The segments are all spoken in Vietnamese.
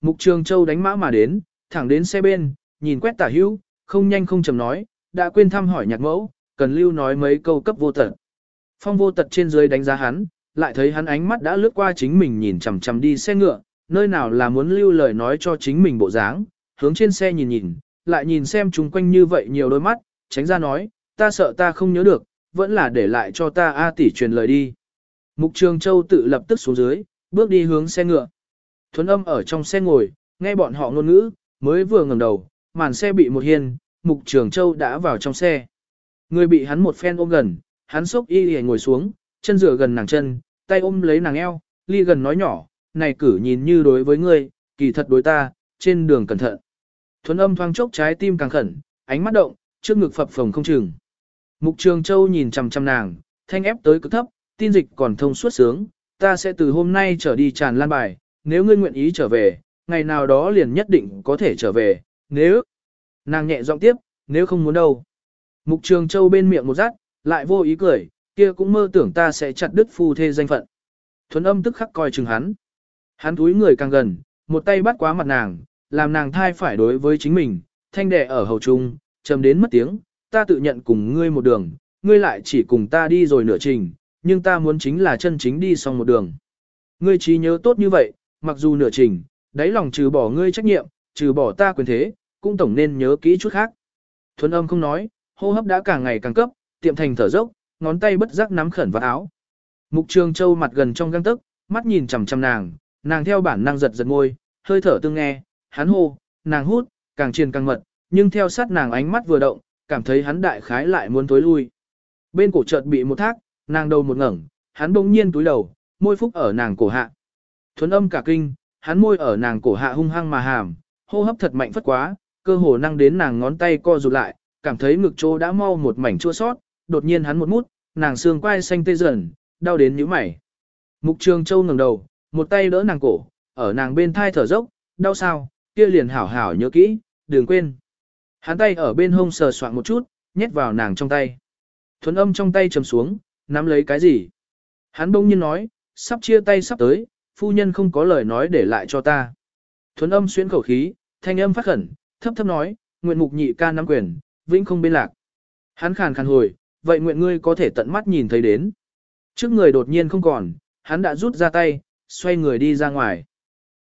Mục Trường Châu đánh mã mà đến, thẳng đến xe bên, nhìn quét tả hữu, không nhanh không chậm nói, đã quên thăm hỏi nhạc mẫu, cần lưu nói mấy câu cấp vô tật. Phong vô tật trên dưới đánh giá hắn, lại thấy hắn ánh mắt đã lướt qua chính mình nhìn chằm chằm đi xe ngựa, nơi nào là muốn lưu lời nói cho chính mình bộ dáng, hướng trên xe nhìn nhìn, lại nhìn xem chúng quanh như vậy nhiều đôi mắt, tránh ra nói, ta sợ ta không nhớ được, vẫn là để lại cho ta A tỷ truyền lời đi. Mục Trường Châu tự lập tức xuống dưới, bước đi hướng xe ngựa. Thuấn âm ở trong xe ngồi, nghe bọn họ ngôn ngữ, mới vừa ngẩng đầu, màn xe bị một hiên, Mục Trường Châu đã vào trong xe. Người bị hắn một phen ôm gần, hắn sốc y y ngồi xuống, chân rửa gần nàng chân, tay ôm lấy nàng eo, ly gần nói nhỏ, này cử nhìn như đối với ngươi, kỳ thật đối ta, trên đường cẩn thận. Thuấn âm thoáng chốc trái tim càng khẩn, ánh mắt động, trước ngực phập phồng không chừng. Mục Trường Châu nhìn chằm chằm nàng, thanh ép tới cực thấp, tin dịch còn thông suốt sướng, ta sẽ từ hôm nay trở đi tràn lan bài, nếu ngươi nguyện ý trở về, ngày nào đó liền nhất định có thể trở về, nếu... Nàng nhẹ giọng tiếp, nếu không muốn đâu. Mục Trường Châu bên miệng một rát, lại vô ý cười, kia cũng mơ tưởng ta sẽ chặt đứt phu thê danh phận. Thuấn âm tức khắc coi chừng hắn. Hắn túi người càng gần, một tay bắt quá mặt nàng, làm nàng thai phải đối với chính mình, thanh đẻ ở hầu trung, trầm đến mất tiếng, ta tự nhận cùng ngươi một đường, ngươi lại chỉ cùng ta đi rồi nửa trình, nhưng ta muốn chính là chân chính đi xong một đường. Ngươi trí nhớ tốt như vậy, mặc dù nửa trình, đáy lòng trừ bỏ ngươi trách nhiệm, trừ bỏ ta quyền thế, cũng tổng nên nhớ kỹ chút khác. Thuấn âm không nói, hô hấp đã càng ngày càng cấp, tiệm thành thở dốc, ngón tay bất giác nắm khẩn vào áo. Mục Trường Châu mặt gần trong găng tức, mắt nhìn chằm chằm nàng, nàng theo bản năng giật giật môi, hơi thở tương nghe, hắn hô, nàng hút, càng triền càng mật, nhưng theo sát nàng ánh mắt vừa động, cảm thấy hắn đại khái lại muốn tối lui. Bên cổ chợt bị một thác, nàng đầu một ngẩng, hắn bỗng nhiên túi đầu, môi phúc ở nàng cổ hạ. Thuấn âm cả kinh, hắn môi ở nàng cổ hạ hung hăng mà hàm, hô hấp thật mạnh phất quá, cơ hồ năng đến nàng ngón tay co rụt lại, cảm thấy ngực chỗ đã mau một mảnh chua sót, đột nhiên hắn một mút, nàng xương quai xanh tê dần, đau đến nhíu mày. Mục Trường Châu ngẩng đầu, một tay đỡ nàng cổ, ở nàng bên thai thở dốc, đau sao, kia liền hảo hảo nhớ kỹ, đừng quên. Hắn tay ở bên hông sờ soạn một chút, nhét vào nàng trong tay. Thuấn âm trong tay trầm xuống, nắm lấy cái gì? Hắn bỗng nhiên nói, sắp chia tay sắp tới, phu nhân không có lời nói để lại cho ta. Thuấn âm xuyên khẩu khí, thanh âm phát khẩn, thấp thấp nói, nguyện mục nhị ca nắm quyền, vĩnh không bên lạc. Hắn khàn khàn hồi, vậy nguyện ngươi có thể tận mắt nhìn thấy đến. Trước người đột nhiên không còn, hắn đã rút ra tay, xoay người đi ra ngoài.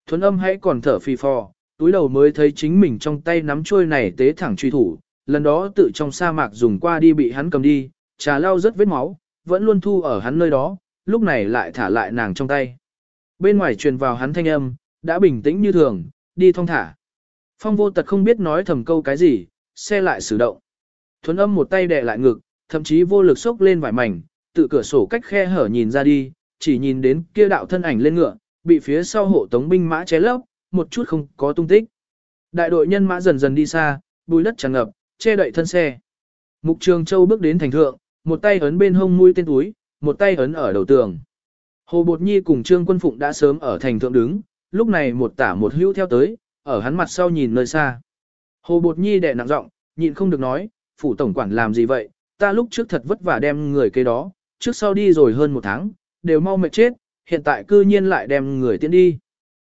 Thuấn âm hãy còn thở phì phò, túi đầu mới thấy chính mình trong tay nắm trôi này tế thẳng truy thủ, lần đó tự trong sa mạc dùng qua đi bị hắn cầm đi, trà lau rất vết máu, vẫn luôn thu ở hắn nơi đó, lúc này lại thả lại nàng trong tay. Bên ngoài truyền vào hắn thanh âm, đã bình tĩnh như thường, đi thong thả. Phong vô tật không biết nói thầm câu cái gì, xe lại sử động. Thuấn âm một tay đè lại ngực, thậm chí vô lực sốc lên vải mảnh, tự cửa sổ cách khe hở nhìn ra đi, chỉ nhìn đến kia đạo thân ảnh lên ngựa, bị phía sau hộ tống binh mã ché lấp, một chút không có tung tích. Đại đội nhân mã dần dần đi xa, bùi đất tràn ngập, che đậy thân xe. Mục Trường Châu bước đến thành thượng, một tay ấn bên hông mũi tên túi, một tay ấn ở đầu tường. Hồ Bột Nhi cùng Trương Quân Phụng đã sớm ở thành thượng đứng, lúc này một tả một hữu theo tới, ở hắn mặt sau nhìn nơi xa. Hồ Bột Nhi đẻ nặng giọng, nhịn không được nói, phủ tổng quản làm gì vậy, ta lúc trước thật vất vả đem người cây đó, trước sau đi rồi hơn một tháng, đều mau mệt chết, hiện tại cư nhiên lại đem người tiến đi.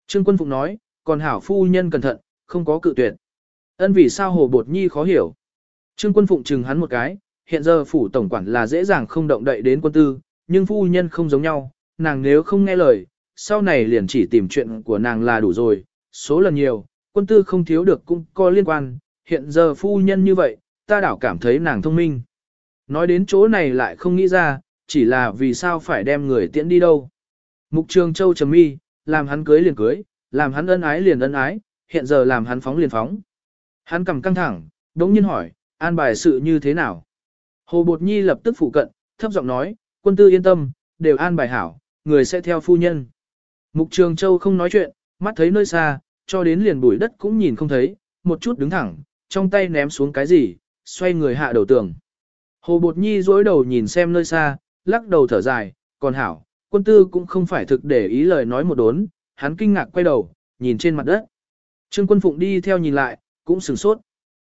Trương Quân Phụng nói, còn hảo phu nhân cẩn thận, không có cự tuyệt. Ân vì sao Hồ Bột Nhi khó hiểu. Trương Quân Phụng chừng hắn một cái, hiện giờ phủ tổng quản là dễ dàng không động đậy đến quân tư, nhưng phu nhân không giống nhau, nàng nếu không nghe lời, sau này liền chỉ tìm chuyện của nàng là đủ rồi, số lần nhiều, quân tư không thiếu được cũng có liên quan, hiện giờ phu nhân như vậy, ta đảo cảm thấy nàng thông minh. Nói đến chỗ này lại không nghĩ ra, chỉ là vì sao phải đem người tiễn đi đâu. Mục Trường Châu trầm mi, làm hắn cưới liền cưới, làm hắn ân ái liền ân ái, hiện giờ làm hắn phóng liền phóng. Hắn cầm căng thẳng, đống nhiên hỏi, an bài sự như thế nào? Hồ Bột Nhi lập tức phụ cận, thấp giọng nói, quân tư yên tâm, đều an bài hảo, người sẽ theo phu nhân. Mục Trường Châu không nói chuyện, mắt thấy nơi xa, cho đến liền bụi đất cũng nhìn không thấy, một chút đứng thẳng, trong tay ném xuống cái gì, xoay người hạ đầu tường. Hồ Bột Nhi dối đầu nhìn xem nơi xa, lắc đầu thở dài, còn hảo, quân tư cũng không phải thực để ý lời nói một đốn, hắn kinh ngạc quay đầu, nhìn trên mặt đất. Trương quân phụng đi theo nhìn lại, cũng sửng sốt.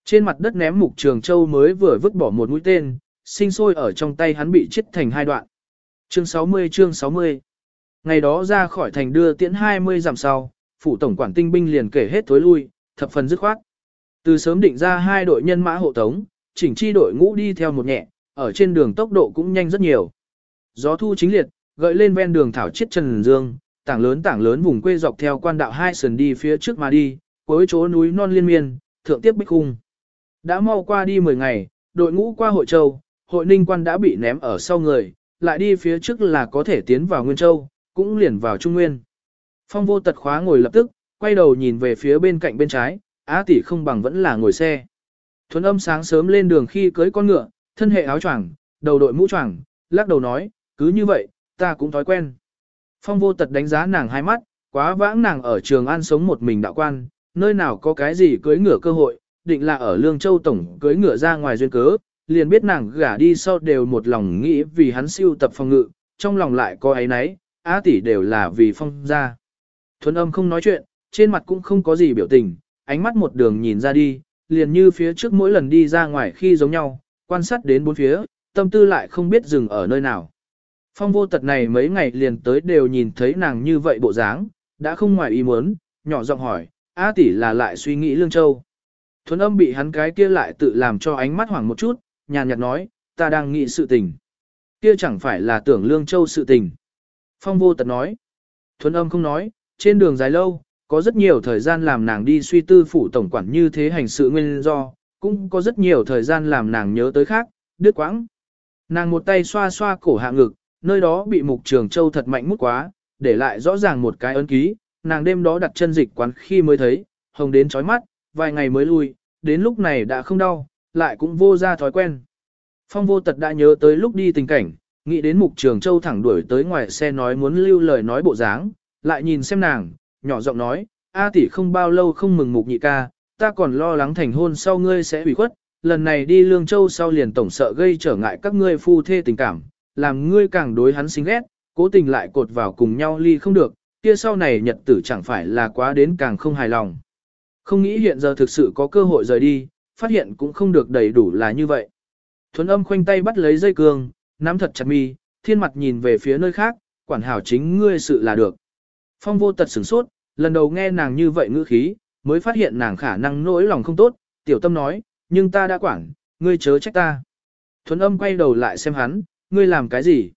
Trên mặt đất ném mục trường châu mới vừa vứt bỏ một mũi tên, sinh sôi ở trong tay hắn bị chết thành hai đoạn. Chương 60 chương 60 Ngày đó ra khỏi thành đưa tiễn 20 dặm sau, phủ tổng quản tinh binh liền kể hết thối lui, thập phần dứt khoát. Từ sớm định ra hai đội nhân mã hộ tống, chỉnh chi đội ngũ đi theo một nhẹ, ở trên đường tốc độ cũng nhanh rất nhiều. Gió thu chính liệt, gợi lên ven đường thảo chiết trần dương, tảng lớn tảng lớn vùng quê dọc theo quan đạo hai sườn đi phía trước mà đi, cuối chỗ núi non liên miên, thượng tiếp bích khung. Đã mau qua đi 10 ngày, đội ngũ qua hội châu, hội ninh quan đã bị ném ở sau người, lại đi phía trước là có thể tiến vào Nguyên Châu, cũng liền vào Trung Nguyên. Phong vô tật khóa ngồi lập tức, quay đầu nhìn về phía bên cạnh bên trái, á tỷ không bằng vẫn là ngồi xe. Thuấn âm sáng sớm lên đường khi cưới con ngựa, thân hệ áo choàng, đầu đội mũ choàng, lắc đầu nói, cứ như vậy, ta cũng thói quen. Phong vô tật đánh giá nàng hai mắt, quá vãng nàng ở trường an sống một mình đạo quan, nơi nào có cái gì cưới ngựa cơ hội, định là ở Lương Châu Tổng cưới ngựa ra ngoài duyên cớ, liền biết nàng gả đi sau đều một lòng nghĩ vì hắn siêu tập phong ngự, trong lòng lại có ấy nấy, á tỷ đều là vì phong ra. Thuấn âm không nói chuyện, trên mặt cũng không có gì biểu tình, ánh mắt một đường nhìn ra đi, liền như phía trước mỗi lần đi ra ngoài khi giống nhau, quan sát đến bốn phía, tâm tư lại không biết dừng ở nơi nào. Phong vô tật này mấy ngày liền tới đều nhìn thấy nàng như vậy bộ dáng, đã không ngoài ý muốn, nhỏ giọng hỏi, A tỷ là lại suy nghĩ Lương Châu. Thuấn âm bị hắn cái kia lại tự làm cho ánh mắt hoảng một chút, nhàn nhạt nói, ta đang nghĩ sự tình. Kia chẳng phải là tưởng Lương Châu sự tình. Phong vô tật nói. Thuấn âm không nói, trên đường dài lâu, có rất nhiều thời gian làm nàng đi suy tư phủ tổng quản như thế hành sự nguyên do, cũng có rất nhiều thời gian làm nàng nhớ tới khác, đứt quãng. Nàng một tay xoa xoa cổ hạ ngực, nơi đó bị mục trường châu thật mạnh mút quá, để lại rõ ràng một cái ấn ký, nàng đêm đó đặt chân dịch quán khi mới thấy, hồng đến chói mắt, vài ngày mới lui, đến lúc này đã không đau, lại cũng vô ra thói quen. Phong vô tật đã nhớ tới lúc đi tình cảnh, nghĩ đến mục trường châu thẳng đuổi tới ngoài xe nói muốn lưu lời nói bộ dáng, lại nhìn xem nàng, nhỏ giọng nói, A tỷ không bao lâu không mừng mục nhị ca, ta còn lo lắng thành hôn sau ngươi sẽ bị khuất, lần này đi Lương Châu sau liền tổng sợ gây trở ngại các ngươi phu thê tình cảm, làm ngươi càng đối hắn xinh ghét, cố tình lại cột vào cùng nhau ly không được, kia sau này nhật tử chẳng phải là quá đến càng không hài lòng. Không nghĩ hiện giờ thực sự có cơ hội rời đi, phát hiện cũng không được đầy đủ là như vậy. Thuấn âm khoanh tay bắt lấy dây cương, nắm thật chặt mi, thiên mặt nhìn về phía nơi khác, quản hảo chính ngươi sự là được. Phong vô tật sửng sốt, lần đầu nghe nàng như vậy ngữ khí, mới phát hiện nàng khả năng nỗi lòng không tốt, tiểu tâm nói, nhưng ta đã quản, ngươi chớ trách ta. Thuấn âm quay đầu lại xem hắn, ngươi làm cái gì?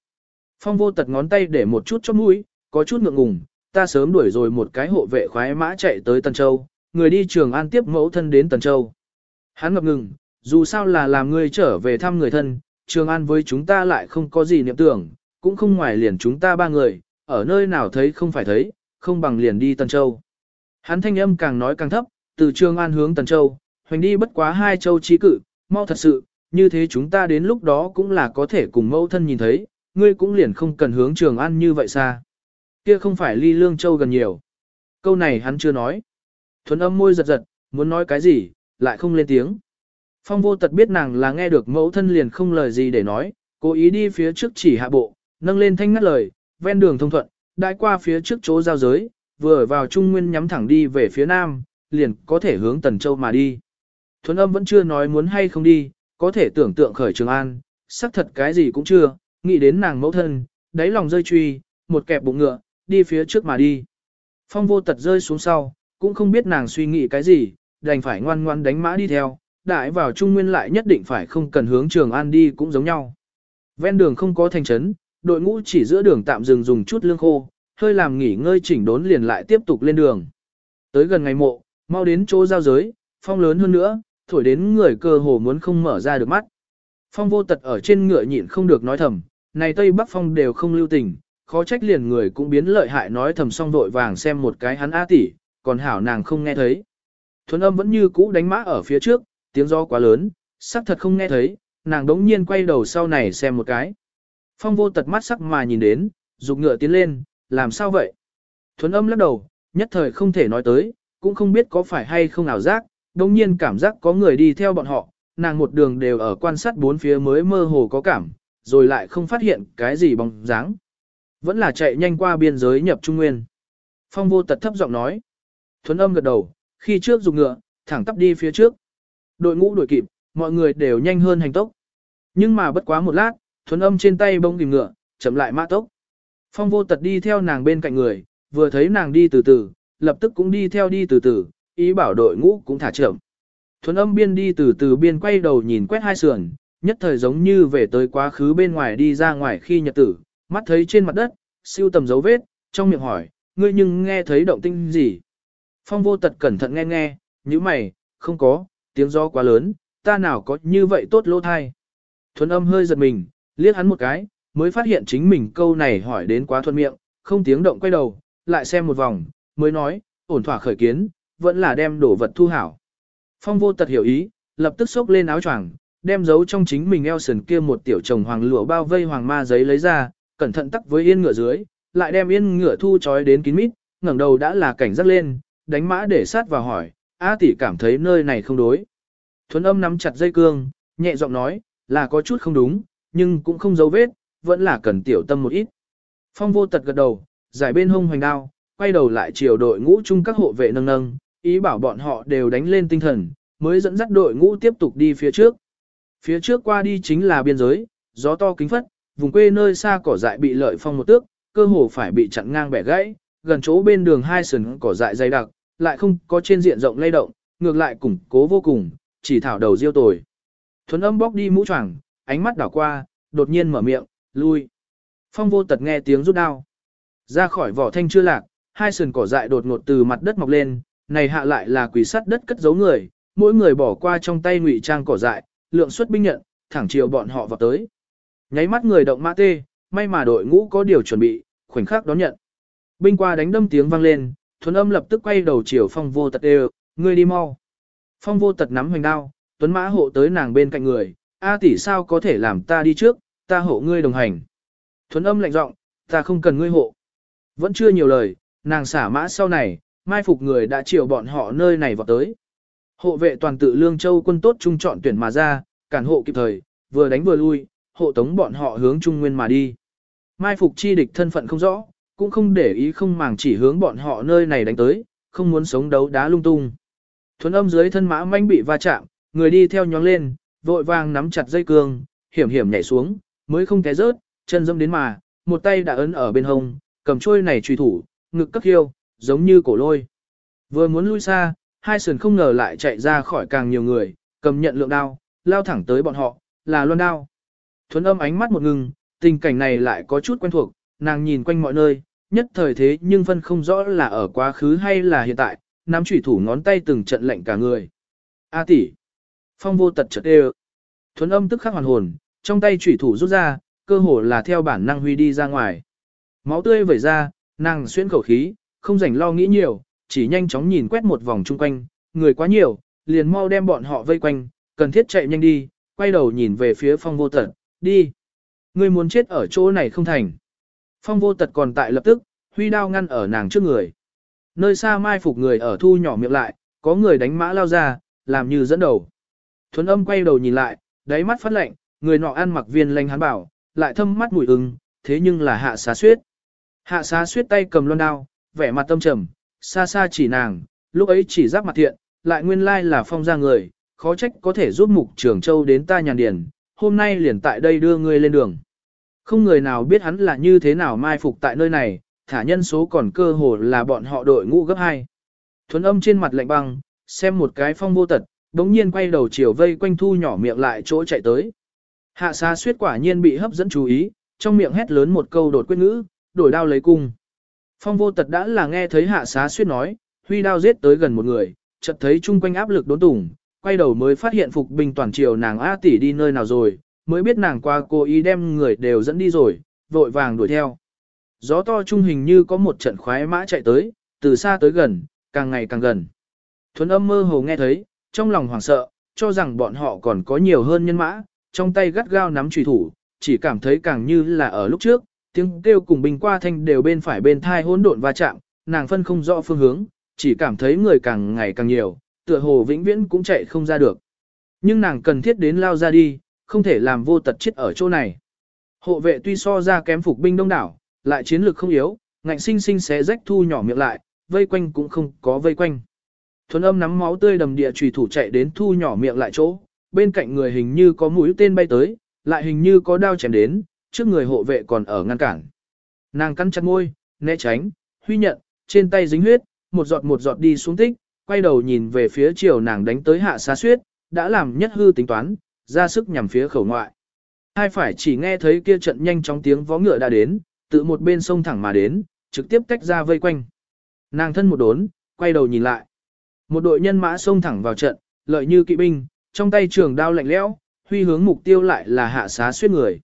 Phong vô tật ngón tay để một chút cho mũi, có chút ngượng ngùng, ta sớm đuổi rồi một cái hộ vệ khoái mã chạy tới Tần Châu, người đi trường an tiếp mẫu thân đến Tần Châu. Hắn ngập ngừng, dù sao là làm ngươi trở về thăm người thân, trường an với chúng ta lại không có gì niệm tưởng, cũng không ngoài liền chúng ta ba người, ở nơi nào thấy không phải thấy, không bằng liền đi Tần Châu. Hắn thanh âm càng nói càng thấp, từ Trường An hướng Tần Châu, hoành đi bất quá hai châu chi cự, mau thật sự, như thế chúng ta đến lúc đó cũng là có thể cùng mẫu thân nhìn thấy, ngươi cũng liền không cần hướng Trường An như vậy xa. Kia không phải ly lương châu gần nhiều. Câu này hắn chưa nói. Thuấn âm môi giật giật, muốn nói cái gì, lại không lên tiếng. Phong vô tật biết nàng là nghe được mẫu thân liền không lời gì để nói, cố ý đi phía trước chỉ hạ bộ, nâng lên thanh ngắt lời, ven đường thông thuận, đại qua phía trước chỗ giao giới, vừa vào Trung Nguyên nhắm thẳng đi về phía Nam, liền có thể hướng Tần Châu mà đi. Thuấn âm vẫn chưa nói muốn hay không đi, có thể tưởng tượng khởi Trường An, xác thật cái gì cũng chưa, nghĩ đến nàng mẫu thân, đáy lòng rơi truy, một kẹp bụng ngựa, đi phía trước mà đi. Phong vô tật rơi xuống sau, cũng không biết nàng suy nghĩ cái gì, đành phải ngoan ngoan đánh mã đi theo, đại vào Trung Nguyên lại nhất định phải không cần hướng Trường An đi cũng giống nhau. Ven đường không có thành trấn, đội ngũ chỉ giữa đường tạm dừng dùng chút lương khô, hơi làm nghỉ ngơi chỉnh đốn liền lại tiếp tục lên đường. Tới gần ngày mộ, mau đến chỗ giao giới, phong lớn hơn nữa, thổi đến người cơ hồ muốn không mở ra được mắt. Phong vô tật ở trên ngựa nhịn không được nói thầm, này Tây Bắc Phong đều không lưu tình, khó trách liền người cũng biến lợi hại nói thầm xong vội vàng xem một cái hắn á tỷ, còn hảo nàng không nghe thấy. Thuấn âm vẫn như cũ đánh mã ở phía trước, tiếng gió quá lớn, sắc thật không nghe thấy, nàng đống nhiên quay đầu sau này xem một cái. Phong vô tật mắt sắc mà nhìn đến, dục ngựa tiến lên, làm sao vậy? Thuấn âm lắc đầu, nhất thời không thể nói tới, cũng không biết có phải hay không ảo giác, đống nhiên cảm giác có người đi theo bọn họ, nàng một đường đều ở quan sát bốn phía mới mơ hồ có cảm, rồi lại không phát hiện cái gì bóng dáng. Vẫn là chạy nhanh qua biên giới nhập Trung Nguyên. Phong vô tật thấp giọng nói. Thuấn âm gật đầu, khi trước dùng ngựa, thẳng tắp đi phía trước. Đội ngũ đuổi kịp, mọi người đều nhanh hơn hành tốc. Nhưng mà bất quá một lát, thuấn âm trên tay bông kìm ngựa, chậm lại mã tốc. Phong vô tật đi theo nàng bên cạnh người, vừa thấy nàng đi từ từ, lập tức cũng đi theo đi từ từ, ý bảo đội ngũ cũng thả chậm. Thuấn âm biên đi từ từ biên quay đầu nhìn quét hai sườn, nhất thời giống như về tới quá khứ bên ngoài đi ra ngoài khi nhật tử, mắt thấy trên mặt đất, siêu tầm dấu vết, trong miệng hỏi, ngươi nhưng nghe thấy động tinh gì? Phong vô tật cẩn thận nghe nghe, như mày, không có, tiếng gió quá lớn, ta nào có như vậy tốt lỗ thai. Thuấn âm hơi giật mình, liếc hắn một cái, mới phát hiện chính mình câu này hỏi đến quá thuận miệng, không tiếng động quay đầu, lại xem một vòng, mới nói, ổn thỏa khởi kiến, vẫn là đem đổ vật thu hảo. Phong vô tật hiểu ý, lập tức xốc lên áo choàng, đem giấu trong chính mình eo sườn kia một tiểu chồng hoàng lụa bao vây hoàng ma giấy lấy ra, cẩn thận tắc với yên ngựa dưới, lại đem yên ngựa thu trói đến kín mít, ngẩng đầu đã là cảnh giác lên, đánh mã để sát vào hỏi, A tỷ cảm thấy nơi này không đối. Thuấn âm nắm chặt dây cương, nhẹ giọng nói, là có chút không đúng, nhưng cũng không dấu vết, vẫn là cần tiểu tâm một ít. Phong vô tật gật đầu, giải bên hông hoành đao, quay đầu lại chiều đội ngũ chung các hộ vệ nâng nâng, ý bảo bọn họ đều đánh lên tinh thần, mới dẫn dắt đội ngũ tiếp tục đi phía trước. Phía trước qua đi chính là biên giới, gió to kính phất, vùng quê nơi xa cỏ dại bị lợi phong một tước, cơ hồ phải bị chặn ngang bẻ gãy, gần chỗ bên đường hai sườn cỏ dại dày đặc, lại không có trên diện rộng lay động, ngược lại củng cố vô cùng, chỉ thảo đầu diêu tồi. Thuấn âm bóc đi mũ choàng, ánh mắt đảo qua, đột nhiên mở miệng, lui. Phong vô tật nghe tiếng rút đao. Ra khỏi vỏ thanh chưa lạc, hai sườn cỏ dại đột ngột từ mặt đất mọc lên, này hạ lại là quỷ sắt đất cất giấu người, mỗi người bỏ qua trong tay ngụy trang cỏ dại, lượng xuất binh nhận, thẳng chiều bọn họ vào tới. Nháy mắt người động mã tê, may mà đội ngũ có điều chuẩn bị, khoảnh khắc đón nhận. Binh qua đánh đâm tiếng vang lên, thuần âm lập tức quay đầu chiều phong vô tật đều, ngươi đi mau. Phong vô tật nắm hoành đao, tuấn mã hộ tới nàng bên cạnh người, A tỷ sao có thể làm ta đi trước, ta hộ ngươi đồng hành. Thuấn âm lạnh giọng, ta không cần ngươi hộ. Vẫn chưa nhiều lời, nàng xả mã sau này, mai phục người đã chiều bọn họ nơi này vào tới. Hộ vệ toàn tự Lương Châu quân tốt trung chọn tuyển mà ra, cản hộ kịp thời, vừa đánh vừa lui, hộ tống bọn họ hướng Trung Nguyên mà đi. Mai phục chi địch thân phận không rõ, cũng không để ý không màng chỉ hướng bọn họ nơi này đánh tới, không muốn sống đấu đá lung tung. Thuấn âm dưới thân mã manh bị va chạm, người đi theo nhóng lên, vội vàng nắm chặt dây cương, hiểm hiểm nhảy xuống, mới không té rớt, chân dâm đến mà, một tay đã ấn ở bên hông, cầm trôi này truy thủ, ngực cấp hiêu, giống như cổ lôi. Vừa muốn lui xa, hai sườn không ngờ lại chạy ra khỏi càng nhiều người, cầm nhận lượng đao, lao thẳng tới bọn họ, là loan đao. Thuấn âm ánh mắt một ngừng, tình cảnh này lại có chút quen thuộc, nàng nhìn quanh mọi nơi, nhất thời thế nhưng phân không rõ là ở quá khứ hay là hiện tại, nắm chủy thủ ngón tay từng trận lệnh cả người. A tỷ. Phong vô tật chợt đều. Thuấn âm tức khắc hoàn hồn, trong tay chủy thủ rút ra, cơ hồ là theo bản năng huy đi ra ngoài. Máu tươi vẩy ra, nàng xuyên khẩu khí, không rảnh lo nghĩ nhiều, chỉ nhanh chóng nhìn quét một vòng chung quanh, người quá nhiều, liền mau đem bọn họ vây quanh, cần thiết chạy nhanh đi, quay đầu nhìn về phía phong vô tật, đi. Ngươi muốn chết ở chỗ này không thành. Phong vô tật còn tại lập tức, huy đao ngăn ở nàng trước người. Nơi xa mai phục người ở thu nhỏ miệng lại, có người đánh mã lao ra, làm như dẫn đầu. Thuấn âm quay đầu nhìn lại, đáy mắt phát lạnh, người nọ ăn mặc viên lanh hắn bảo, lại thâm mắt mùi ưng, thế nhưng là hạ xá suyết. Hạ xá suyết tay cầm loan đao, vẻ mặt tâm trầm, xa xa chỉ nàng, lúc ấy chỉ giáp mặt thiện, lại nguyên lai là phong ra người, khó trách có thể giúp mục trưởng châu đến ta nhàn điền, hôm nay liền tại đây đưa ngươi lên đường. Không người nào biết hắn là như thế nào mai phục tại nơi này, thả nhân số còn cơ hồ là bọn họ đội ngũ gấp hai. Thuấn âm trên mặt lạnh băng, xem một cái phong vô tật, đống nhiên quay đầu chiều vây quanh thu nhỏ miệng lại chỗ chạy tới. Hạ xa suyết quả nhiên bị hấp dẫn chú ý, trong miệng hét lớn một câu đột quyết ngữ, đổi đao lấy cung. Phong vô tật đã là nghe thấy hạ xá suyết nói, huy đao giết tới gần một người, chợt thấy chung quanh áp lực đốn tủng, quay đầu mới phát hiện phục bình toàn triều nàng A tỷ đi nơi nào rồi, mới biết nàng qua cố ý đem người đều dẫn đi rồi, vội vàng đuổi theo. Gió to trung hình như có một trận khoái mã chạy tới, từ xa tới gần, càng ngày càng gần. Thuấn âm mơ hồ nghe thấy, trong lòng hoảng sợ, cho rằng bọn họ còn có nhiều hơn nhân mã, trong tay gắt gao nắm trùy thủ, chỉ cảm thấy càng như là ở lúc trước, tiếng kêu cùng bình qua thanh đều bên phải bên thai hỗn độn va chạm, nàng phân không rõ phương hướng, chỉ cảm thấy người càng ngày càng nhiều, tựa hồ vĩnh viễn cũng chạy không ra được. Nhưng nàng cần thiết đến lao ra đi, không thể làm vô tật chết ở chỗ này. Hộ vệ tuy so ra kém phục binh đông đảo, lại chiến lược không yếu, ngạnh sinh sinh xé rách thu nhỏ miệng lại, vây quanh cũng không có vây quanh. Thuần âm nắm máu tươi đầm địa chủy thủ chạy đến thu nhỏ miệng lại chỗ, bên cạnh người hình như có mũi tên bay tới, lại hình như có đao chém đến, trước người hộ vệ còn ở ngăn cản. Nàng cắn chặt môi, né tránh, huy nhận, trên tay dính huyết, một giọt một giọt đi xuống tích, quay đầu nhìn về phía chiều nàng đánh tới hạ xá suyết, đã làm nhất hư tính toán, ra sức nhằm phía khẩu ngoại. Hai phải chỉ nghe thấy kia trận nhanh chóng tiếng vó ngựa đã đến, tự một bên sông thẳng mà đến, trực tiếp tách ra vây quanh. Nàng thân một đốn, quay đầu nhìn lại. Một đội nhân mã xông thẳng vào trận, lợi như kỵ binh, trong tay trường đao lạnh lẽo, huy hướng mục tiêu lại là hạ xá suyết người.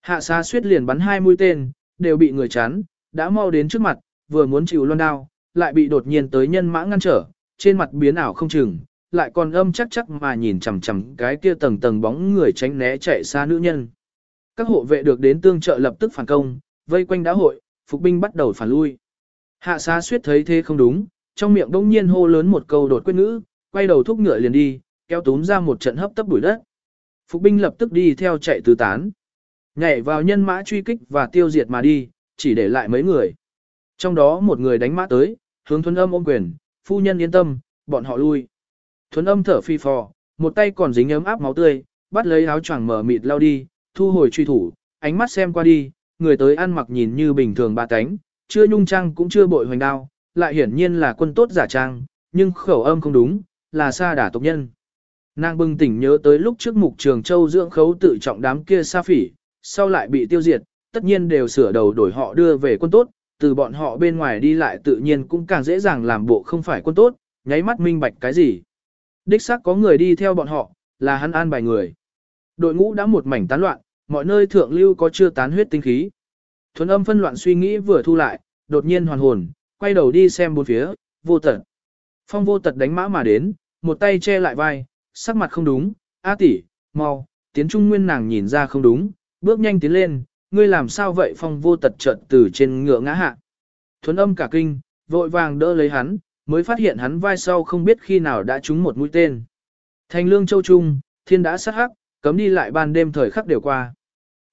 Hạ xá suyết liền bắn hai mũi tên, đều bị người chắn, đã mau đến trước mặt, vừa muốn chịu loan đao, lại bị đột nhiên tới nhân mã ngăn trở, trên mặt biến ảo không chừng, lại còn âm chắc chắc mà nhìn chằm chằm cái kia tầng tầng bóng người tránh né chạy xa nữ nhân. Các hộ vệ được đến tương trợ lập tức phản công, vây quanh đá hội, phục binh bắt đầu phản lui. Hạ xá suyết thấy thế không đúng, trong miệng đông nhiên hô lớn một câu đột quyết ngữ, quay đầu thúc ngựa liền đi, kéo túm ra một trận hấp tấp bụi đất. Phục binh lập tức đi theo chạy tứ tán. Nhảy vào nhân mã truy kích và tiêu diệt mà đi, chỉ để lại mấy người. Trong đó một người đánh mã tới, hướng thuấn âm ôm quyền, phu nhân yên tâm, bọn họ lui. Thuấn âm thở phi phò, một tay còn dính ấm áp máu tươi, bắt lấy áo choàng mở mịt lao đi, thu hồi truy thủ, ánh mắt xem qua đi, người tới ăn mặc nhìn như bình thường ba cánh, chưa nhung trang cũng chưa bội hoành đao, lại hiển nhiên là quân tốt giả trang, nhưng khẩu âm không đúng, là xa đả tộc nhân. Nàng bừng tỉnh nhớ tới lúc trước mục trường châu dưỡng khấu tự trọng đám kia sa phỉ, sau lại bị tiêu diệt, tất nhiên đều sửa đầu đổi họ đưa về quân tốt, từ bọn họ bên ngoài đi lại tự nhiên cũng càng dễ dàng làm bộ không phải quân tốt, nháy mắt minh bạch cái gì. Đích xác có người đi theo bọn họ, là hắn an bài người. Đội ngũ đã một mảnh tán loạn, mọi nơi thượng lưu có chưa tán huyết tinh khí. Thuấn âm phân loạn suy nghĩ vừa thu lại, đột nhiên hoàn hồn, quay đầu đi xem bốn phía, vô tật. Phong vô tật đánh mã mà đến, một tay che lại vai, sắc mặt không đúng, a tỷ, mau, tiến trung nguyên nàng nhìn ra không đúng, bước nhanh tiến lên, ngươi làm sao vậy phong vô tật chợt từ trên ngựa ngã hạ. Thuấn âm cả kinh, vội vàng đỡ lấy hắn, mới phát hiện hắn vai sau không biết khi nào đã trúng một mũi tên. Thành lương châu trung, thiên đã sát hắc, cấm đi lại ban đêm thời khắc đều qua.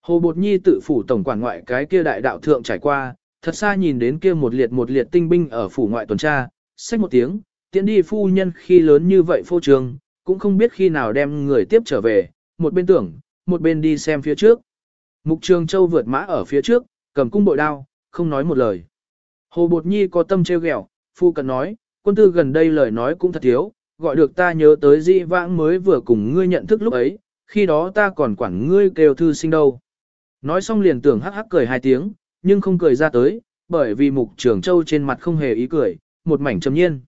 Hồ Bột Nhi tự phủ tổng quản ngoại cái kia đại đạo thượng trải qua, thật xa nhìn đến kia một liệt một liệt tinh binh ở phủ ngoại tuần tra, xách một tiếng, tiễn đi phu nhân khi lớn như vậy phô trường, cũng không biết khi nào đem người tiếp trở về, một bên tưởng, một bên đi xem phía trước. Mục Trường Châu vượt mã ở phía trước, cầm cung bội đao, không nói một lời. Hồ Bột Nhi có tâm treo ghẹo, phu cần nói, quân tư gần đây lời nói cũng thật thiếu, gọi được ta nhớ tới dị vãng mới vừa cùng ngươi nhận thức lúc ấy, khi đó ta còn quản ngươi kêu thư sinh đâu. Nói xong liền tưởng hắc hắc cười hai tiếng, nhưng không cười ra tới, bởi vì mục trường châu trên mặt không hề ý cười, một mảnh trầm nhiên.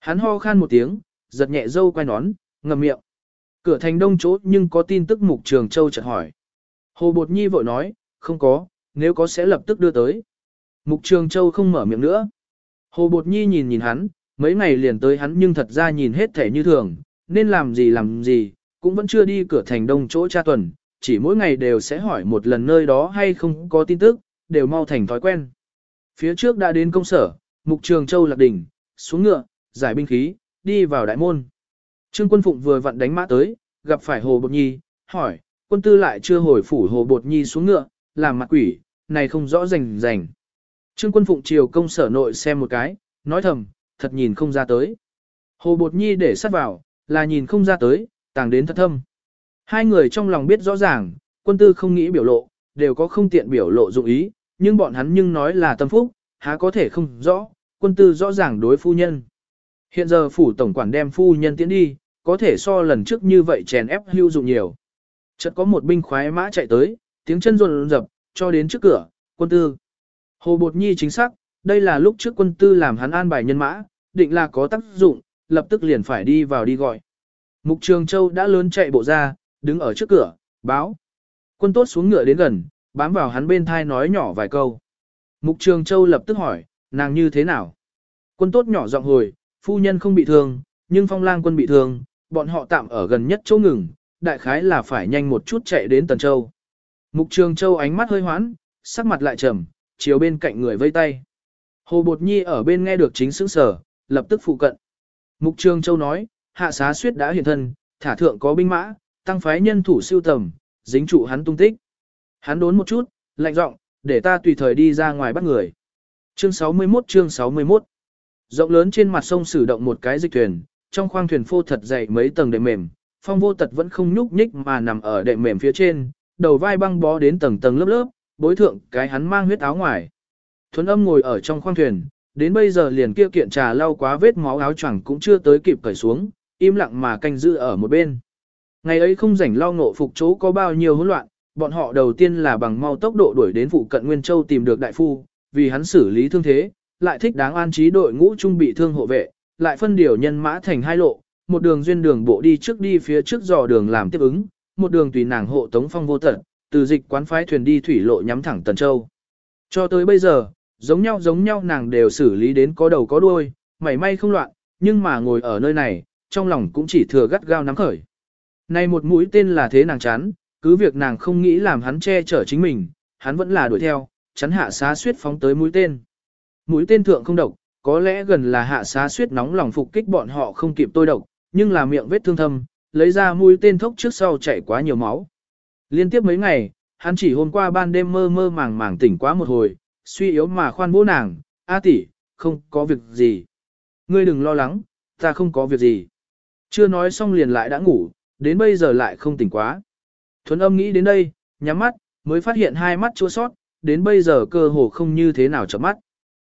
Hắn ho khan một tiếng, giật nhẹ dâu quay nón, ngậm miệng. Cửa thành đông chỗ nhưng có tin tức mục trường châu chợt hỏi. Hồ Bột Nhi vội nói, không có, nếu có sẽ lập tức đưa tới. Mục trường châu không mở miệng nữa. Hồ Bột Nhi nhìn nhìn hắn, mấy ngày liền tới hắn nhưng thật ra nhìn hết thể như thường, nên làm gì làm gì, cũng vẫn chưa đi cửa thành đông chỗ cha tuần, chỉ mỗi ngày đều sẽ hỏi một lần nơi đó hay không có tin tức, đều mau thành thói quen. Phía trước đã đến công sở, mục trường châu lạc đỉnh, xuống ngựa, giải binh khí, đi vào đại môn. Trương quân phụng vừa vặn đánh mã tới, gặp phải Hồ Bột Nhi, hỏi, quân tư lại chưa hồi phủ Hồ Bột Nhi xuống ngựa, làm mặt quỷ, này không rõ rành rành. Trương quân phụng chiều công sở nội xem một cái, nói thầm, thật nhìn không ra tới. Hồ Bột Nhi để sát vào, là nhìn không ra tới, tàng đến thật thâm. Hai người trong lòng biết rõ ràng, quân tư không nghĩ biểu lộ, đều có không tiện biểu lộ dụng ý, nhưng bọn hắn nhưng nói là tâm phúc, há có thể không rõ, quân tư rõ ràng đối phu nhân. Hiện giờ phủ tổng quản đem phu nhân tiến đi, có thể so lần trước như vậy chèn ép hưu dụng nhiều. Chợt có một binh khoái mã chạy tới, tiếng chân run rập, cho đến trước cửa, quân tư. Hồ Bột Nhi chính xác, đây là lúc trước quân tư làm hắn an bài nhân mã, định là có tác dụng, lập tức liền phải đi vào đi gọi. Mục Trường Châu đã lớn chạy bộ ra, đứng ở trước cửa, báo. Quân tốt xuống ngựa đến gần, bám vào hắn bên thai nói nhỏ vài câu. Mục Trường Châu lập tức hỏi, nàng như thế nào? Quân tốt nhỏ giọng hồi, phu nhân không bị thương, nhưng phong lang quân bị thương, bọn họ tạm ở gần nhất chỗ ngừng, đại khái là phải nhanh một chút chạy đến Tần Châu. Mục Trường Châu ánh mắt hơi hoán, sắc mặt lại trầm, chiều bên cạnh người vây tay. Hồ Bột Nhi ở bên nghe được chính sững sở, lập tức phụ cận. Mục Trường Châu nói, hạ xá suyết đã hiện thân, thả thượng có binh mã, tăng phái nhân thủ siêu tầm, dính trụ hắn tung tích. Hắn đốn một chút, lạnh giọng, để ta tùy thời đi ra ngoài bắt người. Chương 61 chương 61 Rộng lớn trên mặt sông sử động một cái dịch thuyền, trong khoang thuyền phô thật dày mấy tầng đệm mềm, phong vô tật vẫn không nhúc nhích mà nằm ở đệm mềm phía trên, đầu vai băng bó đến tầng tầng lớp lớp, bối thượng cái hắn mang huyết áo ngoài. Thuấn âm ngồi ở trong khoang thuyền, Đến bây giờ liền kia kiện trà lau quá vết máu áo choàng cũng chưa tới kịp cởi xuống, im lặng mà canh giữ ở một bên. Ngày ấy không rảnh lo ngộ phục chỗ có bao nhiêu hỗn loạn, bọn họ đầu tiên là bằng mau tốc độ đuổi đến phụ cận Nguyên Châu tìm được đại phu, vì hắn xử lý thương thế, lại thích đáng an trí đội ngũ trung bị thương hộ vệ, lại phân điều nhân mã thành hai lộ, một đường duyên đường bộ đi trước đi phía trước dò đường làm tiếp ứng, một đường tùy nàng hộ tống phong vô tận, từ dịch quán phái thuyền đi thủy lộ nhắm thẳng Tần Châu. Cho tới bây giờ, giống nhau giống nhau nàng đều xử lý đến có đầu có đuôi, mảy may không loạn, nhưng mà ngồi ở nơi này, trong lòng cũng chỉ thừa gắt gao nắm khởi. Này một mũi tên là thế nàng chán, cứ việc nàng không nghĩ làm hắn che chở chính mình, hắn vẫn là đuổi theo, chắn hạ xá suyết phóng tới mũi tên. Mũi tên thượng không độc, có lẽ gần là hạ xá suyết nóng lòng phục kích bọn họ không kịp tôi độc, nhưng là miệng vết thương thâm, lấy ra mũi tên thốc trước sau chảy quá nhiều máu. Liên tiếp mấy ngày, hắn chỉ hôm qua ban đêm mơ mơ màng màng tỉnh quá một hồi, suy yếu mà khoan vỗ nàng, A tỷ, không có việc gì. Ngươi đừng lo lắng, ta không có việc gì. Chưa nói xong liền lại đã ngủ, đến bây giờ lại không tỉnh quá. Thuấn âm nghĩ đến đây, nhắm mắt, mới phát hiện hai mắt chua sót, đến bây giờ cơ hồ không như thế nào chợp mắt.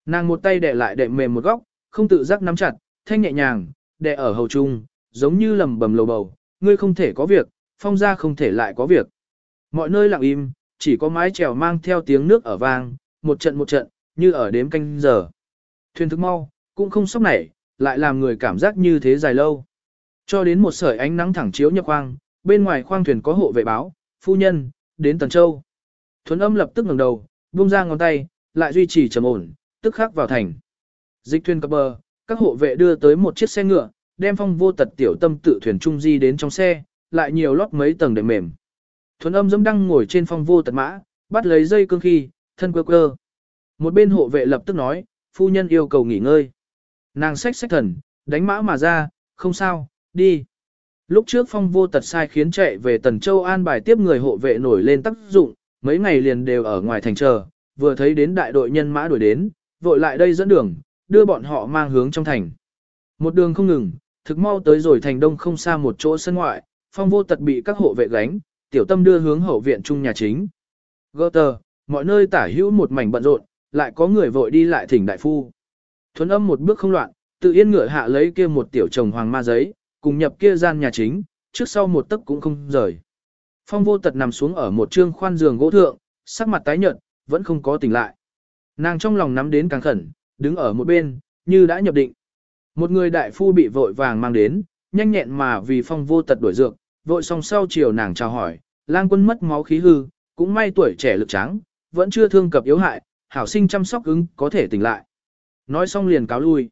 Nàng một tay đè lại đệm mềm một góc, không tự giác nắm chặt, thanh nhẹ nhàng, đè ở hầu trung, giống như lầm bầm lầu bầu, ngươi không thể có việc, phong gia không thể lại có việc. Mọi nơi lặng im, chỉ có mái chèo mang theo tiếng nước ở vang, một trận một trận, như ở đếm canh giờ. Thuyền thức mau, cũng không sốc nảy, lại làm người cảm giác như thế dài lâu. Cho đến một sợi ánh nắng thẳng chiếu nhập khoang, bên ngoài khoang thuyền có hộ vệ báo, phu nhân, đến Tần Châu. Thuấn âm lập tức ngẩng đầu, buông ra ngón tay, lại duy trì trầm ổn, tức khắc vào thành. Dịch thuyền cập bờ, các hộ vệ đưa tới một chiếc xe ngựa, đem phong vô tật tiểu tâm tự thuyền trung di đến trong xe, lại nhiều lót mấy tầng đệm mềm. Thuấn âm dẫm đăng ngồi trên phong vô tật mã, bắt lấy dây cương khi, thân quơ quơ. Một bên hộ vệ lập tức nói, phu nhân yêu cầu nghỉ ngơi. Nàng xách xách thần, đánh mã mà ra, không sao, đi. Lúc trước phong vô tật sai khiến chạy về Tần Châu an bài tiếp người hộ vệ nổi lên tác dụng, mấy ngày liền đều ở ngoài thành chờ, vừa thấy đến đại đội nhân mã đuổi đến, vội lại đây dẫn đường, đưa bọn họ mang hướng trong thành. Một đường không ngừng, thực mau tới rồi thành đông không xa một chỗ sân ngoại, phong vô tật bị các hộ vệ gánh, tiểu tâm đưa hướng hậu viện trung nhà chính. Gơ tờ, mọi nơi tả hữu một mảnh bận rộn, lại có người vội đi lại thỉnh đại phu. Thuấn âm một bước không loạn, tự yên ngựa hạ lấy kia một tiểu chồng hoàng ma giấy, cùng nhập kia gian nhà chính, trước sau một tấc cũng không rời. Phong vô tật nằm xuống ở một trương khoan giường gỗ thượng, sắc mặt tái nhợt, vẫn không có tỉnh lại. Nàng trong lòng nắm đến càng khẩn, đứng ở một bên, như đã nhập định. Một người đại phu bị vội vàng mang đến, nhanh nhẹn mà vì phong vô tật đổi dược, vội xong sau chiều nàng chào hỏi, lang quân mất máu khí hư, cũng may tuổi trẻ lực trắng, vẫn chưa thương cập yếu hại, hảo sinh chăm sóc ứng có thể tỉnh lại. Nói xong liền cáo lui.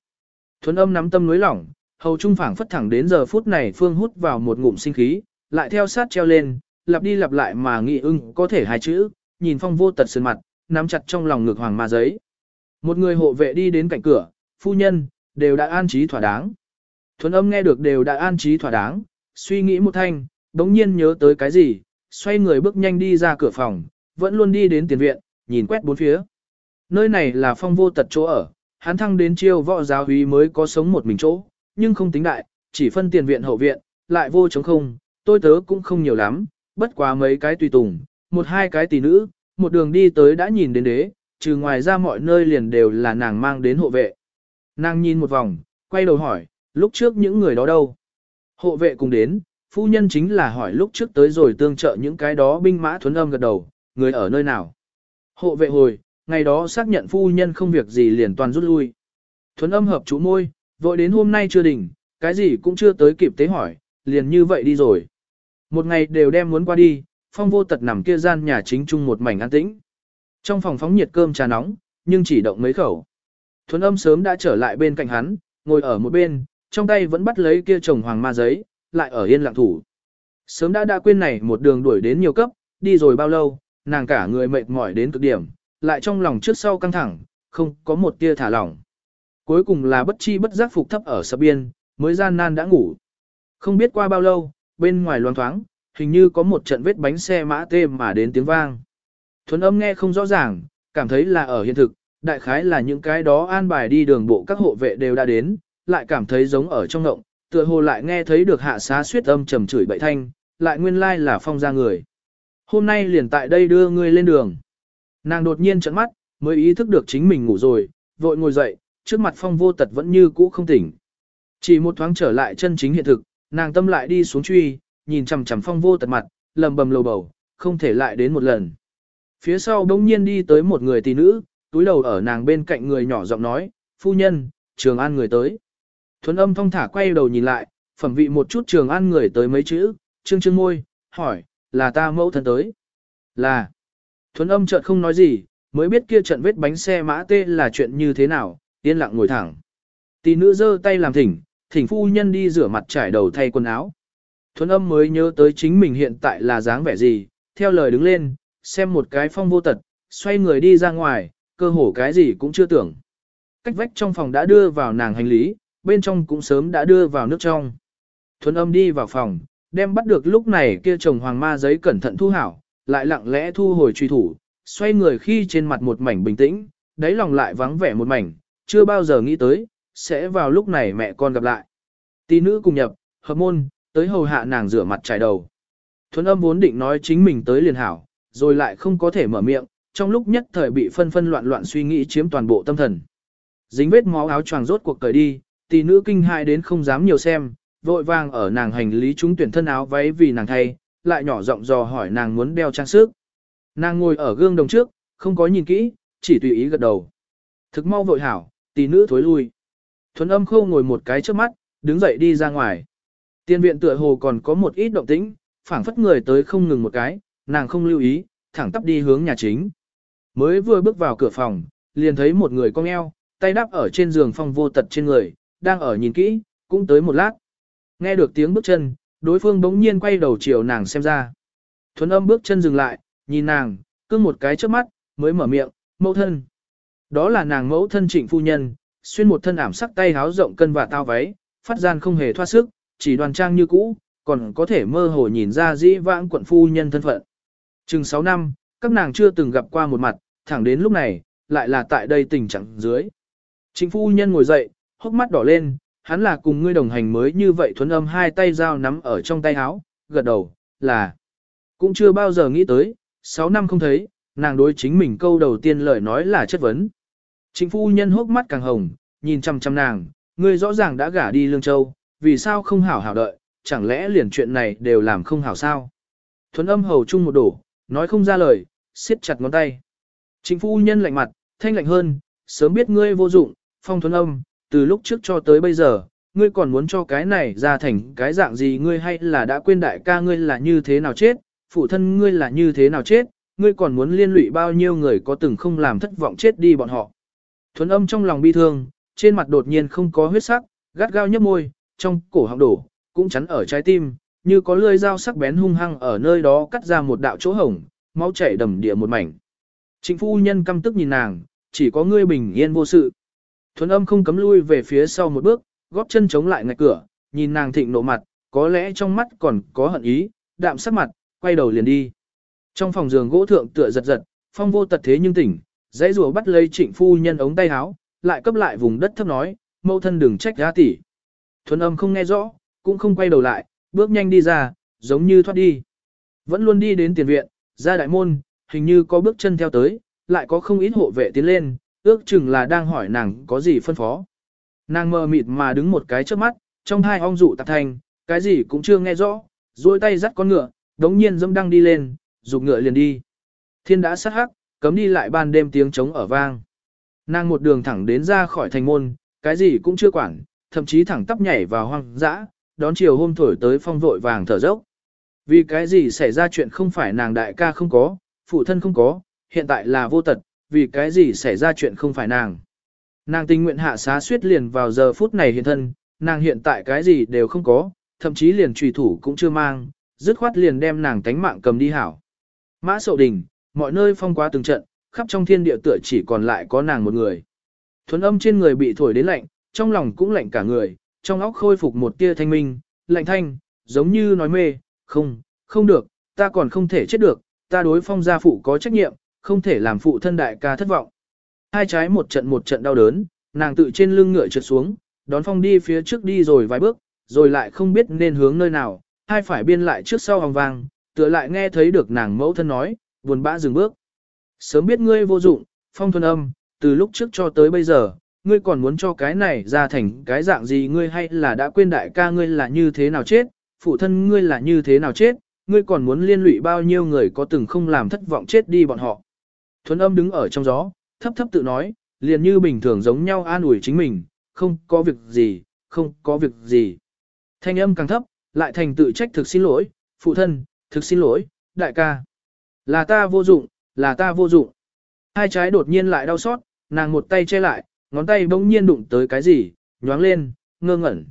Thuấn âm nắm tâm nối lỏng, hầu trung phảng phất thẳng đến giờ phút này phương hút vào một ngụm sinh khí, lại theo sát treo lên, lặp đi lặp lại mà nghị ưng có thể hai chữ, nhìn phong vô tật sơn mặt, nắm chặt trong lòng ngực hoàng ma giấy. Một người hộ vệ đi đến cạnh cửa, phu nhân, đều đã an trí thỏa đáng. Thuấn âm nghe được đều đã an trí thỏa đáng, suy nghĩ một thanh, đống nhiên nhớ tới cái gì, xoay người bước nhanh đi ra cửa phòng, vẫn luôn đi đến tiền viện, nhìn quét bốn phía. Nơi này là phong vô tật chỗ ở, hắn thăng đến chiêu võ giáo úy mới có sống một mình chỗ, nhưng không tính đại, chỉ phân tiền viện hậu viện, lại vô chống không, tôi tớ cũng không nhiều lắm, bất quá mấy cái tùy tùng, một hai cái tỷ nữ, một đường đi tới đã nhìn đến đế, trừ ngoài ra mọi nơi liền đều là nàng mang đến hộ vệ. Nàng nhìn một vòng, quay đầu hỏi, lúc trước những người đó đâu? Hộ vệ cùng đến, phu nhân chính là hỏi lúc trước tới rồi tương trợ những cái đó binh mã thuấn âm gật đầu, người ở nơi nào? Hộ vệ hồi, ngày đó xác nhận phu nhân không việc gì liền toàn rút lui. Thuấn âm hợp chủ môi, vội đến hôm nay chưa đỉnh, cái gì cũng chưa tới kịp tế hỏi, liền như vậy đi rồi. Một ngày đều đem muốn qua đi, phong vô tật nằm kia gian nhà chính chung một mảnh an tĩnh. Trong phòng phóng nhiệt cơm trà nóng, nhưng chỉ động mấy khẩu. Thuấn âm sớm đã trở lại bên cạnh hắn, ngồi ở một bên, trong tay vẫn bắt lấy kia chồng hoàng ma giấy, lại ở yên lặng thủ. Sớm đã đã quên này một đường đuổi đến nhiều cấp, đi rồi bao lâu, nàng cả người mệt mỏi đến cực điểm, lại trong lòng trước sau căng thẳng, không có một tia thả lỏng. Cuối cùng là bất chi bất giác phục thấp ở sập biên, mới gian nan đã ngủ. Không biết qua bao lâu, bên ngoài loang thoáng, hình như có một trận vết bánh xe mã tê mà đến tiếng vang. Thuấn âm nghe không rõ ràng, cảm thấy là ở hiện thực, đại khái là những cái đó an bài đi đường bộ các hộ vệ đều đã đến, lại cảm thấy giống ở trong ngộng, tựa hồ lại nghe thấy được hạ xá suyết âm trầm chửi bậy thanh, lại nguyên lai là phong ra người. Hôm nay liền tại đây đưa ngươi lên đường. Nàng đột nhiên trận mắt, mới ý thức được chính mình ngủ rồi, vội ngồi dậy, trước mặt phong vô tật vẫn như cũ không tỉnh. Chỉ một thoáng trở lại chân chính hiện thực, nàng tâm lại đi xuống truy, nhìn chằm chằm phong vô tật mặt, lầm bầm lầu bầu, không thể lại đến một lần. Phía sau đông nhiên đi tới một người tỷ nữ, túi đầu ở nàng bên cạnh người nhỏ giọng nói, phu nhân, trường an người tới. Thuấn âm thong thả quay đầu nhìn lại, phẩm vị một chút trường an người tới mấy chữ, trương trương môi, hỏi, là ta mẫu thân tới. Là. Thuấn âm chợt không nói gì, mới biết kia trận vết bánh xe mã tê là chuyện như thế nào, yên lặng ngồi thẳng. Tỷ nữ giơ tay làm thỉnh, thỉnh phu nhân đi rửa mặt trải đầu thay quần áo. Thuấn âm mới nhớ tới chính mình hiện tại là dáng vẻ gì, theo lời đứng lên, xem một cái phong vô tật, xoay người đi ra ngoài, cơ hồ cái gì cũng chưa tưởng. Cách vách trong phòng đã đưa vào nàng hành lý, bên trong cũng sớm đã đưa vào nước trong. Thuấn âm đi vào phòng, đem bắt được lúc này kia chồng hoàng ma giấy cẩn thận thu hảo, lại lặng lẽ thu hồi truy thủ, xoay người khi trên mặt một mảnh bình tĩnh, đáy lòng lại vắng vẻ một mảnh, chưa bao giờ nghĩ tới, sẽ vào lúc này mẹ con gặp lại. Tỷ nữ cùng nhập, hợp môn, tới hầu hạ nàng rửa mặt trải đầu. Thuấn âm vốn định nói chính mình tới liền hảo, rồi lại không có thể mở miệng, trong lúc nhất thời bị phân phân loạn loạn suy nghĩ chiếm toàn bộ tâm thần. Dính vết máu áo choàng rốt cuộc cởi đi, tỷ nữ kinh hại đến không dám nhiều xem, vội vàng ở nàng hành lý chúng tuyển thân áo váy vì nàng thay, lại nhỏ giọng dò hỏi nàng muốn đeo trang sức. Nàng ngồi ở gương đồng trước, không có nhìn kỹ, chỉ tùy ý gật đầu. Thực mau vội hảo, tỷ nữ thối lui. Thuấn âm khâu ngồi một cái trước mắt, đứng dậy đi ra ngoài. Tiên viện tựa hồ còn có một ít động tĩnh, phảng phất người tới không ngừng một cái, nàng không lưu ý, thẳng tắp đi hướng nhà chính. Mới vừa bước vào cửa phòng, liền thấy một người cong eo, tay đắp ở trên giường phong vô tật trên người, đang ở nhìn kỹ, cũng tới một lát. Nghe được tiếng bước chân, đối phương bỗng nhiên quay đầu chiều nàng xem ra. Thuấn âm bước chân dừng lại, nhìn nàng, cưng một cái trước mắt, mới mở miệng, mẫu thân. Đó là nàng mẫu thân trịnh phu nhân, xuyên một thân ảm sắc tay háo rộng cân và tao váy, phát gian không hề thoát sức, chỉ đoàn trang như cũ, còn có thể mơ hồ nhìn ra dĩ vãng quận phu nhân thân phận. Chừng 6 năm, các nàng chưa từng gặp qua một mặt, thẳng đến lúc này, lại là tại đây tình trạng dưới. Trịnh phu nhân ngồi dậy, hốc mắt đỏ lên, hắn là cùng ngươi đồng hành mới như vậy thuấn âm hai tay dao nắm ở trong tay áo, gật đầu, là. Cũng chưa bao giờ nghĩ tới, 6 năm không thấy, nàng đối chính mình câu đầu tiên lời nói là chất vấn. chính phu nhân hốc mắt càng hồng, nhìn chăm chăm nàng, ngươi rõ ràng đã gả đi Lương Châu, vì sao không hảo hảo đợi, chẳng lẽ liền chuyện này đều làm không hảo sao? Thuấn âm hầu chung một đổ, nói không ra lời, siết chặt ngón tay. chính phu nhân lạnh mặt, thanh lạnh hơn, sớm biết ngươi vô dụng, phong thuấn âm, từ lúc trước cho tới bây giờ, ngươi còn muốn cho cái này ra thành cái dạng gì ngươi hay là đã quên đại ca ngươi là như thế nào chết, phụ thân ngươi là như thế nào chết, ngươi còn muốn liên lụy bao nhiêu người có từng không làm thất vọng chết đi bọn họ. Thuấn âm trong lòng bi thương, trên mặt đột nhiên không có huyết sắc, gắt gao nhấp môi, trong cổ họng đổ, cũng chắn ở trái tim, như có lưỡi dao sắc bén hung hăng ở nơi đó cắt ra một đạo chỗ hổng, máu chảy đầm địa một mảnh. Trịnh phu nhân căm tức nhìn nàng, chỉ có ngươi bình yên vô sự. Thuấn âm không cấm lui về phía sau một bước, góp chân chống lại ngạch cửa, nhìn nàng thịnh nộ mặt, có lẽ trong mắt còn có hận ý, đạm sắc mặt, quay đầu liền đi. Trong phòng giường gỗ thượng tựa giật giật, phong vô tật thế nhưng tỉnh, dãy rùa bắt lấy trịnh phu nhân ống tay áo, lại cấp lại vùng đất thấp nói, mâu thân đừng trách ra tỷ. Thuấn âm không nghe rõ, cũng không quay đầu lại, bước nhanh đi ra, giống như thoát đi. Vẫn luôn đi đến tiền viện, ra đại môn, hình như có bước chân theo tới, lại có không ít hộ vệ tiến lên, ước chừng là đang hỏi nàng có gì phân phó. Nàng mờ mịt mà đứng một cái trước mắt, trong hai ong rụ tạp thành, cái gì cũng chưa nghe rõ, duỗi tay dắt con ngựa, đống nhiên dâm đăng đi lên, dục ngựa liền đi. Thiên đã sát hắc, cấm đi lại ban đêm tiếng trống ở vang. Nàng một đường thẳng đến ra khỏi thành môn, cái gì cũng chưa quản, thậm chí thẳng tắp nhảy vào hoang dã, đón chiều hôm thổi tới phong vội vàng thở dốc. Vì cái gì xảy ra chuyện không phải nàng đại ca không có, phụ thân không có, hiện tại là vô tật, vì cái gì xảy ra chuyện không phải nàng. Nàng tình nguyện hạ xá suyết liền vào giờ phút này hiện thân, nàng hiện tại cái gì đều không có, thậm chí liền trùy thủ cũng chưa mang, dứt khoát liền đem nàng tánh mạng cầm đi hảo. Mã sậu đình, mọi nơi phong quá từng trận, khắp trong thiên địa tựa chỉ còn lại có nàng một người. Thuấn âm trên người bị thổi đến lạnh, trong lòng cũng lạnh cả người, trong óc khôi phục một tia thanh minh, lạnh thanh, giống như nói mê, không, không được, ta còn không thể chết được, ta đối phong gia phụ có trách nhiệm, không thể làm phụ thân đại ca thất vọng. Hai trái một trận một trận đau đớn, nàng tự trên lưng ngựa trượt xuống, đón phong đi phía trước đi rồi vài bước, rồi lại không biết nên hướng nơi nào, hai phải biên lại trước sau hòng vang, tựa lại nghe thấy được nàng mẫu thân nói, buồn bã dừng bước. Sớm biết ngươi vô dụng, phong thuần âm, từ lúc trước cho tới bây giờ, ngươi còn muốn cho cái này ra thành cái dạng gì ngươi hay là đã quên đại ca ngươi là như thế nào chết, phụ thân ngươi là như thế nào chết, ngươi còn muốn liên lụy bao nhiêu người có từng không làm thất vọng chết đi bọn họ. Thuấn âm đứng ở trong gió, thấp thấp tự nói, liền như bình thường giống nhau an ủi chính mình, không có việc gì, không có việc gì. Thanh âm càng thấp, lại thành tự trách thực xin lỗi, phụ thân, thực xin lỗi, đại ca. Là ta vô dụng, là ta vô dụng. Hai trái đột nhiên lại đau xót, nàng một tay che lại, ngón tay bỗng nhiên đụng tới cái gì, nhoáng lên, ngơ ngẩn.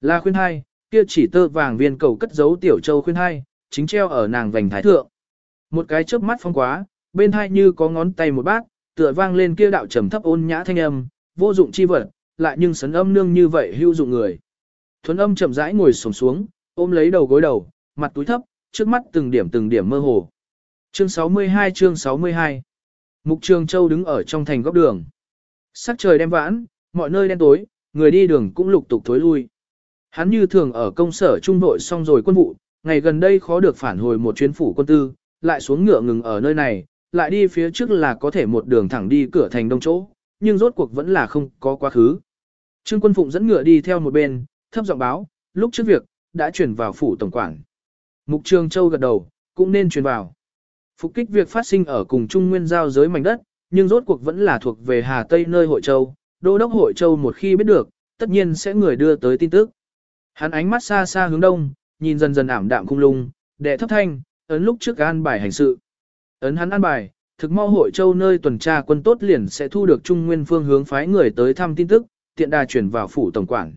Là khuyên hai, kia chỉ tơ vàng viên cầu cất giấu tiểu châu khuyên hai, chính treo ở nàng vành thái thượng. Một cái chớp mắt phong quá, bên hai như có ngón tay một bát, tựa vang lên kia đạo trầm thấp ôn nhã thanh âm, vô dụng chi vật, lại nhưng sấn âm nương như vậy hữu dụng người. Thuấn âm chậm rãi ngồi xổm xuống, ôm lấy đầu gối đầu, mặt túi thấp, trước mắt từng điểm từng điểm mơ hồ. Chương 62 chương 62 Mục Trường Châu đứng ở trong thành góc đường. Sắc trời đem vãn, mọi nơi đen tối, người đi đường cũng lục tục thối lui. Hắn như thường ở công sở trung đội xong rồi quân vụ, ngày gần đây khó được phản hồi một chuyến phủ quân tư, lại xuống ngựa ngừng ở nơi này, lại đi phía trước là có thể một đường thẳng đi cửa thành đông chỗ, nhưng rốt cuộc vẫn là không có quá khứ. Trương quân phụng dẫn ngựa đi theo một bên, thấp giọng báo, lúc trước việc, đã chuyển vào phủ tổng quản. Mục Trường Châu gật đầu, cũng nên chuyển vào. Phục kích việc phát sinh ở cùng Trung Nguyên giao giới mảnh đất, nhưng rốt cuộc vẫn là thuộc về Hà Tây nơi Hội Châu. Đô đốc Hội Châu một khi biết được, tất nhiên sẽ người đưa tới tin tức. Hắn ánh mắt xa xa hướng đông, nhìn dần dần ảm đạm cung lung, đệ thấp thanh, ấn lúc trước an bài hành sự. Ấn hắn an bài, thực mau Hội Châu nơi tuần tra quân tốt liền sẽ thu được Trung Nguyên phương hướng phái người tới thăm tin tức, tiện đà chuyển vào phủ tổng quản.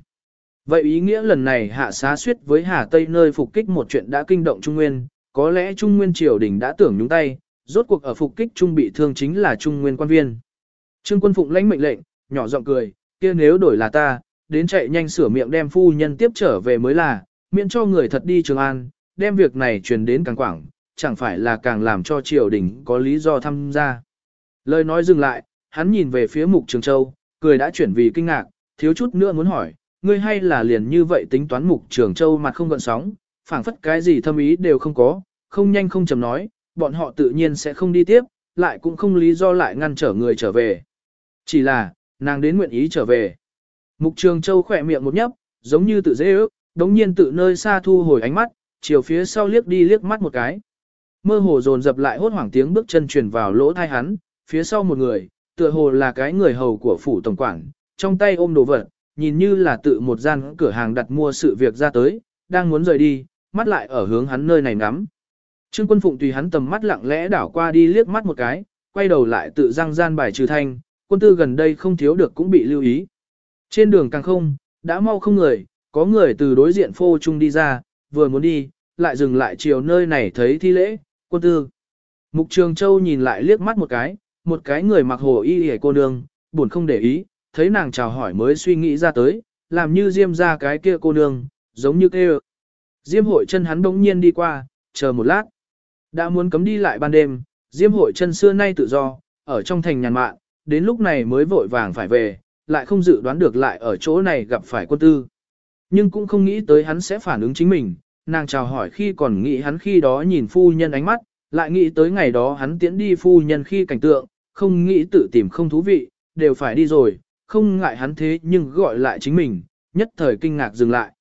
Vậy ý nghĩa lần này hạ xá suyết với Hà Tây nơi phục kích một chuyện đã kinh động Trung Nguyên, có lẽ Trung Nguyên triều đình đã tưởng nhúng tay, rốt cuộc ở phục kích Trung bị thương chính là Trung Nguyên quan viên. Trương quân phụng lãnh mệnh lệnh, nhỏ giọng cười, kia nếu đổi là ta, đến chạy nhanh sửa miệng đem phu nhân tiếp trở về mới là, miễn cho người thật đi Trường An, đem việc này truyền đến càng quảng, chẳng phải là càng làm cho triều đình có lý do tham gia. Lời nói dừng lại, hắn nhìn về phía mục Trường Châu, cười đã chuyển vì kinh ngạc, thiếu chút nữa muốn hỏi, ngươi hay là liền như vậy tính toán mục Trường Châu mặt không gợn sóng, phảng phất cái gì thâm ý đều không có, không nhanh không chậm nói, bọn họ tự nhiên sẽ không đi tiếp, lại cũng không lý do lại ngăn trở người trở về. Chỉ là, nàng đến nguyện ý trở về. Mục Trường Châu khỏe miệng một nhấp, giống như tự dễ ước, đống nhiên tự nơi xa thu hồi ánh mắt, chiều phía sau liếc đi liếc mắt một cái. Mơ hồ dồn dập lại hốt hoảng tiếng bước chân truyền vào lỗ thai hắn, phía sau một người, tựa hồ là cái người hầu của phủ tổng quản, trong tay ôm đồ vật, nhìn như là tự một gian cửa hàng đặt mua sự việc ra tới, đang muốn rời đi, mắt lại ở hướng hắn nơi này ngắm. Trương quân phụng tùy hắn tầm mắt lặng lẽ đảo qua đi liếc mắt một cái, quay đầu lại tự răng gian bài trừ thanh, quân tư gần đây không thiếu được cũng bị lưu ý. Trên đường càng không, đã mau không người, có người từ đối diện phô trung đi ra, vừa muốn đi, lại dừng lại chiều nơi này thấy thi lễ, quân tư. Mục Trường Châu nhìn lại liếc mắt một cái, một cái người mặc hồ y hề cô nương, buồn không để ý, thấy nàng chào hỏi mới suy nghĩ ra tới, làm như diêm ra cái kia cô nương, giống như kêu. Diêm hội chân hắn đống nhiên đi qua, chờ một lát. Đã muốn cấm đi lại ban đêm, Diêm hội chân xưa nay tự do, ở trong thành nhàn mạn, đến lúc này mới vội vàng phải về, lại không dự đoán được lại ở chỗ này gặp phải quân tư. Nhưng cũng không nghĩ tới hắn sẽ phản ứng chính mình, nàng chào hỏi khi còn nghĩ hắn khi đó nhìn phu nhân ánh mắt, lại nghĩ tới ngày đó hắn tiễn đi phu nhân khi cảnh tượng, không nghĩ tự tìm không thú vị, đều phải đi rồi, không ngại hắn thế nhưng gọi lại chính mình, nhất thời kinh ngạc dừng lại.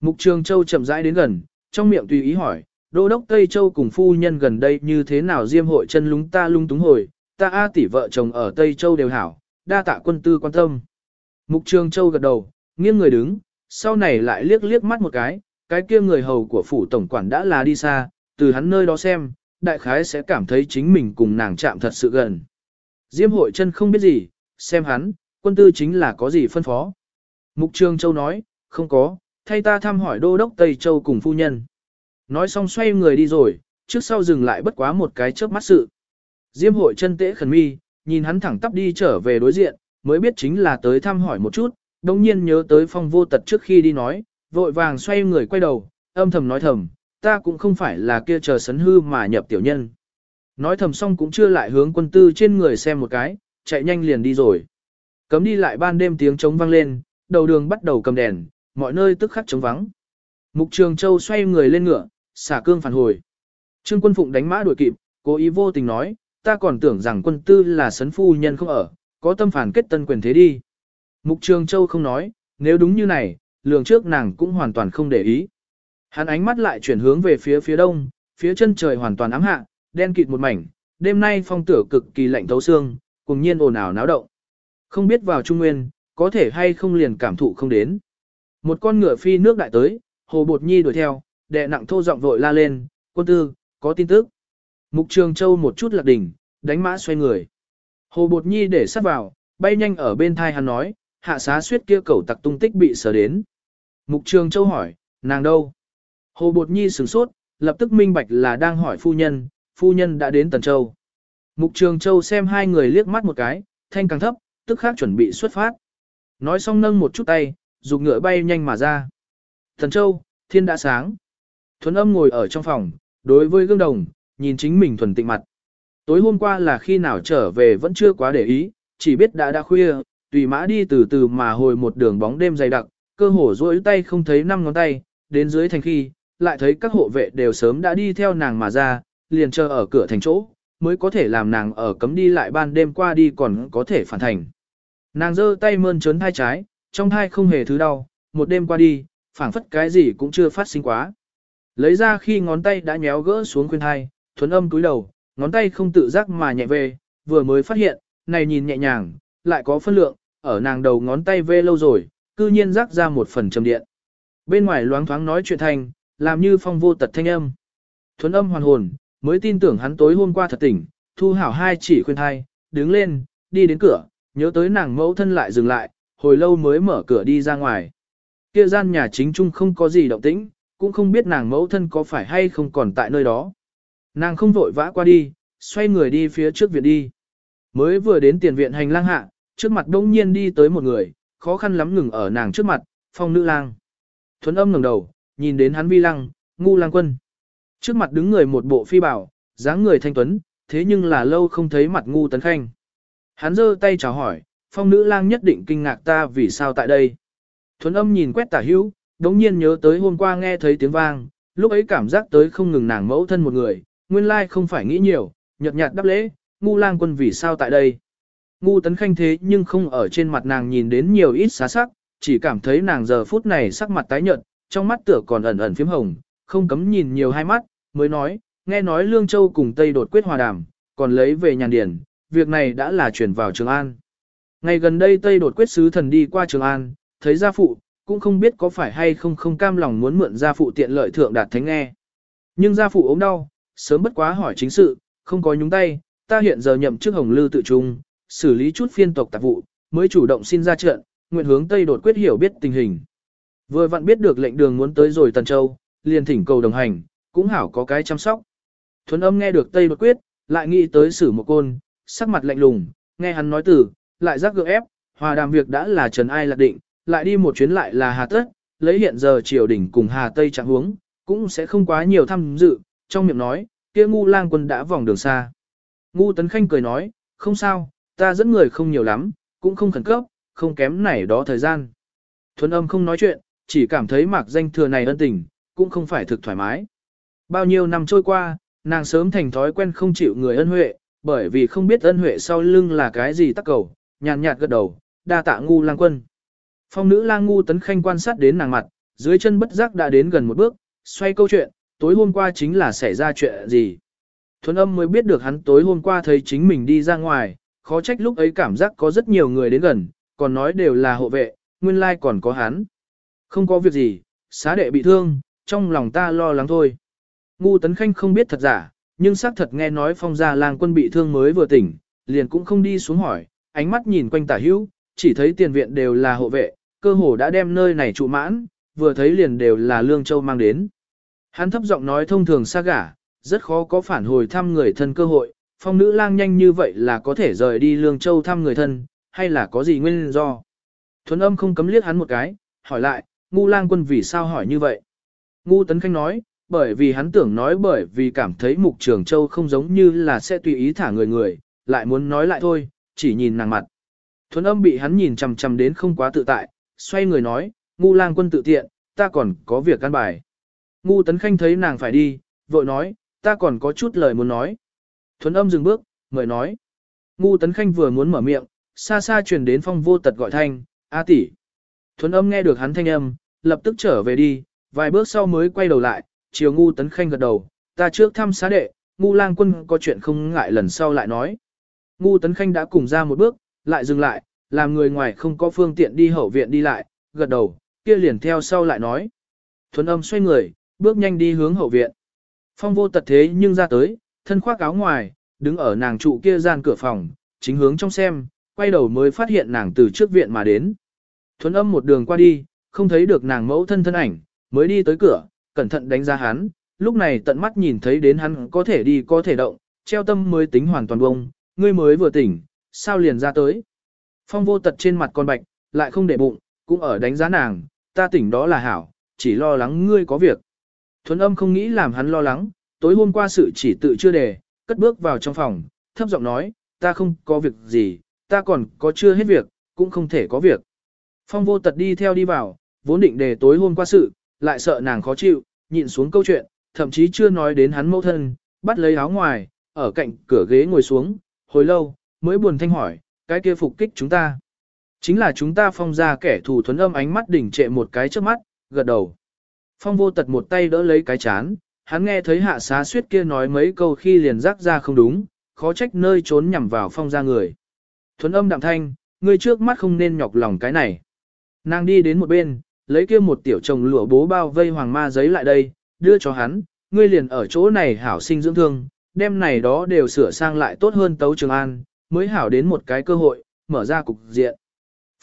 Mục Trường Châu chậm rãi đến gần, trong miệng tùy ý hỏi, Đô đốc Tây Châu cùng phu nhân gần đây như thế nào diêm hội chân lúng ta lung túng hồi, ta A tỷ vợ chồng ở Tây Châu đều hảo, đa tạ quân tư quan tâm. Mục Trường Châu gật đầu, nghiêng người đứng, sau này lại liếc liếc mắt một cái, cái kia người hầu của phủ tổng quản đã là đi xa, từ hắn nơi đó xem, đại khái sẽ cảm thấy chính mình cùng nàng chạm thật sự gần. Diêm hội chân không biết gì, xem hắn, quân tư chính là có gì phân phó. Mục Trường Châu nói, không có, thay ta thăm hỏi đô đốc Tây Châu cùng phu nhân. Nói xong xoay người đi rồi, trước sau dừng lại bất quá một cái chớp mắt sự. Diêm hội chân tễ khẩn mi, nhìn hắn thẳng tắp đi trở về đối diện, mới biết chính là tới thăm hỏi một chút, đồng nhiên nhớ tới phong vô tật trước khi đi nói, vội vàng xoay người quay đầu, âm thầm nói thầm, ta cũng không phải là kia chờ sấn hư mà nhập tiểu nhân. Nói thầm xong cũng chưa lại hướng quân tư trên người xem một cái, chạy nhanh liền đi rồi. Cấm đi lại ban đêm tiếng trống vang lên, đầu đường bắt đầu cầm đèn, mọi nơi tức khắc trống vắng. Mục Trường Châu xoay người lên ngựa, xả cương phản hồi. Trương quân phụng đánh mã đuổi kịp, cố ý vô tình nói, ta còn tưởng rằng quân tư là sấn phu nhân không ở, có tâm phản kết tân quyền thế đi. Mục Trường Châu không nói, nếu đúng như này, lường trước nàng cũng hoàn toàn không để ý. Hắn ánh mắt lại chuyển hướng về phía phía đông, phía chân trời hoàn toàn ám hạ, đen kịt một mảnh, đêm nay phong tử cực kỳ lạnh thấu xương, cùng nhiên ồn ào náo động. Không biết vào Trung Nguyên, có thể hay không liền cảm thụ không đến. Một con ngựa phi nước đại tới, Hồ Bột Nhi đuổi theo, đệ nặng thô giọng vội la lên, quân tư, có tin tức. Mục Trường Châu một chút lạc đỉnh, đánh mã xoay người. Hồ Bột Nhi để sát vào, bay nhanh ở bên thai hắn nói, hạ xá suyết kia cẩu tặc tung tích bị sở đến. Mục Trường Châu hỏi, nàng đâu? Hồ Bột Nhi sửng sốt, lập tức minh bạch là đang hỏi phu nhân, phu nhân đã đến Tần Châu. Mục Trường Châu xem hai người liếc mắt một cái, thanh càng thấp, tức khác chuẩn bị xuất phát. Nói xong nâng một chút tay, dục ngựa bay nhanh mà ra. Tần Châu, thiên đã sáng. Thuấn âm ngồi ở trong phòng, đối với gương đồng, nhìn chính mình thuần tịnh mặt. Tối hôm qua là khi nào trở về vẫn chưa quá để ý, chỉ biết đã đã khuya, tùy mã đi từ từ mà hồi một đường bóng đêm dày đặc, cơ hồ duỗi tay không thấy năm ngón tay, đến dưới thành khi, lại thấy các hộ vệ đều sớm đã đi theo nàng mà ra, liền chờ ở cửa thành chỗ, mới có thể làm nàng ở cấm đi lại ban đêm qua đi còn có thể phản thành. Nàng giơ tay mơn trớn hai trái, trong thai không hề thứ đau, một đêm qua đi, phảng phất cái gì cũng chưa phát sinh quá. Lấy ra khi ngón tay đã nhéo gỡ xuống khuyên hai, thuấn âm túi đầu, ngón tay không tự giác mà nhẹ về, vừa mới phát hiện, này nhìn nhẹ nhàng, lại có phân lượng, ở nàng đầu ngón tay vê lâu rồi, cư nhiên rắc ra một phần trầm điện. Bên ngoài loáng thoáng nói chuyện thành, làm như phong vô tật thanh âm. Thuấn âm hoàn hồn, mới tin tưởng hắn tối hôm qua thật tỉnh, thu hảo hai chỉ khuyên thai, đứng lên, đi đến cửa, nhớ tới nàng mẫu thân lại dừng lại, hồi lâu mới mở cửa đi ra ngoài. Kia gian nhà chính trung không có gì động tĩnh, cũng không biết nàng mẫu thân có phải hay không còn tại nơi đó. Nàng không vội vã qua đi, xoay người đi phía trước viện đi. Mới vừa đến tiền viện hành lang hạ, trước mặt đông nhiên đi tới một người, khó khăn lắm ngừng ở nàng trước mặt, phong nữ lang. Thuấn âm ngẩng đầu, nhìn đến hắn vi lăng, ngu lang quân. Trước mặt đứng người một bộ phi bảo, dáng người thanh tuấn, thế nhưng là lâu không thấy mặt ngu tấn khanh. Hắn giơ tay chào hỏi, phong nữ lang nhất định kinh ngạc ta vì sao tại đây. Thuấn âm nhìn quét tả hữu, đống nhiên nhớ tới hôm qua nghe thấy tiếng vang, lúc ấy cảm giác tới không ngừng nàng mẫu thân một người, nguyên lai không phải nghĩ nhiều, nhợt nhạt đáp lễ, ngu lang quân vì sao tại đây. Ngu tấn khanh thế nhưng không ở trên mặt nàng nhìn đến nhiều ít xá sắc, chỉ cảm thấy nàng giờ phút này sắc mặt tái nhợt, trong mắt tựa còn ẩn ẩn phím hồng, không cấm nhìn nhiều hai mắt, mới nói, nghe nói Lương Châu cùng Tây đột quyết hòa đàm, còn lấy về nhàn điển, việc này đã là chuyển vào Trường An. Ngày gần đây Tây đột quyết sứ thần đi qua Trường An, thấy gia phụ, cũng không biết có phải hay không không cam lòng muốn mượn gia phụ tiện lợi thượng đạt thánh nghe. Nhưng gia phụ ốm đau, sớm bất quá hỏi chính sự, không có nhúng tay, ta hiện giờ nhậm chức hồng lư tự trung, xử lý chút phiên tộc tạp vụ, mới chủ động xin ra trận, nguyện hướng Tây đột quyết hiểu biết tình hình. Vừa vặn biết được lệnh đường muốn tới rồi Tần Châu, liền thỉnh cầu đồng hành, cũng hảo có cái chăm sóc. Thuấn âm nghe được Tây đột quyết, lại nghĩ tới sử một côn, sắc mặt lạnh lùng, nghe hắn nói từ, lại giác gượng ép, hòa đàm việc đã là trần ai lạc định, lại đi một chuyến lại là hà tất, lấy hiện giờ triều đình cùng hà Tây trạng huống, cũng sẽ không quá nhiều tham dự, trong miệng nói, kia ngu lang quân đã vòng đường xa. Ngu tấn khanh cười nói, không sao, ta dẫn người không nhiều lắm, cũng không khẩn cấp, không kém này đó thời gian. Thuấn âm không nói chuyện, chỉ cảm thấy mạc danh thừa này ân tình, cũng không phải thực thoải mái. Bao nhiêu năm trôi qua, nàng sớm thành thói quen không chịu người ân huệ, bởi vì không biết ân huệ sau lưng là cái gì tắc cầu, nhàn nhạt gật đầu, đa tạ ngu lang quân. Phong nữ lang ngu tấn khanh quan sát đến nàng mặt, dưới chân bất giác đã đến gần một bước, xoay câu chuyện, tối hôm qua chính là xảy ra chuyện gì. Thuấn âm mới biết được hắn tối hôm qua thấy chính mình đi ra ngoài, khó trách lúc ấy cảm giác có rất nhiều người đến gần, còn nói đều là hộ vệ, nguyên lai còn có hắn. Không có việc gì, xá đệ bị thương, trong lòng ta lo lắng thôi. Ngu tấn khanh không biết thật giả, nhưng xác thật nghe nói phong gia lang quân bị thương mới vừa tỉnh, liền cũng không đi xuống hỏi, ánh mắt nhìn quanh tả hữu, chỉ thấy tiền viện đều là hộ vệ, cơ hồ đã đem nơi này trụ mãn, vừa thấy liền đều là lương châu mang đến. Hắn thấp giọng nói thông thường xa gả, rất khó có phản hồi thăm người thân cơ hội, phong nữ lang nhanh như vậy là có thể rời đi lương châu thăm người thân, hay là có gì nguyên do. Thuấn âm không cấm liếc hắn một cái, hỏi lại, ngu lang quân vì sao hỏi như vậy. Ngu tấn khanh nói, bởi vì hắn tưởng nói bởi vì cảm thấy mục trường châu không giống như là sẽ tùy ý thả người người, lại muốn nói lại thôi, chỉ nhìn nàng mặt. Thuấn âm bị hắn nhìn chằm chằm đến không quá tự tại, xoay người nói, ngu lang quân tự tiện, ta còn có việc căn bài. Ngu tấn khanh thấy nàng phải đi, vội nói, ta còn có chút lời muốn nói. Thuấn âm dừng bước, mời nói. Ngu tấn khanh vừa muốn mở miệng, xa xa truyền đến phong vô tật gọi thanh, A tỷ. Thuấn âm nghe được hắn thanh âm, lập tức trở về đi, vài bước sau mới quay đầu lại, chiều ngu tấn khanh gật đầu, ta trước thăm xá đệ, ngu lang quân có chuyện không ngại lần sau lại nói. Ngu tấn khanh đã cùng ra một bước, lại dừng lại, làm người ngoài không có phương tiện đi hậu viện đi lại, gật đầu, kia liền theo sau lại nói. Thuấn âm xoay người, bước nhanh đi hướng hậu viện. Phong vô tật thế nhưng ra tới, thân khoác áo ngoài, đứng ở nàng trụ kia gian cửa phòng, chính hướng trong xem, quay đầu mới phát hiện nàng từ trước viện mà đến. Thuấn âm một đường qua đi, không thấy được nàng mẫu thân thân ảnh, mới đi tới cửa, cẩn thận đánh giá hắn, lúc này tận mắt nhìn thấy đến hắn có thể đi có thể động, treo tâm mới tính hoàn toàn bông, ngươi mới vừa tỉnh, sao liền ra tới. Phong vô tật trên mặt con bạch, lại không để bụng, cũng ở đánh giá nàng, ta tỉnh đó là hảo, chỉ lo lắng ngươi có việc. Thuấn âm không nghĩ làm hắn lo lắng, tối hôm qua sự chỉ tự chưa đề, cất bước vào trong phòng, thấp giọng nói, ta không có việc gì, ta còn có chưa hết việc, cũng không thể có việc. Phong vô tật đi theo đi vào, vốn định đề tối hôm qua sự, lại sợ nàng khó chịu, nhịn xuống câu chuyện, thậm chí chưa nói đến hắn mẫu thân, bắt lấy áo ngoài, ở cạnh cửa ghế ngồi xuống, hồi lâu, mới buồn thanh hỏi, cái kia phục kích chúng ta. Chính là chúng ta phong ra kẻ thù thuấn âm ánh mắt đỉnh trệ một cái trước mắt, gật đầu. Phong vô tật một tay đỡ lấy cái chán, hắn nghe thấy hạ xá suyết kia nói mấy câu khi liền rắc ra không đúng, khó trách nơi trốn nhằm vào phong ra người. Thuấn âm đạm thanh, ngươi trước mắt không nên nhọc lòng cái này. Nàng đi đến một bên, lấy kia một tiểu chồng lụa bố bao vây hoàng ma giấy lại đây, đưa cho hắn, ngươi liền ở chỗ này hảo sinh dưỡng thương, đêm này đó đều sửa sang lại tốt hơn tấu trường an, mới hảo đến một cái cơ hội, mở ra cục diện.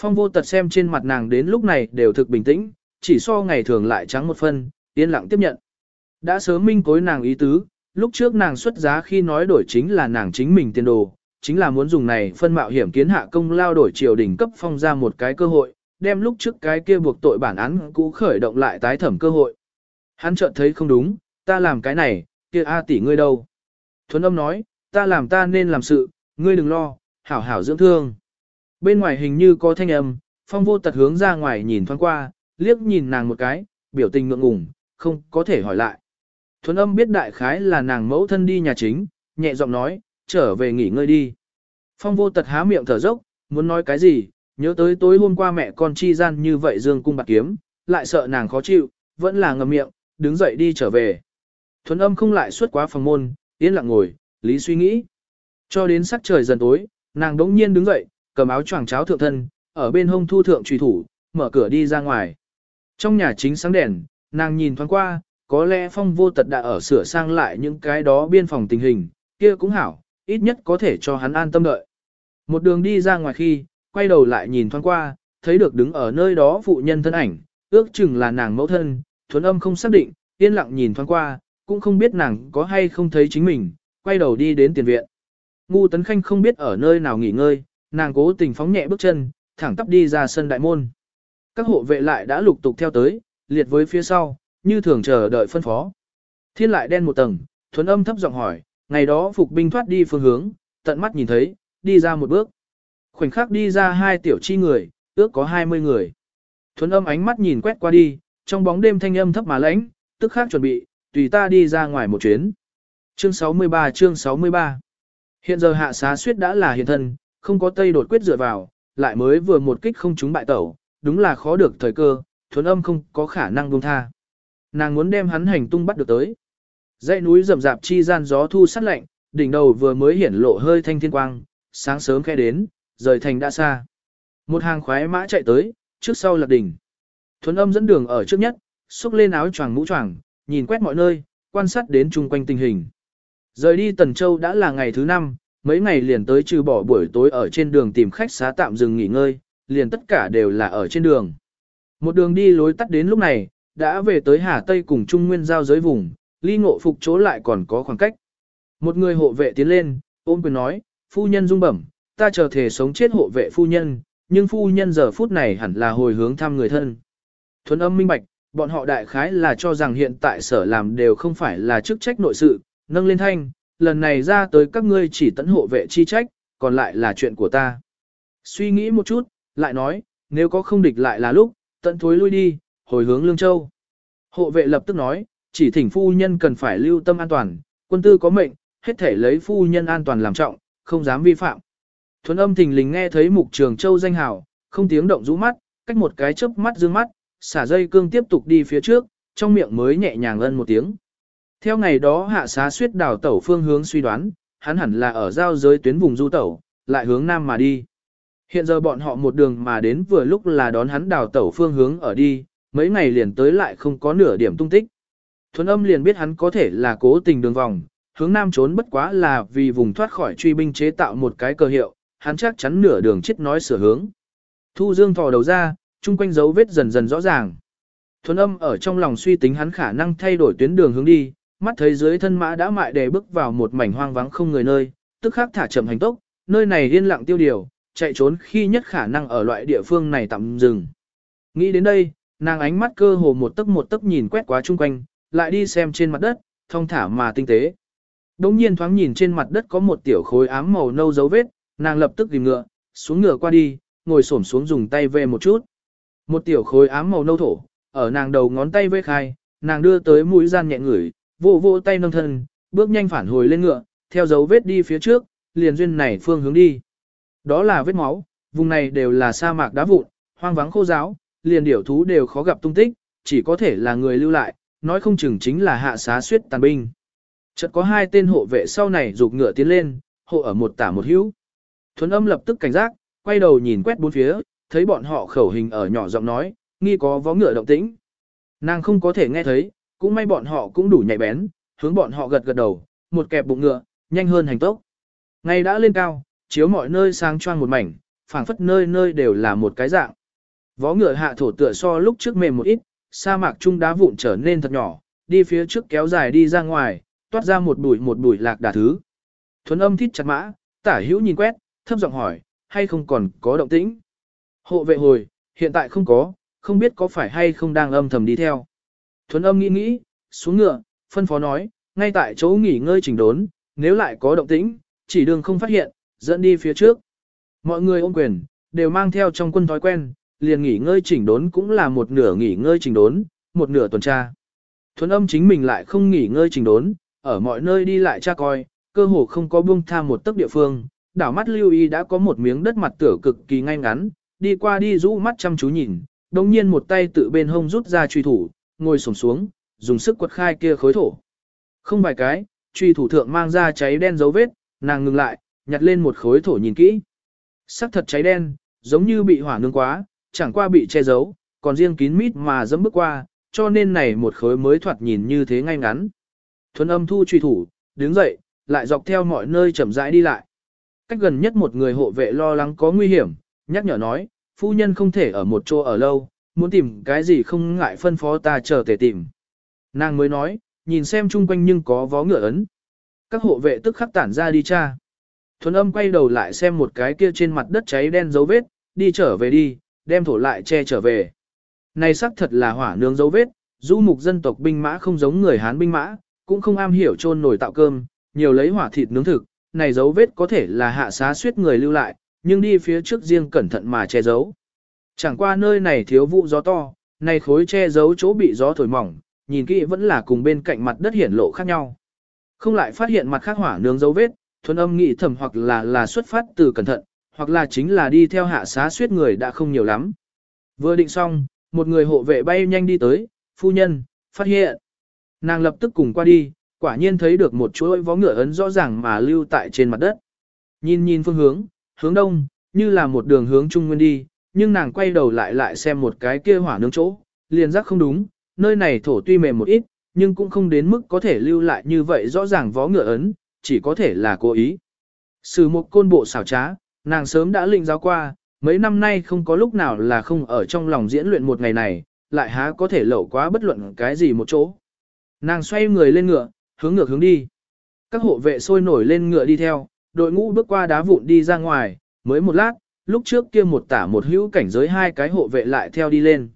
Phong vô tật xem trên mặt nàng đến lúc này đều thực bình tĩnh, chỉ so ngày thường lại trắng một phân, yên lặng tiếp nhận. Đã sớm minh cối nàng ý tứ, lúc trước nàng xuất giá khi nói đổi chính là nàng chính mình tiền đồ, chính là muốn dùng này phân mạo hiểm kiến hạ công lao đổi triều đình cấp phong ra một cái cơ hội, đem lúc trước cái kia buộc tội bản án cũ khởi động lại tái thẩm cơ hội. Hắn chợt thấy không đúng, ta làm cái này, kia A tỷ ngươi đâu? Thuấn âm nói, ta làm ta nên làm sự, ngươi đừng lo, hảo hảo dưỡng thương. Bên ngoài hình như có thanh âm, phong vô tật hướng ra ngoài nhìn thoáng qua, liếc nhìn nàng một cái, biểu tình ngượng ngùng, không có thể hỏi lại. Thuấn âm biết đại khái là nàng mẫu thân đi nhà chính, nhẹ giọng nói, trở về nghỉ ngơi đi. Phong vô tật há miệng thở dốc, muốn nói cái gì, nhớ tới tối hôm qua mẹ con chi gian như vậy dương cung bạc kiếm, lại sợ nàng khó chịu, vẫn là ngậm miệng, đứng dậy đi trở về. Thuấn âm không lại suốt quá phòng môn, yên lặng ngồi, lý suy nghĩ. Cho đến sắc trời dần tối, nàng đống nhiên đứng dậy, cầm áo choàng cháo thượng thân, ở bên hông thu thượng trùy thủ, mở cửa đi ra ngoài. Trong nhà chính sáng đèn, nàng nhìn thoáng qua, có lẽ phong vô tật đã ở sửa sang lại những cái đó biên phòng tình hình, kia cũng hảo, ít nhất có thể cho hắn an tâm đợi. Một đường đi ra ngoài khi, quay đầu lại nhìn thoáng qua, thấy được đứng ở nơi đó phụ nhân thân ảnh, ước chừng là nàng mẫu thân, thuấn âm không xác định, yên lặng nhìn thoáng qua, cũng không biết nàng có hay không thấy chính mình, quay đầu đi đến tiền viện. Ngu Tấn Khanh không biết ở nơi nào nghỉ ngơi, nàng cố tình phóng nhẹ bước chân, thẳng tắp đi ra sân đại môn. Các hộ vệ lại đã lục tục theo tới, liệt với phía sau, như thường chờ đợi phân phó. Thiên lại đen một tầng, thuấn âm thấp giọng hỏi, ngày đó phục binh thoát đi phương hướng, tận mắt nhìn thấy, đi ra một bước. Khoảnh khắc đi ra hai tiểu chi người, ước có 20 người. Thuấn âm ánh mắt nhìn quét qua đi, trong bóng đêm thanh âm thấp mà lãnh, tức khắc chuẩn bị, tùy ta đi ra ngoài một chuyến. Chương 63 chương 63 Hiện giờ hạ xá suyết đã là hiện thân, không có tây đột quyết dựa vào, lại mới vừa một kích không trúng bại tẩu, đúng là khó được thời cơ, thuấn âm không có khả năng buông tha. Nàng muốn đem hắn hành tung bắt được tới. Dãy núi rậm rạp chi gian gió thu sát lạnh, đỉnh đầu vừa mới hiển lộ hơi thanh thiên quang, sáng sớm khe đến, rời thành đã xa. Một hàng khoái mã chạy tới, trước sau là đỉnh. Thuấn âm dẫn đường ở trước nhất, xúc lên áo choàng mũ choàng, nhìn quét mọi nơi, quan sát đến chung quanh tình hình. Rời đi Tần Châu đã là ngày thứ năm, mấy ngày liền tới trừ bỏ buổi tối ở trên đường tìm khách xá tạm dừng nghỉ ngơi, liền tất cả đều là ở trên đường. Một đường đi lối tắt đến lúc này, đã về tới Hà Tây cùng Trung Nguyên giao giới vùng, ly ngộ phục chỗ lại còn có khoảng cách. Một người hộ vệ tiến lên, ôm quyền nói, phu nhân dung bẩm, ta chờ thể sống chết hộ vệ phu nhân, nhưng phu nhân giờ phút này hẳn là hồi hướng thăm người thân. Thuấn âm minh bạch, bọn họ đại khái là cho rằng hiện tại sở làm đều không phải là chức trách nội sự, nâng lên thanh, lần này ra tới các ngươi chỉ tận hộ vệ chi trách, còn lại là chuyện của ta. Suy nghĩ một chút, lại nói, nếu có không địch lại là lúc, tận thối lui đi, hồi hướng Lương Châu. Hộ vệ lập tức nói, chỉ thỉnh phu nhân cần phải lưu tâm an toàn, quân tư có mệnh, hết thể lấy phu nhân an toàn làm trọng, không dám vi phạm. Thuấn âm thình lình nghe thấy mục trường châu danh hào, không tiếng động rũ mắt, cách một cái chớp mắt dương mắt, xả dây cương tiếp tục đi phía trước, trong miệng mới nhẹ nhàng ân một tiếng. Theo ngày đó hạ xá suyết đào tẩu phương hướng suy đoán, hắn hẳn là ở giao giới tuyến vùng du tẩu, lại hướng nam mà đi. Hiện giờ bọn họ một đường mà đến vừa lúc là đón hắn đào tẩu phương hướng ở đi, mấy ngày liền tới lại không có nửa điểm tung tích. Thuấn âm liền biết hắn có thể là cố tình đường vòng, hướng nam trốn bất quá là vì vùng thoát khỏi truy binh chế tạo một cái cơ hiệu, hắn chắc chắn nửa đường chết nói sửa hướng. Thu Dương thò đầu ra, chung quanh dấu vết dần dần rõ ràng. Thuấn âm ở trong lòng suy tính hắn khả năng thay đổi tuyến đường hướng đi, mắt thấy dưới thân mã đã mại để bước vào một mảnh hoang vắng không người nơi, tức khắc thả chậm hành tốc, nơi này yên lặng tiêu điều, chạy trốn khi nhất khả năng ở loại địa phương này tạm dừng. Nghĩ đến đây, nàng ánh mắt cơ hồ một tấc một tấc nhìn quét qua chung quanh, lại đi xem trên mặt đất, thông thả mà tinh tế. Đống nhiên thoáng nhìn trên mặt đất có một tiểu khối ám màu nâu dấu vết, nàng lập tức tìm ngựa, xuống ngựa qua đi, ngồi xổm xuống dùng tay về một chút. Một tiểu khối ám màu nâu thổ, ở nàng đầu ngón tay vê khai, nàng đưa tới mũi gian nhẹ ngửi, vô vô tay nâng thân, bước nhanh phản hồi lên ngựa, theo dấu vết đi phía trước, liền duyên này phương hướng đi. Đó là vết máu, vùng này đều là sa mạc đá vụn, hoang vắng khô giáo, liền điểu thú đều khó gặp tung tích, chỉ có thể là người lưu lại, nói không chừng chính là hạ xá suyết tàn binh. Chợt có hai tên hộ vệ sau này rụt ngựa tiến lên, hộ ở một tả một hữu. Thuấn âm lập tức cảnh giác, quay đầu nhìn quét bốn phía, thấy bọn họ khẩu hình ở nhỏ giọng nói, nghi có vó ngựa động tĩnh. Nàng không có thể nghe thấy, cũng may bọn họ cũng đủ nhạy bén, hướng bọn họ gật gật đầu, một kẹp bụng ngựa, nhanh hơn hành tốc. Ngày đã lên cao, chiếu mọi nơi sang choang một mảnh, phảng phất nơi nơi đều là một cái dạng. Vó ngựa hạ thổ tựa so lúc trước mềm một ít, sa mạc trung đá vụn trở nên thật nhỏ, đi phía trước kéo dài đi ra ngoài, toát ra một bụi một bụi lạc đà thứ. Thuấn âm thít chặt mã, tả hữu nhìn quét, thấp giọng hỏi, hay không còn có động tĩnh? Hộ vệ hồi, hiện tại không có, không biết có phải hay không đang âm thầm đi theo. Thuấn âm nghĩ nghĩ, xuống ngựa, phân phó nói, ngay tại chỗ nghỉ ngơi chỉnh đốn, nếu lại có động tĩnh, chỉ đường không phát hiện, dẫn đi phía trước. Mọi người ôm quyền, đều mang theo trong quân thói quen, liền nghỉ ngơi chỉnh đốn cũng là một nửa nghỉ ngơi chỉnh đốn, một nửa tuần tra. Thuấn âm chính mình lại không nghỉ ngơi chỉnh đốn, ở mọi nơi đi lại tra coi, cơ hồ không có buông tha một tấc địa phương, đảo mắt lưu ý đã có một miếng đất mặt tửa cực kỳ ngay ngắn, đi qua đi rũ mắt chăm chú nhìn, đồng nhiên một tay tự bên hông rút ra truy thủ, ngồi xổm xuống, dùng sức quật khai kia khối thổ. Không vài cái, truy thủ thượng mang ra cháy đen dấu vết, nàng ngừng lại, nhặt lên một khối thổ nhìn kỹ. Sắc thật cháy đen, giống như bị hỏa nương quá, chẳng qua bị che giấu, còn riêng kín mít mà dẫm bước qua, cho nên này một khối mới thoạt nhìn như thế ngay ngắn. Thuần âm thu truy thủ, đứng dậy, lại dọc theo mọi nơi chậm rãi đi lại. Cách gần nhất một người hộ vệ lo lắng có nguy hiểm, nhắc nhở nói, phu nhân không thể ở một chỗ ở lâu, muốn tìm cái gì không ngại phân phó ta chờ thể tìm. Nàng mới nói, nhìn xem chung quanh nhưng có vó ngựa ấn. Các hộ vệ tức khắc tản ra đi cha. Thuần âm quay đầu lại xem một cái kia trên mặt đất cháy đen dấu vết, đi trở về đi, đem thổ lại che trở về. Này xác thật là hỏa nướng dấu vết, du mục dân tộc binh mã không giống người Hán binh mã, cũng không am hiểu chôn nổi tạo cơm, nhiều lấy hỏa thịt nướng thực, này dấu vết có thể là hạ xá suyết người lưu lại, nhưng đi phía trước riêng cẩn thận mà che giấu. Chẳng qua nơi này thiếu vụ gió to, này khối che giấu chỗ bị gió thổi mỏng, nhìn kỹ vẫn là cùng bên cạnh mặt đất hiển lộ khác nhau. Không lại phát hiện mặt khác hỏa nướng dấu vết, thuần âm nghĩ thầm hoặc là là xuất phát từ cẩn thận, hoặc là chính là đi theo hạ xá suyết người đã không nhiều lắm. Vừa định xong, một người hộ vệ bay nhanh đi tới, phu nhân, phát hiện. Nàng lập tức cùng qua đi, quả nhiên thấy được một chuỗi vó ngựa ấn rõ ràng mà lưu tại trên mặt đất. Nhìn nhìn phương hướng, hướng đông, như là một đường hướng trung nguyên đi, nhưng nàng quay đầu lại lại xem một cái kia hỏa nướng chỗ, liền giác không đúng, nơi này thổ tuy mềm một ít, nhưng cũng không đến mức có thể lưu lại như vậy rõ ràng vó ngựa ấn, chỉ có thể là cố ý. Sử một côn bộ xảo trá, nàng sớm đã linh giáo qua, mấy năm nay không có lúc nào là không ở trong lòng diễn luyện một ngày này, lại há có thể lẩu quá bất luận cái gì một chỗ. Nàng xoay người lên ngựa, hướng ngược hướng đi. Các hộ vệ sôi nổi lên ngựa đi theo, đội ngũ bước qua đá vụn đi ra ngoài, mới một lát, lúc trước kia một tả một hữu cảnh giới hai cái hộ vệ lại theo đi lên.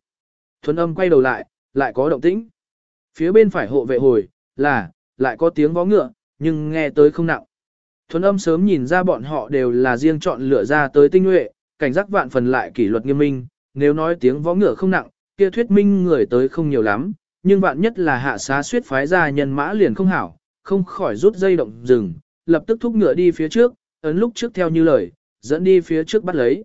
Thuấn âm quay đầu lại, lại có động tĩnh. Phía bên phải hộ vệ hồi, là, lại có tiếng vó ngựa, nhưng nghe tới không nặng. Thuấn âm sớm nhìn ra bọn họ đều là riêng chọn lựa ra tới tinh nhuệ, cảnh giác vạn phần lại kỷ luật nghiêm minh, nếu nói tiếng võ ngựa không nặng, kia thuyết minh người tới không nhiều lắm, nhưng vạn nhất là hạ xá suyết phái ra nhân mã liền không hảo, không khỏi rút dây động rừng, lập tức thúc ngựa đi phía trước, ấn lúc trước theo như lời, dẫn đi phía trước bắt lấy.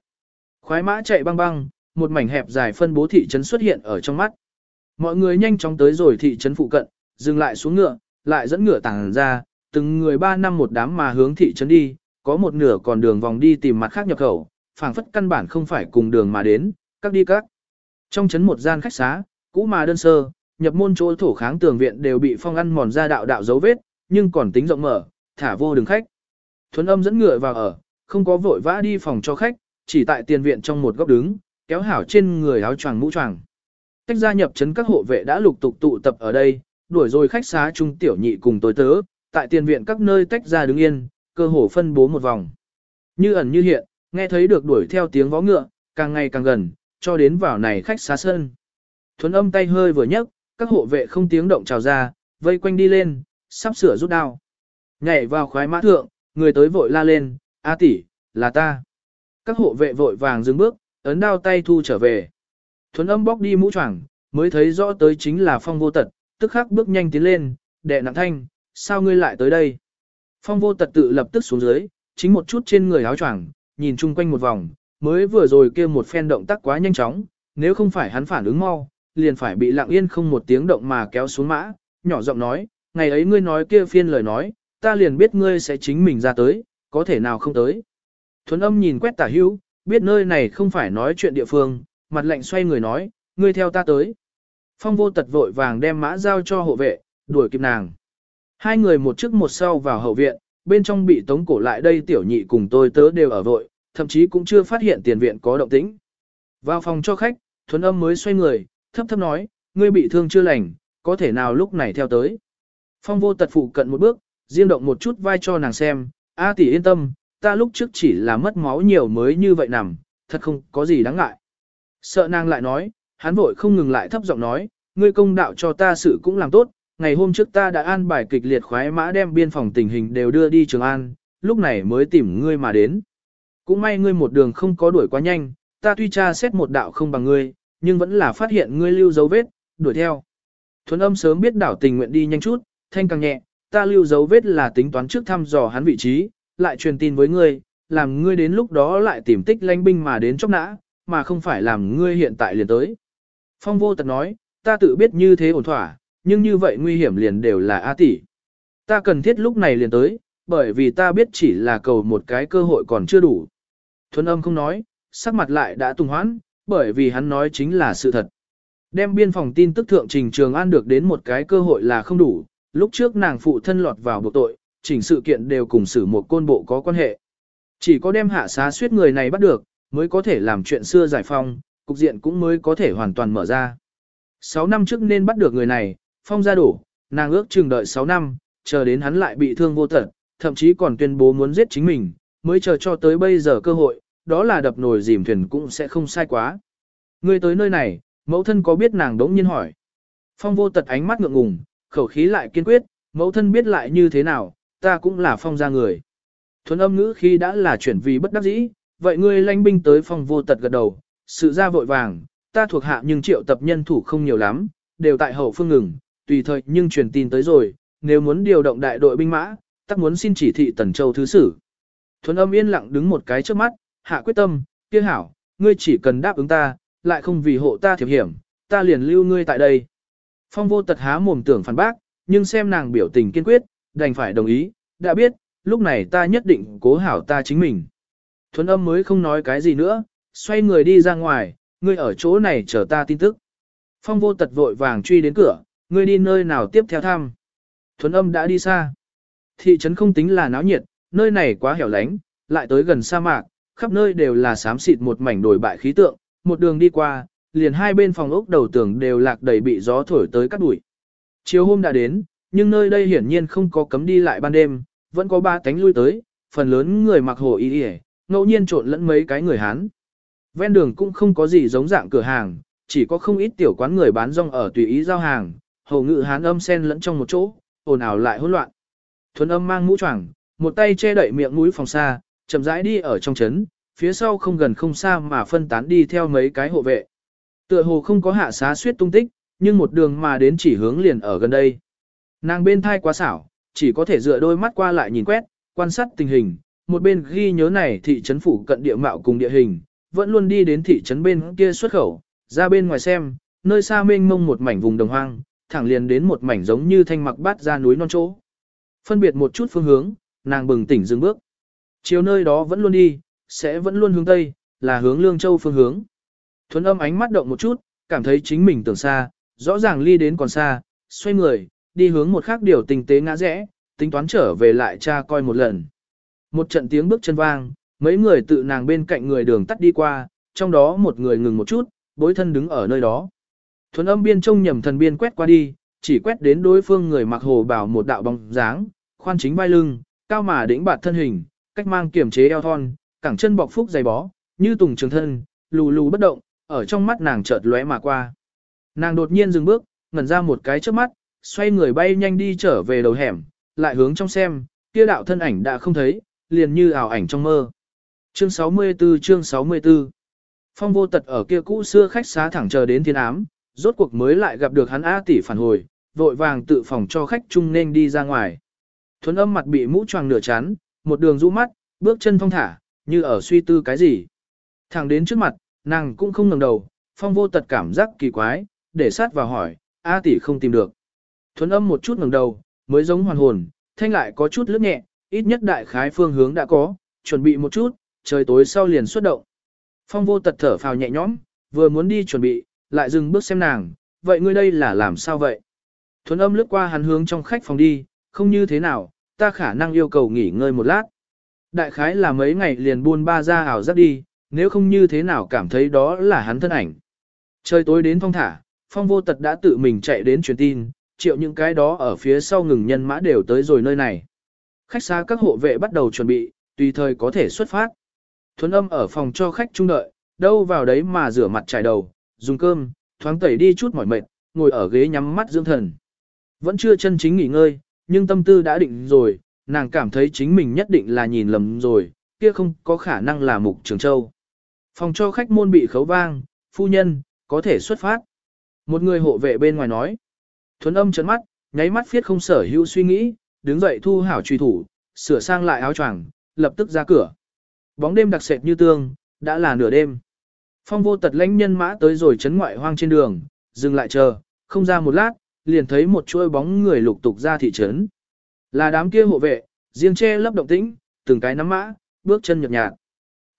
Khoái mã chạy băng băng, một mảnh hẹp dài phân bố thị trấn xuất hiện ở trong mắt. Mọi người nhanh chóng tới rồi thị trấn phụ cận, dừng lại xuống ngựa, lại dẫn ngựa tàng ra, từng người ba năm một đám mà hướng thị trấn đi, có một nửa còn đường vòng đi tìm mặt khác nhập khẩu, phảng phất căn bản không phải cùng đường mà đến, các đi các. Trong trấn một gian khách xá, cũ mà đơn sơ, nhập môn chỗ thổ kháng tường viện đều bị phong ăn mòn ra đạo đạo dấu vết, nhưng còn tính rộng mở, thả vô đường khách. Thuấn âm dẫn ngựa vào ở, không có vội vã đi phòng cho khách, chỉ tại tiền viện trong một góc đứng, kéo hảo trên người áo choàng mũ choàng. Tách gia nhập trấn các hộ vệ đã lục tục tụ tập ở đây, đuổi rồi khách xá trung tiểu nhị cùng tối tớ, tại tiền viện các nơi tách ra đứng yên, cơ hồ phân bố một vòng. Như ẩn như hiện, nghe thấy được đuổi theo tiếng vó ngựa, càng ngày càng gần, cho đến vào này khách xá sân. Thuấn âm tay hơi vừa nhấc, các hộ vệ không tiếng động trào ra, vây quanh đi lên, sắp sửa rút đao. Nhảy vào khoái mã thượng, người tới vội la lên, A tỷ, là ta. Các hộ vệ vội vàng dừng bước, ấn đao tay thu trở về. Thuấn âm bóc đi mũ choàng, mới thấy rõ tới chính là phong vô tật, tức khắc bước nhanh tiến lên, đệ nặng thanh, sao ngươi lại tới đây? Phong vô tật tự lập tức xuống dưới, chính một chút trên người áo choàng, nhìn chung quanh một vòng, mới vừa rồi kia một phen động tác quá nhanh chóng, nếu không phải hắn phản ứng mau, liền phải bị lặng yên không một tiếng động mà kéo xuống mã, nhỏ giọng nói, ngày ấy ngươi nói kia phiên lời nói, ta liền biết ngươi sẽ chính mình ra tới, có thể nào không tới. Thuấn âm nhìn quét tả hữu, biết nơi này không phải nói chuyện địa phương, mặt lạnh xoay người nói, ngươi theo ta tới. Phong vô tật vội vàng đem mã giao cho hộ vệ, đuổi kịp nàng. Hai người một trước một sau vào hậu viện, bên trong bị tống cổ lại đây tiểu nhị cùng tôi tớ đều ở vội, thậm chí cũng chưa phát hiện tiền viện có động tĩnh. Vào phòng cho khách, thuấn âm mới xoay người, thấp thấp nói, ngươi bị thương chưa lành, có thể nào lúc này theo tới. Phong vô tật phụ cận một bước, riêng động một chút vai cho nàng xem, A tỷ yên tâm, ta lúc trước chỉ là mất máu nhiều mới như vậy nằm, thật không có gì đáng ngại. Sợ nàng lại nói, hắn vội không ngừng lại thấp giọng nói, ngươi công đạo cho ta sự cũng làm tốt, ngày hôm trước ta đã an bài kịch liệt khoái mã đem biên phòng tình hình đều đưa đi Trường An, lúc này mới tìm ngươi mà đến. Cũng may ngươi một đường không có đuổi quá nhanh, ta tuy tra xét một đạo không bằng ngươi, nhưng vẫn là phát hiện ngươi lưu dấu vết, đuổi theo. Thuấn âm sớm biết đảo tình nguyện đi nhanh chút, thanh càng nhẹ, ta lưu dấu vết là tính toán trước thăm dò hắn vị trí, lại truyền tin với ngươi, làm ngươi đến lúc đó lại tìm tích lãnh binh mà đến chốc nã, mà không phải làm ngươi hiện tại liền tới. Phong vô tật nói, ta tự biết như thế ổn thỏa, nhưng như vậy nguy hiểm liền đều là A tỷ. Ta cần thiết lúc này liền tới, bởi vì ta biết chỉ là cầu một cái cơ hội còn chưa đủ. Thuấn âm không nói, sắc mặt lại đã tung hoãn, bởi vì hắn nói chính là sự thật. Đem biên phòng tin tức thượng trình trường an được đến một cái cơ hội là không đủ, lúc trước nàng phụ thân lọt vào buộc tội, chỉnh sự kiện đều cùng xử một côn bộ có quan hệ. Chỉ có đem hạ xá suyết người này bắt được, mới có thể làm chuyện xưa giải phong, cục diện cũng mới có thể hoàn toàn mở ra. 6 năm trước nên bắt được người này, phong ra đổ, nàng ước chừng đợi 6 năm, chờ đến hắn lại bị thương vô tận, thậm chí còn tuyên bố muốn giết chính mình, mới chờ cho tới bây giờ cơ hội, đó là đập nồi dìm thuyền cũng sẽ không sai quá. Người tới nơi này, mẫu thân có biết nàng đống nhiên hỏi. Phong vô tật ánh mắt ngượng ngùng, khẩu khí lại kiên quyết, mẫu thân biết lại như thế nào, ta cũng là phong gia người. Thuấn âm ngữ khi đã là chuyển vì bất đắc dĩ, vậy ngươi lãnh binh tới phong vô tật gật đầu, sự ra vội vàng, ta thuộc hạ nhưng triệu tập nhân thủ không nhiều lắm, đều tại hậu phương ngừng, tùy thời nhưng truyền tin tới rồi, nếu muốn điều động đại đội binh mã, tắc muốn xin chỉ thị Tần Châu Thứ Sử. Thuấn âm yên lặng đứng một cái trước mắt, hạ quyết tâm, kia hảo, ngươi chỉ cần đáp ứng ta, lại không vì hộ ta thiệp hiểm, ta liền lưu ngươi tại đây. Phong vô tật há mồm tưởng phản bác, nhưng xem nàng biểu tình kiên quyết, đành phải đồng ý, đã biết, lúc này ta nhất định cố hảo ta chính mình. Thuấn âm mới không nói cái gì nữa, xoay người đi ra ngoài, ngươi ở chỗ này chờ ta tin tức. Phong vô tật vội vàng truy đến cửa, ngươi đi nơi nào tiếp theo thăm. Thuấn âm đã đi xa. Thị trấn không tính là náo nhiệt, nơi này quá hẻo lánh, lại tới gần sa mạc, khắp nơi đều là xám xịt một mảnh đồi bại khí tượng, một đường đi qua, liền hai bên phòng ốc đầu tường đều lạc đầy bị gió thổi tới cắt bụi. Chiều hôm đã đến, nhưng nơi đây hiển nhiên không có cấm đi lại ban đêm, vẫn có ba cánh lui tới, phần lớn người mặc hồ y y, ngẫu nhiên trộn lẫn mấy cái người Hán. Ven đường cũng không có gì giống dạng cửa hàng, chỉ có không ít tiểu quán người bán rong ở tùy ý giao hàng, hầu ngự Hán âm xen lẫn trong một chỗ, ồn ào lại hỗn loạn. Thuấn âm mang mũ choàng, một tay che đậy miệng mũi phòng xa, chậm rãi đi ở trong trấn, phía sau không gần không xa mà phân tán đi theo mấy cái hộ vệ. Tựa hồ không có hạ xá suyết tung tích, nhưng một đường mà đến chỉ hướng liền ở gần đây. Nàng bên thai quá xảo, chỉ có thể dựa đôi mắt qua lại nhìn quét, quan sát tình hình, một bên ghi nhớ này thị trấn phủ cận địa mạo cùng địa hình, vẫn luôn đi đến thị trấn bên kia xuất khẩu, ra bên ngoài xem, nơi xa mênh mông một mảnh vùng đồng hoang, thẳng liền đến một mảnh giống như thanh mặc bát ra núi non chỗ. Phân biệt một chút phương hướng, nàng bừng tỉnh dừng bước. Chiều nơi đó vẫn luôn đi, sẽ vẫn luôn hướng tây, là hướng Lương Châu phương hướng. Thuấn âm ánh mắt động một chút, cảm thấy chính mình tưởng xa, rõ ràng ly đến còn xa, xoay người, đi hướng một khác điều tình tế ngã rẽ, tính toán trở về lại cha coi một lần. Một trận tiếng bước chân vang, mấy người tự nàng bên cạnh người đường tắt đi qua, trong đó một người ngừng một chút, bối thân đứng ở nơi đó thuần âm biên trông nhầm thần biên quét qua đi, chỉ quét đến đối phương người mặc hồ bảo một đạo bóng dáng, khoan chính vai lưng, cao mà đĩnh bạt thân hình, cách mang kiểm chế eo thon, cẳng chân bọc phúc dày bó, như tùng trường thân, lù lù bất động, ở trong mắt nàng chợt lóe mà qua. Nàng đột nhiên dừng bước, ngẩn ra một cái trước mắt, xoay người bay nhanh đi trở về đầu hẻm, lại hướng trong xem, kia đạo thân ảnh đã không thấy, liền như ảo ảnh trong mơ. Chương 64 chương 64 Phong vô tật ở kia cũ xưa khách xá thẳng chờ đến thiên ám, rốt cuộc mới lại gặp được hắn A tỷ phản hồi, vội vàng tự phòng cho khách chung nên đi ra ngoài. Thuấn âm mặt bị mũ choàng nửa chán, một đường rũ mắt, bước chân thong thả, như ở suy tư cái gì. Thẳng đến trước mặt, nàng cũng không ngẩng đầu, phong vô tật cảm giác kỳ quái, để sát vào hỏi, A tỷ không tìm được. Thuấn âm một chút ngẩng đầu, mới giống hoàn hồn, thanh lại có chút lướt nhẹ, ít nhất đại khái phương hướng đã có, chuẩn bị một chút, trời tối sau liền xuất động. Phong vô tật thở phào nhẹ nhõm, vừa muốn đi chuẩn bị, lại dừng bước xem nàng, vậy ngươi đây là làm sao vậy? Thuấn âm lướt qua hắn hướng trong khách phòng đi, không như thế nào, ta khả năng yêu cầu nghỉ ngơi một lát. Đại khái là mấy ngày liền buôn ba ra ảo giấc đi, nếu không như thế nào cảm thấy đó là hắn thân ảnh. Trời tối đến phong thả, phong vô tật đã tự mình chạy đến truyền tin, triệu những cái đó ở phía sau ngừng nhân mã đều tới rồi nơi này. Khách xa các hộ vệ bắt đầu chuẩn bị, tùy thời có thể xuất phát. Thuấn âm ở phòng cho khách trung đợi, đâu vào đấy mà rửa mặt trải đầu, dùng cơm, thoáng tẩy đi chút mỏi mệt, ngồi ở ghế nhắm mắt dưỡng thần. Vẫn chưa chân chính nghỉ ngơi, nhưng tâm tư đã định rồi, nàng cảm thấy chính mình nhất định là nhìn lầm rồi, kia không có khả năng là mục trường châu. Phòng cho khách môn bị khấu vang, phu nhân, có thể xuất phát. Một người hộ vệ bên ngoài nói. Thuấn âm chấn mắt, nháy mắt phiết không sở hữu suy nghĩ, đứng dậy thu hảo truy thủ, sửa sang lại áo choàng, lập tức ra cửa. Bóng đêm đặc sệt như tương, đã là nửa đêm. Phong vô tật lãnh nhân mã tới rồi chấn ngoại hoang trên đường, dừng lại chờ, không ra một lát, liền thấy một chuỗi bóng người lục tục ra thị trấn. Là đám kia hộ vệ, riêng che lấp động tĩnh, từng cái nắm mã, bước chân nhợt nhạt.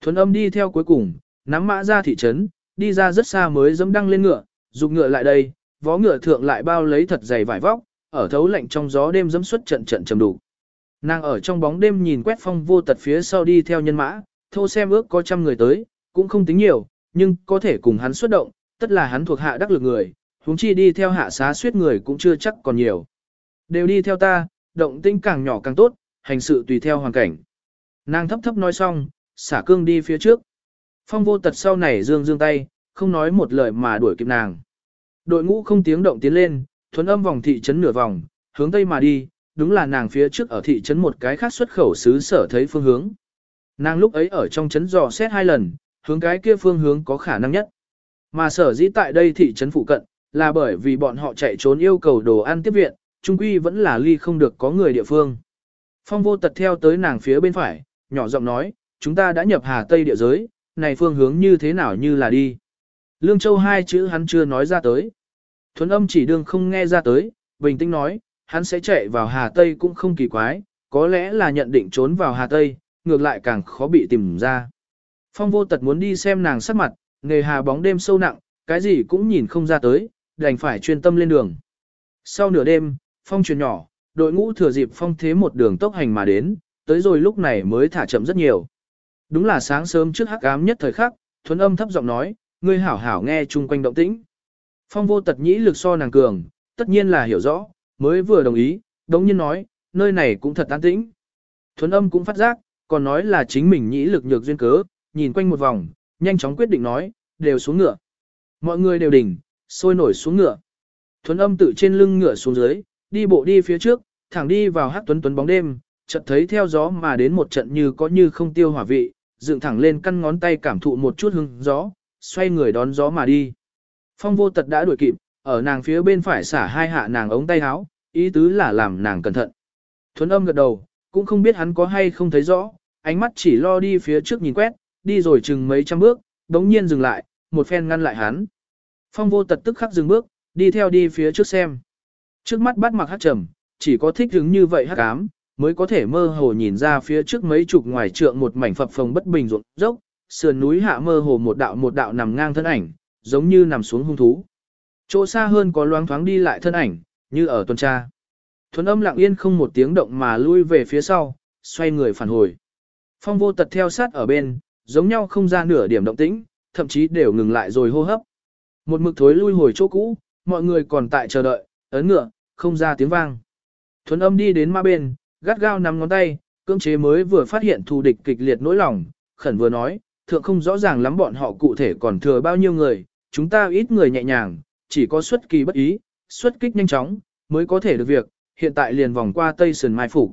Thuấn âm đi theo cuối cùng, nắm mã ra thị trấn, đi ra rất xa mới dẫm đăng lên ngựa, dục ngựa lại đây, vó ngựa thượng lại bao lấy thật dày vải vóc, ở thấu lạnh trong gió đêm dẫm xuất trận trận trầm đủ. Nàng ở trong bóng đêm nhìn quét phong vô tật phía sau đi theo nhân mã, thô xem ước có trăm người tới, cũng không tính nhiều, nhưng có thể cùng hắn xuất động, tất là hắn thuộc hạ đắc lực người, huống chi đi theo hạ xá suyết người cũng chưa chắc còn nhiều. Đều đi theo ta, động tinh càng nhỏ càng tốt, hành sự tùy theo hoàn cảnh. Nàng thấp thấp nói xong, xả cương đi phía trước. Phong vô tật sau này dương dương tay, không nói một lời mà đuổi kịp nàng. Đội ngũ không tiếng động tiến lên, thuấn âm vòng thị trấn nửa vòng, hướng tây mà đi, đúng là nàng phía trước ở thị trấn một cái khác xuất khẩu xứ sở thấy phương hướng. Nàng lúc ấy ở trong trấn dò xét hai lần, hướng cái kia phương hướng có khả năng nhất. Mà sở dĩ tại đây thị trấn phụ cận, là bởi vì bọn họ chạy trốn yêu cầu đồ ăn tiếp viện, trung quy vẫn là ly không được có người địa phương. Phong vô tật theo tới nàng phía bên phải, nhỏ giọng nói, chúng ta đã nhập Hà Tây địa giới, này phương hướng như thế nào như là đi. Lương Châu hai chữ hắn chưa nói ra tới. Thuấn âm chỉ đương không nghe ra tới, bình tĩnh nói, hắn sẽ chạy vào Hà Tây cũng không kỳ quái, có lẽ là nhận định trốn vào Hà Tây, ngược lại càng khó bị tìm ra. Phong vô tật muốn đi xem nàng sắc mặt, nghề hà bóng đêm sâu nặng, cái gì cũng nhìn không ra tới, đành phải chuyên tâm lên đường. Sau nửa đêm, phong chuyển nhỏ, đội ngũ thừa dịp phong thế một đường tốc hành mà đến, tới rồi lúc này mới thả chậm rất nhiều. Đúng là sáng sớm trước hắc ám nhất thời khắc, thuấn âm thấp giọng nói, ngươi hảo hảo nghe chung quanh động tĩnh. Phong vô tật nhĩ lực so nàng cường, tất nhiên là hiểu rõ, mới vừa đồng ý, đống nhiên nói, nơi này cũng thật an tĩnh. Thuấn âm cũng phát giác, còn nói là chính mình nhĩ lực nhược duyên cớ, nhìn quanh một vòng, nhanh chóng quyết định nói, đều xuống ngựa. Mọi người đều đỉnh, sôi nổi xuống ngựa. Thuấn âm tự trên lưng ngựa xuống dưới, đi bộ đi phía trước, thẳng đi vào hát tuấn tuấn bóng đêm, chợt thấy theo gió mà đến một trận như có như không tiêu hỏa vị, dựng thẳng lên căn ngón tay cảm thụ một chút hương gió, xoay người đón gió mà đi. Phong vô tật đã đuổi kịp, ở nàng phía bên phải xả hai hạ nàng ống tay áo, ý tứ là làm nàng cẩn thận. Thuấn âm gật đầu, cũng không biết hắn có hay không thấy rõ, ánh mắt chỉ lo đi phía trước nhìn quét, đi rồi chừng mấy trăm bước, đống nhiên dừng lại, một phen ngăn lại hắn. Phong vô tật tức khắc dừng bước, đi theo đi phía trước xem. Trước mắt bắt mặc hát trầm, chỉ có thích hứng như vậy hát ám, mới có thể mơ hồ nhìn ra phía trước mấy chục ngoài trượng một mảnh phập phồng bất bình ruộng dốc, sườn núi hạ mơ hồ một đạo một đạo nằm ngang thân ảnh, giống như nằm xuống hung thú. Chỗ xa hơn có loáng thoáng đi lại thân ảnh, như ở tuần tra. Thuấn âm lặng yên không một tiếng động mà lui về phía sau, xoay người phản hồi. Phong vô tật theo sát ở bên, giống nhau không ra nửa điểm động tĩnh, thậm chí đều ngừng lại rồi hô hấp. Một mực thối lui hồi chỗ cũ, mọi người còn tại chờ đợi, ấn ngựa, không ra tiếng vang. Thuấn âm đi đến ma bên, gắt gao nắm ngón tay, cưỡng chế mới vừa phát hiện thù địch kịch liệt nỗi lòng, khẩn vừa nói, thượng không rõ ràng lắm bọn họ cụ thể còn thừa bao nhiêu người, chúng ta ít người nhẹ nhàng, chỉ có xuất kỳ bất ý, xuất kích nhanh chóng, mới có thể được việc, hiện tại liền vòng qua tây sườn mai phủ.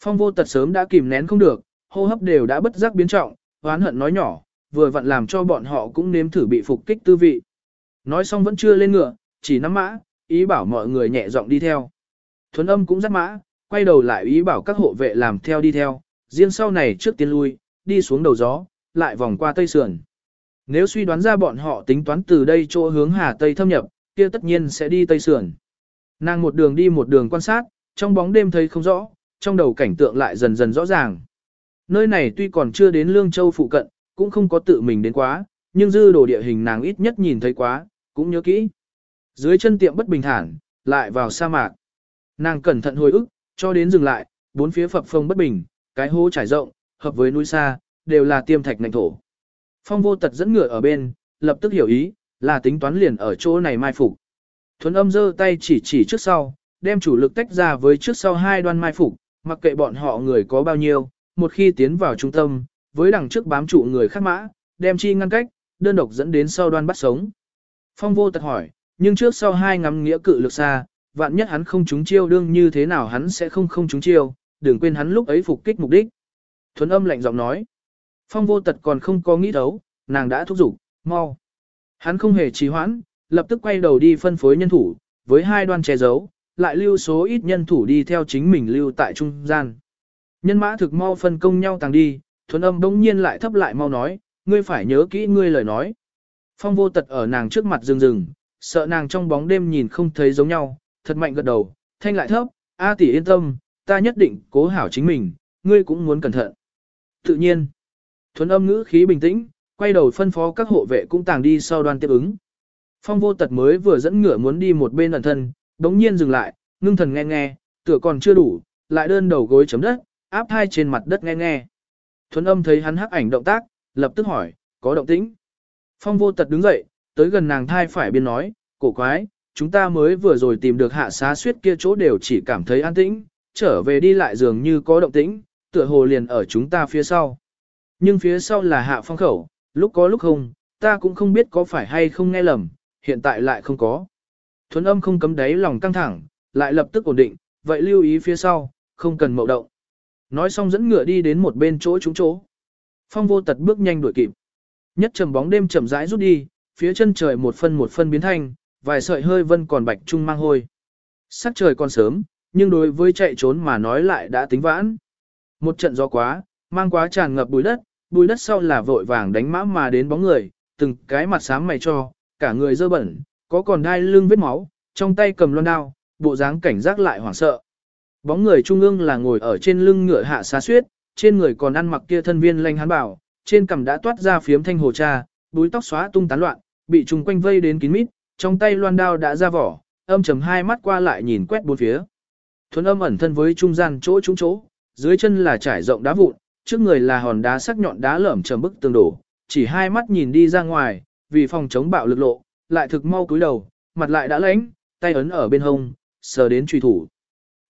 Phong vô tật sớm đã kìm nén không được, hô hấp đều đã bất giác biến trọng, oán hận nói nhỏ, vừa vặn làm cho bọn họ cũng nếm thử bị phục kích tư vị. Nói xong vẫn chưa lên ngựa, chỉ nắm mã, ý bảo mọi người nhẹ giọng đi theo. Thuấn âm cũng dắt mã, quay đầu lại ý bảo các hộ vệ làm theo đi theo, riêng sau này trước tiên lui, đi xuống đầu gió, lại vòng qua tây sườn. Nếu suy đoán ra bọn họ tính toán từ đây chỗ hướng hà tây thâm nhập, kia tất nhiên sẽ đi tây sườn. Nàng một đường đi một đường quan sát, trong bóng đêm thấy không rõ, trong đầu cảnh tượng lại dần dần rõ ràng. Nơi này tuy còn chưa đến Lương Châu phụ cận, cũng không có tự mình đến quá, nhưng dư đồ địa hình nàng ít nhất nhìn thấy quá, cũng nhớ kỹ. Dưới chân tiệm bất bình thản, lại vào sa mạc. Nàng cẩn thận hồi ức, cho đến dừng lại, bốn phía phập phồng bất bình, cái hố trải rộng, hợp với núi xa, đều là tiêm thạch nạnh thổ. Phong vô tật dẫn ngựa ở bên, lập tức hiểu ý, là tính toán liền ở chỗ này mai phục. Thuấn âm giơ tay chỉ chỉ trước sau, đem chủ lực tách ra với trước sau hai đoan mai phục, mặc kệ bọn họ người có bao nhiêu, một khi tiến vào trung tâm, với đằng trước bám trụ người khác mã, đem chi ngăn cách, đơn độc dẫn đến sau đoan bắt sống. Phong vô tật hỏi, nhưng trước sau hai ngắm nghĩa cự lực xa, vạn nhất hắn không trúng chiêu đương như thế nào hắn sẽ không không trúng chiêu, đừng quên hắn lúc ấy phục kích mục đích. Thuấn âm lạnh giọng nói, phong vô tật còn không có nghĩ đấu, nàng đã thúc giục, mau. Hắn không hề trì hoãn, lập tức quay đầu đi phân phối nhân thủ, với hai đoan che giấu, lại lưu số ít nhân thủ đi theo chính mình lưu tại trung gian. Nhân mã thực mau phân công nhau tàng đi, thuần âm bỗng nhiên lại thấp lại mau nói, ngươi phải nhớ kỹ ngươi lời nói. Phong vô tật ở nàng trước mặt rừng rừng, sợ nàng trong bóng đêm nhìn không thấy giống nhau, thật mạnh gật đầu, thanh lại thấp, A tỷ yên tâm, ta nhất định cố hảo chính mình, ngươi cũng muốn cẩn thận. Tự nhiên, thuần âm ngữ khí bình tĩnh, quay đầu phân phó các hộ vệ cũng tàng đi sau đoàn tiếp ứng. Phong vô tật mới vừa dẫn ngựa muốn đi một bên ẩn thân, đống nhiên dừng lại, ngưng thần nghe nghe, tựa còn chưa đủ, lại đơn đầu gối chấm đất, áp thai trên mặt đất nghe nghe. Thuấn âm thấy hắn hắc ảnh động tác, lập tức hỏi, có động tĩnh. Phong vô tật đứng dậy, tới gần nàng thai phải biên nói, cổ quái, chúng ta mới vừa rồi tìm được hạ xá suyết kia chỗ đều chỉ cảm thấy an tĩnh, trở về đi lại dường như có động tĩnh, tựa hồ liền ở chúng ta phía sau. Nhưng phía sau là hạ phong khẩu, lúc có lúc không, ta cũng không biết có phải hay không nghe lầm, hiện tại lại không có. Thuấn âm không cấm đáy lòng căng thẳng, lại lập tức ổn định, vậy lưu ý phía sau, không cần mậu động. Nói xong dẫn ngựa đi đến một bên chỗ trúng chỗ. Phong vô tật bước nhanh đuổi kịp. Nhất trầm bóng đêm chậm rãi rút đi, phía chân trời một phân một phân biến thành, vài sợi hơi vân còn bạch trung mang hôi. Sắc trời còn sớm, nhưng đối với chạy trốn mà nói lại đã tính vãn. Một trận gió quá, mang quá tràn ngập bùi đất, bùi đất sau là vội vàng đánh mã mà đến bóng người, từng cái mặt xám mày cho, cả người dơ bẩn, có còn đai lưng vết máu, trong tay cầm loan đao, bộ dáng cảnh giác lại hoảng sợ. Bóng người trung ương là ngồi ở trên lưng ngựa hạ xá suyết, trên người còn ăn mặc kia thân viên lanh hán bảo, trên cằm đã toát ra phiếm thanh hồ cha, búi tóc xóa tung tán loạn, bị trùng quanh vây đến kín mít, trong tay loan đao đã ra vỏ, âm trầm hai mắt qua lại nhìn quét bốn phía. Thuấn âm ẩn thân với trung gian chỗ trúng chỗ, dưới chân là trải rộng đá vụn, trước người là hòn đá sắc nhọn đá lởm chầm bức tường đổ, chỉ hai mắt nhìn đi ra ngoài, vì phòng chống bạo lực lộ, lại thực mau cúi đầu, mặt lại đã lãnh, tay ấn ở bên hông, sờ đến truy thủ.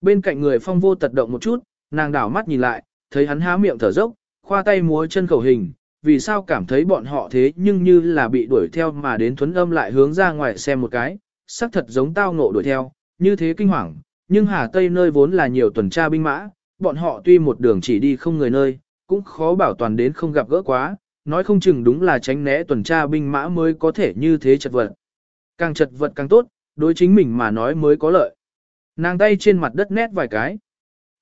Bên cạnh người phong vô tật động một chút, nàng đảo mắt nhìn lại, thấy hắn há miệng thở dốc, khoa tay múa chân khẩu hình, vì sao cảm thấy bọn họ thế nhưng như là bị đuổi theo mà đến thuấn âm lại hướng ra ngoài xem một cái, sắc thật giống tao ngộ đuổi theo, như thế kinh hoàng, nhưng Hà Tây nơi vốn là nhiều tuần tra binh mã, bọn họ tuy một đường chỉ đi không người nơi, cũng khó bảo toàn đến không gặp gỡ quá, nói không chừng đúng là tránh né tuần tra binh mã mới có thể như thế chật vật. Càng chật vật càng tốt, đối chính mình mà nói mới có lợi. Nàng tay trên mặt đất nét vài cái.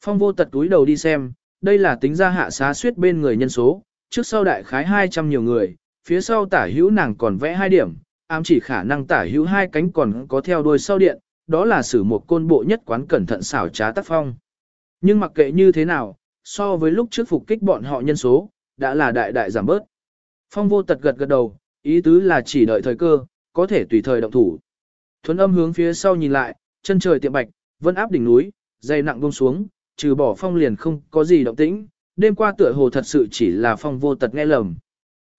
Phong vô tật túi đầu đi xem, đây là tính ra hạ xá suyết bên người nhân số, trước sau đại khái 200 nhiều người, phía sau tả hữu nàng còn vẽ hai điểm, ám chỉ khả năng tả hữu hai cánh còn có theo đuôi sau điện, đó là sử một côn bộ nhất quán cẩn thận xảo trá tác phong. Nhưng mặc kệ như thế nào, so với lúc trước phục kích bọn họ nhân số, đã là đại đại giảm bớt. Phong vô tật gật gật đầu, ý tứ là chỉ đợi thời cơ, có thể tùy thời động thủ. Thuấn âm hướng phía sau nhìn lại, chân trời tiệm bạch, vân áp đỉnh núi, dây nặng buông xuống, trừ bỏ phong liền không có gì động tĩnh, đêm qua tựa hồ thật sự chỉ là phong vô tật nghe lầm.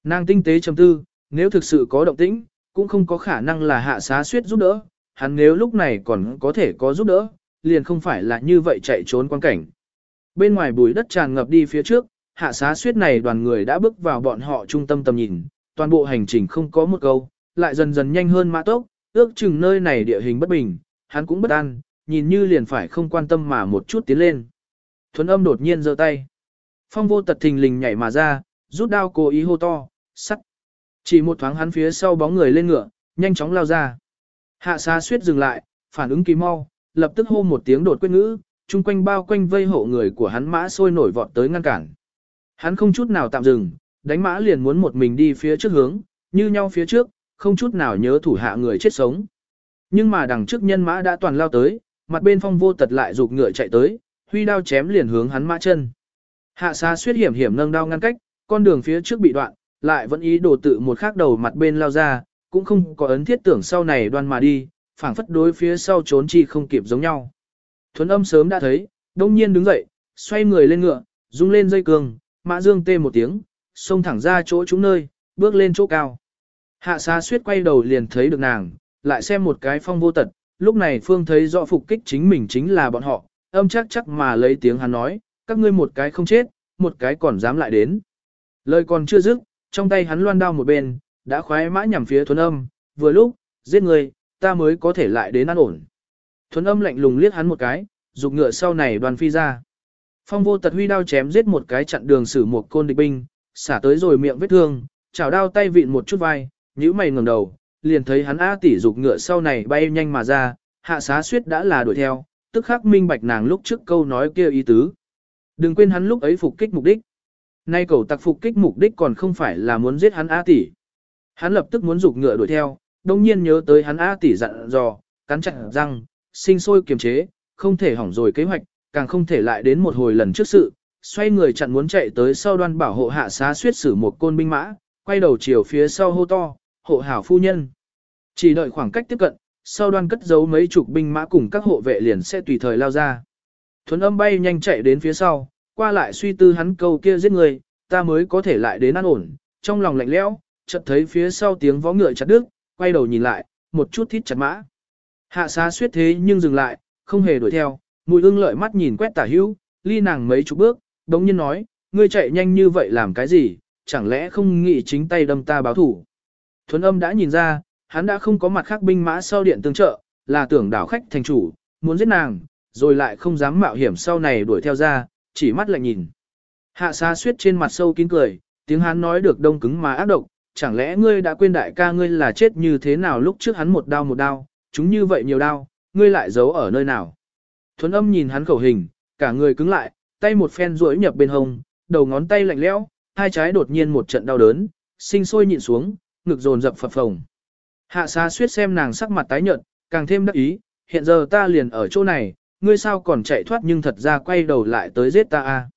Nàng tinh tế trầm tư, nếu thực sự có động tĩnh, cũng không có khả năng là hạ xá suyết giúp đỡ, hắn nếu lúc này còn có thể có giúp đỡ, liền không phải là như vậy chạy trốn quan cảnh. Bên ngoài bùi đất tràn ngập đi phía trước, hạ xá suyết này đoàn người đã bước vào bọn họ trung tâm tầm nhìn, toàn bộ hành trình không có một câu, lại dần dần nhanh hơn mã tốc, ước chừng nơi này địa hình bất bình, hắn cũng bất an, nhìn như liền phải không quan tâm mà một chút tiến lên. Thuấn âm đột nhiên giơ tay. Phong vô tật thình lình nhảy mà ra, rút đao cố ý hô to, sắt. Chỉ một thoáng hắn phía sau bóng người lên ngựa, nhanh chóng lao ra. Hạ xá suyết dừng lại, phản ứng kỳ mau, lập tức hô một tiếng đột quyết ngữ, chung quanh bao quanh vây hộ người của hắn mã sôi nổi vọt tới ngăn cản. Hắn không chút nào tạm dừng, đánh mã liền muốn một mình đi phía trước hướng, như nhau phía trước, không chút nào nhớ thủ hạ người chết sống. Nhưng mà đằng trước nhân mã đã toàn lao tới, mặt bên phong vô tật lại rụt ngựa chạy tới, huy đao chém liền hướng hắn mã chân. Hạ xa suyết hiểm hiểm nâng đao ngăn cách, con đường phía trước bị đoạn, lại vẫn ý đồ tự một khác đầu mặt bên lao ra, cũng không có ấn thiết tưởng sau này đoan mà đi, phảng phất đối phía sau trốn chi không kịp giống nhau. Thuấn âm sớm đã thấy, đông nhiên đứng dậy, xoay người lên ngựa, rung lên dây cường, mã dương tê một tiếng, xông thẳng ra chỗ chúng nơi, bước lên chỗ cao. Hạ xa suyết quay đầu liền thấy được nàng, lại xem một cái phong vô tật, lúc này Phương thấy rõ phục kích chính mình chính là bọn họ, âm chắc chắc mà lấy tiếng hắn nói, các ngươi một cái không chết, một cái còn dám lại đến. Lời còn chưa dứt, trong tay hắn loan đao một bên, đã khoái mã nhằm phía thuần âm, vừa lúc, giết người, ta mới có thể lại đến an ổn. Thuần âm lạnh lùng liếc hắn một cái, dục ngựa sau này đoàn phi ra. Phong vô tật huy đao chém giết một cái chặn đường xử một côn địch binh, xả tới rồi miệng vết thương, chảo đao tay vịn một chút vai, nhíu mày ngẩng đầu, liền thấy hắn A tỷ dục ngựa sau này bay nhanh mà ra, hạ xá suyết đã là đuổi theo, tức khắc minh bạch nàng lúc trước câu nói kia ý tứ. Đừng quên hắn lúc ấy phục kích mục đích. Nay cầu tặc phục kích mục đích còn không phải là muốn giết hắn A tỷ. Hắn lập tức muốn dục ngựa đuổi theo, đồng nhiên nhớ tới hắn A tỷ dặn dò, cắn chặt răng, sinh sôi kiềm chế, không thể hỏng rồi kế hoạch, càng không thể lại đến một hồi lần trước sự, xoay người chặn muốn chạy tới sau đoan bảo hộ hạ xá suyết xử một côn binh mã, quay đầu chiều phía sau hô to, hộ hảo phu nhân. Chỉ đợi khoảng cách tiếp cận, sau đoan cất giấu mấy chục binh mã cùng các hộ vệ liền sẽ tùy thời lao ra. Thuấn âm bay nhanh chạy đến phía sau, qua lại suy tư hắn câu kia giết người, ta mới có thể lại đến an ổn, trong lòng lạnh lẽo, chợt thấy phía sau tiếng vó ngựa chặt đứt, quay đầu nhìn lại, một chút thít chặt mã. Hạ xá suyết thế nhưng dừng lại, không hề đuổi theo, mùi ưng lợi mắt nhìn quét tả hữu, ly nàng mấy chục bước, đống nhiên nói, ngươi chạy nhanh như vậy làm cái gì, chẳng lẽ không nghĩ chính tay đâm ta báo thủ. Thuấn âm đã nhìn ra, hắn đã không có mặt khác binh mã sau điện tương trợ, là tưởng đảo khách thành chủ, muốn giết nàng, rồi lại không dám mạo hiểm sau này đuổi theo ra, chỉ mắt lạnh nhìn. Hạ xa suyết trên mặt sâu kín cười, tiếng hắn nói được đông cứng mà ác độc, chẳng lẽ ngươi đã quên đại ca ngươi là chết như thế nào lúc trước hắn một đao một đao, chúng như vậy nhiều đao, ngươi lại giấu ở nơi nào. Thuấn âm nhìn hắn khẩu hình, cả người cứng lại, tay một phen duỗi nhập bên hông, đầu ngón tay lạnh lẽo, hai trái đột nhiên một trận đau đớn, sinh sôi nhịn xuống, ngực dồn dập phập phồng. Hạ xá suyết xem nàng sắc mặt tái nhợt, càng thêm đắc ý, hiện giờ ta liền ở chỗ này, ngươi sao còn chạy thoát nhưng thật ra quay đầu lại tới giết ta a.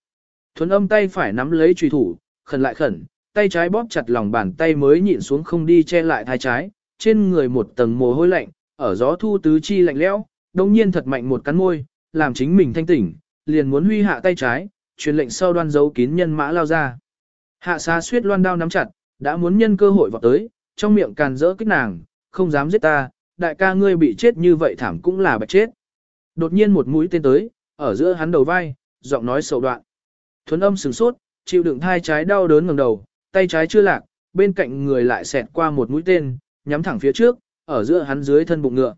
Thuấn âm tay phải nắm lấy trùy thủ, khẩn lại khẩn, tay trái bóp chặt lòng bàn tay mới nhịn xuống không đi che lại thai trái, trên người một tầng mồ hôi lạnh, ở gió thu tứ chi lạnh lẽo, đồng nhiên thật mạnh một cắn môi, làm chính mình thanh tỉnh, liền muốn huy hạ tay trái, truyền lệnh sau đoan dấu kín nhân mã lao ra. Hạ xá suyết loan đao nắm chặt, đã muốn nhân cơ hội vào tới, trong miệng càn rỡ kích nàng, không dám giết ta, đại ca ngươi bị chết như vậy thảm cũng là bạch chết. Đột nhiên một mũi tên tới, ở giữa hắn đầu vai, giọng nói sầu đoạn. Thuấn âm sừng sốt, chịu đựng thai trái đau đớn ngẩng đầu, tay trái chưa lạc, bên cạnh người lại xẹt qua một mũi tên, nhắm thẳng phía trước, ở giữa hắn dưới thân bụng ngựa.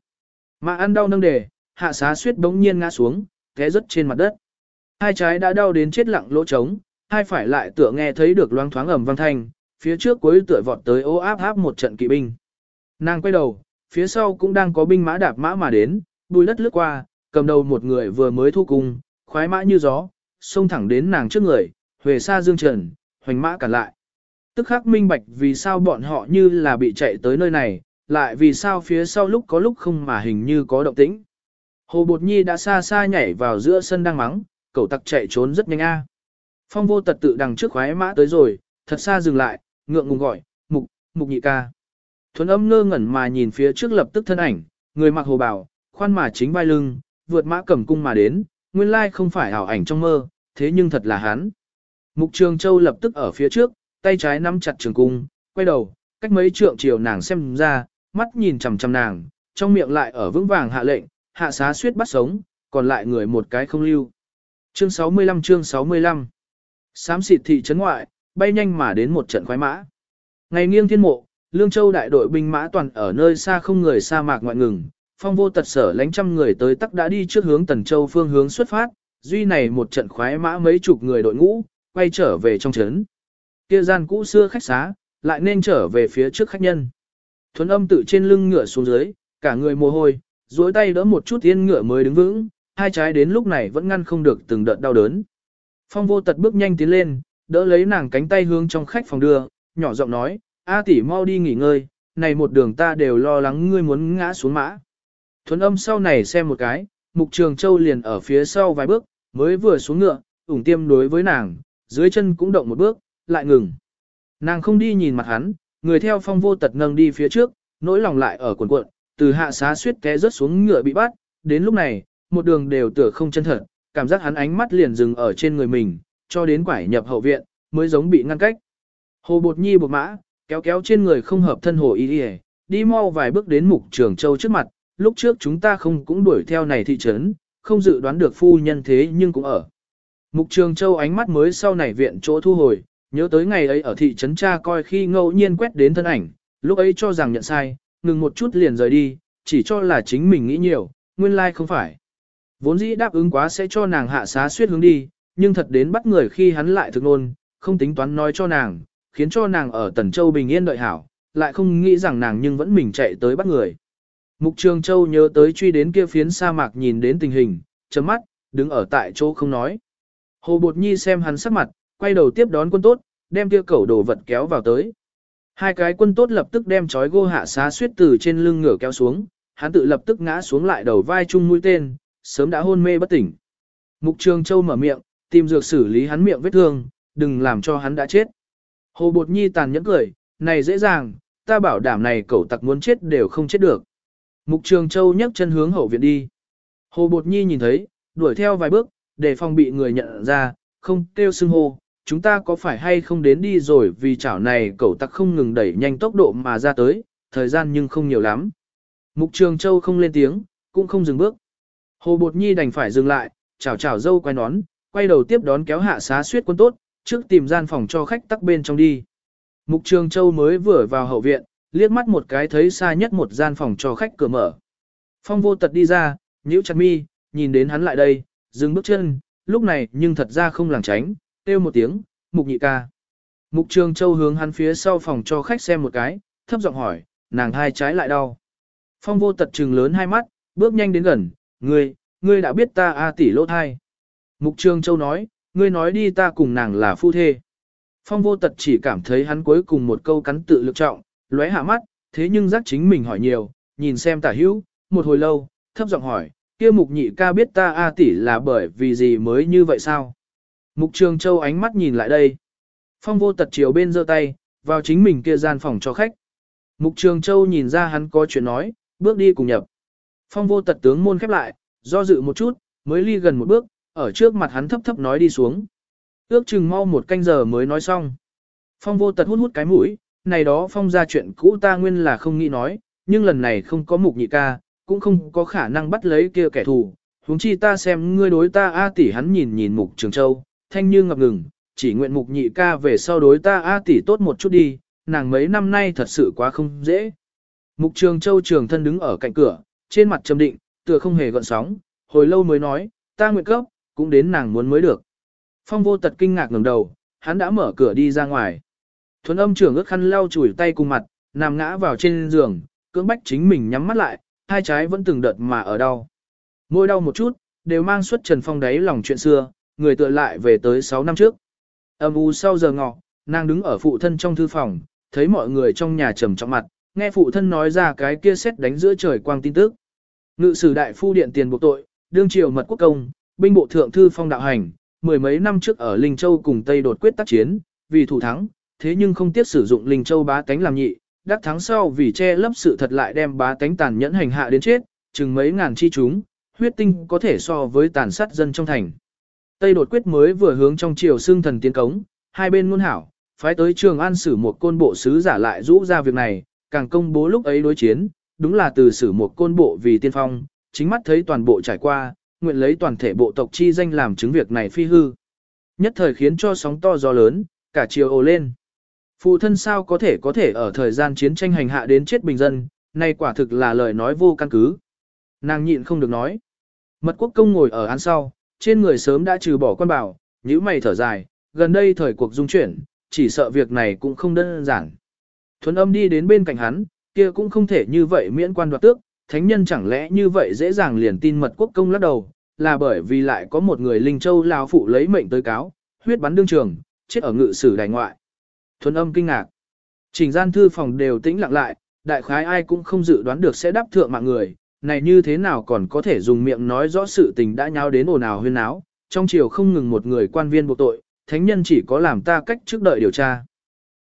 Mà ăn đau nâng đề, hạ xá suyết bỗng nhiên ngã xuống, té rớt trên mặt đất. Hai trái đã đau đến chết lặng lỗ trống, hai phải lại tựa nghe thấy được loáng thoáng ầm vang thanh, phía trước cuối tựa vọt tới ô áp áp một trận kỵ binh. Nàng quay đầu, phía sau cũng đang có binh mã đạp mã mà đến, bùi đất lướt qua, cầm đầu một người vừa mới thu cung, khoái mã như gió, xông thẳng đến nàng trước người, huề xa dương trần, hoành mã cản lại. tức khắc minh bạch vì sao bọn họ như là bị chạy tới nơi này, lại vì sao phía sau lúc có lúc không mà hình như có động tĩnh. Hồ Bột Nhi đã xa xa nhảy vào giữa sân đang mắng, cậu tặc chạy trốn rất nhanh a. Phong vô tật tự đằng trước khoái mã tới rồi, thật xa dừng lại, ngượng ngùng gọi, mục, mục nhị ca. Thuấn âm ngơ ngẩn mà nhìn phía trước lập tức thân ảnh, người mặc hồ bào, khoan mà chính vai lưng, vượt mã cầm cung mà đến, nguyên lai không phải ảo ảnh trong mơ, thế nhưng thật là hắn. Mục Trường Châu lập tức ở phía trước, tay trái nắm chặt trường cung, quay đầu, cách mấy trượng chiều nàng xem ra, mắt nhìn chằm chằm nàng, trong miệng lại ở vững vàng hạ lệnh, hạ xá suyết bắt sống, còn lại người một cái không lưu. Chương 65 chương 65 Sám xịt thị trấn ngoại, bay nhanh mà đến một trận khoái mã. Ngày nghiêng thiên mộ, Lương Châu đại đội binh mã toàn ở nơi xa không người sa mạc ngoại ngừng, phong vô tật sở lánh trăm người tới tắc đã đi trước hướng Tần Châu phương hướng xuất phát, duy này một trận khoái mã mấy chục người đội ngũ, quay trở về trong trấn. Kia gian cũ xưa khách xá, lại nên trở về phía trước khách nhân. Thuấn âm tự trên lưng ngựa xuống dưới, cả người mồ hôi, duỗi tay đỡ một chút yên ngựa mới đứng vững, hai trái đến lúc này vẫn ngăn không được từng đợt đau đớn. Phong vô tật bước nhanh tiến lên, đỡ lấy nàng cánh tay hướng trong khách phòng đưa, nhỏ giọng nói, A tỷ mau đi nghỉ ngơi, này một đường ta đều lo lắng ngươi muốn ngã xuống mã. Thuấn âm sau này xem một cái, mục trường châu liền ở phía sau vài bước, mới vừa xuống ngựa, ủng tiêm đối với nàng, dưới chân cũng động một bước, lại ngừng. Nàng không đi nhìn mặt hắn, người theo phong vô tật nâng đi phía trước, nỗi lòng lại ở cuộn cuộn, từ hạ xá suýt té rớt xuống ngựa bị bắt, đến lúc này, một đường đều tựa không chân thật, cảm giác hắn ánh mắt liền dừng ở trên người mình, cho đến quải nhập hậu viện, mới giống bị ngăn cách. Hồ Bột Nhi buộc mã, kéo kéo trên người không hợp thân hồ y đi, đi mau vài bước đến mục trường châu trước mặt, lúc trước chúng ta không cũng đuổi theo này thị trấn, không dự đoán được phu nhân thế nhưng cũng ở. Mục trường châu ánh mắt mới sau này viện chỗ thu hồi, nhớ tới ngày ấy ở thị trấn cha coi khi ngẫu nhiên quét đến thân ảnh, lúc ấy cho rằng nhận sai, ngừng một chút liền rời đi, chỉ cho là chính mình nghĩ nhiều, nguyên lai like không phải. Vốn dĩ đáp ứng quá sẽ cho nàng hạ xá suyết hướng đi, nhưng thật đến bắt người khi hắn lại thực nôn, không tính toán nói cho nàng, khiến cho nàng ở Tần Châu bình yên đợi hảo, lại không nghĩ rằng nàng nhưng vẫn mình chạy tới bắt người. Mục Trường Châu nhớ tới truy đến kia phiến sa mạc nhìn đến tình hình, chấm mắt, đứng ở tại chỗ không nói. Hồ Bột Nhi xem hắn sắc mặt, quay đầu tiếp đón quân tốt, đem kia cẩu đồ vật kéo vào tới. Hai cái quân tốt lập tức đem chói gô hạ xá suyết từ trên lưng ngửa kéo xuống, hắn tự lập tức ngã xuống lại đầu vai chung mũi tên, sớm đã hôn mê bất tỉnh. Mục Trường Châu mở miệng, tìm dược xử lý hắn miệng vết thương, đừng làm cho hắn đã chết. Hồ Bột Nhi tàn nhẫn cười, này dễ dàng, ta bảo đảm này cẩu tặc muốn chết đều không chết được. Mục Trường Châu nhấc chân hướng hậu viện đi. Hồ Bột Nhi nhìn thấy, đuổi theo vài bước, để phòng bị người nhận ra, không kêu xưng hô, chúng ta có phải hay không đến đi rồi vì chảo này cẩu tặc không ngừng đẩy nhanh tốc độ mà ra tới, thời gian nhưng không nhiều lắm. Mục Trường Châu không lên tiếng, cũng không dừng bước. Hồ Bột Nhi đành phải dừng lại, chảo chảo dâu quay nón, quay đầu tiếp đón kéo hạ xá suyết quân tốt, trước tìm gian phòng cho khách tắc bên trong đi. Mục Trường Châu mới vừa vào hậu viện, liếc mắt một cái thấy xa nhất một gian phòng cho khách cửa mở. Phong vô tật đi ra, nhíu chặt mi, nhìn đến hắn lại đây, dừng bước chân, lúc này nhưng thật ra không làng tránh, kêu một tiếng, mục nhị ca. Mục Trường Châu hướng hắn phía sau phòng cho khách xem một cái, thấp giọng hỏi, nàng hai trái lại đau. Phong vô tật trừng lớn hai mắt, bước nhanh đến gần, ngươi, ngươi đã biết ta A tỷ lỗ thai. Mục Trường Châu nói, ngươi nói đi ta cùng nàng là phu thê. Phong vô tật chỉ cảm thấy hắn cuối cùng một câu cắn tự lực trọng, lóe hạ mắt, thế nhưng giác chính mình hỏi nhiều, nhìn xem tả hữu, một hồi lâu, thấp giọng hỏi, kia mục nhị ca biết ta A tỷ là bởi vì gì mới như vậy sao? Mục Trường Châu ánh mắt nhìn lại đây. Phong vô tật chiều bên giơ tay, vào chính mình kia gian phòng cho khách. Mục Trường Châu nhìn ra hắn có chuyện nói, bước đi cùng nhập. Phong vô tật tướng môn khép lại, do dự một chút, mới ly gần một bước, ở trước mặt hắn thấp thấp nói đi xuống. Ước chừng mau một canh giờ mới nói xong. Phong vô tật hút hút cái mũi, này đó phong ra chuyện cũ ta nguyên là không nghĩ nói, nhưng lần này không có mục nhị ca, cũng không có khả năng bắt lấy kia kẻ thù. huống chi ta xem ngươi đối ta A tỷ hắn nhìn nhìn mục trường châu, thanh như ngập ngừng, chỉ nguyện mục nhị ca về sau đối ta A tỷ tốt một chút đi, nàng mấy năm nay thật sự quá không dễ. Mục trường châu trường thân đứng ở cạnh cửa, trên mặt trầm định, tựa không hề gợn sóng, hồi lâu mới nói, ta nguyện cấp, cũng đến nàng muốn mới được. Phong vô tật kinh ngạc ngẩng đầu, hắn đã mở cửa đi ra ngoài. Thuấn âm trưởng ước khăn lau chùi tay cùng mặt, nằm ngã vào trên giường, cưỡng bách chính mình nhắm mắt lại, hai trái vẫn từng đợt mà ở đau. Môi đau một chút, đều mang suốt Trần Phong đáy lòng chuyện xưa, người tựa lại về tới 6 năm trước. Âm u sau giờ ngọ, Nàng đứng ở phụ thân trong thư phòng, thấy mọi người trong nhà trầm trọng mặt, nghe phụ thân nói ra cái kia xét đánh giữa trời quang tin tức. Ngự sử đại phu điện tiền buộc tội, đương triều mật quốc công, binh bộ thượng thư phong đạo hành, mười mấy năm trước ở Linh Châu cùng Tây đột quyết tác chiến, vì thủ thắng, thế nhưng không tiếc sử dụng Linh Châu bá tánh làm nhị, đắc thắng sau vì che lấp sự thật lại đem bá tánh tàn nhẫn hành hạ đến chết, chừng mấy ngàn chi chúng, huyết tinh có thể so với tàn sát dân trong thành. Tây đột quyết mới vừa hướng trong triều xương thần tiến cống, hai bên ngôn hảo, phái tới trường an sử một côn bộ sứ giả lại rũ ra việc này, càng công bố lúc ấy đối chiến, đúng là từ sử một côn bộ vì tiên phong, chính mắt thấy toàn bộ trải qua, nguyện lấy toàn thể bộ tộc chi danh làm chứng việc này phi hư. Nhất thời khiến cho sóng to gió lớn, cả chiều ồ lên. Phụ thân sao có thể có thể ở thời gian chiến tranh hành hạ đến chết bình dân, này quả thực là lời nói vô căn cứ. Nàng nhịn không được nói. Mật quốc công ngồi ở án sau, trên người sớm đã trừ bỏ quan bảo, nhíu mày thở dài, gần đây thời cuộc dung chuyển, chỉ sợ việc này cũng không đơn giản. Thuấn âm đi đến bên cạnh hắn, kia cũng không thể như vậy miễn quan đoạt tước, thánh nhân chẳng lẽ như vậy dễ dàng liền tin mật quốc công lắc đầu, là bởi vì lại có một người linh châu lao phụ lấy mệnh tới cáo, huyết bắn đương trường, chết ở ngự sử đài ngoại. Thuấn âm kinh ngạc. Trình gian thư phòng đều tĩnh lặng lại, đại khái ai cũng không dự đoán được sẽ đáp thượng mạng người, này như thế nào còn có thể dùng miệng nói rõ sự tình đã nháo đến ồn ào huyên áo, trong chiều không ngừng một người quan viên buộc tội, thánh nhân chỉ có làm ta cách trước đợi điều tra.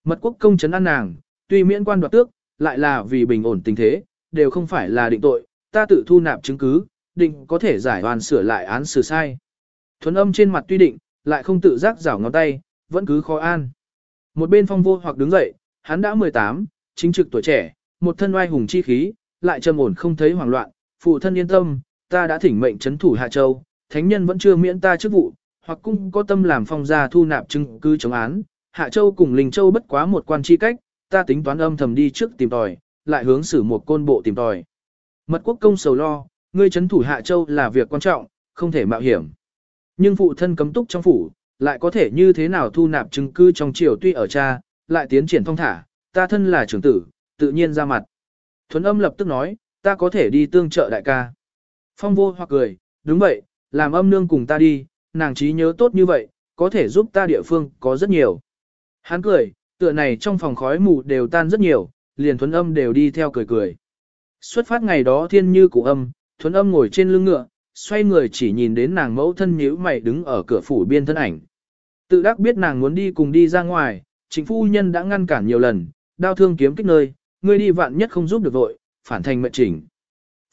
Mật quốc công chấn an nàng, tuy miễn quan đoạt tước, lại là vì bình ổn tình thế, đều không phải là định tội, ta tự thu nạp chứng cứ, định có thể giải hoàn sửa lại án xử sai. Thuấn âm trên mặt tuy định, lại không tự giác rảo ngón tay, vẫn cứ khó an. Một bên phong vô hoặc đứng dậy, hắn đã 18, chính trực tuổi trẻ, một thân oai hùng chi khí, lại trầm ổn không thấy hoảng loạn, phụ thân yên tâm, ta đã thỉnh mệnh chấn thủ Hạ Châu, thánh nhân vẫn chưa miễn ta chức vụ, hoặc cũng có tâm làm phong gia thu nạp chứng cứ chống án, Hạ Châu cùng Linh Châu bất quá một quan chi cách, ta tính toán âm thầm đi trước tìm tòi, lại hướng xử một côn bộ tìm tòi. Mật quốc công sầu lo, ngươi chấn thủ Hạ Châu là việc quan trọng, không thể mạo hiểm. Nhưng phụ thân cấm túc trong phủ, lại có thể như thế nào thu nạp chứng cứ trong triều tuy ở cha, lại tiến triển thông thả, ta thân là trưởng tử, tự nhiên ra mặt. Thuấn âm lập tức nói, ta có thể đi tương trợ đại ca. Phong vô hoặc cười, đúng vậy, làm âm nương cùng ta đi, nàng trí nhớ tốt như vậy, có thể giúp ta địa phương có rất nhiều. Hắn cười, tựa này trong phòng khói mù đều tan rất nhiều, liền thuấn âm đều đi theo cười cười. Xuất phát ngày đó thiên như cụ âm, thuấn âm ngồi trên lưng ngựa, xoay người chỉ nhìn đến nàng mẫu thân nhíu mày đứng ở cửa phủ biên thân ảnh. Tự đắc biết nàng muốn đi cùng đi ra ngoài, chính phu nhân đã ngăn cản nhiều lần, đau thương kiếm kích nơi, ngươi đi vạn nhất không giúp được vội, phản thành mệnh chỉnh.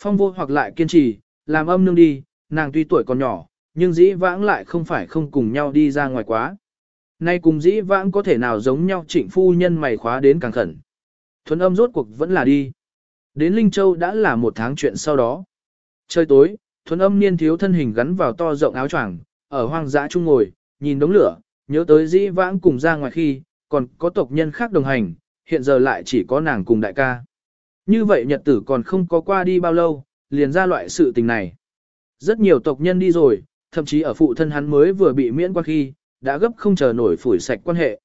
Phong vô hoặc lại kiên trì, làm âm nương đi, nàng tuy tuổi còn nhỏ, nhưng dĩ vãng lại không phải không cùng nhau đi ra ngoài quá. Nay cùng dĩ vãng có thể nào giống nhau trịnh phu nhân mày khóa đến càng khẩn. Thuấn âm rốt cuộc vẫn là đi. Đến Linh Châu đã là một tháng chuyện sau đó. Trời tối, thuấn âm niên thiếu thân hình gắn vào to rộng áo choàng, ở hoang dã chung ngồi, nhìn đống lửa, nhớ tới dĩ vãng cùng ra ngoài khi, còn có tộc nhân khác đồng hành, hiện giờ lại chỉ có nàng cùng đại ca. Như vậy nhật tử còn không có qua đi bao lâu, liền ra loại sự tình này. Rất nhiều tộc nhân đi rồi, thậm chí ở phụ thân hắn mới vừa bị miễn qua khi, đã gấp không chờ nổi phủi sạch quan hệ.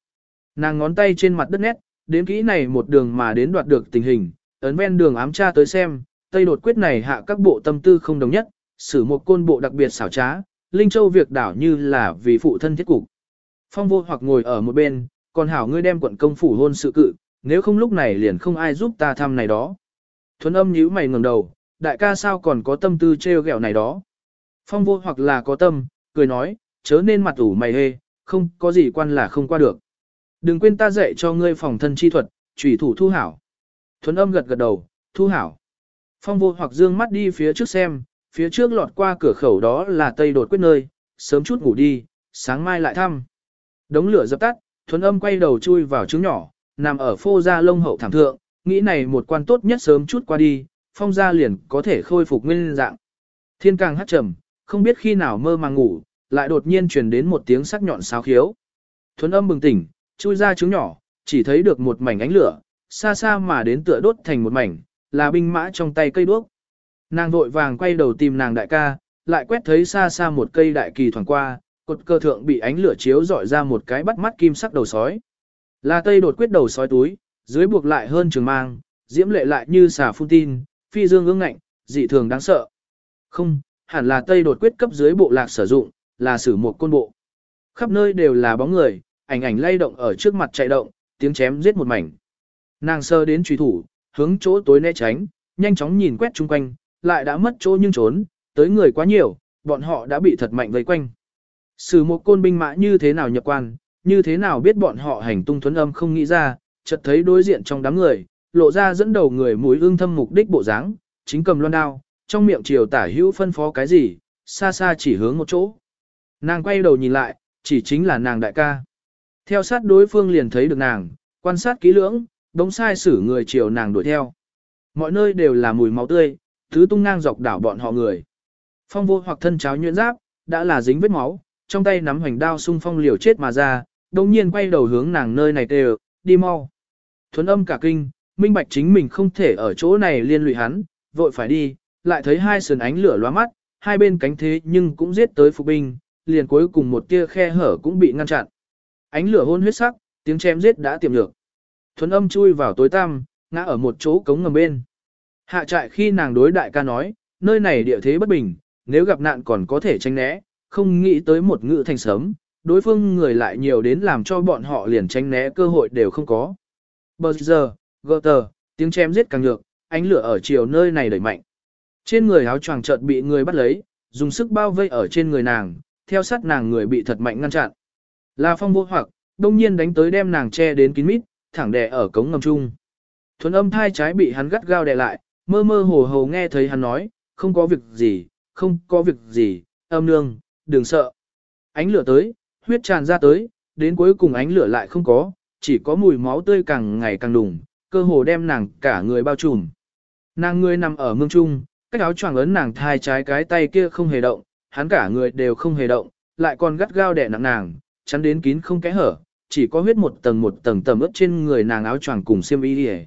Nàng ngón tay trên mặt đất nét, đến kỹ này một đường mà đến đoạt được tình hình, ấn ven đường ám tra tới xem, Tây đột quyết này hạ các bộ tâm tư không đồng nhất, xử một côn bộ đặc biệt xảo trá, Linh Châu việc đảo như là vì phụ thân thiết cục. Phong vô hoặc ngồi ở một bên, còn hảo ngươi đem quận công phủ hôn sự cự, nếu không lúc này liền không ai giúp ta thăm này đó. Thuấn âm nhíu mày ngẩng đầu, đại ca sao còn có tâm tư treo gẹo này đó. Phong vô hoặc là có tâm, cười nói, chớ nên mặt ủ mày hê, không có gì quan là không qua được. Đừng quên ta dạy cho ngươi phòng thân chi thuật, chủy thủ thu hảo. Thuấn âm gật gật đầu, thu hảo. Phong vô hoặc dương mắt đi phía trước xem, phía trước lọt qua cửa khẩu đó là tây đột quyết nơi, sớm chút ngủ đi, sáng mai lại thăm. Đống lửa dập tắt, thuấn âm quay đầu chui vào trứng nhỏ, nằm ở phô gia lông hậu thảm thượng, nghĩ này một quan tốt nhất sớm chút qua đi, phong gia liền có thể khôi phục nguyên dạng. Thiên càng hát trầm, không biết khi nào mơ mà ngủ, lại đột nhiên truyền đến một tiếng sắc nhọn sáo khiếu. Thuấn âm bừng tỉnh, chui ra trứng nhỏ, chỉ thấy được một mảnh ánh lửa, xa xa mà đến tựa đốt thành một mảnh, là binh mã trong tay cây đuốc. Nàng vội vàng quay đầu tìm nàng đại ca, lại quét thấy xa xa một cây đại kỳ thoảng qua, cột cơ thượng bị ánh lửa chiếu dọi ra một cái bắt mắt kim sắc đầu sói. Là tây đột quyết đầu sói túi, dưới buộc lại hơn trường mang, diễm lệ lại như xà phun tin, phi dương ương ngạnh, dị thường đáng sợ. Không, hẳn là tây đột quyết cấp dưới bộ lạc sử dụng, là sử một côn bộ. Khắp nơi đều là bóng người, ảnh ảnh lay động ở trước mặt chạy động, tiếng chém giết một mảnh. Nàng sơ đến truy thủ, hướng chỗ tối né tránh, nhanh chóng nhìn quét chung quanh, lại đã mất chỗ nhưng trốn, tới người quá nhiều, bọn họ đã bị thật mạnh vây quanh. Sử một côn binh mã như thế nào nhập quan, như thế nào biết bọn họ hành tung thuấn âm không nghĩ ra, chợt thấy đối diện trong đám người, lộ ra dẫn đầu người mũi ương thâm mục đích bộ dáng, chính cầm loan đao, trong miệng chiều tả hữu phân phó cái gì, xa xa chỉ hướng một chỗ. Nàng quay đầu nhìn lại, chỉ chính là nàng đại ca. Theo sát đối phương liền thấy được nàng, quan sát kỹ lưỡng, đống sai xử người chiều nàng đuổi theo. Mọi nơi đều là mùi máu tươi, thứ tung ngang dọc đảo bọn họ người. Phong vô hoặc thân cháo nhuyễn giáp, đã là dính vết máu, trong tay nắm hoành đao xung phong liều chết mà ra, đồng nhiên quay đầu hướng nàng nơi này tê đi mau. Thuấn âm cả kinh, minh bạch chính mình không thể ở chỗ này liên lụy hắn, vội phải đi, lại thấy hai sườn ánh lửa loa mắt, hai bên cánh thế nhưng cũng giết tới phục binh, liền cuối cùng một tia khe hở cũng bị ngăn chặn. Ánh lửa hôn huyết sắc, tiếng chém giết đã tiềm lược. Thuấn âm chui vào tối tăm, ngã ở một chỗ cống ngầm bên. Hạ trại khi nàng đối đại ca nói, nơi này địa thế bất bình, nếu gặp nạn còn có thể tránh né, không nghĩ tới một ngự thành sớm, đối phương người lại nhiều đến làm cho bọn họ liền tránh né cơ hội đều không có. Bờ giờ, gơ tờ, tiếng chém giết càng nhược, ánh lửa ở chiều nơi này đẩy mạnh. Trên người áo choàng chợt bị người bắt lấy, dùng sức bao vây ở trên người nàng, theo sát nàng người bị thật mạnh ngăn chặn. Là phong vô hoặc, đông nhiên đánh tới đem nàng che đến kín mít, thẳng đè ở cống ngầm chung. Thuần âm thai trái bị hắn gắt gao đè lại, mơ mơ hồ hồ nghe thấy hắn nói, không có việc gì, không có việc gì, âm nương, đừng sợ. Ánh lửa tới, huyết tràn ra tới, đến cuối cùng ánh lửa lại không có, chỉ có mùi máu tươi càng ngày càng đùng, cơ hồ đem nàng cả người bao trùm. Nàng người nằm ở mương trung, cách áo choàng ấn nàng thai trái cái tay kia không hề động, hắn cả người đều không hề động, lại còn gắt gao đè nặng nàng, chắn đến kín không kẽ hở, chỉ có huyết một tầng một tầng tầm ướp trên người nàng áo choàng cùng xiêm y đi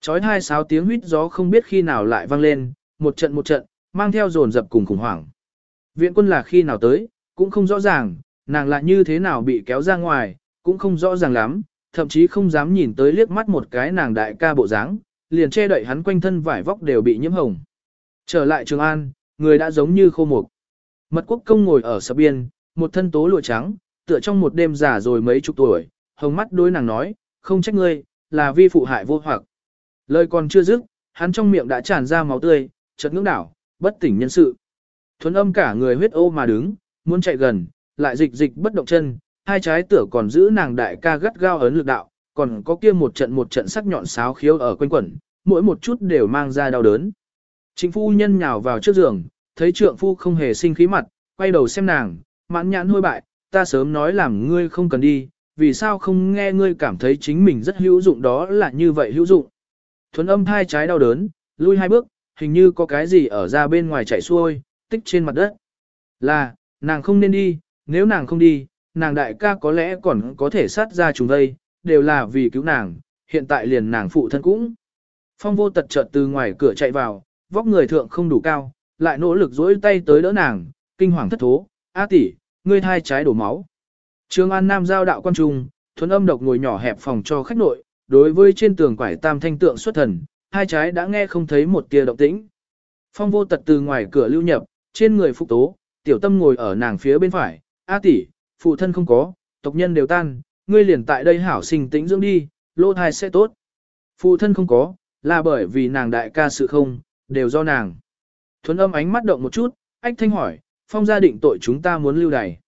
Chói hai sáu tiếng huyết gió không biết khi nào lại vang lên, một trận một trận, mang theo dồn dập cùng khủng hoảng. Viện quân là khi nào tới, cũng không rõ ràng, nàng lại như thế nào bị kéo ra ngoài, cũng không rõ ràng lắm, thậm chí không dám nhìn tới liếc mắt một cái nàng đại ca bộ dáng, liền che đậy hắn quanh thân vải vóc đều bị nhiễm hồng. Trở lại Trường An, người đã giống như khô mục. Mật quốc công ngồi ở sập biên, một thân tố lụa trắng, tựa trong một đêm già rồi mấy chục tuổi, hồng mắt đối nàng nói, không trách ngươi, là vi phụ hại vô hoặc. Lời còn chưa dứt, hắn trong miệng đã tràn ra máu tươi, chợt ngưỡng đảo, bất tỉnh nhân sự. Thuấn âm cả người huyết ô mà đứng, muốn chạy gần, lại dịch dịch bất động chân, hai trái tựa còn giữ nàng đại ca gắt gao ấn lực đạo, còn có kia một trận một trận sắc nhọn sáo khiếu ở quanh quẩn, mỗi một chút đều mang ra đau đớn. Chính phu nhân nhào vào trước giường, thấy trượng phu không hề sinh khí mặt, quay đầu xem nàng, mãn nhãn hôi bại, ta sớm nói làm ngươi không cần đi, vì sao không nghe ngươi cảm thấy chính mình rất hữu dụng đó là như vậy hữu dụng. Thuấn âm hai trái đau đớn, lui hai bước, hình như có cái gì ở ra bên ngoài chạy xuôi, tích trên mặt đất. Là, nàng không nên đi, nếu nàng không đi, nàng đại ca có lẽ còn có thể sát ra chúng đây, đều là vì cứu nàng, hiện tại liền nàng phụ thân cũng. Phong vô tật chợt từ ngoài cửa chạy vào, vóc người thượng không đủ cao, lại nỗ lực dỗi tay tới đỡ nàng, kinh hoàng thất thố, A tỷ, ngươi thai trái đổ máu. Trương An Nam giao đạo quan trung, thuần âm độc ngồi nhỏ hẹp phòng cho khách nội, đối với trên tường quải tam thanh tượng xuất thần, hai trái đã nghe không thấy một tia động tĩnh. Phong vô tật từ ngoài cửa lưu nhập, trên người phục tố, tiểu tâm ngồi ở nàng phía bên phải, A tỷ, phụ thân không có, tộc nhân đều tan, ngươi liền tại đây hảo sinh tĩnh dưỡng đi, lô thai sẽ tốt. Phụ thân không có, là bởi vì nàng đại ca sự không, đều do nàng. Thuấn âm ánh mắt động một chút, ách thanh hỏi, phong gia định tội chúng ta muốn lưu đày.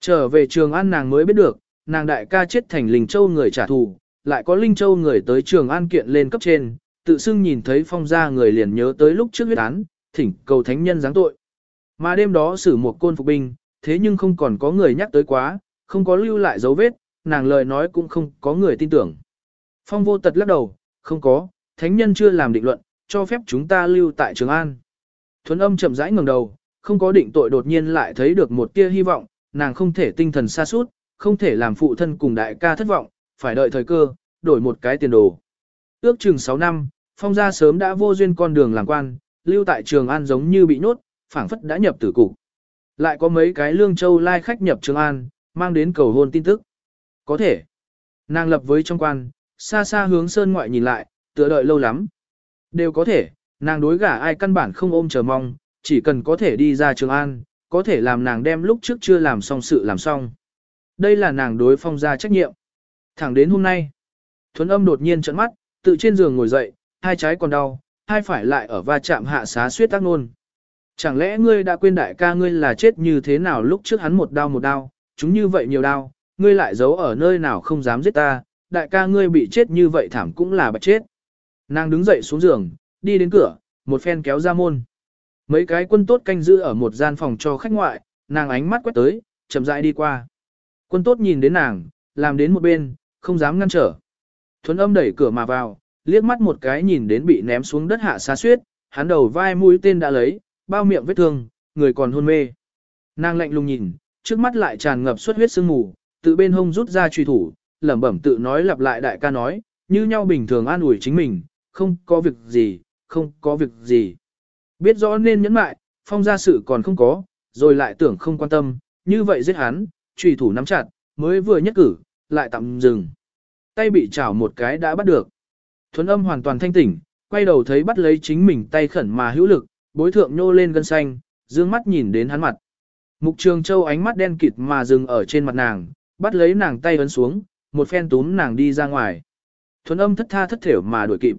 Trở về trường an nàng mới biết được, nàng đại ca chết thành Linh Châu người trả thù, lại có Linh Châu người tới trường an kiện lên cấp trên, tự xưng nhìn thấy phong gia người liền nhớ tới lúc trước huyết án, thỉnh cầu thánh nhân giáng tội. Mà đêm đó xử một côn phục binh, thế nhưng không còn có người nhắc tới quá, không có lưu lại dấu vết, nàng lời nói cũng không có người tin tưởng. Phong vô tật lắc đầu, không có, thánh nhân chưa làm định luận, cho phép chúng ta lưu tại Trường An. Thuấn âm chậm rãi ngẩng đầu, không có định tội đột nhiên lại thấy được một tia hy vọng, nàng không thể tinh thần xa suốt, không thể làm phụ thân cùng đại ca thất vọng, phải đợi thời cơ, đổi một cái tiền đồ. Ước chừng 6 năm, phong gia sớm đã vô duyên con đường làm quan, lưu tại Trường An giống như bị nhốt, phảng phất đã nhập tử cục. Lại có mấy cái lương châu lai khách nhập Trường An, mang đến cầu hôn tin tức. Có thể. Nàng lập với trong quan, xa xa hướng sơn ngoại nhìn lại, tựa đợi lâu lắm. Đều có thể, nàng đối gả ai căn bản không ôm chờ mong, chỉ cần có thể đi ra Trường An, có thể làm nàng đem lúc trước chưa làm xong sự làm xong. Đây là nàng đối phong gia trách nhiệm. Thẳng đến hôm nay, thuấn âm đột nhiên trợn mắt, tự trên giường ngồi dậy, hai trái còn đau, hai phải lại ở va chạm hạ xá suyết tác nôn. Chẳng lẽ ngươi đã quên đại ca ngươi là chết như thế nào lúc trước hắn một đau một đau, chúng như vậy nhiều đau, ngươi lại giấu ở nơi nào không dám giết ta, đại ca ngươi bị chết như vậy thảm cũng là bạch chết. Nàng đứng dậy xuống giường, đi đến cửa, một phen kéo ra môn. Mấy cái quân tốt canh giữ ở một gian phòng cho khách ngoại, nàng ánh mắt quét tới, chậm rãi đi qua. Quân tốt nhìn đến nàng, làm đến một bên, không dám ngăn trở. Thuấn âm đẩy cửa mà vào, liếc mắt một cái nhìn đến bị ném xuống đất hạ xa suyết, hắn đầu vai mũi tên đã lấy, bao miệng vết thương, người còn hôn mê. Nàng lạnh lùng nhìn, trước mắt lại tràn ngập suất huyết sương mù, tự bên hông rút ra truy thủ, lẩm bẩm tự nói lặp lại đại ca nói, như nhau bình thường an ủi chính mình, không có việc gì, không có việc gì. Biết rõ nên nhẫn mại, phong gia sự còn không có, rồi lại tưởng không quan tâm, như vậy giết hắn, trùy thủ nắm chặt, mới vừa nhất cử, lại tạm dừng. Tay bị chảo một cái đã bắt được. Thuấn âm hoàn toàn thanh tỉnh, quay đầu thấy bắt lấy chính mình tay khẩn mà hữu lực, bối thượng nhô lên gân xanh, dương mắt nhìn đến hắn mặt. Mục trường châu ánh mắt đen kịt mà dừng ở trên mặt nàng, bắt lấy nàng tay ấn xuống, một phen túm nàng đi ra ngoài. Thuấn âm thất tha thất thểu mà đuổi kịp.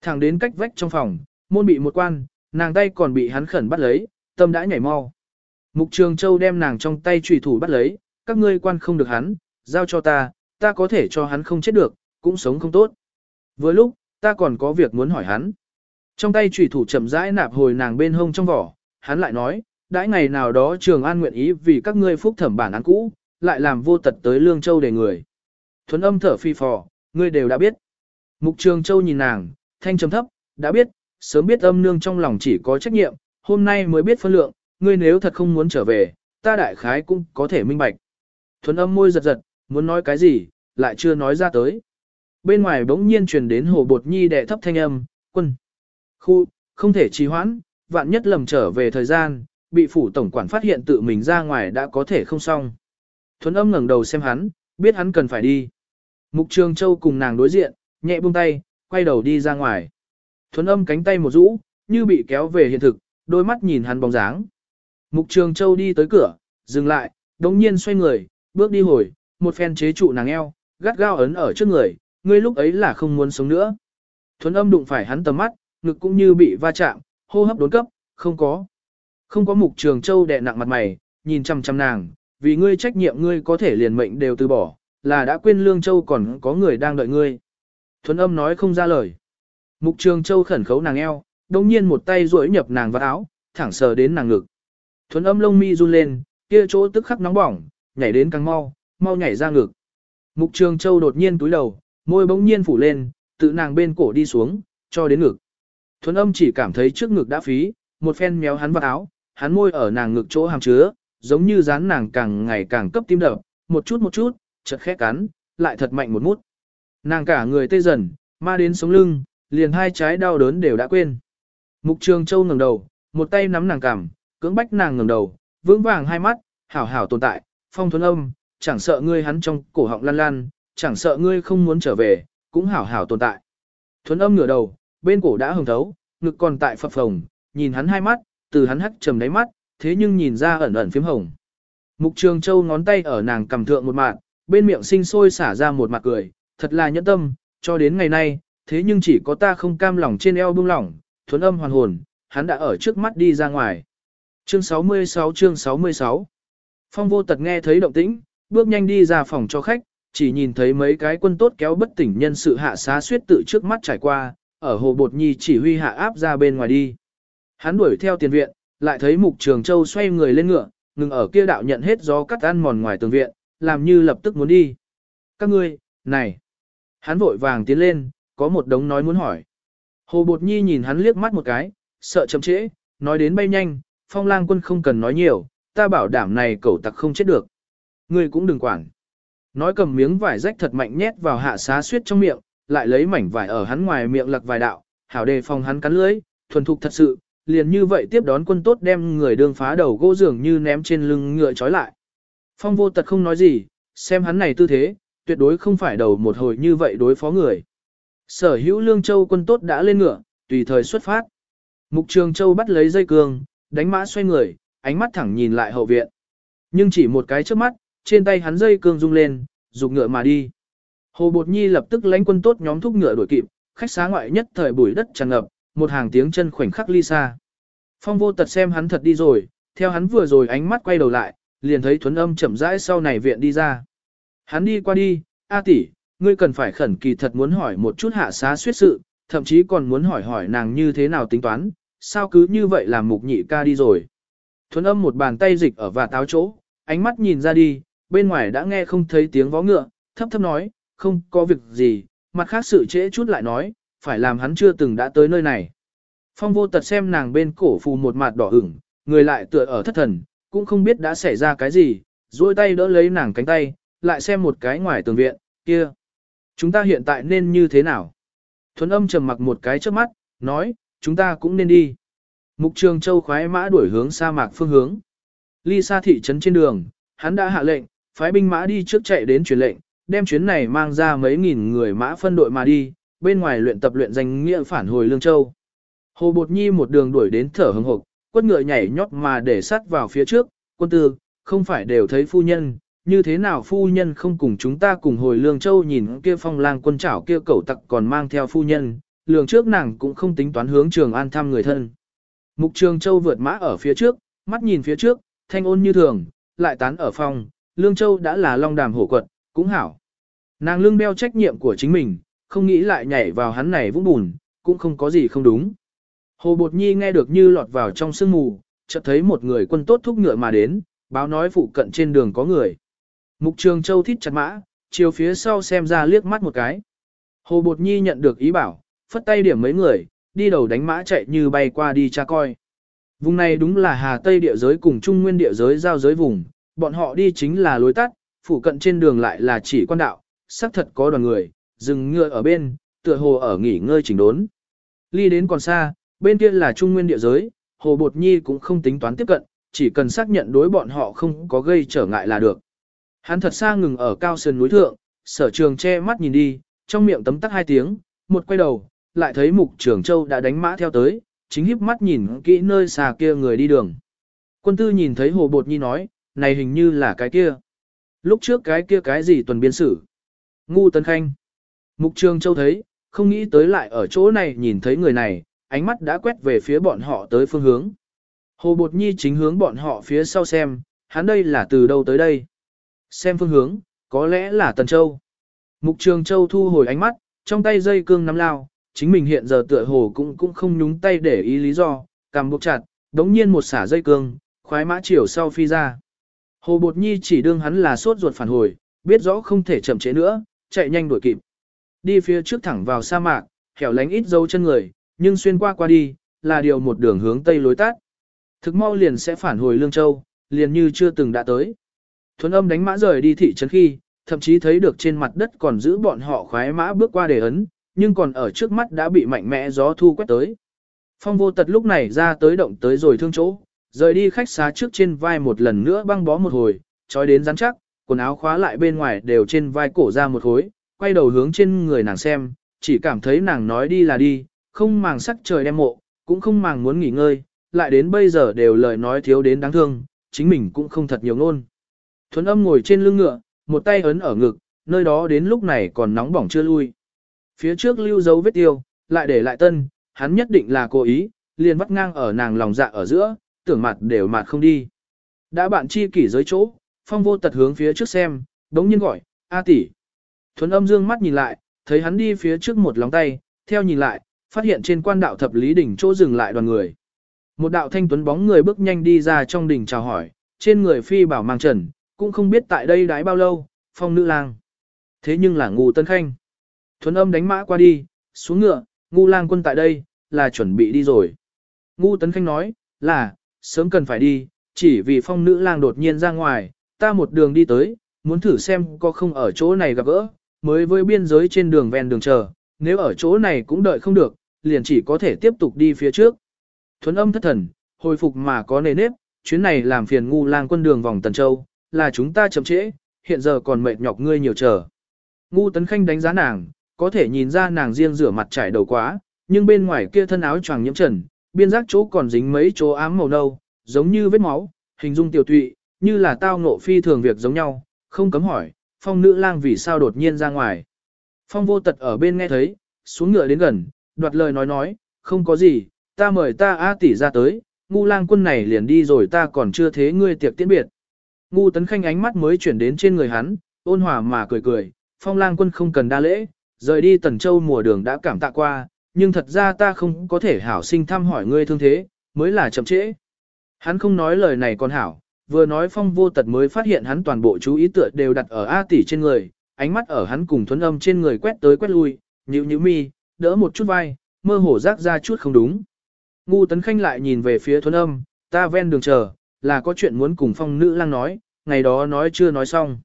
Thẳng đến cách vách trong phòng, môn bị một quan, nàng tay còn bị hắn khẩn bắt lấy, tâm đã nhảy mau. Mục trường châu đem nàng trong tay trùy thủ bắt lấy, các ngươi quan không được hắn, giao cho ta, ta có thể cho hắn không chết được, cũng sống không tốt. Vừa lúc, ta còn có việc muốn hỏi hắn. Trong tay trùy thủ chậm rãi nạp hồi nàng bên hông trong vỏ, hắn lại nói, đãi ngày nào đó trường an nguyện ý vì các ngươi phúc thẩm bản án cũ, lại làm vô tật tới Lương Châu để người. Thuấn âm thở phi phò, ngươi đều đã biết. Mục trường châu nhìn nàng, thanh trầm thấp, đã biết, sớm biết âm nương trong lòng chỉ có trách nhiệm, hôm nay mới biết phân lượng, ngươi nếu thật không muốn trở về, ta đại khái cũng có thể minh bạch. Thuấn âm môi giật giật, muốn nói cái gì, lại chưa nói ra tới. Bên ngoài bỗng nhiên truyền đến hồ bột nhi đệ thấp thanh âm, quân. Khu, không thể trì hoãn, vạn nhất lầm trở về thời gian, bị phủ tổng quản phát hiện tự mình ra ngoài đã có thể không xong. Thuấn âm ngẩng đầu xem hắn, biết hắn cần phải đi. Mục Trường Châu cùng nàng đối diện, nhẹ buông tay, quay đầu đi ra ngoài. Thuấn âm cánh tay một rũ, như bị kéo về hiện thực, đôi mắt nhìn hắn bóng dáng. Mục Trường Châu đi tới cửa, dừng lại, đống nhiên xoay người, bước đi hồi, một phen chế trụ nàng eo, gắt gao ấn ở trước người, ngươi lúc ấy là không muốn sống nữa. Thuấn âm đụng phải hắn tầm mắt, ngực cũng như bị va chạm, hô hấp đốn cấp, không có. Không có mục trường châu đè nặng mặt mày, nhìn chăm chăm nàng, vì ngươi trách nhiệm ngươi có thể liền mệnh đều từ bỏ, là đã quên lương châu còn có người đang đợi ngươi. Thuấn âm nói không ra lời. Mục trường châu khẩn khấu nàng eo, đồng nhiên một tay duỗi nhập nàng vào áo, thẳng sờ đến nàng ngực. Thuấn âm lông mi run lên, kia chỗ tức khắc nóng bỏng, nhảy đến càng mau, mau nhảy ra ngực. Mục trường châu đột nhiên túi đầu, môi bỗng nhiên phủ lên, tự nàng bên cổ đi xuống, cho đến ngực. Thuấn âm chỉ cảm thấy trước ngực đã phí, một phen méo hắn vào áo, hắn môi ở nàng ngực chỗ hàm chứa, giống như dán nàng càng ngày càng cấp tim đập, một chút một chút, chật khẽ cắn, lại thật mạnh một mút. Nàng cả người tê dần, ma đến sống lưng, liền hai trái đau đớn đều đã quên. Mục Trường Châu ngẩng đầu, một tay nắm nàng cằm, cưỡng bách nàng ngẩng đầu, vững vàng hai mắt, hảo hảo tồn tại, phong thuần âm, chẳng sợ ngươi hắn trong cổ họng lan lan chẳng sợ ngươi không muốn trở về, cũng hảo hảo tồn tại. Thuần âm ngửa đầu, bên cổ đã hồng thấu, ngực còn tại phập phồng, nhìn hắn hai mắt, từ hắn hắt trầm đáy mắt, thế nhưng nhìn ra ẩn ẩn phím hồng. Mục Trường Châu ngón tay ở nàng cầm thượng một mạng, bên miệng sinh sôi xả ra một mặt cười, thật là nhẫn tâm, cho đến ngày nay, thế nhưng chỉ có ta không cam lòng trên eo buông lỏng, thuấn âm hoàn hồn, hắn đã ở trước mắt đi ra ngoài. Chương 66 chương 66 Phong vô tật nghe thấy động tĩnh, bước nhanh đi ra phòng cho khách, chỉ nhìn thấy mấy cái quân tốt kéo bất tỉnh nhân sự hạ xá suyết tự trước mắt trải qua, ở hồ bột nhi chỉ huy hạ áp ra bên ngoài đi. Hắn đuổi theo tiền viện, lại thấy mục trường châu xoay người lên ngựa, ngừng ở kia đạo nhận hết gió cắt ăn mòn ngoài tường viện, làm như lập tức muốn đi. Các ngươi, này. Hắn vội vàng tiến lên, có một đống nói muốn hỏi. Hồ Bột Nhi nhìn hắn liếc mắt một cái, sợ chậm trễ, nói đến bay nhanh, phong lang quân không cần nói nhiều, ta bảo đảm này cẩu tặc không chết được. Ngươi cũng đừng quản. Nói cầm miếng vải rách thật mạnh nhét vào hạ xá suyết trong miệng, lại lấy mảnh vải ở hắn ngoài miệng lặc vài đạo, hảo đề phòng hắn cắn lưỡi, thuần thục thật sự, liền như vậy tiếp đón quân tốt đem người đương phá đầu gỗ dường như ném trên lưng ngựa trói lại. Phong vô tật không nói gì, xem hắn này tư thế, tuyệt đối không phải đầu một hồi như vậy đối phó người. Sở hữu lương châu quân tốt đã lên ngựa, tùy thời xuất phát. Mục trường châu bắt lấy dây cương, đánh mã xoay người, ánh mắt thẳng nhìn lại hậu viện. Nhưng chỉ một cái trước mắt, trên tay hắn dây cương rung lên, dục ngựa mà đi. Hồ Bột Nhi lập tức lãnh quân tốt nhóm thúc ngựa đuổi kịp, khách xá ngoại nhất thời bụi đất tràn ngập, một hàng tiếng chân khoảnh khắc ly xa. Phong vô tật xem hắn thật đi rồi, theo hắn vừa rồi ánh mắt quay đầu lại, liền thấy thuấn âm chậm rãi sau này viện đi ra. Hắn đi qua đi, A tỷ, ngươi cần phải khẩn kỳ thật muốn hỏi một chút hạ xá suyết sự, thậm chí còn muốn hỏi hỏi nàng như thế nào tính toán, sao cứ như vậy làm mục nhị ca đi rồi. Thuấn âm một bàn tay dịch ở và táo chỗ, ánh mắt nhìn ra đi, bên ngoài đã nghe không thấy tiếng vó ngựa, thấp thấp nói, không có việc gì, mặt khác sự trễ chút lại nói, phải làm hắn chưa từng đã tới nơi này. Phong vô tật xem nàng bên cổ phù một mặt đỏ ửng, người lại tựa ở thất thần, cũng không biết đã xảy ra cái gì, duỗi tay đỡ lấy nàng cánh tay, lại xem một cái ngoài tường viện, kia. Chúng ta hiện tại nên như thế nào? Thuấn âm trầm mặc một cái trước mắt, nói, chúng ta cũng nên đi. Mục trường châu khoái mã đuổi hướng sa mạc phương hướng. Ly xa thị trấn trên đường, hắn đã hạ lệnh, phái binh mã đi trước chạy đến truyền lệnh, đem chuyến này mang ra mấy nghìn người mã phân đội mà đi, bên ngoài luyện tập luyện danh nghĩa phản hồi Lương Châu. Hồ Bột Nhi một đường đuổi đến thở hừng hực, quất ngựa nhảy nhót mà để sát vào phía trước, quân tư, không phải đều thấy phu nhân, như thế nào phu nhân không cùng chúng ta cùng hồi Lương Châu nhìn kia phong lang quân trảo kia cẩu tặc còn mang theo phu nhân, lường trước nàng cũng không tính toán hướng trường an thăm người thân. Mục Trường Châu vượt mã ở phía trước, mắt nhìn phía trước, thanh ôn như thường, lại tán ở phòng, Lương Châu đã là long đàm hổ quật, cũng hảo. Nàng lương đeo trách nhiệm của chính mình, không nghĩ lại nhảy vào hắn này vũng bùn, cũng không có gì không đúng. Hồ Bột Nhi nghe được như lọt vào trong sương mù, chợt thấy một người quân tốt thúc ngựa mà đến, báo nói phụ cận trên đường có người. Mục Trường Châu thít chặt mã, chiều phía sau xem ra liếc mắt một cái. Hồ Bột Nhi nhận được ý bảo, phất tay điểm mấy người, đi đầu đánh mã chạy như bay qua đi tra coi. Vùng này đúng là Hà Tây địa giới cùng Trung Nguyên địa giới giao giới vùng, bọn họ đi chính là lối tắt, phụ cận trên đường lại là chỉ quan đạo, xác thật có đoàn người, dừng ngựa ở bên, tựa hồ ở nghỉ ngơi chỉnh đốn. Ly đến còn xa, bên kia là Trung Nguyên địa giới, Hồ Bột Nhi cũng không tính toán tiếp cận, chỉ cần xác nhận đối bọn họ không có gây trở ngại là được. Hắn thật xa ngừng ở cao sườn núi thượng, sở trường che mắt nhìn đi, trong miệng tấm tắc hai tiếng, một quay đầu, lại thấy mục trường châu đã đánh mã theo tới, chính híp mắt nhìn kỹ nơi xa kia người đi đường. Quân tư nhìn thấy hồ bột nhi nói, này hình như là cái kia. Lúc trước cái kia cái gì tuần biên sử. Ngu tấn khanh. Mục trường châu thấy, không nghĩ tới lại ở chỗ này nhìn thấy người này, ánh mắt đã quét về phía bọn họ tới phương hướng. Hồ Bột Nhi chính hướng bọn họ phía sau xem, hắn đây là từ đâu tới đây. Xem phương hướng, có lẽ là Tần Châu. Mục Trường Châu thu hồi ánh mắt, trong tay dây cương nắm lao, chính mình hiện giờ tựa hồ cũng cũng không nhúng tay để ý lý do, cầm buộc chặt, đống nhiên một xả dây cương, khoái mã chiều sau phi ra. Hồ Bột Nhi chỉ đương hắn là sốt ruột phản hồi, biết rõ không thể chậm chế nữa, chạy nhanh đuổi kịp. Đi phía trước thẳng vào sa mạc, hẻo lánh ít dấu chân người, nhưng xuyên qua qua đi, là điều một đường hướng tây lối tắt. Thực mau liền sẽ phản hồi Lương Châu, liền như chưa từng đã tới. Thuấn âm đánh mã rời đi thị trấn khi, thậm chí thấy được trên mặt đất còn giữ bọn họ khoái mã bước qua để ấn, nhưng còn ở trước mắt đã bị mạnh mẽ gió thu quét tới. Phong vô tật lúc này ra tới động tới rồi thương chỗ, rời đi khách xá trước trên vai một lần nữa băng bó một hồi, trói đến rắn chắc, quần áo khóa lại bên ngoài đều trên vai cổ ra một khối, quay đầu hướng trên người nàng xem, chỉ cảm thấy nàng nói đi là đi, không màng sắc trời đem mộ, cũng không màng muốn nghỉ ngơi, lại đến bây giờ đều lời nói thiếu đến đáng thương, chính mình cũng không thật nhiều ngôn. Thuấn âm ngồi trên lưng ngựa, một tay ấn ở ngực, nơi đó đến lúc này còn nóng bỏng chưa lui. Phía trước lưu dấu vết tiêu, lại để lại tân, hắn nhất định là cố ý, liền vắt ngang ở nàng lòng dạ ở giữa, tưởng mặt đều mặt không đi. Đã bạn chi kỷ giới chỗ, phong vô tật hướng phía trước xem, đống nhiên gọi, A tỷ. Thuấn âm dương mắt nhìn lại, thấy hắn đi phía trước một lòng tay, theo nhìn lại, phát hiện trên quan đạo thập lý đỉnh chỗ dừng lại đoàn người. Một đạo thanh tuấn bóng người bước nhanh đi ra trong đỉnh chào hỏi, trên người phi bảo mang trần, cũng không biết tại đây đái bao lâu, phong nữ lang. Thế nhưng là ngu tân khanh. Thuấn âm đánh mã qua đi, xuống ngựa, ngu lang quân tại đây, là chuẩn bị đi rồi. Ngu tấn khanh nói, là, sớm cần phải đi, chỉ vì phong nữ lang đột nhiên ra ngoài, ta một đường đi tới, muốn thử xem có không ở chỗ này gặp gỡ, mới với biên giới trên đường ven đường chờ, nếu ở chỗ này cũng đợi không được, liền chỉ có thể tiếp tục đi phía trước. Thuấn âm thất thần, hồi phục mà có nề nếp, chuyến này làm phiền ngu lang quân đường vòng Tần Châu, là chúng ta chậm trễ, hiện giờ còn mệt nhọc ngươi nhiều chờ. Ngu tấn khanh đánh giá nàng, có thể nhìn ra nàng riêng rửa mặt trải đầu quá, nhưng bên ngoài kia thân áo choàng nhiễm trần, biên giác chỗ còn dính mấy chỗ ám màu nâu, giống như vết máu, hình dung tiểu tụy, như là tao ngộ phi thường việc giống nhau, không cấm hỏi, phong nữ lang vì sao đột nhiên ra ngoài. Phong vô tật ở bên nghe thấy, xuống ngựa đến gần, đoạt lời nói nói, không có gì, ta mời ta A tỷ ra tới, ngu lang quân này liền đi rồi ta còn chưa thế ngươi tiệc tiễn biệt. Ngu tấn khanh ánh mắt mới chuyển đến trên người hắn, ôn hòa mà cười cười, phong lang quân không cần đa lễ, rời đi tần châu mùa đường đã cảm tạ qua, nhưng thật ra ta không có thể hảo sinh thăm hỏi ngươi thương thế, mới là chậm trễ. Hắn không nói lời này còn hảo, vừa nói phong vô tật mới phát hiện hắn toàn bộ chú ý tựa đều đặt ở A tỷ trên người, ánh mắt ở hắn cùng thuấn âm trên người quét tới quét lui, nhíu nhíu mi, đỡ một chút vai, mơ hồ rác ra chút không đúng. Ngu tấn khanh lại nhìn về phía thuấn âm, ta ven đường chờ, là có chuyện muốn cùng phong nữ lang nói, ngày đó nói chưa nói xong.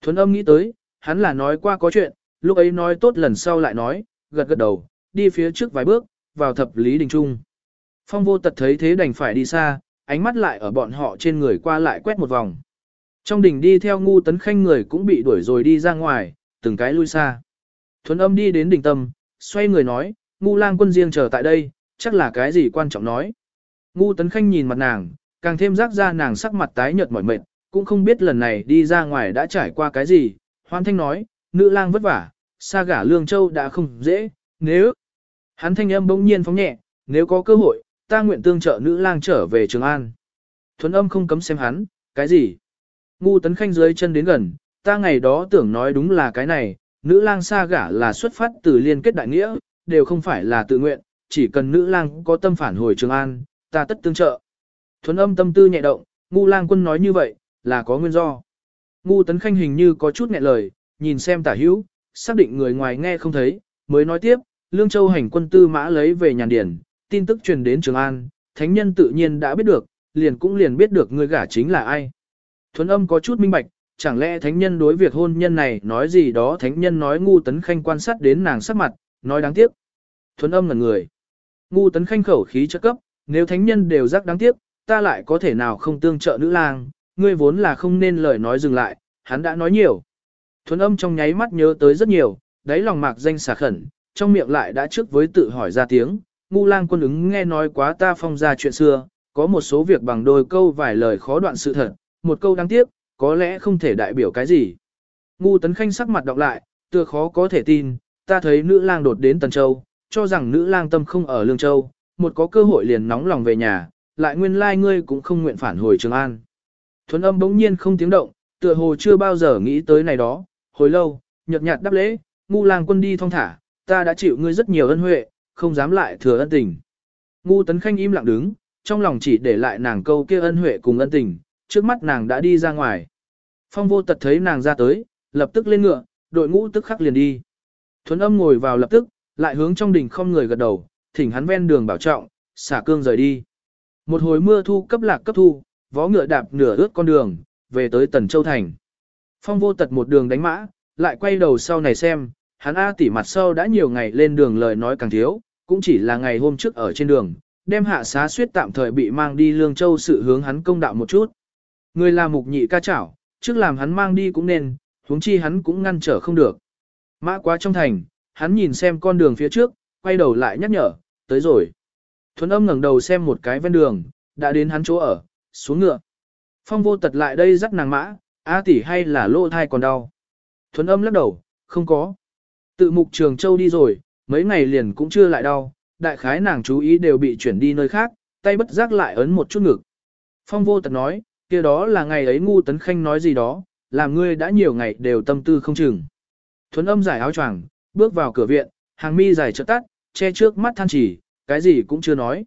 Thuấn âm nghĩ tới, hắn là nói qua có chuyện, lúc ấy nói tốt lần sau lại nói, gật gật đầu, đi phía trước vài bước, vào thập lý đình trung. Phong vô tật thấy thế đành phải đi xa, ánh mắt lại ở bọn họ trên người qua lại quét một vòng. Trong đình đi theo ngu tấn khanh người cũng bị đuổi rồi đi ra ngoài, từng cái lui xa. Thuấn âm đi đến đỉnh tâm, xoay người nói, ngu lang quân riêng chờ tại đây, chắc là cái gì quan trọng nói. Ngu tấn khanh nhìn mặt nàng, càng thêm rác ra nàng sắc mặt tái nhợt mỏi mệt, cũng không biết lần này đi ra ngoài đã trải qua cái gì. Hoan thanh nói, nữ lang vất vả, xa gả lương châu đã không dễ, nếu... Hắn thanh âm bỗng nhiên phóng nhẹ, nếu có cơ hội, ta nguyện tương trợ nữ lang trở về Trường An. Thuấn âm không cấm xem hắn, cái gì? Ngu tấn khanh dưới chân đến gần, ta ngày đó tưởng nói đúng là cái này, nữ lang xa gả là xuất phát từ liên kết đại nghĩa, đều không phải là tự nguyện, chỉ cần nữ lang có tâm phản hồi Trường An, ta tất tương trợ. Thuấn âm tâm tư nhẹ động, ngu lang quân nói như vậy, là có nguyên do. Ngu tấn khanh hình như có chút nghẹn lời, nhìn xem tả hữu, xác định người ngoài nghe không thấy, mới nói tiếp, Lương Châu hành quân tư mã lấy về nhàn điển, tin tức truyền đến Trường An, thánh nhân tự nhiên đã biết được, liền cũng liền biết được người gả chính là ai. Thuấn âm có chút minh bạch, chẳng lẽ thánh nhân đối việc hôn nhân này nói gì đó thánh nhân nói ngu tấn khanh quan sát đến nàng sắc mặt, nói đáng tiếc. Thuấn âm là người. Ngu tấn khanh khẩu khí chất cấp, nếu thánh nhân đều rắc đáng tiếc, ta lại có thể nào không tương trợ nữ lang, ngươi vốn là không nên lời nói dừng lại, hắn đã nói nhiều. Thuấn âm trong nháy mắt nhớ tới rất nhiều, đáy lòng mạc danh xà khẩn, trong miệng lại đã trước với tự hỏi ra tiếng, ngu lang quân ứng nghe nói quá ta phong ra chuyện xưa, có một số việc bằng đôi câu vài lời khó đoạn sự thật, một câu đáng tiếc, có lẽ không thể đại biểu cái gì. Ngu tấn khanh sắc mặt đọc lại, tựa khó có thể tin, ta thấy nữ lang đột đến Tần Châu, cho rằng nữ lang tâm không ở Lương Châu, một có cơ hội liền nóng lòng về nhà, lại nguyên lai like ngươi cũng không nguyện phản hồi Trường An. Thuấn âm bỗng nhiên không tiếng động, tựa hồ chưa bao giờ nghĩ tới này đó, hồi lâu, nhợt nhạt đáp lễ, ngu lang quân đi thong thả, ta đã chịu ngươi rất nhiều ân huệ, không dám lại thừa ân tình. Ngu tấn khanh im lặng đứng, trong lòng chỉ để lại nàng câu kia ân huệ cùng ân tình, trước mắt nàng đã đi ra ngoài. Phong vô tật thấy nàng ra tới, lập tức lên ngựa, đội ngũ tức khắc liền đi. Thuấn âm ngồi vào lập tức, lại hướng trong đỉnh không người gật đầu, thỉnh hắn ven đường bảo trọng, xả cương rời đi. Một hồi mưa thu cấp lạc cấp thu, vó ngựa đạp nửa ướt con đường, về tới Tần Châu Thành. Phong vô tật một đường đánh mã, lại quay đầu sau này xem, hắn A tỷ mặt sau đã nhiều ngày lên đường lời nói càng thiếu, cũng chỉ là ngày hôm trước ở trên đường, đem hạ xá suyết tạm thời bị mang đi Lương Châu sự hướng hắn công đạo một chút. Người là mục nhị ca chảo, trước làm hắn mang đi cũng nên, huống chi hắn cũng ngăn trở không được. Mã quá trong thành, hắn nhìn xem con đường phía trước, quay đầu lại nhắc nhở, tới rồi. Thuấn âm ngẩng đầu xem một cái ven đường, đã đến hắn chỗ ở, xuống ngựa. Phong vô tật lại đây dắt nàng mã, A tỷ hay là lỗ thai còn đau. Thuấn âm lắc đầu, không có. Tự mục trường châu đi rồi, mấy ngày liền cũng chưa lại đau, đại khái nàng chú ý đều bị chuyển đi nơi khác, tay bất giác lại ấn một chút ngực. Phong vô tật nói, kia đó là ngày ấy ngu tấn khanh nói gì đó, làm ngươi đã nhiều ngày đều tâm tư không chừng. Thuấn âm giải áo choàng, bước vào cửa viện, hàng mi dài trợ tắt, che trước mắt than chỉ, cái gì cũng chưa nói.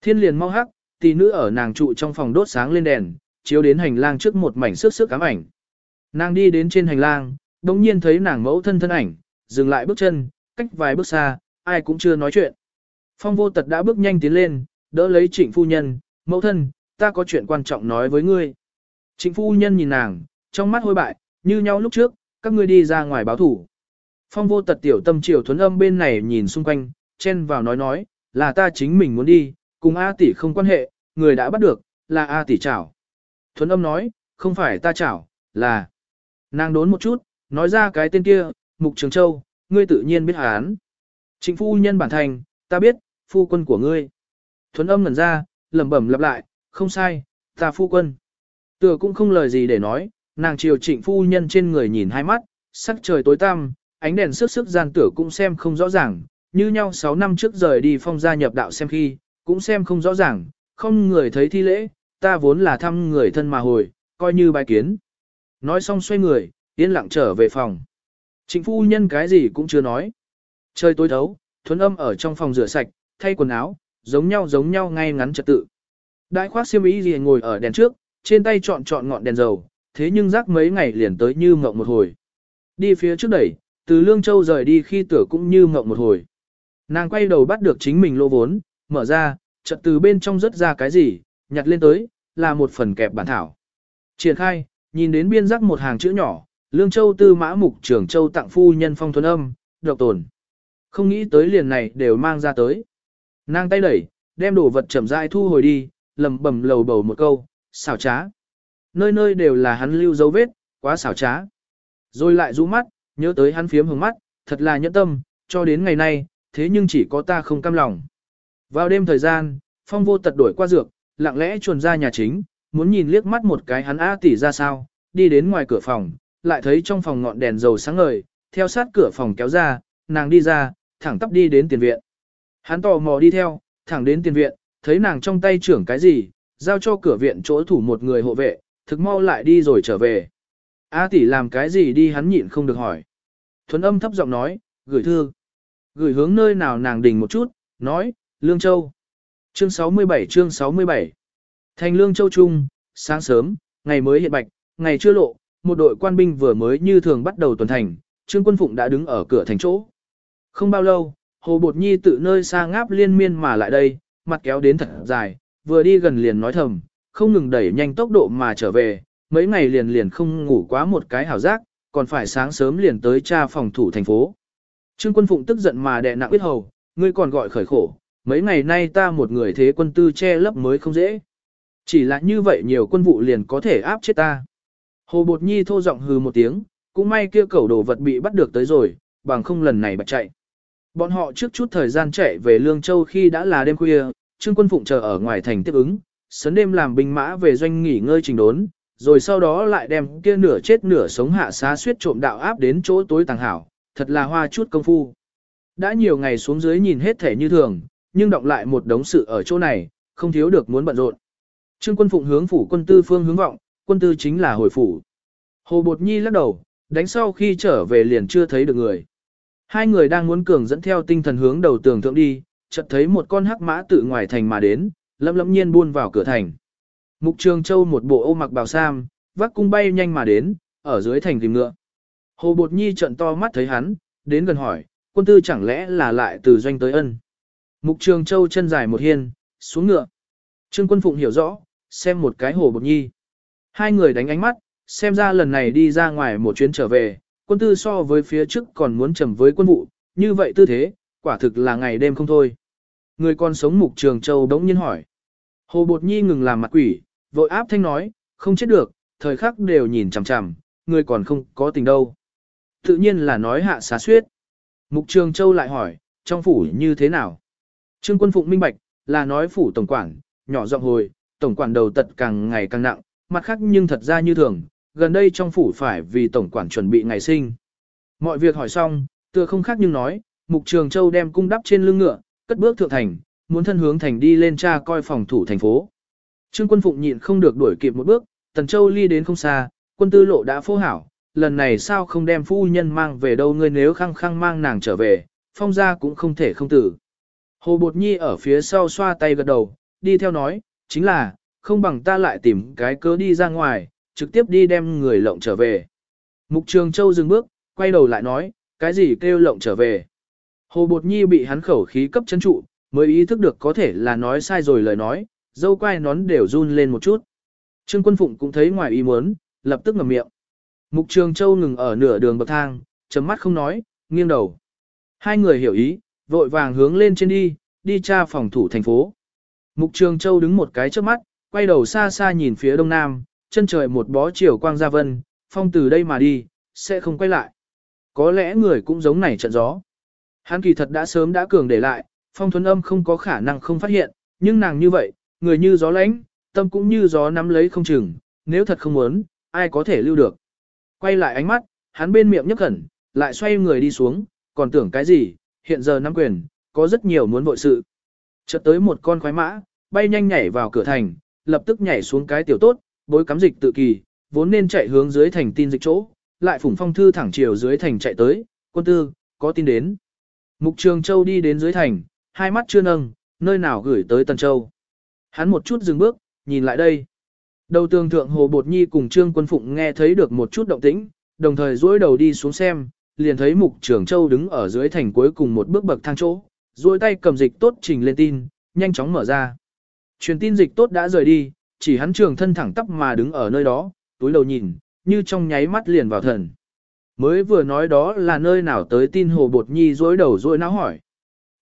Thiên liền mau hắc, tỷ nữ ở nàng trụ trong phòng đốt sáng lên đèn, chiếu đến hành lang trước một mảnh sức sức cám ảnh. Nàng đi đến trên hành lang, đồng nhiên thấy nàng mẫu thân thân ảnh, dừng lại bước chân, cách vài bước xa, ai cũng chưa nói chuyện. Phong vô tật đã bước nhanh tiến lên, đỡ lấy trịnh phu nhân, mẫu thân, ta có chuyện quan trọng nói với ngươi. Trịnh phu nhân nhìn nàng, trong mắt hôi bại, như nhau lúc trước, các ngươi đi ra ngoài báo thủ. Phong vô tật tiểu tâm triều thuấn âm bên này nhìn xung quanh, chen vào nói nói, là ta chính mình muốn đi, cùng A tỷ không quan hệ, người đã bắt được, là A tỷ chảo. Thuấn âm nói, không phải ta chảo, là... Nàng đốn một chút, nói ra cái tên kia, Mục Trường Châu, ngươi tự nhiên biết hán. Chính phu nhân bản thành, ta biết, phu quân của ngươi. Thuấn âm ngẩn ra, lẩm bẩm lặp lại, không sai, ta phu quân. Tựa cũng không lời gì để nói, nàng chiều trịnh phu nhân trên người nhìn hai mắt, sắc trời tối tăm, ánh đèn sức sức gian tửa cũng xem không rõ ràng, như nhau 6 năm trước rời đi phong gia nhập đạo xem khi, cũng xem không rõ ràng, không người thấy thi lễ, ta vốn là thăm người thân mà hồi, coi như bài kiến. Nói xong xoay người, yên lặng trở về phòng. Trịnh phu nhân cái gì cũng chưa nói. Trời tối thấu, thuấn âm ở trong phòng rửa sạch, thay quần áo, giống nhau giống nhau ngay ngắn trật tự. Đại khoác xiêm y gì ngồi ở đèn trước, trên tay chọn chọn ngọn đèn dầu, thế nhưng rác mấy ngày liền tới như mộng một hồi. Đi phía trước đẩy, từ Lương Châu rời đi khi tử cũng như mộng một hồi. Nàng quay đầu bắt được chính mình lô vốn, mở ra, chợt từ bên trong rớt ra cái gì, nhặt lên tới, là một phần kẹp bản thảo. Triển khai, nhìn đến biên giác một hàng chữ nhỏ, Lương Châu tư mã mục trưởng Châu tặng phu nhân phong thuần âm, độc tồn. Không nghĩ tới liền này đều mang ra tới. Nàng tay đẩy, đem đồ vật chậm rãi thu hồi đi, lầm bầm lầu bầu một câu, xảo trá. Nơi nơi đều là hắn lưu dấu vết, quá xảo trá. Rồi lại rũ mắt, nhớ tới hắn phiếm hướng mắt, thật là nhẫn tâm, cho đến ngày nay, thế nhưng chỉ có ta không cam lòng. Vào đêm thời gian, phong vô tật đổi qua dược, lặng lẽ chuồn ra nhà chính, muốn nhìn liếc mắt một cái hắn A tỷ ra sao, đi đến ngoài cửa phòng, lại thấy trong phòng ngọn đèn dầu sáng ngời, theo sát cửa phòng kéo ra, nàng đi ra, thẳng tắp đi đến tiền viện. Hắn tò mò đi theo, thẳng đến tiền viện, thấy nàng trong tay trưởng cái gì, giao cho cửa viện chỗ thủ một người hộ vệ, thực mau lại đi rồi trở về. A tỷ làm cái gì đi hắn nhịn không được hỏi. Thuấn âm thấp giọng nói, gửi thư. Gửi hướng nơi nào nàng đình một chút, nói, Lương Châu. Chương 67 chương 67 Thành Lương Châu Trung, sáng sớm, ngày mới hiện bạch, ngày chưa lộ, một đội quan binh vừa mới như thường bắt đầu tuần thành, Trương Quân Phụng đã đứng ở cửa thành chỗ. Không bao lâu, Hồ Bột Nhi tự nơi xa ngáp liên miên mà lại đây, mặt kéo đến thật dài, vừa đi gần liền nói thầm, không ngừng đẩy nhanh tốc độ mà trở về, mấy ngày liền liền không ngủ quá một cái hảo giác, còn phải sáng sớm liền tới tra phòng thủ thành phố. Trương Quân Phụng tức giận mà đè nặng biết hầu, ngươi còn gọi khởi khổ, mấy ngày nay ta một người thế quân tư che lấp mới không dễ. Chỉ là như vậy nhiều quân vụ liền có thể áp chết ta. Hồ Bột Nhi thô giọng hừ một tiếng, cũng may kia cẩu đồ vật bị bắt được tới rồi, bằng không lần này bạch chạy. Bọn họ trước chút thời gian chạy về Lương Châu khi đã là đêm khuya, Trương Quân Phụng chờ ở ngoài thành tiếp ứng, sấn đêm làm binh mã về doanh nghỉ ngơi trình đốn, rồi sau đó lại đem kia nửa chết nửa sống hạ xá suyết trộm đạo áp đến chỗ tối tàng hảo, thật là hoa chút công phu. Đã nhiều ngày xuống dưới nhìn hết thể như thường, nhưng động lại một đống sự ở chỗ này, không thiếu được muốn bận rộn. Trương quân phụng hướng phủ quân tư phương hướng vọng, quân tư chính là hồi phủ. Hồ Bột Nhi lắc đầu, đánh sau khi trở về liền chưa thấy được người. Hai người đang muốn cường dẫn theo tinh thần hướng đầu tường thượng đi, chợt thấy một con hắc mã tự ngoài thành mà đến, lâm lâm nhiên buôn vào cửa thành. Mục Trường Châu một bộ ô mặc bào sam, vác cung bay nhanh mà đến, ở dưới thành tìm ngựa. Hồ Bột Nhi trận to mắt thấy hắn, đến gần hỏi, quân tư chẳng lẽ là lại từ doanh tới ân. Mục Trường Châu chân dài một hiên, xuống ngựa. Trương Quân Phụng hiểu rõ, xem một cái Hồ Bột Nhi. Hai người đánh ánh mắt, xem ra lần này đi ra ngoài một chuyến trở về, quân tư so với phía trước còn muốn trầm với quân vụ, như vậy tư thế, quả thực là ngày đêm không thôi. Người con sống Mục Trường Châu đống nhiên hỏi. Hồ Bột Nhi ngừng làm mặt quỷ, vội áp thanh nói, không chết được, thời khắc đều nhìn chằm chằm, người còn không có tình đâu. Tự nhiên là nói hạ xá suyết. Mục Trường Châu lại hỏi, trong phủ như thế nào? Trương quân phụng minh bạch, là nói phủ tổng quản, nhỏ giọng hồi, tổng quản đầu tật càng ngày càng nặng, mặt khác nhưng thật ra như thường, gần đây trong phủ phải vì tổng quản chuẩn bị ngày sinh. Mọi việc hỏi xong, tựa không khác nhưng nói, Mục Trường Châu đem cung đắp trên lưng ngựa, cất bước thượng thành, muốn thân hướng thành đi lên tra coi phòng thủ thành phố. Trương quân phụng nhịn không được đuổi kịp một bước, Tần Châu ly đến không xa, quân tư lộ đã phô hảo, lần này sao không đem phu nhân mang về đâu ngươi nếu khăng khăng mang nàng trở về, phong gia cũng không thể không tử. Hồ Bột Nhi ở phía sau xoa tay gật đầu, đi theo nói, chính là, không bằng ta lại tìm cái cớ đi ra ngoài, trực tiếp đi đem người lộng trở về. Mục Trường Châu dừng bước, quay đầu lại nói, cái gì kêu lộng trở về. Hồ Bột Nhi bị hắn khẩu khí cấp chân trụ, mới ý thức được có thể là nói sai rồi lời nói, dâu quai nón đều run lên một chút. Trương Quân Phụng cũng thấy ngoài ý muốn, lập tức ngậm miệng. Mục Trường Châu ngừng ở nửa đường bậc thang, chấm mắt không nói, nghiêng đầu. Hai người hiểu ý, vội vàng hướng lên trên đi, đi tra phòng thủ thành phố. Mục Trường Châu đứng một cái trước mắt, quay đầu xa xa nhìn phía đông nam, chân trời một bó chiều quang ra vân, phong từ đây mà đi, sẽ không quay lại. Có lẽ người cũng giống này trận gió. Hắn kỳ thật đã sớm đã cường để lại, phong Thuấn âm không có khả năng không phát hiện, nhưng nàng như vậy, người như gió lánh, tâm cũng như gió nắm lấy không chừng, nếu thật không muốn, ai có thể lưu được. Quay lại ánh mắt, hắn bên miệng nhấp khẩn, lại xoay người đi xuống, còn tưởng cái gì, hiện giờ nắm quyền, có rất nhiều muốn vội sự. Chợt tới một con khoái mã, bay nhanh nhảy vào cửa thành, lập tức nhảy xuống cái tiểu tốt, bối cắm dịch tự kỳ, vốn nên chạy hướng dưới thành tin dịch chỗ, lại phủng phong thư thẳng chiều dưới thành chạy tới, quân tư, có tin đến. Mục Trường Châu đi đến dưới thành, hai mắt chưa nâng, nơi nào gửi tới Tần Châu. Hắn một chút dừng bước, nhìn lại đây. Đầu tường thượng Hồ Bột Nhi cùng Trương Quân Phụng nghe thấy được một chút động tĩnh, đồng thời duỗi đầu đi xuống xem, liền thấy Mục Trường Châu đứng ở dưới thành cuối cùng một bước bậc thang chỗ, duỗi tay cầm dịch tốt trình lên tin, nhanh chóng mở ra. Truyền tin dịch tốt đã rời đi, chỉ hắn trường thân thẳng tắp mà đứng ở nơi đó, túi đầu nhìn, như trong nháy mắt liền vào thần. Mới vừa nói đó là nơi nào tới tin Hồ Bột Nhi dối đầu dối não hỏi.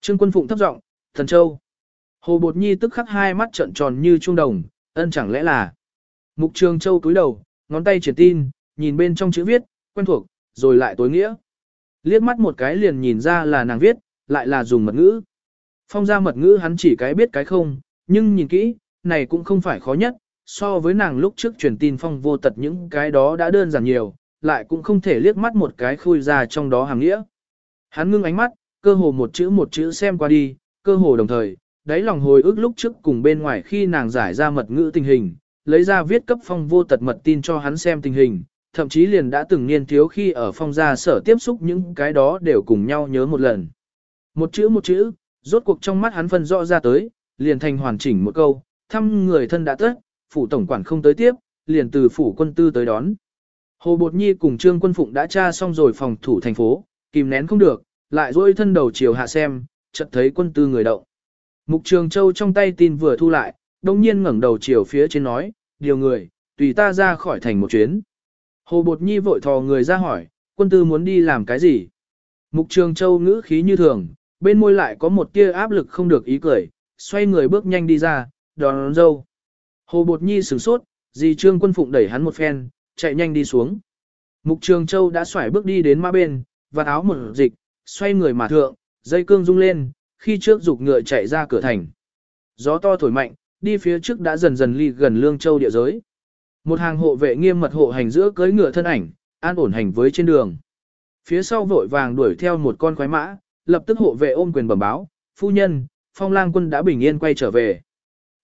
Trương Quân Phụng thấp giọng, Thần Châu. Hồ Bột Nhi tức khắc hai mắt trợn tròn như trung đồng, ân chẳng lẽ là. Mục Trường Châu cúi đầu, ngón tay triển tin, nhìn bên trong chữ viết, quen thuộc, rồi lại tối nghĩa. Liếc mắt một cái liền nhìn ra là nàng viết, lại là dùng mật ngữ. Phong ra mật ngữ hắn chỉ cái biết cái không, nhưng nhìn kỹ, này cũng không phải khó nhất, so với nàng lúc trước truyền tin phong vô tật những cái đó đã đơn giản nhiều, lại cũng không thể liếc mắt một cái khui ra trong đó hàng nghĩa. Hắn ngưng ánh mắt, cơ hồ một chữ một chữ xem qua đi, cơ hồ đồng thời, đáy lòng hồi ức lúc trước cùng bên ngoài khi nàng giải ra mật ngữ tình hình, lấy ra viết cấp phong vô tật mật tin cho hắn xem tình hình, thậm chí liền đã từng niên thiếu khi ở phong gia sở tiếp xúc những cái đó đều cùng nhau nhớ một lần. Một chữ một chữ, rốt cuộc trong mắt hắn phân rõ ra tới, liền thành hoàn chỉnh một câu, thăm người thân đã tất, phủ tổng quản không tới tiếp, liền từ phủ quân tư tới đón. Hồ Bột Nhi cùng Trương Quân Phụng đã tra xong rồi phòng thủ thành phố, kìm nén không được, lại dôi thân đầu chiều hạ xem, chợt thấy quân tư người động. Mục Trường Châu trong tay tin vừa thu lại, đông nhiên ngẩng đầu chiều phía trên nói, điều người, tùy ta ra khỏi thành một chuyến. Hồ Bột Nhi vội thò người ra hỏi, quân tư muốn đi làm cái gì? Mục Trường Châu ngữ khí như thường, bên môi lại có một tia áp lực không được ý cười, xoay người bước nhanh đi ra, đón, đón dâu. Hồ Bột Nhi sửng sốt, dì Trương Quân Phụng đẩy hắn một phen, chạy nhanh đi xuống. Mục Trường Châu đã xoải bước đi đến ma bên, và áo một dịch, xoay người mà thượng, dây cương rung lên, khi trước dục ngựa chạy ra cửa thành. Gió to thổi mạnh, đi phía trước đã dần dần ly gần Lương Châu địa giới. Một hàng hộ vệ nghiêm mật hộ hành giữa cưỡi ngựa thân ảnh, an ổn hành với trên đường. Phía sau vội vàng đuổi theo một con khoái mã, lập tức hộ vệ ôm quyền bẩm báo, phu nhân, phong lang quân đã bình yên quay trở về.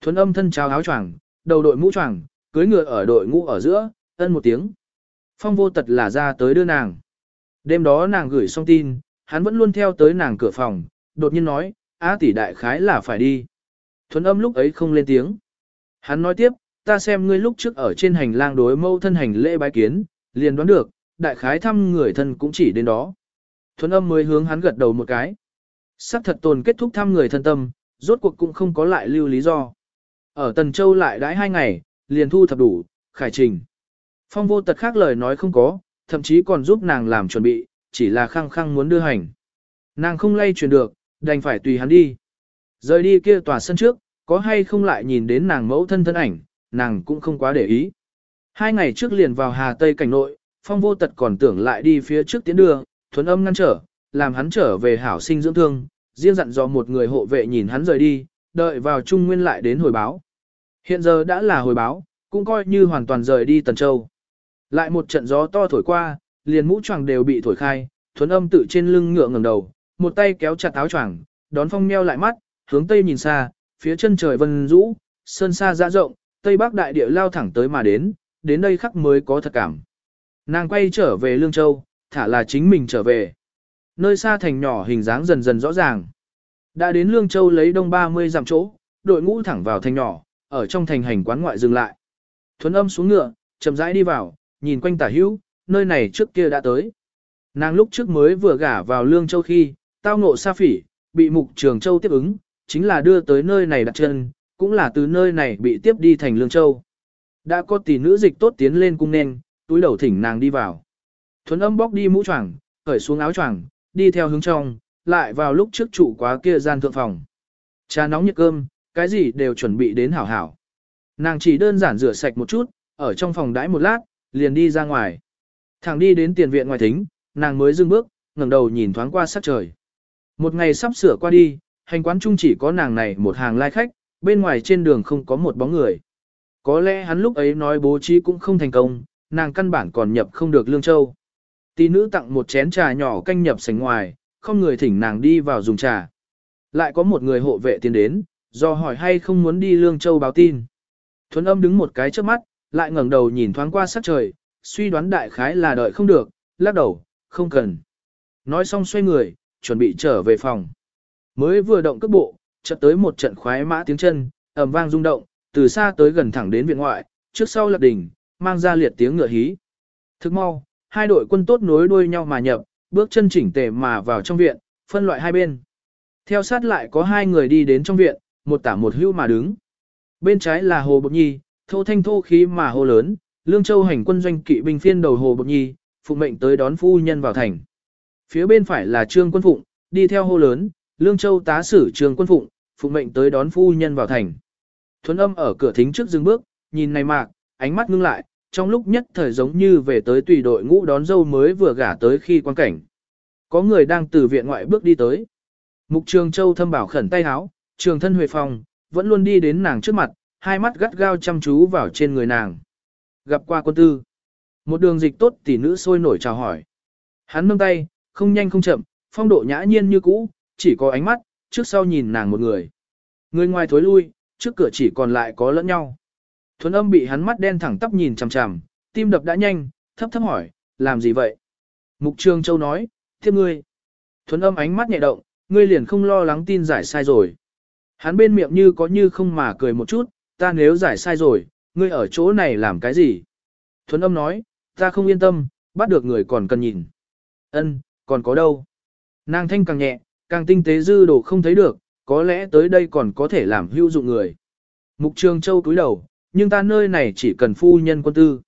Thuấn âm thân trao áo choàng, đầu đội mũ choàng, cưới ngựa ở đội ngũ ở giữa, ân một tiếng. Phong vô tật là ra tới đưa nàng. Đêm đó nàng gửi xong tin, hắn vẫn luôn theo tới nàng cửa phòng, đột nhiên nói, á tỷ đại khái là phải đi. Thuấn âm lúc ấy không lên tiếng. Hắn nói tiếp, ta xem ngươi lúc trước ở trên hành lang đối mâu thân hành lễ bái kiến, liền đoán được, đại khái thăm người thân cũng chỉ đến đó. Thuấn âm mới hướng hắn gật đầu một cái. Sắc thật tồn kết thúc thăm người thân tâm, rốt cuộc cũng không có lại lưu lý do. Ở Tần Châu lại đãi hai ngày, liền thu thập đủ, khải trình. Phong vô tật khác lời nói không có, thậm chí còn giúp nàng làm chuẩn bị, chỉ là khăng khăng muốn đưa hành. Nàng không lay chuyển được, đành phải tùy hắn đi. Rời đi kia tòa sân trước, có hay không lại nhìn đến nàng mẫu thân thân ảnh, nàng cũng không quá để ý. Hai ngày trước liền vào Hà Tây cảnh nội, phong vô tật còn tưởng lại đi phía trước tiến đường, thuấn âm ngăn trở, làm hắn trở về hảo sinh dưỡng thương, riêng dặn dò một người hộ vệ nhìn hắn rời đi, đợi vào Trung Nguyên lại đến hồi báo. Hiện giờ đã là hồi báo, cũng coi như hoàn toàn rời đi Tần Châu. Lại một trận gió to thổi qua, liền mũ choàng đều bị thổi khai, thuấn âm tự trên lưng ngựa ngẩng đầu, một tay kéo chặt áo choàng, đón phong meo lại mắt, hướng tây nhìn xa, phía chân trời vân rũ, sơn xa dã rộng, tây bắc đại địa lao thẳng tới mà đến, đến đây khắc mới có thật cảm. Nàng quay trở về Lương Châu, thả là chính mình trở về. Nơi xa thành nhỏ hình dáng dần dần rõ ràng. Đã đến Lương Châu lấy đông 30 dặm chỗ, đội ngũ thẳng vào thành nhỏ, ở trong thành hành quán ngoại dừng lại. Thuấn âm xuống ngựa, chậm rãi đi vào, nhìn quanh tả hữu, nơi này trước kia đã tới. Nàng lúc trước mới vừa gả vào Lương Châu khi, tao ngộ sa phỉ, bị mục trường Châu tiếp ứng, chính là đưa tới nơi này đặt chân, cũng là từ nơi này bị tiếp đi thành Lương Châu. Đã có tỷ nữ dịch tốt tiến lên cung nên, túi đầu thỉnh nàng đi vào. Thuấn âm bóc đi mũ choàng, cởi xuống áo choàng, đi theo hướng trong, lại vào lúc trước trụ quá kia gian thượng phòng. Trà nóng nhiệt cơm, cái gì đều chuẩn bị đến hảo hảo. Nàng chỉ đơn giản rửa sạch một chút, ở trong phòng đãi một lát, liền đi ra ngoài. Thẳng đi đến tiền viện ngoài thính, nàng mới dừng bước, ngẩng đầu nhìn thoáng qua sắc trời. Một ngày sắp sửa qua đi, hành quán chung chỉ có nàng này một hàng lai khách, bên ngoài trên đường không có một bóng người. Có lẽ hắn lúc ấy nói bố trí cũng không thành công, nàng căn bản còn nhập không được Lương Châu. Tỷ nữ tặng một chén trà nhỏ canh nhập sảnh ngoài, không người thỉnh nàng đi vào dùng trà. Lại có một người hộ vệ tiến đến, do hỏi hay không muốn đi Lương Châu báo tin. Thuấn âm đứng một cái trước mắt, lại ngẩng đầu nhìn thoáng qua sắc trời, suy đoán đại khái là đợi không được, lắc đầu, không cần. Nói xong xoay người, chuẩn bị trở về phòng. Mới vừa động cước bộ, chợt tới một trận khoái mã tiếng chân, ầm vang rung động, từ xa tới gần thẳng đến viện ngoại, trước sau lập đỉnh, mang ra liệt tiếng ngựa hí. Thức mau, hai đội quân tốt nối đuôi nhau mà nhập, bước chân chỉnh tề mà vào trong viện, phân loại hai bên. Theo sát lại có hai người đi đến trong viện, một tả một hưu mà đứng. Bên trái là Hồ Bột Nhi, thô thanh thô khí mà hô lớn, Lương Châu hành quân doanh kỵ binh phiên đầu Hồ Bột Nhi, phụ mệnh tới đón phu nhân vào thành. Phía bên phải là Trương Quân Phụng, đi theo hô lớn, Lương Châu tá sử Trường Quân Phụng, phụ mệnh tới đón phu nhân vào thành. Thuấn âm ở cửa thính trước dừng bước, nhìn này mạc, ánh mắt ngưng lại, trong lúc nhất thời giống như về tới tùy đội ngũ đón dâu mới vừa gả tới khi quan cảnh. Có người đang từ viện ngoại bước đi tới. Mục Trường Châu thâm bảo khẩn tay háo, trường thân huệ phòng, vẫn luôn đi đến nàng trước mặt, hai mắt gắt gao chăm chú vào trên người nàng. Gặp qua quân tư. Một đường dịch tốt tỷ nữ sôi nổi chào hỏi. Hắn nâng tay, không nhanh không chậm, phong độ nhã nhiên như cũ, chỉ có ánh mắt, trước sau nhìn nàng một người. Người ngoài thối lui, trước cửa chỉ còn lại có lẫn nhau. Thuấn âm bị hắn mắt đen thẳng tắp nhìn chằm chằm, tim đập đã nhanh, thấp thấp hỏi, làm gì vậy? Mục Trường Châu nói, thiếp ngươi. Thuấn âm ánh mắt nhẹ động, ngươi liền không lo lắng tin giải sai rồi. Hắn bên miệng như có như không mà cười một chút, ta nếu giải sai rồi, ngươi ở chỗ này làm cái gì? Thuấn âm nói, ta không yên tâm, bắt được người còn cần nhìn. Ân, còn có đâu? Nàng thanh càng nhẹ, càng tinh tế dư đồ không thấy được, có lẽ tới đây còn có thể làm hữu dụng người. Mục Trường Châu cúi đầu, nhưng ta nơi này chỉ cần phu nhân quân tư.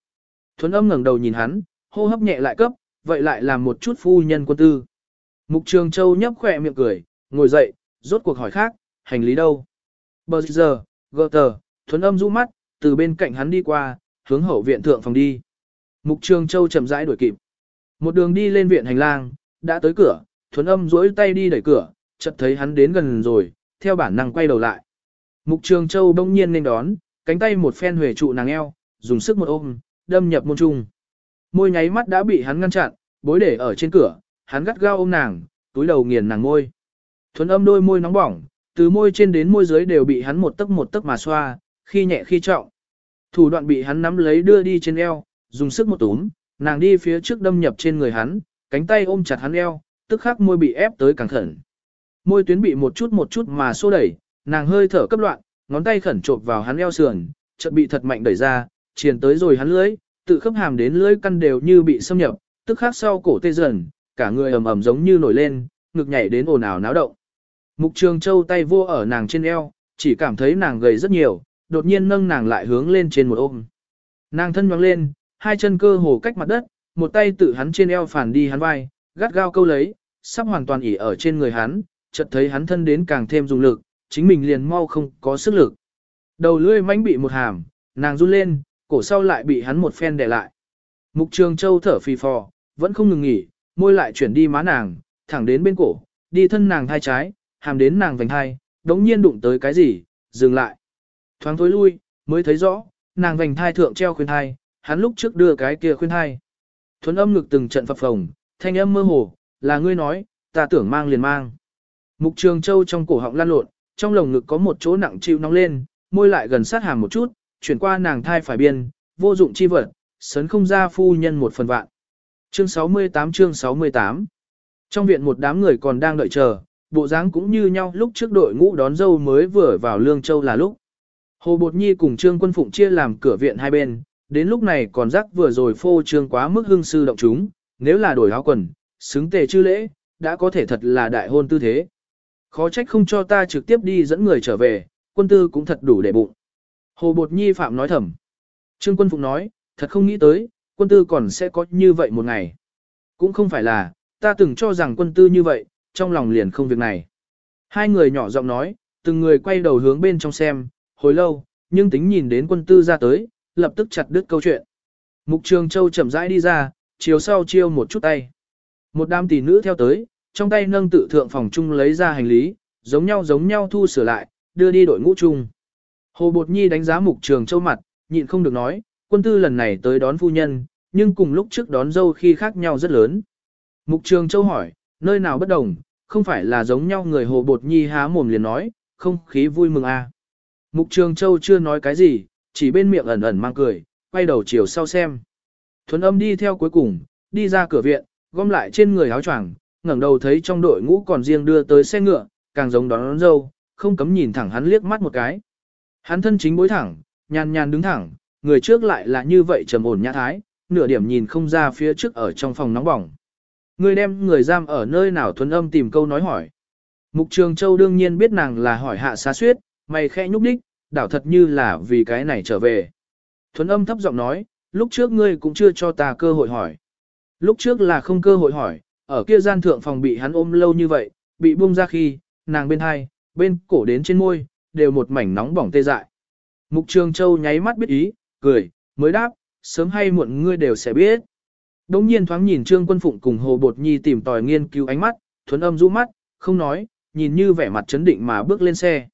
Thuấn âm ngẩng đầu nhìn hắn, hô hấp nhẹ lại cấp, vậy lại làm một chút phu nhân quân tư. Mục Trường Châu nhấp khỏe miệng cười, ngồi dậy, rốt cuộc hỏi khác, hành lý đâu? Bờ giờ, gờ tờ, thuấn âm rũ mắt, từ bên cạnh hắn đi qua, hướng hậu viện thượng phòng đi. Mục Trường Châu chậm rãi đuổi kịp. Một đường đi lên viện hành lang, đã tới cửa, thuấn âm duỗi tay đi đẩy cửa, chợt thấy hắn đến gần rồi, theo bản năng quay đầu lại. Mục Trường Châu bỗng nhiên nên đón, cánh tay một phen huề trụ nàng eo, dùng sức một ôm, đâm nhập môn trung. Môi nháy mắt đã bị hắn ngăn chặn, bối để ở trên cửa, hắn gắt gao ôm nàng, túi đầu nghiền nàng môi. Thuấn âm đôi môi nóng bỏng, từ môi trên đến môi dưới đều bị hắn một tấc một tấc mà xoa, khi nhẹ khi trọng. Thủ đoạn bị hắn nắm lấy đưa đi trên eo, dùng sức một túm, nàng đi phía trước đâm nhập trên người hắn, cánh tay ôm chặt hắn eo, tức khắc môi bị ép tới càng khẩn. Môi tuyến bị một chút một chút mà xô đẩy, nàng hơi thở cấp loạn, ngón tay khẩn chộp vào hắn eo sườn, chợt bị thật mạnh đẩy ra, triền tới rồi hắn lưỡi, tự khớp hàm đến lưỡi căn đều như bị xâm nhập, tức khắc sau cổ tê dần, cả người ầm ầm giống như nổi lên, ngực nhảy đến ồn ào náo động. Mục Trường Châu tay vô ở nàng trên eo, chỉ cảm thấy nàng gầy rất nhiều, đột nhiên nâng nàng lại hướng lên trên một ôm. Nàng thân nhoáng lên, hai chân cơ hồ cách mặt đất, một tay tự hắn trên eo phản đi hắn vai, gắt gao câu lấy, sắp hoàn toàn ỉ ở trên người hắn, chợt thấy hắn thân đến càng thêm dùng lực, chính mình liền mau không có sức lực. Đầu lưỡi mánh bị một hàm, nàng run lên, cổ sau lại bị hắn một phen đè lại. Mục Trường Châu thở phì phò, vẫn không ngừng nghỉ, môi lại chuyển đi má nàng, thẳng đến bên cổ, đi thân nàng thai trái, hàm đến nàng vành hai, đống nhiên đụng tới cái gì, dừng lại. Thoáng thối lui, mới thấy rõ, nàng vành thai thượng treo khuyên thai, hắn lúc trước đưa cái kia khuyên thai. Thuấn âm ngực từng trận phập phồng, thanh âm mơ hồ, là ngươi nói, ta tưởng mang liền mang. Mục Trường Châu trong cổ họng lan lộn, trong lồng ngực có một chỗ nặng chịu nóng lên, môi lại gần sát hàm một chút, chuyển qua nàng thai phải biên, vô dụng chi vật, sấn không ra phu nhân một phần vạn. Chương 68 chương 68 Trong viện một đám người còn đang đợi chờ, bộ dáng cũng như nhau lúc trước đội ngũ đón dâu mới vừa vào Lương Châu là lúc. Hồ Bột Nhi cùng Trương Quân Phụng chia làm cửa viện hai bên, đến lúc này còn rắc vừa rồi phô trương quá mức hương sư động chúng, nếu là đổi áo quần, xứng tề chư lễ, đã có thể thật là đại hôn tư thế. Khó trách không cho ta trực tiếp đi dẫn người trở về, quân tư cũng thật đủ để bụng. Hồ Bột Nhi Phạm nói thầm. Trương Quân Phụng nói, thật không nghĩ tới, quân tư còn sẽ có như vậy một ngày. Cũng không phải là, ta từng cho rằng quân tư như vậy, trong lòng liền không việc này. Hai người nhỏ giọng nói, từng người quay đầu hướng bên trong xem, hồi lâu, nhưng tính nhìn đến quân tư ra tới, lập tức chặt đứt câu chuyện. Mục Trường Châu chậm rãi đi ra, chiều sau chiêu một chút tay. Một đám tỷ nữ theo tới, trong tay nâng tự thượng phòng chung lấy ra hành lý, giống nhau giống nhau thu sửa lại, đưa đi đội ngũ chung. Hồ Bột Nhi đánh giá Mục Trường Châu mặt, nhịn không được nói, quân tư lần này tới đón phu nhân, nhưng cùng lúc trước đón dâu khi khác nhau rất lớn. Mục Trường Châu hỏi, nơi nào bất đồng, không phải là giống nhau người hồ bột nhi há mồm liền nói, không khí vui mừng à. Mục Trường Châu chưa nói cái gì, chỉ bên miệng ẩn ẩn mang cười, quay đầu chiều sau xem. Thuấn âm đi theo cuối cùng, đi ra cửa viện, gom lại trên người áo choàng, ngẩng đầu thấy trong đội ngũ còn riêng đưa tới xe ngựa, càng giống đón, đón dâu, không cấm nhìn thẳng hắn liếc mắt một cái. Hắn thân chính bối thẳng, nhàn nhàn đứng thẳng, người trước lại là như vậy trầm ổn nhã thái, nửa điểm nhìn không ra phía trước ở trong phòng nóng bỏng. Người đem người giam ở nơi nào thuần âm tìm câu nói hỏi. Mục Trường Châu đương nhiên biết nàng là hỏi hạ xá suyết, mày khẽ nhúc đích, đảo thật như là vì cái này trở về. Thuấn âm thấp giọng nói, lúc trước ngươi cũng chưa cho ta cơ hội hỏi. Lúc trước là không cơ hội hỏi, ở kia gian thượng phòng bị hắn ôm lâu như vậy, bị buông ra khi, nàng bên hai, bên cổ đến trên môi, đều một mảnh nóng bỏng tê dại. Mục Trường Châu nháy mắt biết ý, cười, mới đáp, sớm hay muộn ngươi đều sẽ biết. Đống nhiên thoáng nhìn Trương Quân Phụng cùng Hồ Bột Nhi tìm tòi nghiên cứu ánh mắt, thuấn âm rũ mắt, không nói, nhìn như vẻ mặt chấn định mà bước lên xe.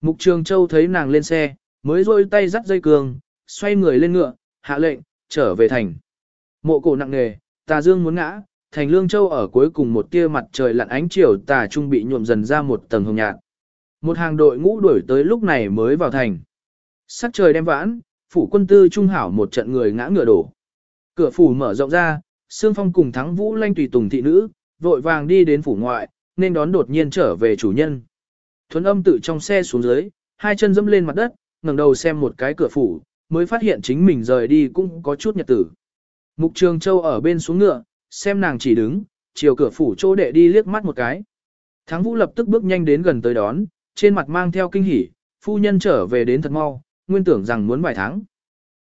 Mục Trường Châu thấy nàng lên xe, mới rôi tay dắt dây cường, xoay người lên ngựa, hạ lệnh, trở về thành. Mộ cổ nặng nề, tà dương muốn ngã, thành lương châu ở cuối cùng một tia mặt trời lặn ánh chiều tà trung bị nhuộm dần ra một tầng hồng nhạt. Một hàng đội ngũ đuổi tới lúc này mới vào thành. Sắc trời đem vãn, phủ quân tư trung hảo một trận người ngã ngựa đổ. Cửa phủ mở rộng ra, Sương Phong cùng thắng vũ lanh tùy tùng thị nữ, vội vàng đi đến phủ ngoại, nên đón đột nhiên trở về chủ nhân. Thuấn âm tự trong xe xuống dưới, hai chân dẫm lên mặt đất, ngẩng đầu xem một cái cửa phủ, mới phát hiện chính mình rời đi cũng có chút nhật tử. Mục Trường Châu ở bên xuống ngựa, xem nàng chỉ đứng, chiều cửa phủ chỗ đệ đi liếc mắt một cái. Thắng Vũ lập tức bước nhanh đến gần tới đón, trên mặt mang theo kinh hỉ, phu nhân trở về đến thật mau, nguyên tưởng rằng muốn vài tháng.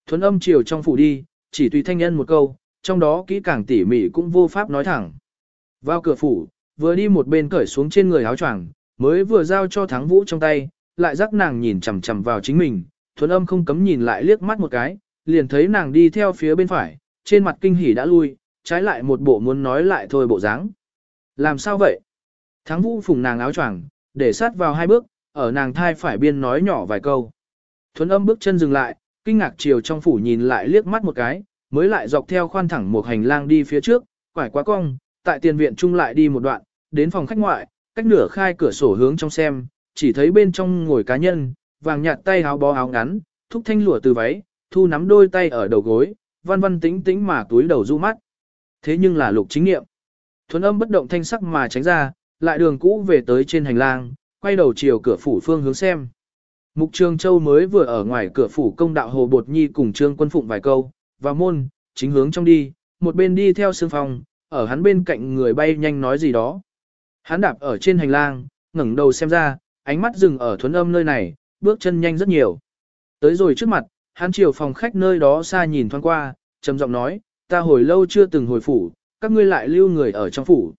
Thuấn âm chiều trong phủ đi, chỉ tùy thanh nhân một câu, trong đó kỹ càng tỉ mỉ cũng vô pháp nói thẳng. Vào cửa phủ, vừa đi một bên cởi xuống trên người áo choàng, mới vừa giao cho thắng vũ trong tay, lại dắt nàng nhìn chằm chằm vào chính mình, Thuấn âm không cấm nhìn lại liếc mắt một cái, liền thấy nàng đi theo phía bên phải, trên mặt kinh hỉ đã lui, trái lại một bộ muốn nói lại thôi bộ dáng. Làm sao vậy? Thắng vũ phùng nàng áo choàng, để sát vào hai bước, ở nàng thai phải biên nói nhỏ vài câu. Thuấn âm bước chân dừng lại, kinh ngạc chiều trong phủ nhìn lại liếc mắt một cái, mới lại dọc theo khoan thẳng một hành lang đi phía trước, quải quá cong, tại tiền viện chung lại đi một đoạn, đến phòng khách ngoại, cách nửa khai cửa sổ hướng trong xem, chỉ thấy bên trong ngồi cá nhân, vàng nhạt tay áo bó áo ngắn, thúc thanh lụa từ váy, thu nắm đôi tay ở đầu gối, văn văn tính tính mà túi đầu du mắt. Thế nhưng là lục chính nghiệm. Thuấn âm bất động thanh sắc mà tránh ra, lại đường cũ về tới trên hành lang, quay đầu chiều cửa phủ phương hướng xem. Mục Trường Châu mới vừa ở ngoài cửa phủ công đạo Hồ Bột Nhi cùng Trương Quân Phụng vài câu, và môn, chính hướng trong đi, một bên đi theo sương phòng, ở hắn bên cạnh người bay nhanh nói gì đó. Hắn đạp ở trên hành lang, ngẩng đầu xem ra, ánh mắt dừng ở thuấn âm nơi này, bước chân nhanh rất nhiều. Tới rồi trước mặt, hắn chiều phòng khách nơi đó xa nhìn thoáng qua, trầm giọng nói, ta hồi lâu chưa từng hồi phủ, các ngươi lại lưu người ở trong phủ.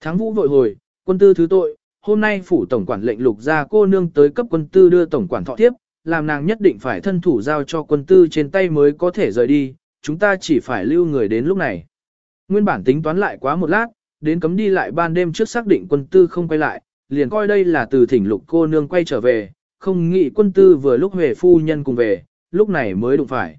Thắng vũ vội hồi, quân tư thứ tội, hôm nay phủ tổng quản lệnh lục ra cô nương tới cấp quân tư đưa tổng quản thọ tiếp, làm nàng nhất định phải thân thủ giao cho quân tư trên tay mới có thể rời đi, chúng ta chỉ phải lưu người đến lúc này. Nguyên bản tính toán lại quá một lát, đến cấm đi lại ban đêm trước xác định quân tư không quay lại, liền coi đây là từ thỉnh lục cô nương quay trở về, không nghĩ quân tư vừa lúc về phu nhân cùng về, lúc này mới đụng phải.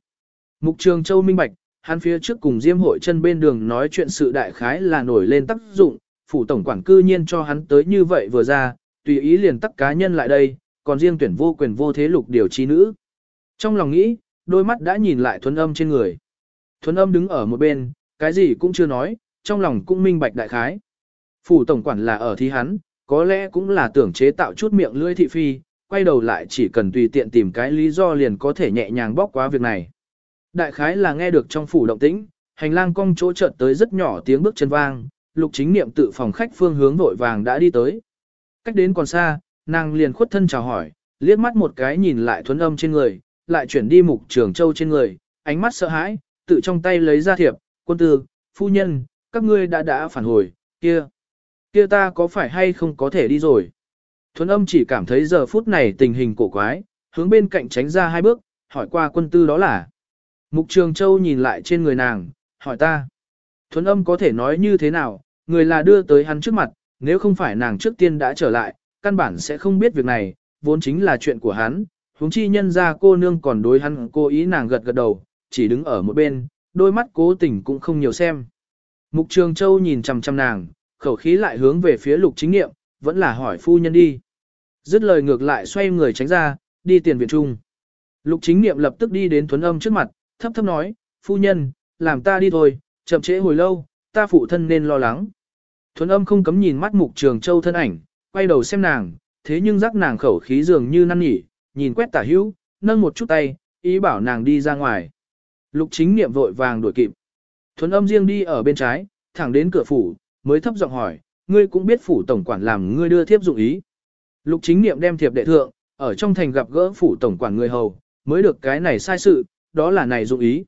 Mục trường châu minh bạch, hắn phía trước cùng diêm hội chân bên đường nói chuyện sự đại khái là nổi lên tác dụng, phủ tổng quản cư nhiên cho hắn tới như vậy vừa ra, tùy ý liền tắc cá nhân lại đây, còn riêng tuyển vô quyền vô thế lục điều trí nữ. Trong lòng nghĩ, đôi mắt đã nhìn lại thuấn âm trên người. Thuấn âm đứng ở một bên, cái gì cũng chưa nói, trong lòng cũng minh bạch đại khái. Phủ tổng quản là ở thi hắn, có lẽ cũng là tưởng chế tạo chút miệng lưỡi thị phi, quay đầu lại chỉ cần tùy tiện tìm cái lý do liền có thể nhẹ nhàng bóc qua việc này. Đại khái là nghe được trong phủ động tĩnh, hành lang cong chỗ chợt tới rất nhỏ tiếng bước chân vang, lục chính niệm tự phòng khách phương hướng vội vàng đã đi tới. Cách đến còn xa, nàng liền khuất thân chào hỏi, liếc mắt một cái nhìn lại thuấn âm trên người, lại chuyển đi mục trường châu trên người, ánh mắt sợ hãi, tự trong tay lấy ra thiệp, quân tư, phu nhân, các ngươi đã đã phản hồi, kia, kia ta có phải hay không có thể đi rồi. Thuấn âm chỉ cảm thấy giờ phút này tình hình cổ quái, hướng bên cạnh tránh ra hai bước, hỏi qua quân tư đó là. Mục Trường Châu nhìn lại trên người nàng, hỏi ta. Thuấn âm có thể nói như thế nào, người là đưa tới hắn trước mặt, nếu không phải nàng trước tiên đã trở lại, căn bản sẽ không biết việc này, vốn chính là chuyện của hắn, huống chi nhân ra cô nương còn đối hắn cô ý nàng gật gật đầu, chỉ đứng ở một bên, đôi mắt cố tình cũng không nhiều xem. Mục Trường Châu nhìn chằm chằm nàng, khẩu khí lại hướng về phía lục chính nghiệm, vẫn là hỏi phu nhân đi. Dứt lời ngược lại xoay người tránh ra, đi tiền viện trung. Lục chính nghiệm lập tức đi đến thuấn âm trước mặt, thấp thấp nói, phu nhân, làm ta đi thôi, chậm trễ hồi lâu, ta phụ thân nên lo lắng. Thuấn âm không cấm nhìn mắt mục trường châu thân ảnh, quay đầu xem nàng, thế nhưng giác nàng khẩu khí dường như năn nỉ, nhìn quét tả hữu, nâng một chút tay, ý bảo nàng đi ra ngoài. Lục chính niệm vội vàng đuổi kịp. Thuấn âm riêng đi ở bên trái, thẳng đến cửa phủ, mới thấp giọng hỏi, ngươi cũng biết phủ tổng quản làm ngươi đưa thiếp dụng ý. Lục chính niệm đem thiệp đệ thượng, ở trong thành gặp gỡ phủ tổng quản người hầu, mới được cái này sai sự, đó là này dụng ý.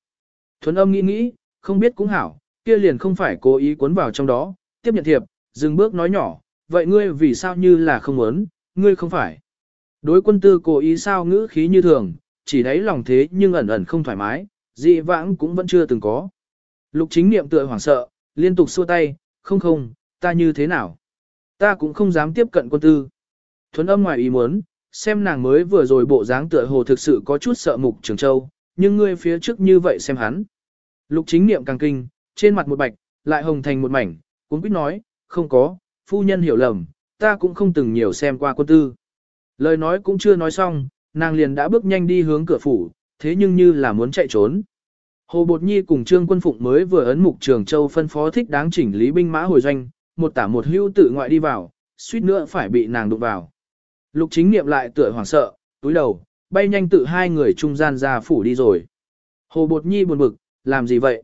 Thuấn âm nghĩ nghĩ, không biết cũng hảo, kia liền không phải cố ý cuốn vào trong đó, tiếp nhận thiệp, dừng bước nói nhỏ, vậy ngươi vì sao như là không muốn, ngươi không phải. Đối quân tư cố ý sao ngữ khí như thường, chỉ đáy lòng thế nhưng ẩn ẩn không thoải mái, dị vãng cũng vẫn chưa từng có. Lục chính niệm tựa hoảng sợ, liên tục xua tay, không không, ta như thế nào? Ta cũng không dám tiếp cận quân tư. Thuấn âm ngoài ý muốn, xem nàng mới vừa rồi bộ dáng tựa hồ thực sự có chút sợ mục trường châu, nhưng ngươi phía trước như vậy xem hắn. Lục chính niệm càng kinh, trên mặt một bạch, lại hồng thành một mảnh, cũng quyết nói, không có, phu nhân hiểu lầm, ta cũng không từng nhiều xem qua quân tư. Lời nói cũng chưa nói xong, nàng liền đã bước nhanh đi hướng cửa phủ, thế nhưng như là muốn chạy trốn. Hồ Bột Nhi cùng Trương Quân Phụng mới vừa ấn mục trường châu phân phó thích đáng chỉnh lý binh mã hồi doanh, một tả một hưu tự ngoại đi vào, suýt nữa phải bị nàng đụng vào. Lục chính niệm lại tựa hoảng sợ, túi đầu, bay nhanh tự hai người trung gian ra phủ đi rồi. Hồ Bột Nhi buồn bực, làm gì vậy?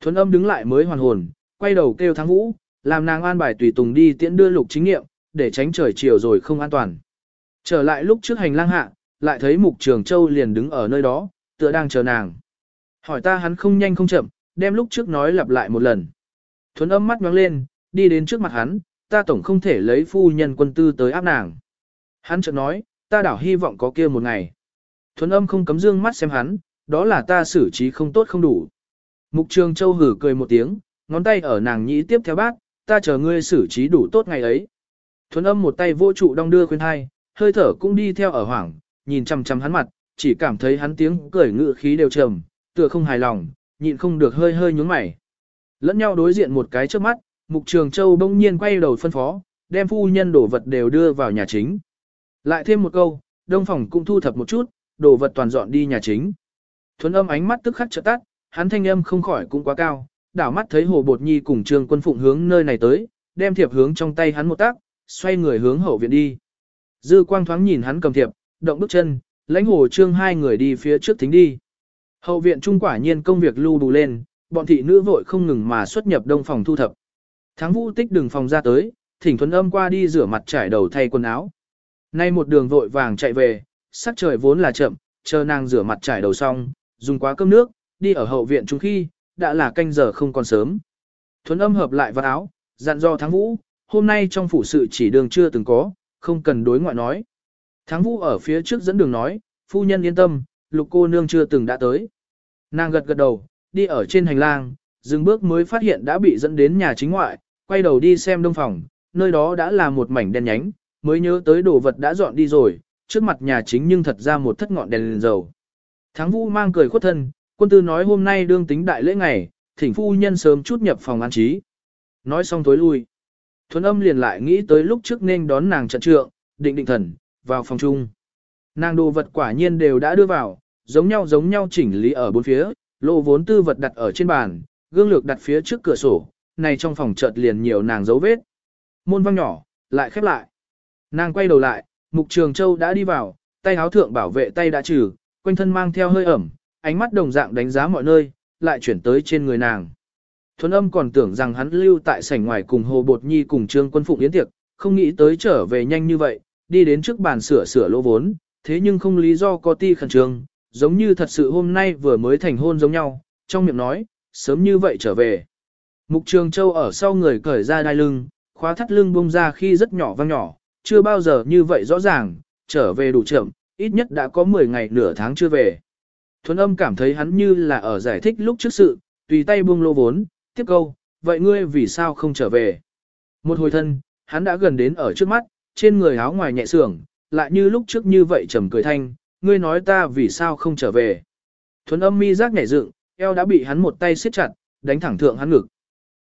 Thuấn âm đứng lại mới hoàn hồn, quay đầu kêu thắng vũ, làm nàng an bài tùy tùng đi tiễn đưa lục chính nghiệm, để tránh trời chiều rồi không an toàn. Trở lại lúc trước hành lang hạ, lại thấy mục trường châu liền đứng ở nơi đó, tựa đang chờ nàng. Hỏi ta hắn không nhanh không chậm, đem lúc trước nói lặp lại một lần. Thuấn âm mắt nhóng lên, đi đến trước mặt hắn, ta tổng không thể lấy phu nhân quân tư tới áp nàng. Hắn chợt nói, ta đảo hy vọng có kia một ngày. Thuấn âm không cấm dương mắt xem hắn, đó là ta xử trí không tốt không đủ. Mục trường châu hử cười một tiếng, ngón tay ở nàng nhĩ tiếp theo bác, ta chờ ngươi xử trí đủ tốt ngày ấy. Thuấn âm một tay vô trụ đong đưa khuyên hai, hơi thở cũng đi theo ở hoảng, nhìn chằm chằm hắn mặt, chỉ cảm thấy hắn tiếng cười ngự khí đều trầm, tựa không hài lòng, nhịn không được hơi hơi nhướng mày. Lẫn nhau đối diện một cái trước mắt, Mục Trường Châu bỗng nhiên quay đầu phân phó, đem phu nhân đổ vật đều đưa vào nhà chính. Lại thêm một câu, đông phòng cũng thu thập một chút, đồ vật toàn dọn đi nhà chính. Thuấn âm ánh mắt tức khắc trợ tắt, hắn thanh âm không khỏi cũng quá cao, đảo mắt thấy Hồ Bột Nhi cùng Trương Quân Phụng hướng nơi này tới, đem thiệp hướng trong tay hắn một tác, xoay người hướng hậu viện đi. Dư quang thoáng nhìn hắn cầm thiệp, động bước chân, lãnh hồ trương hai người đi phía trước thính đi. Hậu viện trung quả nhiên công việc lưu đủ lên, bọn thị nữ vội không ngừng mà xuất nhập đông phòng thu thập. Tháng vũ tích đường phòng ra tới, thỉnh Thuấn âm qua đi rửa mặt trải đầu thay quần áo. Nay một đường vội vàng chạy về, sắc trời vốn là chậm, chờ nàng rửa mặt trải đầu xong, dùng quá cơm nước, đi ở hậu viện chung khi, đã là canh giờ không còn sớm. Thuấn âm hợp lại vào áo, dặn do Thắng Vũ, hôm nay trong phủ sự chỉ đường chưa từng có, không cần đối ngoại nói. Thắng Vũ ở phía trước dẫn đường nói, phu nhân yên tâm, lục cô nương chưa từng đã tới. Nàng gật gật đầu, đi ở trên hành lang, dừng bước mới phát hiện đã bị dẫn đến nhà chính ngoại, quay đầu đi xem đông phòng, nơi đó đã là một mảnh đen nhánh, mới nhớ tới đồ vật đã dọn đi rồi, trước mặt nhà chính nhưng thật ra một thất ngọn đèn, đèn dầu. Thắng Vũ mang cười khuất thân, quân tư nói hôm nay đương tính đại lễ ngày, thỉnh phu nhân sớm chút nhập phòng an trí. Nói xong tối lui. Thuấn âm liền lại nghĩ tới lúc trước nên đón nàng trận trượng, định định thần, vào phòng chung. Nàng đồ vật quả nhiên đều đã đưa vào, giống nhau giống nhau chỉnh lý ở bốn phía, lộ vốn tư vật đặt ở trên bàn, gương lược đặt phía trước cửa sổ, này trong phòng chợt liền nhiều nàng dấu vết. Môn văng nhỏ, lại khép lại. Nàng quay đầu lại, Mục Trường Châu đã đi vào, tay áo thượng bảo vệ tay đã trừ, quanh thân mang theo hơi ẩm, ánh mắt đồng dạng đánh giá mọi nơi, lại chuyển tới trên người nàng. Thuấn âm còn tưởng rằng hắn lưu tại sảnh ngoài cùng Hồ Bột Nhi cùng Trương Quân Phụng yến tiệc, không nghĩ tới trở về nhanh như vậy, đi đến trước bàn sửa sửa lỗ vốn, thế nhưng không lý do có ti khẩn trương, giống như thật sự hôm nay vừa mới thành hôn giống nhau, trong miệng nói, sớm như vậy trở về. Mục Trường Châu ở sau người cởi ra đai lưng, khóa thắt lưng bông ra khi rất nhỏ vang nhỏ, chưa bao giờ như vậy rõ ràng, trở về đủ chậm, ít nhất đã có 10 ngày nửa tháng chưa về. Thuấn âm cảm thấy hắn như là ở giải thích lúc trước sự, tùy tay buông lô vốn, tiếp câu, vậy ngươi vì sao không trở về? Một hồi thân, hắn đã gần đến ở trước mắt, trên người áo ngoài nhẹ sưởng, lại như lúc trước như vậy trầm cười thanh, ngươi nói ta vì sao không trở về? Thuấn âm mi giác nhảy dựng, eo đã bị hắn một tay siết chặt, đánh thẳng thượng hắn ngực.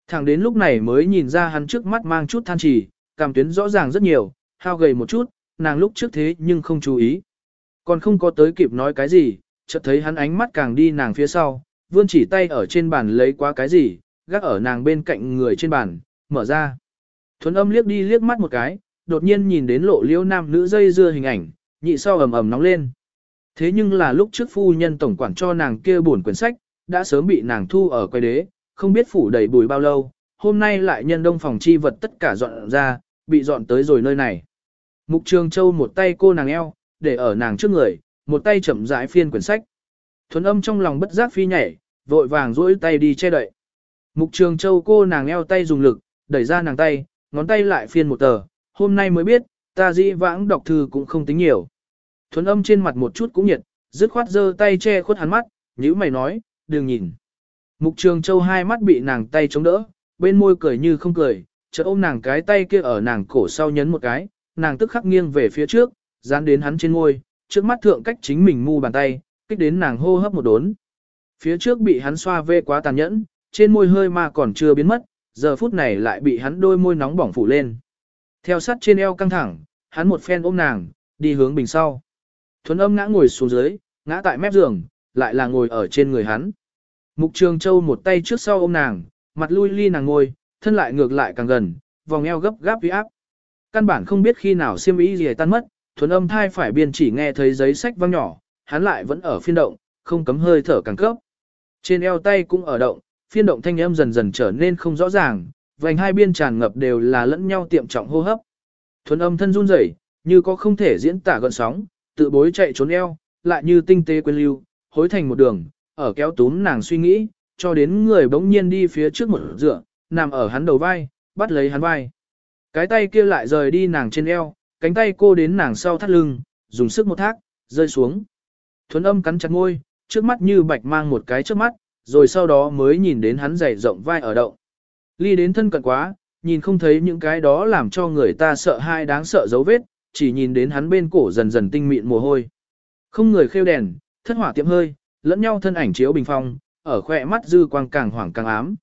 Thẳng đến lúc này mới nhìn ra hắn trước mắt mang chút than trì, cảm tuyến rõ ràng rất nhiều, hao gầy một chút, nàng lúc trước thế nhưng không chú ý. Còn không có tới kịp nói cái gì, chợt thấy hắn ánh mắt càng đi nàng phía sau, vươn chỉ tay ở trên bàn lấy qua cái gì, gác ở nàng bên cạnh người trên bàn, mở ra. Thuấn âm liếc đi liếc mắt một cái, đột nhiên nhìn đến lộ liễu nam nữ dây dưa hình ảnh, nhị sau ầm ầm nóng lên. Thế nhưng là lúc trước phu nhân tổng quản cho nàng kia buồn quyển sách, đã sớm bị nàng thu ở quay đế, không biết phủ đầy bùi bao lâu, hôm nay lại nhân đông phòng chi vật tất cả dọn ra, bị dọn tới rồi nơi này. Mục Trường Châu một tay cô nàng eo, để ở nàng trước người, một tay chậm rãi phiên quyển sách. Thuấn âm trong lòng bất giác phi nhảy, vội vàng duỗi tay đi che đậy. Mục Trường Châu cô nàng eo tay dùng lực, đẩy ra nàng tay, ngón tay lại phiên một tờ, hôm nay mới biết, ta dĩ vãng đọc thư cũng không tính nhiều. Thuấn âm trên mặt một chút cũng nhiệt, dứt khoát giơ tay che khuất hắn mắt, nhữ mày nói, đừng nhìn. Mục Trường Châu hai mắt bị nàng tay chống đỡ, bên môi cười như không cười, chợt ôm nàng cái tay kia ở nàng cổ sau nhấn một cái, nàng tức khắc nghiêng về phía trước, dán đến hắn trên môi, trước mắt thượng cách chính mình mu bàn tay, kích đến nàng hô hấp một đốn. Phía trước bị hắn xoa vê quá tàn nhẫn, trên môi hơi mà còn chưa biến mất, giờ phút này lại bị hắn đôi môi nóng bỏng phủ lên. Theo sát trên eo căng thẳng, hắn một phen ôm nàng, đi hướng bình sau. Thuấn âm ngã ngồi xuống dưới, ngã tại mép giường, lại là ngồi ở trên người hắn. Mục Trường Châu một tay trước sau ôm nàng, mặt lui ly nàng ngồi, thân lại ngược lại càng gần, vòng eo gấp gáp uy áp. Căn bản không biết khi nào xiêm y gì tan mất, thuần âm thai phải biên chỉ nghe thấy giấy sách văng nhỏ, hắn lại vẫn ở phiên động, không cấm hơi thở càng cấp. Trên eo tay cũng ở động, phiên động thanh âm dần dần trở nên không rõ ràng, vành hai biên tràn ngập đều là lẫn nhau tiệm trọng hô hấp. Thuần âm thân run rẩy, như có không thể diễn tả gợn sóng, tự bối chạy trốn eo, lại như tinh tế quên lưu, hối thành một đường, ở kéo túm nàng suy nghĩ, cho đến người bỗng nhiên đi phía trước một dựa, nằm ở hắn đầu vai, bắt lấy hắn vai. Cái tay kia lại rời đi nàng trên eo, cánh tay cô đến nàng sau thắt lưng, dùng sức một thác, rơi xuống. Thuấn âm cắn chặt môi, trước mắt như bạch mang một cái trước mắt, rồi sau đó mới nhìn đến hắn dày rộng vai ở động. Ly đến thân cận quá, nhìn không thấy những cái đó làm cho người ta sợ hai đáng sợ dấu vết, chỉ nhìn đến hắn bên cổ dần dần tinh mịn mồ hôi. Không người khêu đèn, thất hỏa tiệm hơi, lẫn nhau thân ảnh chiếu bình phong, ở khỏe mắt dư quang càng hoảng càng ám.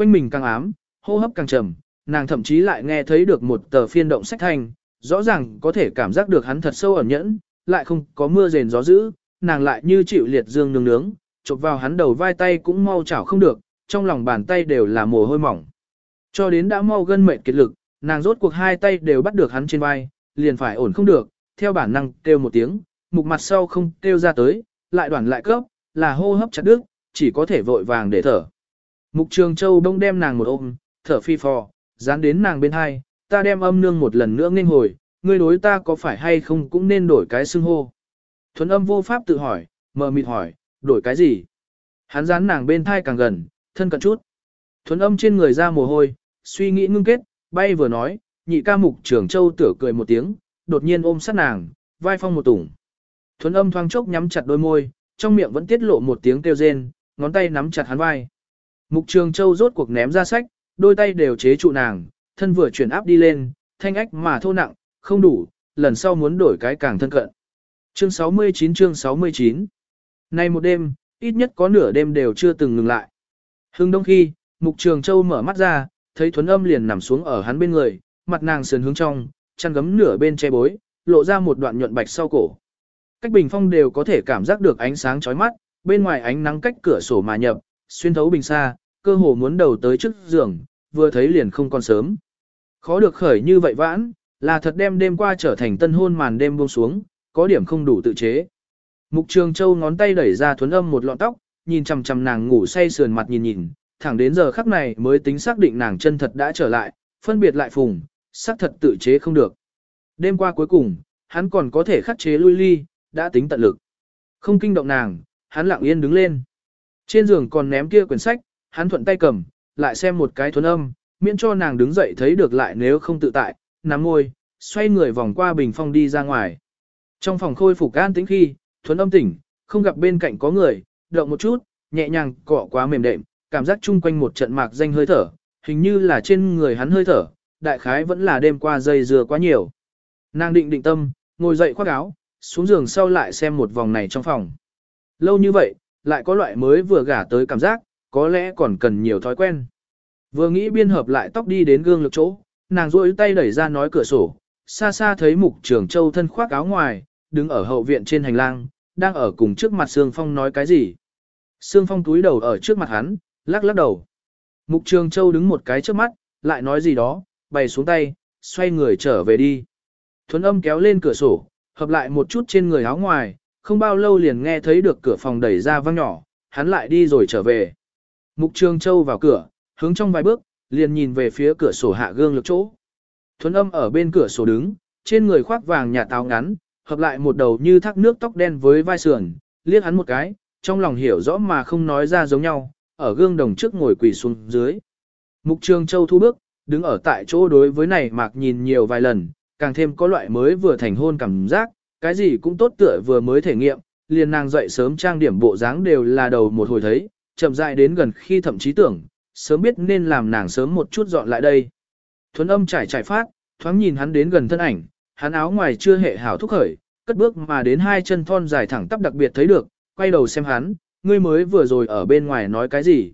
Quanh mình càng ám, hô hấp càng trầm, nàng thậm chí lại nghe thấy được một tờ phiên động sách thanh, rõ ràng có thể cảm giác được hắn thật sâu ẩn nhẫn, lại không có mưa rền gió dữ, nàng lại như chịu liệt dương nương nướng, chụp vào hắn đầu vai tay cũng mau chảo không được, trong lòng bàn tay đều là mồ hôi mỏng. Cho đến đã mau gân mệt kiệt lực, nàng rốt cuộc hai tay đều bắt được hắn trên vai, liền phải ổn không được, theo bản năng kêu một tiếng, mục mặt sau không kêu ra tới, lại đoàn lại cấp, là hô hấp chặt đứt, chỉ có thể vội vàng để thở. Mục Trường Châu đông đem nàng một ôm, thở phi phò, dán đến nàng bên hai, ta đem âm nương một lần nữa nghênh hồi, ngươi đối ta có phải hay không cũng nên đổi cái xưng hô. Thuấn âm vô pháp tự hỏi, mờ mịt hỏi, đổi cái gì? Hắn dán nàng bên thai càng gần, thân cận chút. Thuấn âm trên người ra mồ hôi, suy nghĩ ngưng kết, bay vừa nói, nhị ca mục trưởng châu tửa cười một tiếng, đột nhiên ôm sát nàng, vai phong một tủng. Thuấn âm thoáng chốc nhắm chặt đôi môi, trong miệng vẫn tiết lộ một tiếng kêu rên, ngón tay nắm chặt hắn vai. Mục trường châu rốt cuộc ném ra sách, đôi tay đều chế trụ nàng, thân vừa chuyển áp đi lên, thanh ách mà thô nặng, không đủ, lần sau muốn đổi cái càng thân cận. Chương 69 chương 69 Nay một đêm, ít nhất có nửa đêm đều chưa từng ngừng lại. Hưng đông khi, Mục Trường Châu mở mắt ra, thấy Thuấn Âm liền nằm xuống ở hắn bên người, mặt nàng sườn hướng trong, chăn gấm nửa bên che bối, lộ ra một đoạn nhuận bạch sau cổ. Cách bình phong đều có thể cảm giác được ánh sáng chói mắt, bên ngoài ánh nắng cách cửa sổ mà nhập, xuyên thấu bình xa, cơ hồ muốn đầu tới trước giường, vừa thấy liền không còn sớm. Khó được khởi như vậy vãn, là thật đem đêm qua trở thành tân hôn màn đêm buông xuống, có điểm không đủ tự chế. Mục Trường Châu ngón tay đẩy ra thuấn âm một lọn tóc, nhìn chằm chằm nàng ngủ say sườn mặt nhìn nhìn, thẳng đến giờ khắc này mới tính xác định nàng chân thật đã trở lại, phân biệt lại phùng, xác thật tự chế không được. Đêm qua cuối cùng, hắn còn có thể khắc chế lui ly, đã tính tận lực. Không kinh động nàng, hắn lặng yên đứng lên. Trên giường còn ném kia quyển sách, hắn thuận tay cầm, lại xem một cái thuấn âm, miễn cho nàng đứng dậy thấy được lại nếu không tự tại, nắm môi, xoay người vòng qua bình phong đi ra ngoài. Trong phòng khôi phục an tĩnh khi, thuấn âm tỉnh, không gặp bên cạnh có người, động một chút, nhẹ nhàng cọ quá mềm đệm, cảm giác chung quanh một trận mạc danh hơi thở, hình như là trên người hắn hơi thở, đại khái vẫn là đêm qua dây dừa quá nhiều. Nàng định định tâm, ngồi dậy khoác áo, xuống giường sau lại xem một vòng này trong phòng. Lâu như vậy, lại có loại mới vừa gả tới cảm giác, có lẽ còn cần nhiều thói quen. Vừa nghĩ biên hợp lại tóc đi đến gương lực chỗ, nàng rôi tay đẩy ra nói cửa sổ, xa xa thấy mục trường châu thân khoác áo ngoài, đứng ở hậu viện trên hành lang, đang ở cùng trước mặt Sương Phong nói cái gì. Sương Phong túi đầu ở trước mặt hắn, lắc lắc đầu. Mục trường châu đứng một cái trước mắt, lại nói gì đó, bày xuống tay, xoay người trở về đi. Thuấn âm kéo lên cửa sổ, hợp lại một chút trên người áo ngoài, không bao lâu liền nghe thấy được cửa phòng đẩy ra vang nhỏ, hắn lại đi rồi trở về. Mục Trường Châu vào cửa, hướng trong vài bước, liền nhìn về phía cửa sổ hạ gương lực chỗ. Thuấn âm ở bên cửa sổ đứng, trên người khoác vàng nhà táo ngắn, hợp lại một đầu như thác nước tóc đen với vai sườn, liếc hắn một cái, trong lòng hiểu rõ mà không nói ra giống nhau, ở gương đồng trước ngồi quỳ xuống dưới. Mục Trường Châu thu bước, đứng ở tại chỗ đối với này mạc nhìn nhiều vài lần, càng thêm có loại mới vừa thành hôn cảm giác, cái gì cũng tốt tựa vừa mới thể nghiệm, liền nàng dậy sớm trang điểm bộ dáng đều là đầu một hồi thấy, chậm rãi đến gần khi thậm chí tưởng, sớm biết nên làm nàng sớm một chút dọn lại đây. Thuấn âm trải trải phát, thoáng nhìn hắn đến gần thân ảnh, hắn áo ngoài chưa hệ hảo thúc khởi, cất bước mà đến hai chân thon dài thẳng tắp đặc biệt thấy được, quay đầu xem hắn, ngươi mới vừa rồi ở bên ngoài nói cái gì.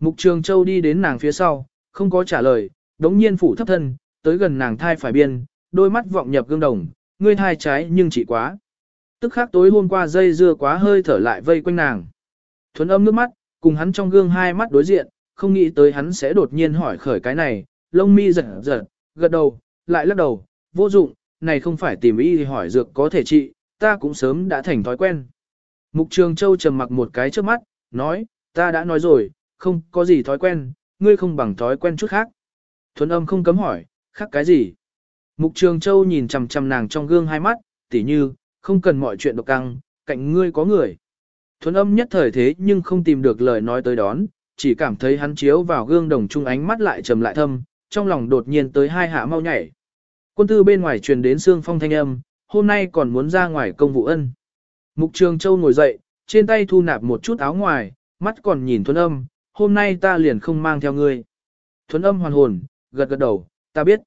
Mục Trường Châu đi đến nàng phía sau, không có trả lời, đống nhiên phủ thấp thân, tới gần nàng thai phải biên, đôi mắt vọng nhập gương đồng, ngươi thai trái nhưng chỉ quá. Tức khắc tối hôm qua dây dưa quá hơi thở lại vây quanh nàng. Thuấn âm nước mắt, cùng hắn trong gương hai mắt đối diện, không nghĩ tới hắn sẽ đột nhiên hỏi khởi cái này, lông mi giật giật, gật đầu, lại lắc đầu, vô dụng, này không phải tìm y hỏi dược có thể trị, ta cũng sớm đã thành thói quen. Mục Trường Châu trầm mặc một cái trước mắt, nói, ta đã nói rồi, không có gì thói quen, ngươi không bằng thói quen chút khác. Thuấn âm không cấm hỏi, khác cái gì? Mục Trường Châu nhìn chằm chằm nàng trong gương hai mắt, tỉ như, không cần mọi chuyện độc căng, cạnh ngươi có người. Thuấn âm nhất thời thế nhưng không tìm được lời nói tới đón, chỉ cảm thấy hắn chiếu vào gương đồng trung ánh mắt lại trầm lại thâm, trong lòng đột nhiên tới hai hạ mau nhảy. Quân tư bên ngoài truyền đến xương phong thanh âm, hôm nay còn muốn ra ngoài công vụ ân. Mục Trường Châu ngồi dậy, trên tay thu nạp một chút áo ngoài, mắt còn nhìn Thuấn âm, hôm nay ta liền không mang theo ngươi. Thuấn âm hoàn hồn, gật gật đầu, ta biết.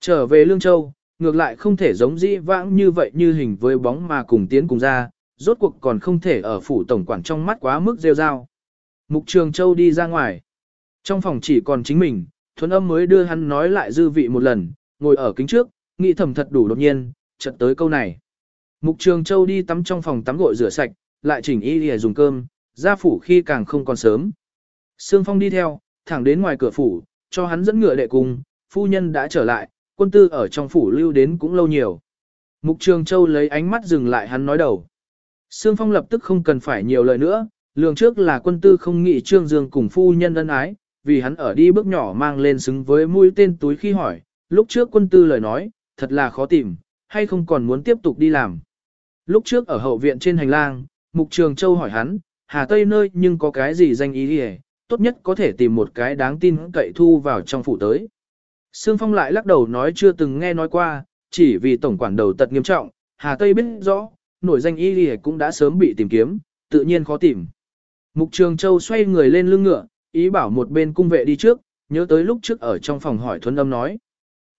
Trở về Lương Châu, ngược lại không thể giống dĩ vãng như vậy như hình với bóng mà cùng tiến cùng ra, rốt cuộc còn không thể ở phủ tổng quản trong mắt quá mức rêu rao. Mục Trường Châu đi ra ngoài. Trong phòng chỉ còn chính mình, thuần âm mới đưa hắn nói lại dư vị một lần, ngồi ở kính trước, nghĩ thầm thật đủ đột nhiên, chợt tới câu này. Mục Trường Châu đi tắm trong phòng tắm gội rửa sạch, lại chỉnh y để dùng cơm, ra phủ khi càng không còn sớm. Sương Phong đi theo, thẳng đến ngoài cửa phủ, cho hắn dẫn ngựa đệ cùng, phu nhân đã trở lại, quân tư ở trong phủ lưu đến cũng lâu nhiều. Mục Trường Châu lấy ánh mắt dừng lại hắn nói đầu. Sương Phong lập tức không cần phải nhiều lời nữa, lường trước là quân tư không nghĩ Trương Dương cùng phu nhân ân ái, vì hắn ở đi bước nhỏ mang lên xứng với mũi tên túi khi hỏi, lúc trước quân tư lời nói, thật là khó tìm, hay không còn muốn tiếp tục đi làm. Lúc trước ở hậu viện trên hành lang, Mục Trường Châu hỏi hắn, Hà Tây nơi nhưng có cái gì danh ý gì? tốt nhất có thể tìm một cái đáng tin cậy thu vào trong phủ tới. Sương Phong lại lắc đầu nói chưa từng nghe nói qua, chỉ vì tổng quản đầu tật nghiêm trọng, Hà Tây biết rõ, nổi danh y lì cũng đã sớm bị tìm kiếm, tự nhiên khó tìm. Mục Trường Châu xoay người lên lưng ngựa, ý bảo một bên cung vệ đi trước, nhớ tới lúc trước ở trong phòng hỏi thuấn âm nói.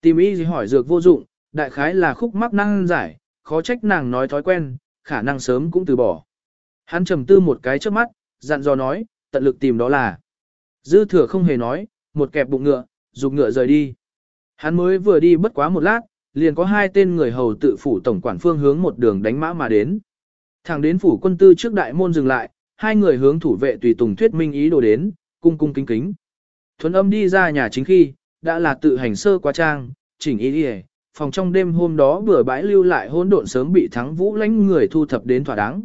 Tìm y gì hỏi dược vô dụng, đại khái là khúc mắc năng giải, khó trách nàng nói thói quen, khả năng sớm cũng từ bỏ. Hắn trầm tư một cái trước mắt, dặn dò nói, tận lực tìm đó là. Dư thừa không hề nói, một kẹp bụng ngựa, dục ngựa rời đi. Hắn mới vừa đi bất quá một lát, liền có hai tên người hầu tự phủ tổng quản phương hướng một đường đánh mã mà đến. Thẳng đến phủ quân tư trước đại môn dừng lại, hai người hướng thủ vệ tùy tùng thuyết minh ý đồ đến, cung cung kính kính. Thuấn âm đi ra nhà chính khi, đã là tự hành sơ qua trang, chỉnh ý đi phòng trong đêm hôm đó vừa bãi lưu lại hỗn độn sớm bị thắng vũ lãnh người thu thập đến thỏa đáng.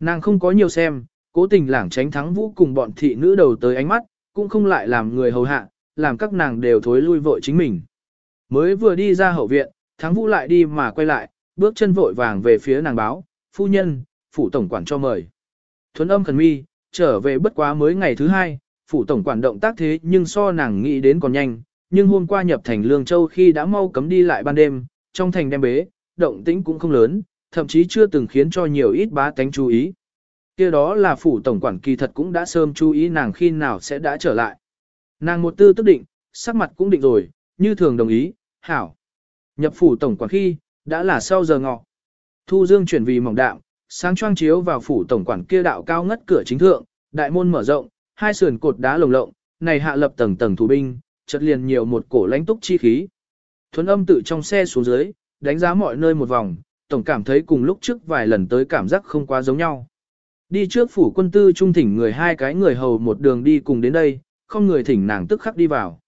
Nàng không có nhiều xem, cố tình lảng tránh thắng vũ cùng bọn thị nữ đầu tới ánh mắt, cũng không lại làm người hầu hạ, làm các nàng đều thối lui vội chính mình. Mới vừa đi ra hậu viện, thắng vũ lại đi mà quay lại, bước chân vội vàng về phía nàng báo, phu nhân, phủ tổng quản cho mời. Thuấn âm khẩn mi, trở về bất quá mới ngày thứ hai, phủ tổng quản động tác thế nhưng so nàng nghĩ đến còn nhanh, nhưng hôm qua nhập thành Lương Châu khi đã mau cấm đi lại ban đêm, trong thành đem bế, động tĩnh cũng không lớn, thậm chí chưa từng khiến cho nhiều ít bá tánh chú ý. kia đó là phủ tổng quản kỳ thật cũng đã sớm chú ý nàng khi nào sẽ đã trở lại. Nàng một tư tức định, sắc mặt cũng định rồi, như thường đồng ý, hảo. Nhập phủ tổng quản khi, đã là sau giờ ngọ. Thu dương chuyển vì mỏng đạm, sáng choang chiếu vào phủ tổng quản kia đạo cao ngất cửa chính thượng, đại môn mở rộng, hai sườn cột đá lồng lộng, này hạ lập tầng tầng thủ binh, chợt liền nhiều một cổ lãnh túc chi khí. Thuấn âm tự trong xe xuống dưới, đánh giá mọi nơi một vòng, tổng cảm thấy cùng lúc trước vài lần tới cảm giác không quá giống nhau. Đi trước phủ quân tư trung thỉnh người hai cái người hầu một đường đi cùng đến đây, không người thỉnh nàng tức khắc đi vào.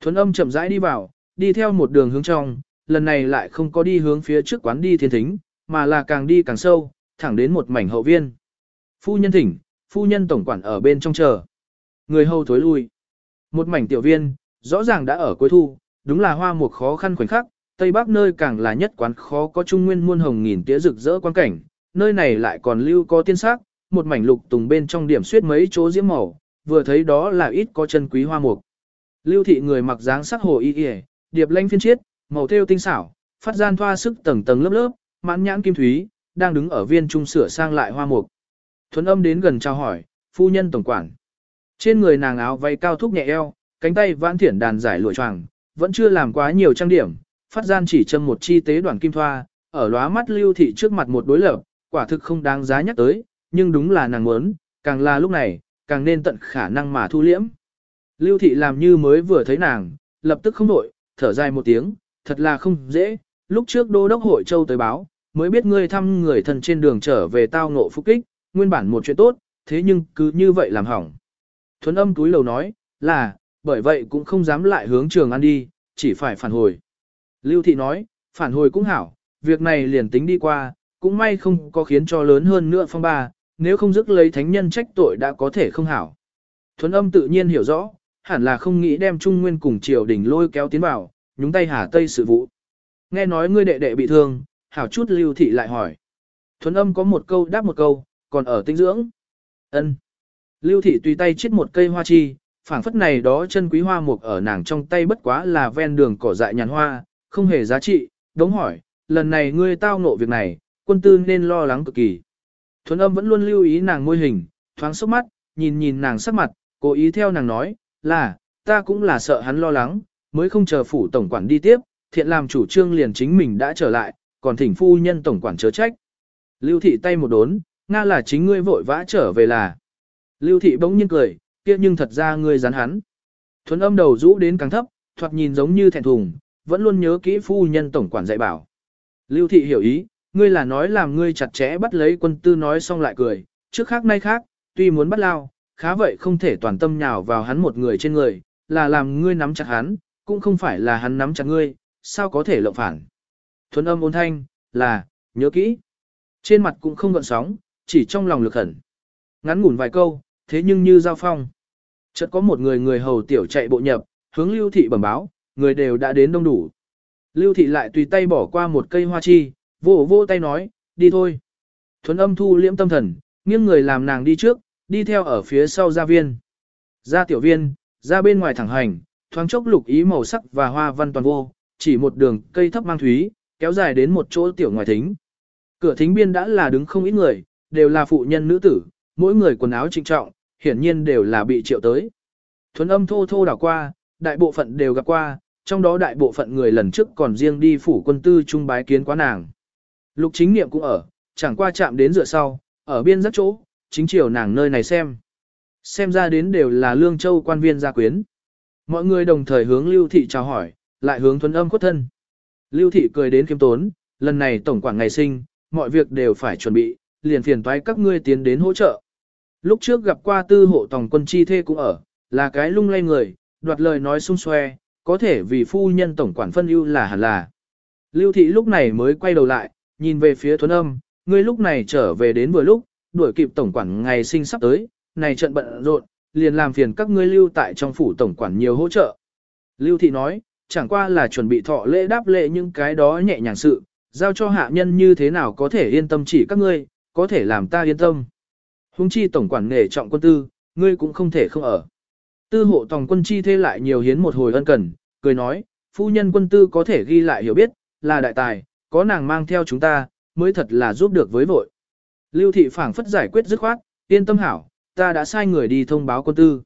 Thuấn âm chậm rãi đi vào, đi theo một đường hướng trong, lần này lại không có đi hướng phía trước quán đi thiên thính, mà là càng đi càng sâu, thẳng đến một mảnh hậu viên. Phu nhân thỉnh, phu nhân tổng quản ở bên trong chờ. Người hầu thối lui. Một mảnh tiểu viên, rõ ràng đã ở cuối thu, đúng là hoa mục khó khăn khoảnh khắc, Tây Bắc nơi càng là nhất quán khó có trung nguyên muôn hồng nghìn tía rực rỡ quan cảnh, nơi này lại còn lưu có tiên sắc, một mảnh lục tùng bên trong điểm suyết mấy chỗ diễm màu, vừa thấy đó là ít có chân quý hoa mục. Lưu thị người mặc dáng sắc hồ y y, điệp lanh phiên chiết, màu thêu tinh xảo, phát gian thoa sức tầng tầng lớp lớp, mãn nhãn kim thúy, đang đứng ở viên trung sửa sang lại hoa mục. Thuấn âm đến gần chào hỏi, phu nhân tổng quản. Trên người nàng áo váy cao thúc nhẹ eo, cánh tay vãn thiển đàn giải lụa choàng, vẫn chưa làm quá nhiều trang điểm, phát gian chỉ châm một chi tế đoàn kim thoa, ở lóa mắt lưu thị trước mặt một đối lập, quả thực không đáng giá nhắc tới, nhưng đúng là nàng muốn, càng là lúc này, càng nên tận khả năng mà thu liễm. Lưu thị làm như mới vừa thấy nàng, lập tức không đổi thở dài một tiếng, thật là không dễ, lúc trước đô đốc hội châu tới báo, mới biết ngươi thăm người thân trên đường trở về tao ngộ phúc kích, nguyên bản một chuyện tốt, thế nhưng cứ như vậy làm hỏng. Thuấn âm túi lầu nói, là, bởi vậy cũng không dám lại hướng trường ăn đi, chỉ phải phản hồi. Lưu thị nói, phản hồi cũng hảo, việc này liền tính đi qua, cũng may không có khiến cho lớn hơn nữa phong ba, nếu không dứt lấy thánh nhân trách tội đã có thể không hảo. Thuấn âm tự nhiên hiểu rõ, hẳn là không nghĩ đem Trung Nguyên cùng triều đình lôi kéo tiến vào, nhúng tay hà tây sự vụ. Nghe nói ngươi đệ đệ bị thương, hảo chút lưu thị lại hỏi. Thuấn âm có một câu đáp một câu, còn ở tinh dưỡng. ân Lưu thị tùy tay chiết một cây hoa chi, phảng phất này đó chân quý hoa mục ở nàng trong tay bất quá là ven đường cỏ dại nhàn hoa, không hề giá trị, đống hỏi, lần này ngươi tao ngộ việc này, quân tư nên lo lắng cực kỳ. Thuấn âm vẫn luôn lưu ý nàng môi hình, thoáng sốc mắt, nhìn nhìn nàng sắc mặt, cố ý theo nàng nói, là, ta cũng là sợ hắn lo lắng, mới không chờ phủ tổng quản đi tiếp, thiện làm chủ trương liền chính mình đã trở lại, còn thỉnh phu nhân tổng quản chớ trách. Lưu thị tay một đốn, Nga là chính ngươi vội vã trở về là. Lưu thị bỗng nhiên cười, kia nhưng thật ra ngươi rắn hắn. Thuấn âm đầu rũ đến càng thấp, thoạt nhìn giống như thẹn thùng, vẫn luôn nhớ kỹ phu nhân tổng quản dạy bảo. Lưu thị hiểu ý, ngươi là nói làm ngươi chặt chẽ bắt lấy quân tư nói xong lại cười, trước khác nay khác, tuy muốn bắt lao, khá vậy không thể toàn tâm nhào vào hắn một người trên người, là làm ngươi nắm chặt hắn, cũng không phải là hắn nắm chặt ngươi, sao có thể lộng phản. Thuấn âm ôn thanh, là, nhớ kỹ. Trên mặt cũng không gợn sóng, chỉ trong lòng lực hẩn. Ngắn ngủn vài câu, thế nhưng như giao phong. Chợt có một người người hầu tiểu chạy bộ nhập, hướng lưu thị bẩm báo, người đều đã đến đông đủ. Lưu thị lại tùy tay bỏ qua một cây hoa chi, vỗ vỗ tay nói, đi thôi. Thuấn âm thu liễm tâm thần, nghiêng người làm nàng đi trước, đi theo ở phía sau gia viên. Ra tiểu viên, ra bên ngoài thẳng hành, thoáng chốc lục ý màu sắc và hoa văn toàn vô, chỉ một đường cây thấp mang thúy, kéo dài đến một chỗ tiểu ngoài thính. Cửa thính biên đã là đứng không ít người, đều là phụ nhân nữ tử, mỗi người quần áo trịnh trọng, hiển nhiên đều là bị triệu tới. Thuấn âm thô thô đảo qua, đại bộ phận đều gặp qua, trong đó đại bộ phận người lần trước còn riêng đi phủ quân tư trung bái kiến quá nàng. Lục chính niệm cũng ở, chẳng qua chạm đến rửa sau, ở biên rất chỗ, chính chiều nàng nơi này xem. Xem ra đến đều là lương châu quan viên gia quyến. Mọi người đồng thời hướng lưu thị chào hỏi, lại hướng thuấn âm khuất thân. Lưu thị cười đến kiếm tốn, lần này tổng quản ngày sinh, mọi việc đều phải chuẩn bị, liền phiền toái các ngươi tiến đến hỗ trợ. Lúc trước gặp qua tư hộ tòng quân chi thê cũng ở, là cái lung lay người, đoạt lời nói sung xoe, có thể vì phu nhân tổng quản phân ưu là hẳn là. Lưu thị lúc này mới quay đầu lại, nhìn về phía thuấn âm, ngươi lúc này trở về đến vừa lúc, đuổi kịp tổng quản ngày sinh sắp tới, này trận bận rộn, liền làm phiền các ngươi lưu tại trong phủ tổng quản nhiều hỗ trợ. Lưu thị nói, chẳng qua là chuẩn bị thọ lễ đáp lễ những cái đó nhẹ nhàng sự, giao cho hạ nhân như thế nào có thể yên tâm chỉ các ngươi, có thể làm ta yên tâm. Hùng chi tổng quản nghề trọng quân tư, ngươi cũng không thể không ở. Tư hộ tòng quân chi thế lại nhiều hiến một hồi ân cần, cười nói, phu nhân quân tư có thể ghi lại hiểu biết, là đại tài, có nàng mang theo chúng ta, mới thật là giúp được với vội. Lưu thị phảng phất giải quyết dứt khoát, yên tâm hảo, ta đã sai người đi thông báo quân tư.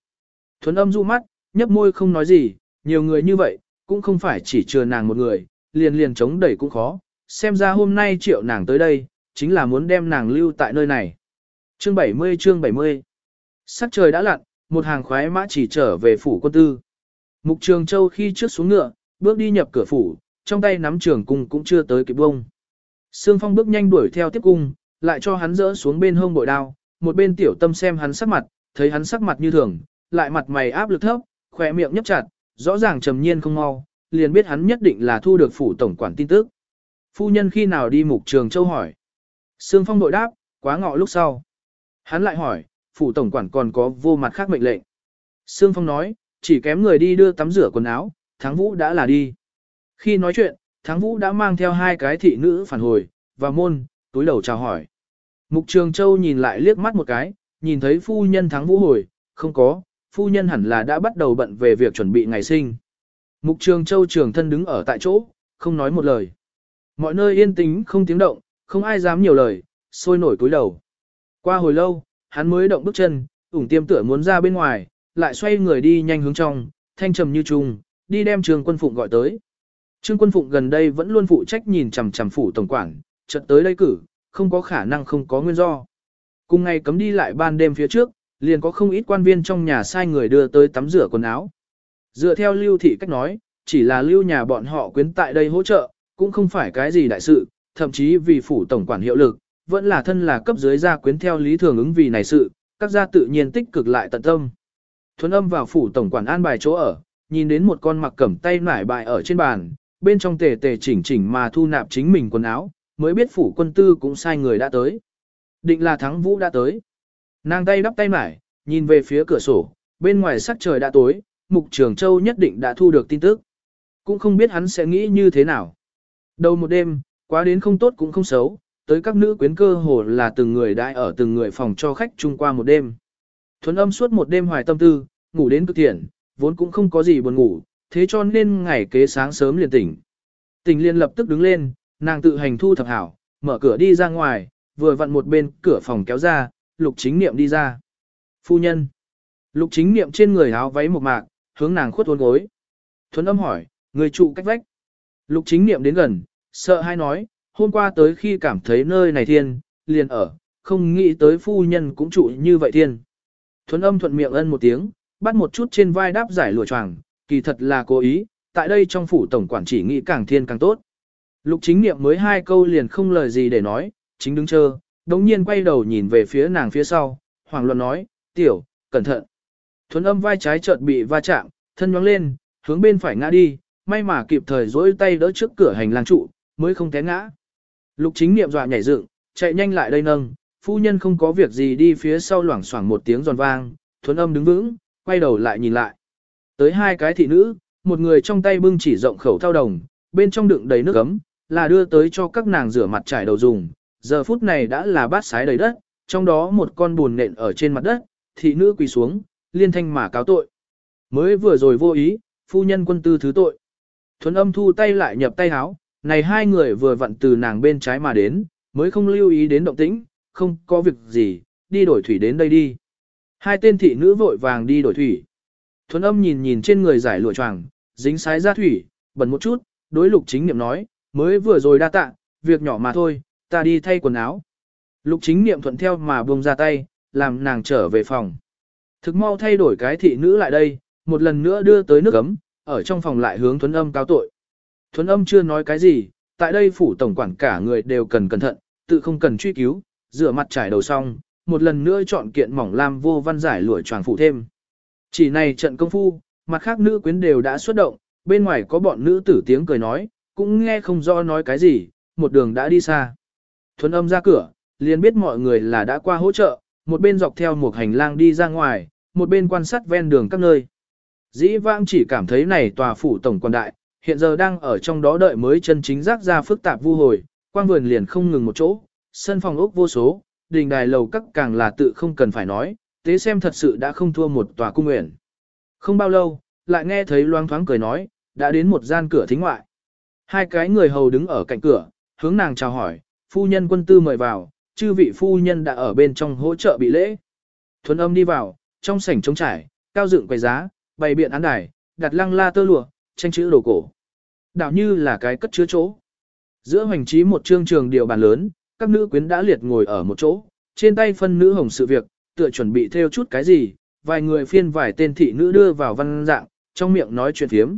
Thuấn âm du mắt, nhấp môi không nói gì, nhiều người như vậy, cũng không phải chỉ chừa nàng một người, liền liền chống đẩy cũng khó, xem ra hôm nay triệu nàng tới đây, chính là muốn đem nàng lưu tại nơi này. Chương 70 chương 70 Sắc trời đã lặn, một hàng khoái mã chỉ trở về phủ quân tư. Mục Trường Châu khi trước xuống ngựa, bước đi nhập cửa phủ, trong tay nắm trường cung cũng chưa tới kịp bông. Sương Phong bước nhanh đuổi theo tiếp cung, lại cho hắn dỡ xuống bên hông bội đao, một bên tiểu tâm xem hắn sắc mặt, thấy hắn sắc mặt như thường, lại mặt mày áp lực thấp, khỏe miệng nhấp chặt, rõ ràng trầm nhiên không mau, liền biết hắn nhất định là thu được phủ tổng quản tin tức. Phu nhân khi nào đi mục trường châu hỏi. Sương Phong đội đáp, quá ngọ lúc sau. Hắn lại hỏi, phủ tổng quản còn có vô mặt khác mệnh lệnh. Sương Phong nói, chỉ kém người đi đưa tắm rửa quần áo, Thắng Vũ đã là đi. Khi nói chuyện, Thắng Vũ đã mang theo hai cái thị nữ phản hồi, và môn, túi đầu chào hỏi. Mục Trường Châu nhìn lại liếc mắt một cái, nhìn thấy phu nhân Thắng Vũ hồi, không có, phu nhân hẳn là đã bắt đầu bận về việc chuẩn bị ngày sinh. Mục Trường Châu trường thân đứng ở tại chỗ, không nói một lời. Mọi nơi yên tĩnh không tiếng động, không ai dám nhiều lời, sôi nổi cúi đầu. Qua hồi lâu, hắn mới động bước chân, ủng tiêm tựa muốn ra bên ngoài, lại xoay người đi nhanh hướng trong, thanh trầm như trùng, đi đem trường quân phụng gọi tới. Trương quân phụng gần đây vẫn luôn phụ trách nhìn chằm chằm phủ tổng quản, chợt tới đây cử, không có khả năng không có nguyên do. Cùng ngày cấm đi lại ban đêm phía trước, liền có không ít quan viên trong nhà sai người đưa tới tắm rửa quần áo. Dựa theo lưu thị cách nói, chỉ là lưu nhà bọn họ quyến tại đây hỗ trợ, cũng không phải cái gì đại sự, thậm chí vì phủ tổng quản hiệu lực, vẫn là thân là cấp dưới gia quyến theo lý thường ứng vì này sự, các gia tự nhiên tích cực lại tận tâm. Thuấn âm vào phủ tổng quản an bài chỗ ở, nhìn đến một con mặc cẩm tay nải bài ở trên bàn, bên trong tề tề chỉnh chỉnh mà thu nạp chính mình quần áo, mới biết phủ quân tư cũng sai người đã tới. Định là thắng vũ đã tới. Nàng tay đắp tay mải, nhìn về phía cửa sổ, bên ngoài sắc trời đã tối, mục trường châu nhất định đã thu được tin tức. Cũng không biết hắn sẽ nghĩ như thế nào. Đầu một đêm, quá đến không tốt cũng không xấu, tới các nữ quyến cơ hồ là từng người đại ở từng người phòng cho khách chung qua một đêm. Thuấn âm suốt một đêm hoài tâm tư, ngủ đến cực thiện, vốn cũng không có gì buồn ngủ, thế cho nên ngày kế sáng sớm liền tỉnh. Tỉnh liền lập tức đứng lên, nàng tự hành thu thập hảo, mở cửa đi ra ngoài, vừa vặn một bên cửa phòng kéo ra, lục chính niệm đi ra. Phu nhân. Lục chính niệm trên người áo váy một mạc, hướng nàng khuất uốn gối. Thuấn âm hỏi, người trụ cách vách. Lục chính niệm đến gần, sợ hai nói, hôm qua tới khi cảm thấy nơi này thiên, liền ở, không nghĩ tới phu nhân cũng trụ như vậy thiên. Thuấn âm thuận miệng ân một tiếng, bắt một chút trên vai đáp giải lụa choàng, kỳ thật là cố ý, tại đây trong phủ tổng quản chỉ nghĩ càng thiên càng tốt. Lục chính niệm mới hai câu liền không lời gì để nói, chính đứng chờ, đống nhiên quay đầu nhìn về phía nàng phía sau, hoàng luận nói, tiểu, cẩn thận. Thuấn âm vai trái chợt bị va chạm, thân nhóng lên, hướng bên phải ngã đi, may mà kịp thời dỗi tay đỡ trước cửa hành lang trụ, mới không té ngã. Lục chính niệm dọa nhảy dựng, chạy nhanh lại đây nâng, phu nhân không có việc gì đi phía sau loảng xoảng một tiếng giòn vang, thuấn âm đứng vững, quay đầu lại nhìn lại. Tới hai cái thị nữ, một người trong tay bưng chỉ rộng khẩu thao đồng, bên trong đựng đầy nước ấm, là đưa tới cho các nàng rửa mặt trải đầu dùng. Giờ phút này đã là bát sái đầy đất, trong đó một con buồn nện ở trên mặt đất, thị nữ quỳ xuống, liên thanh mà cáo tội. Mới vừa rồi vô ý, phu nhân quân tư thứ tội. Thuấn âm thu tay lại nhập tay háo, này hai người vừa vặn từ nàng bên trái mà đến, mới không lưu ý đến động tĩnh, không có việc gì, đi đổi thủy đến đây đi. Hai tên thị nữ vội vàng đi đổi thủy. Thuấn âm nhìn nhìn trên người giải lụa choàng, dính sái ra thủy, bẩn một chút, đối lục chính niệm nói, mới vừa rồi đa tạ, việc nhỏ mà thôi, ta đi thay quần áo. Lục chính niệm thuận theo mà buông ra tay, làm nàng trở về phòng. Thực mau thay đổi cái thị nữ lại đây, một lần nữa đưa tới nước ấm, ở trong phòng lại hướng thuấn âm cáo tội. Thuấn âm chưa nói cái gì, tại đây phủ tổng quản cả người đều cần cẩn thận, tự không cần truy cứu, rửa mặt trải đầu xong, một lần nữa chọn kiện mỏng lam vô văn giải lụa choàng phụ thêm. Chỉ này trận công phu, mặt khác nữ quyến đều đã xuất động, bên ngoài có bọn nữ tử tiếng cười nói, cũng nghe không rõ nói cái gì, một đường đã đi xa. Thuấn âm ra cửa, liền biết mọi người là đã qua hỗ trợ, một bên dọc theo một hành lang đi ra ngoài, một bên quan sát ven đường các nơi. Dĩ vãng chỉ cảm thấy này tòa phủ tổng quan đại, hiện giờ đang ở trong đó đợi mới chân chính rác ra phức tạp vu hồi, quang vườn liền không ngừng một chỗ, sân phòng ốc vô số, đình đài lầu các càng là tự không cần phải nói, tế xem thật sự đã không thua một tòa cung nguyện. Không bao lâu, lại nghe thấy loang thoáng cười nói, đã đến một gian cửa thính ngoại. Hai cái người hầu đứng ở cạnh cửa, hướng nàng chào hỏi, phu nhân quân tư mời vào, chư vị phu nhân đã ở bên trong hỗ trợ bị lễ. Thuấn âm đi vào, trong sảnh trống trải, cao dựng quầy giá, bày biện án đài, đặt lăng la tơ lụa, tranh chữ đồ cổ. Đạo như là cái cất chứa chỗ. Giữa hoành trí một trương trường điều bàn lớn, các nữ quyến đã liệt ngồi ở một chỗ, trên tay phân nữ hồng sự việc, tựa chuẩn bị theo chút cái gì, vài người phiên vài tên thị nữ đưa vào văn dạng, trong miệng nói chuyện thiếm.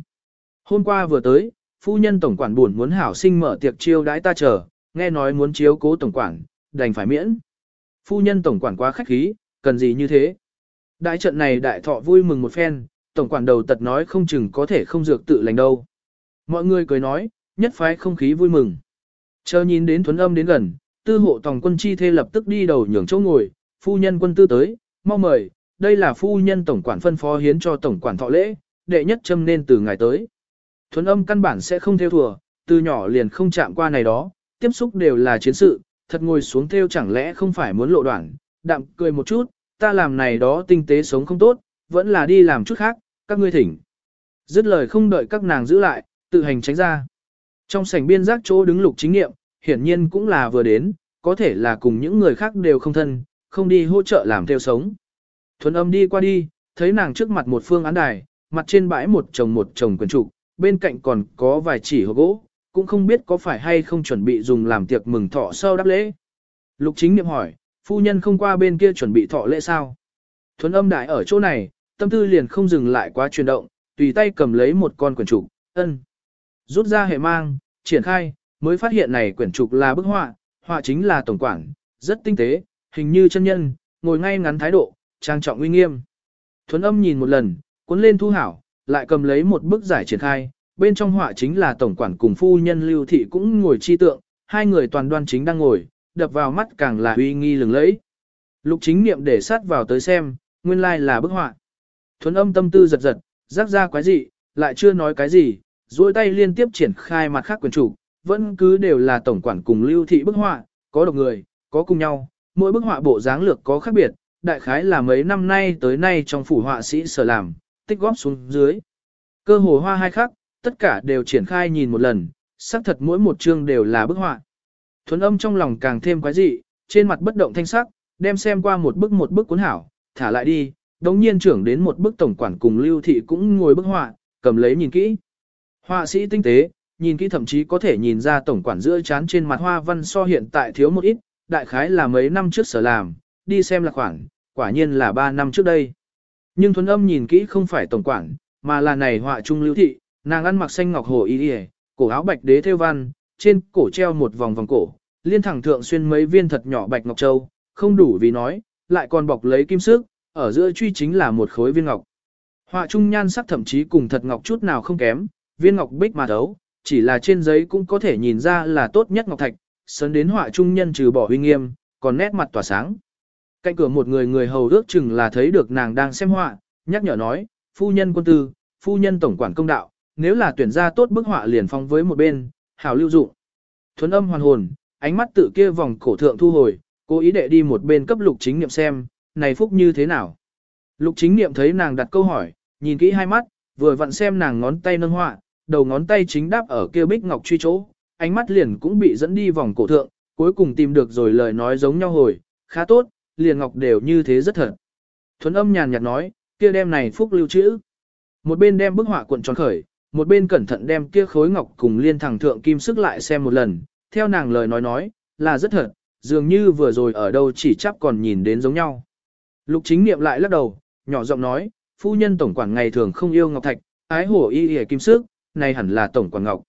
Hôm qua vừa tới, phu nhân tổng quản buồn muốn hảo sinh mở tiệc chiêu đãi ta chờ, nghe nói muốn chiếu cố tổng quản, đành phải miễn. Phu nhân tổng quản quá khách khí, cần gì như thế? Đại trận này đại thọ vui mừng một phen, tổng quản đầu tật nói không chừng có thể không dược tự lành đâu. Mọi người cười nói, nhất phái không khí vui mừng. Chờ nhìn đến thuấn âm đến gần, tư hộ tòng quân chi thê lập tức đi đầu nhường chỗ ngồi, phu nhân quân tư tới, mau mời, đây là phu nhân tổng quản phân phó hiến cho tổng quản thọ lễ, đệ nhất châm nên từ ngày tới. Thuấn âm căn bản sẽ không theo thùa, từ nhỏ liền không chạm qua này đó, tiếp xúc đều là chiến sự, thật ngồi xuống theo chẳng lẽ không phải muốn lộ đoạn, đạm cười một chút, ta làm này đó tinh tế sống không tốt, vẫn là đi làm chút khác, các ngươi thỉnh. Dứt lời không đợi các nàng giữ lại, tự hành tránh ra. Trong sảnh biên giác chỗ đứng lục chính nghiệm, hiển nhiên cũng là vừa đến, có thể là cùng những người khác đều không thân, không đi hỗ trợ làm theo sống. Thuấn âm đi qua đi, thấy nàng trước mặt một phương án đài, mặt trên bãi một chồng một chồng quyển trục, bên cạnh còn có vài chỉ hộp gỗ, cũng không biết có phải hay không chuẩn bị dùng làm tiệc mừng thọ sau đáp lễ. Lục chính niệm hỏi, phu nhân không qua bên kia chuẩn bị thọ lễ sao? Thuấn âm đại ở chỗ này, tâm tư liền không dừng lại quá chuyển động, tùy tay cầm lấy một con quyển trục, ân. Rút ra hệ mang, triển khai, mới phát hiện này quyển trục là bức họa, họa chính là tổng quản, rất tinh tế, hình như chân nhân, ngồi ngay ngắn thái độ, trang trọng uy nghiêm. Thuấn âm nhìn một lần, cuốn lên thu hảo, lại cầm lấy một bức giải triển khai, bên trong họa chính là tổng quản cùng phu nhân lưu thị cũng ngồi chi tượng, hai người toàn đoan chính đang ngồi, đập vào mắt càng là uy nghi lừng lẫy. Lục chính niệm để sát vào tới xem, nguyên lai like là bức họa. Thuấn âm tâm tư giật giật, rắc ra quái gì, lại chưa nói cái gì, duỗi tay liên tiếp triển khai mặt khác quyền chủ, vẫn cứ đều là tổng quản cùng lưu thị bức họa, có độc người, có cùng nhau, mỗi bức họa bộ dáng lược có khác biệt, đại khái là mấy năm nay tới nay trong phủ họa sĩ sở làm, tích góp xuống dưới. Cơ hồ hoa hai khắc, tất cả đều triển khai nhìn một lần, xác thật mỗi một chương đều là bức họa. Thuấn âm trong lòng càng thêm quái dị, trên mặt bất động thanh sắc, đem xem qua một bức một bức cuốn hảo, thả lại đi, đống nhiên trưởng đến một bức tổng quản cùng lưu thị cũng ngồi bức họa, cầm lấy nhìn kỹ. Họa sĩ tinh tế, nhìn kỹ thậm chí có thể nhìn ra tổng quản giữa chán trên mặt hoa văn so hiện tại thiếu một ít, đại khái là mấy năm trước sở làm, đi xem là khoảng quả nhiên là ba năm trước đây. Nhưng thuấn âm nhìn kỹ không phải tổng quản, mà là này họa trung lưu thị, nàng ăn mặc xanh ngọc hồ y y, cổ áo bạch đế thêu văn, trên cổ treo một vòng vòng cổ, liên thẳng thượng xuyên mấy viên thật nhỏ bạch ngọc châu, không đủ vì nói, lại còn bọc lấy kim sức, ở giữa truy chính là một khối viên ngọc. Họa trung nhan sắc thậm chí cùng thật ngọc chút nào không kém, viên ngọc bích mà thấu, chỉ là trên giấy cũng có thể nhìn ra là tốt nhất ngọc thạch, sấn đến họa trung nhân trừ bỏ uy nghiêm, còn nét mặt tỏa sáng. Cạnh cửa một người người hầu ước chừng là thấy được nàng đang xem họa, nhắc nhở nói, phu nhân quân tư, phu nhân tổng quản công đạo, nếu là tuyển ra tốt bức họa liền phong với một bên, hảo lưu dụng. Thuấn âm hoàn hồn, ánh mắt tự kia vòng cổ thượng thu hồi, cố ý đệ đi một bên cấp lục chính niệm xem, này phúc như thế nào. Lục chính niệm thấy nàng đặt câu hỏi, nhìn kỹ hai mắt, vừa vặn xem nàng ngón tay nâng họa, đầu ngón tay chính đáp ở kia bích ngọc truy chỗ, ánh mắt liền cũng bị dẫn đi vòng cổ thượng, cuối cùng tìm được rồi lời nói giống nhau hồi, khá tốt, liền ngọc đều như thế rất thật. Thuấn âm nhàn nhạt nói, kia đem này phúc lưu trữ. Một bên đem bức họa cuộn tròn khởi, một bên cẩn thận đem kia khối ngọc cùng liên thẳng thượng kim sức lại xem một lần, theo nàng lời nói nói, là rất thật, dường như vừa rồi ở đâu chỉ chắp còn nhìn đến giống nhau. Lục chính niệm lại lắc đầu, nhỏ giọng nói, phu nhân tổng quản ngày thường không yêu ngọc thạch, ái hổ y y kim sức, này hẳn là tổng quản ngọc.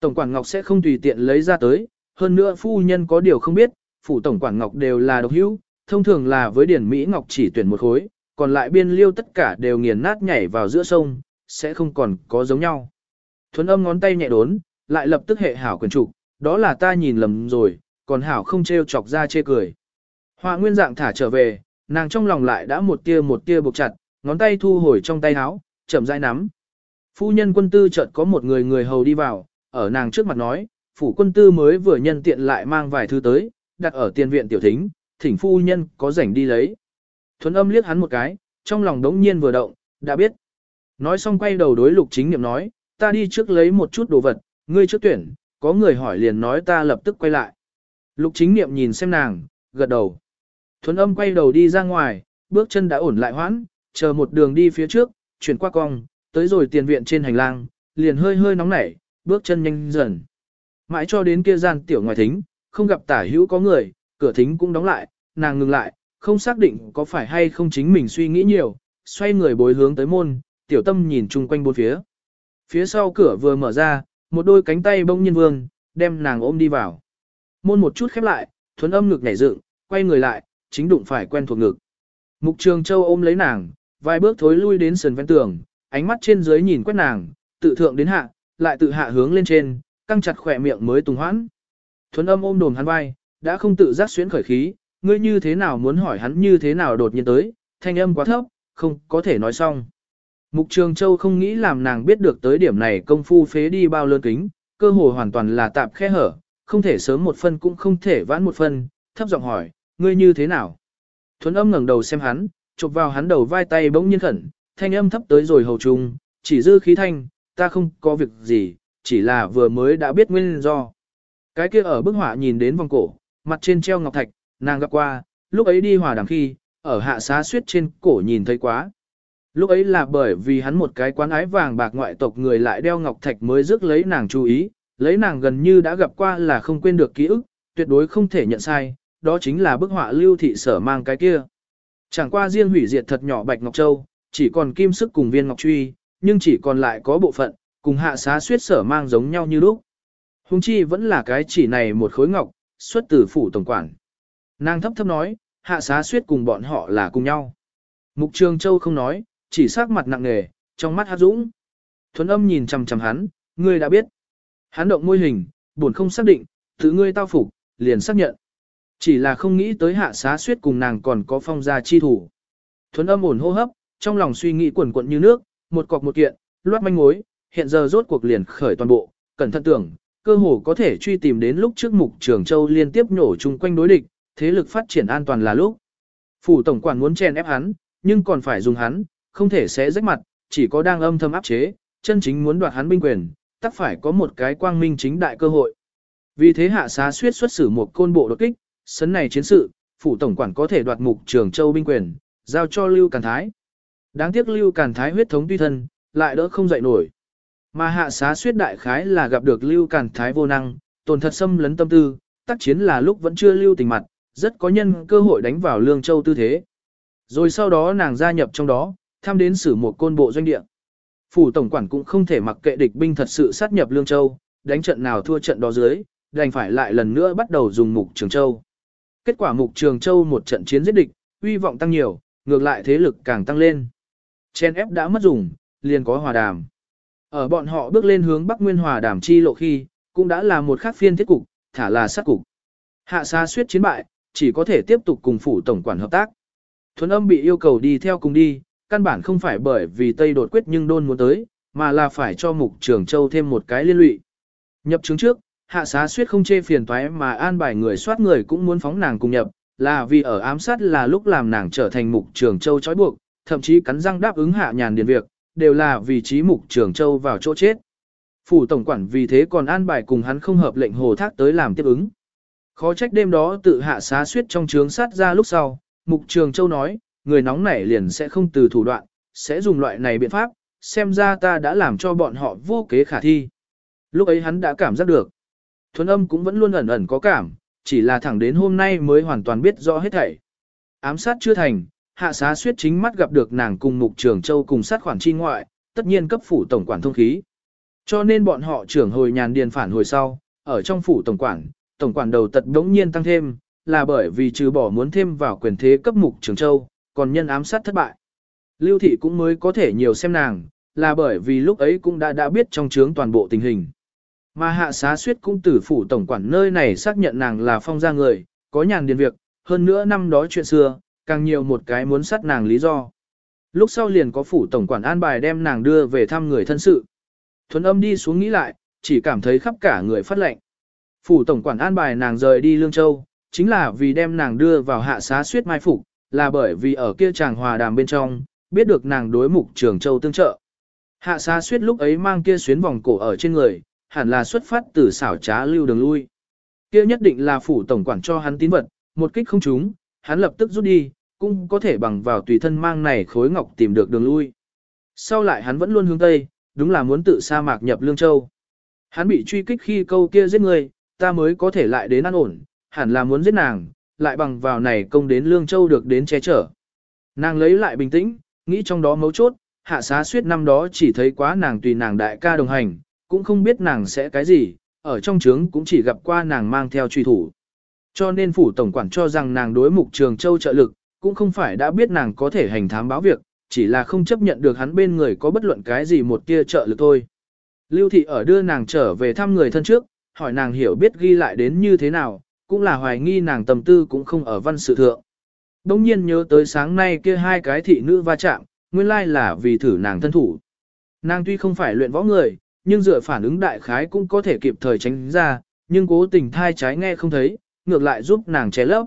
Tổng quản ngọc sẽ không tùy tiện lấy ra tới, hơn nữa phu nhân có điều không biết, phủ tổng quản ngọc đều là độc hữu, thông thường là với điển Mỹ ngọc chỉ tuyển một khối, còn lại biên liêu tất cả đều nghiền nát nhảy vào giữa sông, sẽ không còn có giống nhau. Thuấn âm ngón tay nhẹ đốn, lại lập tức hệ hảo quyền trục, đó là ta nhìn lầm rồi, còn hảo không trêu chọc ra chê cười. Họa nguyên dạng thả trở về, nàng trong lòng lại đã một tia một tia buộc chặt, ngón tay thu hồi trong tay áo, chậm rãi nắm. Phu nhân quân tư chợt có một người người hầu đi vào, ở nàng trước mặt nói, phủ quân tư mới vừa nhân tiện lại mang vài thứ tới, đặt ở tiền viện tiểu thính, thỉnh phu nhân có rảnh đi lấy. Thuấn âm liếc hắn một cái, trong lòng đống nhiên vừa động, đã biết. Nói xong quay đầu đối lục chính niệm nói, ta đi trước lấy một chút đồ vật, ngươi trước tuyển, có người hỏi liền nói ta lập tức quay lại. Lục chính niệm nhìn xem nàng, gật đầu. Thuấn âm quay đầu đi ra ngoài, bước chân đã ổn lại hoãn, chờ một đường đi phía trước, chuyển qua cong, tới rồi tiền viện trên hành lang, liền hơi hơi nóng nảy, bước chân nhanh dần. Mãi cho đến kia gian tiểu ngoài thính, không gặp tả hữu có người, cửa thính cũng đóng lại, nàng ngừng lại, không xác định có phải hay không chính mình suy nghĩ nhiều, xoay người bối hướng tới môn, tiểu tâm nhìn chung quanh bốn phía. Phía sau cửa vừa mở ra, một đôi cánh tay bông nhiên vương, đem nàng ôm đi vào. Môn một chút khép lại, thuấn âm ngực nhảy dựng, quay người lại, chính đụng phải quen thuộc ngực. Mục Trường Châu ôm lấy nàng, vài bước thối lui đến sườn ven tường, ánh mắt trên dưới nhìn quét nàng, tự thượng đến hạ, lại tự hạ hướng lên trên, căng chặt khỏe miệng mới tùng hoãn. Thuấn âm ôm đồm hắn vai, đã không tự giác xuyến khởi khí, ngươi như thế nào muốn hỏi hắn như thế nào đột nhiên tới, thanh âm quá thấp, không có thể nói xong. Mục Trường Châu không nghĩ làm nàng biết được tới điểm này công phu phế đi bao lớn kính, cơ hồ hoàn toàn là tạp khe hở, không thể sớm một phân cũng không thể vãn một phân, thấp giọng hỏi, ngươi như thế nào? Thuấn âm ngẩng đầu xem hắn, chụp vào hắn đầu vai tay bỗng nhiên khẩn, thanh âm thấp tới rồi hầu trùng, chỉ dư khí thanh, ta không có việc gì, chỉ là vừa mới đã biết nguyên do. Cái kia ở bức họa nhìn đến vòng cổ, mặt trên treo ngọc thạch, nàng gặp qua, lúc ấy đi hòa đàm khi, ở hạ xá suyết trên cổ nhìn thấy quá. Lúc ấy là bởi vì hắn một cái quán ái vàng bạc ngoại tộc người lại đeo ngọc thạch mới rước lấy nàng chú ý, lấy nàng gần như đã gặp qua là không quên được ký ức, tuyệt đối không thể nhận sai, đó chính là bức họa lưu thị sở mang cái kia. Chẳng qua riêng hủy diệt thật nhỏ bạch ngọc châu, chỉ còn kim sức cùng viên ngọc truy, nhưng chỉ còn lại có bộ phận, cùng hạ xá suyết sở mang giống nhau như lúc. Hùng chi vẫn là cái chỉ này một khối ngọc, xuất từ phủ tổng quản. Nàng thấp thấp nói, hạ xá suyết cùng bọn họ là cùng nhau. Mục Trường Châu không nói, chỉ sắc mặt nặng nề, trong mắt hát dũng. Thuấn âm nhìn chằm chằm hắn, ngươi đã biết. Hắn động môi hình, buồn không xác định, tự ngươi tao phục, liền xác nhận. Chỉ là không nghĩ tới hạ xá suyết cùng nàng còn có phong gia chi thủ. Thuấn âm ổn hô hấp, trong lòng suy nghĩ quẩn quẩn như nước, một cọc một kiện, loát manh mối, hiện giờ rốt cuộc liền khởi toàn bộ, cẩn thận tưởng, cơ hồ có thể truy tìm đến lúc trước mục trường châu liên tiếp nhổ chung quanh đối địch, thế lực phát triển an toàn là lúc. Phủ tổng quản muốn chèn ép hắn, nhưng còn phải dùng hắn, không thể sẽ rách mặt, chỉ có đang âm thầm áp chế, chân chính muốn đoạt hắn binh quyền, tất phải có một cái quang minh chính đại cơ hội. Vì thế hạ xá suyết xuất xử một côn bộ đột kích, sấn này chiến sự, phủ tổng quản có thể đoạt mục trường châu binh quyền, giao cho Lưu Càn Thái. Đáng tiếc Lưu Càn Thái huyết thống tuy thân, lại đỡ không dậy nổi. Mà hạ xá suyết đại khái là gặp được Lưu cản Thái vô năng, tồn thật xâm lấn tâm tư, tác chiến là lúc vẫn chưa lưu tình mặt, rất có nhân cơ hội đánh vào Lương Châu tư thế. Rồi sau đó nàng gia nhập trong đó, tham đến xử một côn bộ doanh địa. Phủ tổng quản cũng không thể mặc kệ địch binh thật sự sát nhập Lương Châu, đánh trận nào thua trận đó dưới, đành phải lại lần nữa bắt đầu dùng mục Trường Châu. Kết quả mục Trường Châu một trận chiến giết địch, uy vọng tăng nhiều, ngược lại thế lực càng tăng lên. Chen ép đã mất dùng, liền có hòa đàm. Ở bọn họ bước lên hướng Bắc Nguyên hòa đàm chi lộ khi, cũng đã là một khắc phiên thiết cục, thả là sát cục. Hạ xa suyết chiến bại, chỉ có thể tiếp tục cùng phủ tổng quản hợp tác. Thuấn âm bị yêu cầu đi theo cùng đi, căn bản không phải bởi vì Tây đột quyết nhưng đôn muốn tới, mà là phải cho mục trường châu thêm một cái liên lụy. Nhập chứng trước, hạ xá suyết không chê phiền toái mà an bài người soát người cũng muốn phóng nàng cùng nhập, là vì ở ám sát là lúc làm nàng trở thành mục trường châu trói buộc, thậm chí cắn răng đáp ứng hạ nhàn điền việc, đều là vì trí mục trường châu vào chỗ chết. Phủ tổng quản vì thế còn an bài cùng hắn không hợp lệnh hồ thác tới làm tiếp ứng. Khó trách đêm đó tự hạ xá suyết trong trướng sát ra lúc sau, mục trường châu nói, người nóng nảy liền sẽ không từ thủ đoạn, sẽ dùng loại này biện pháp, xem ra ta đã làm cho bọn họ vô kế khả thi. Lúc ấy hắn đã cảm giác được. Thuấn âm cũng vẫn luôn ẩn ẩn có cảm, chỉ là thẳng đến hôm nay mới hoàn toàn biết rõ hết thảy. Ám sát chưa thành, hạ xá suyết chính mắt gặp được nàng cùng mục trường châu cùng sát khoản chi ngoại, tất nhiên cấp phủ tổng quản thông khí. Cho nên bọn họ trưởng hồi nhàn điền phản hồi sau, ở trong phủ tổng quản, tổng quản đầu tật đống nhiên tăng thêm, là bởi vì trừ bỏ muốn thêm vào quyền thế cấp mục trường châu, còn nhân ám sát thất bại. Lưu thị cũng mới có thể nhiều xem nàng, là bởi vì lúc ấy cũng đã đã biết trong chướng toàn bộ tình hình. Mà hạ xá suyết cũng từ phủ tổng quản nơi này xác nhận nàng là phong gia người, có nhàn điền việc, hơn nữa năm đó chuyện xưa, càng nhiều một cái muốn sát nàng lý do. Lúc sau liền có phủ tổng quản an bài đem nàng đưa về thăm người thân sự. Thuấn âm đi xuống nghĩ lại, chỉ cảm thấy khắp cả người phát lệnh. Phủ tổng quản an bài nàng rời đi Lương Châu, chính là vì đem nàng đưa vào hạ xá suyết mai phục, là bởi vì ở kia chàng hòa đàm bên trong, biết được nàng đối mục trường châu tương trợ. Hạ xá suyết lúc ấy mang kia xuyến vòng cổ ở trên người, hẳn là xuất phát từ xảo trá lưu đường lui. Kia nhất định là phủ tổng quản cho hắn tín vật, một kích không trúng, hắn lập tức rút đi, cũng có thể bằng vào tùy thân mang này khối ngọc tìm được đường lui. Sau lại hắn vẫn luôn hướng Tây, đúng là muốn tự sa mạc nhập Lương Châu. Hắn bị truy kích khi câu kia giết người, ta mới có thể lại đến an ổn, hẳn là muốn giết nàng, lại bằng vào này công đến Lương Châu được đến che chở. Nàng lấy lại bình tĩnh, nghĩ trong đó mấu chốt, hạ xá suyết năm đó chỉ thấy quá nàng tùy nàng đại ca đồng hành, cũng không biết nàng sẽ cái gì, ở trong trướng cũng chỉ gặp qua nàng mang theo truy thủ. Cho nên phủ tổng quản cho rằng nàng đối mục trường châu trợ lực, cũng không phải đã biết nàng có thể hành thám báo việc, chỉ là không chấp nhận được hắn bên người có bất luận cái gì một tia trợ lực thôi. Lưu thị ở đưa nàng trở về thăm người thân trước, hỏi nàng hiểu biết ghi lại đến như thế nào, cũng là hoài nghi nàng tầm tư cũng không ở văn sự thượng. Đông nhiên nhớ tới sáng nay kia hai cái thị nữ va chạm, nguyên lai là vì thử nàng thân thủ. Nàng tuy không phải luyện võ người, nhưng dựa phản ứng đại khái cũng có thể kịp thời tránh ra, nhưng cố tình thai trái nghe không thấy, ngược lại giúp nàng che lấp.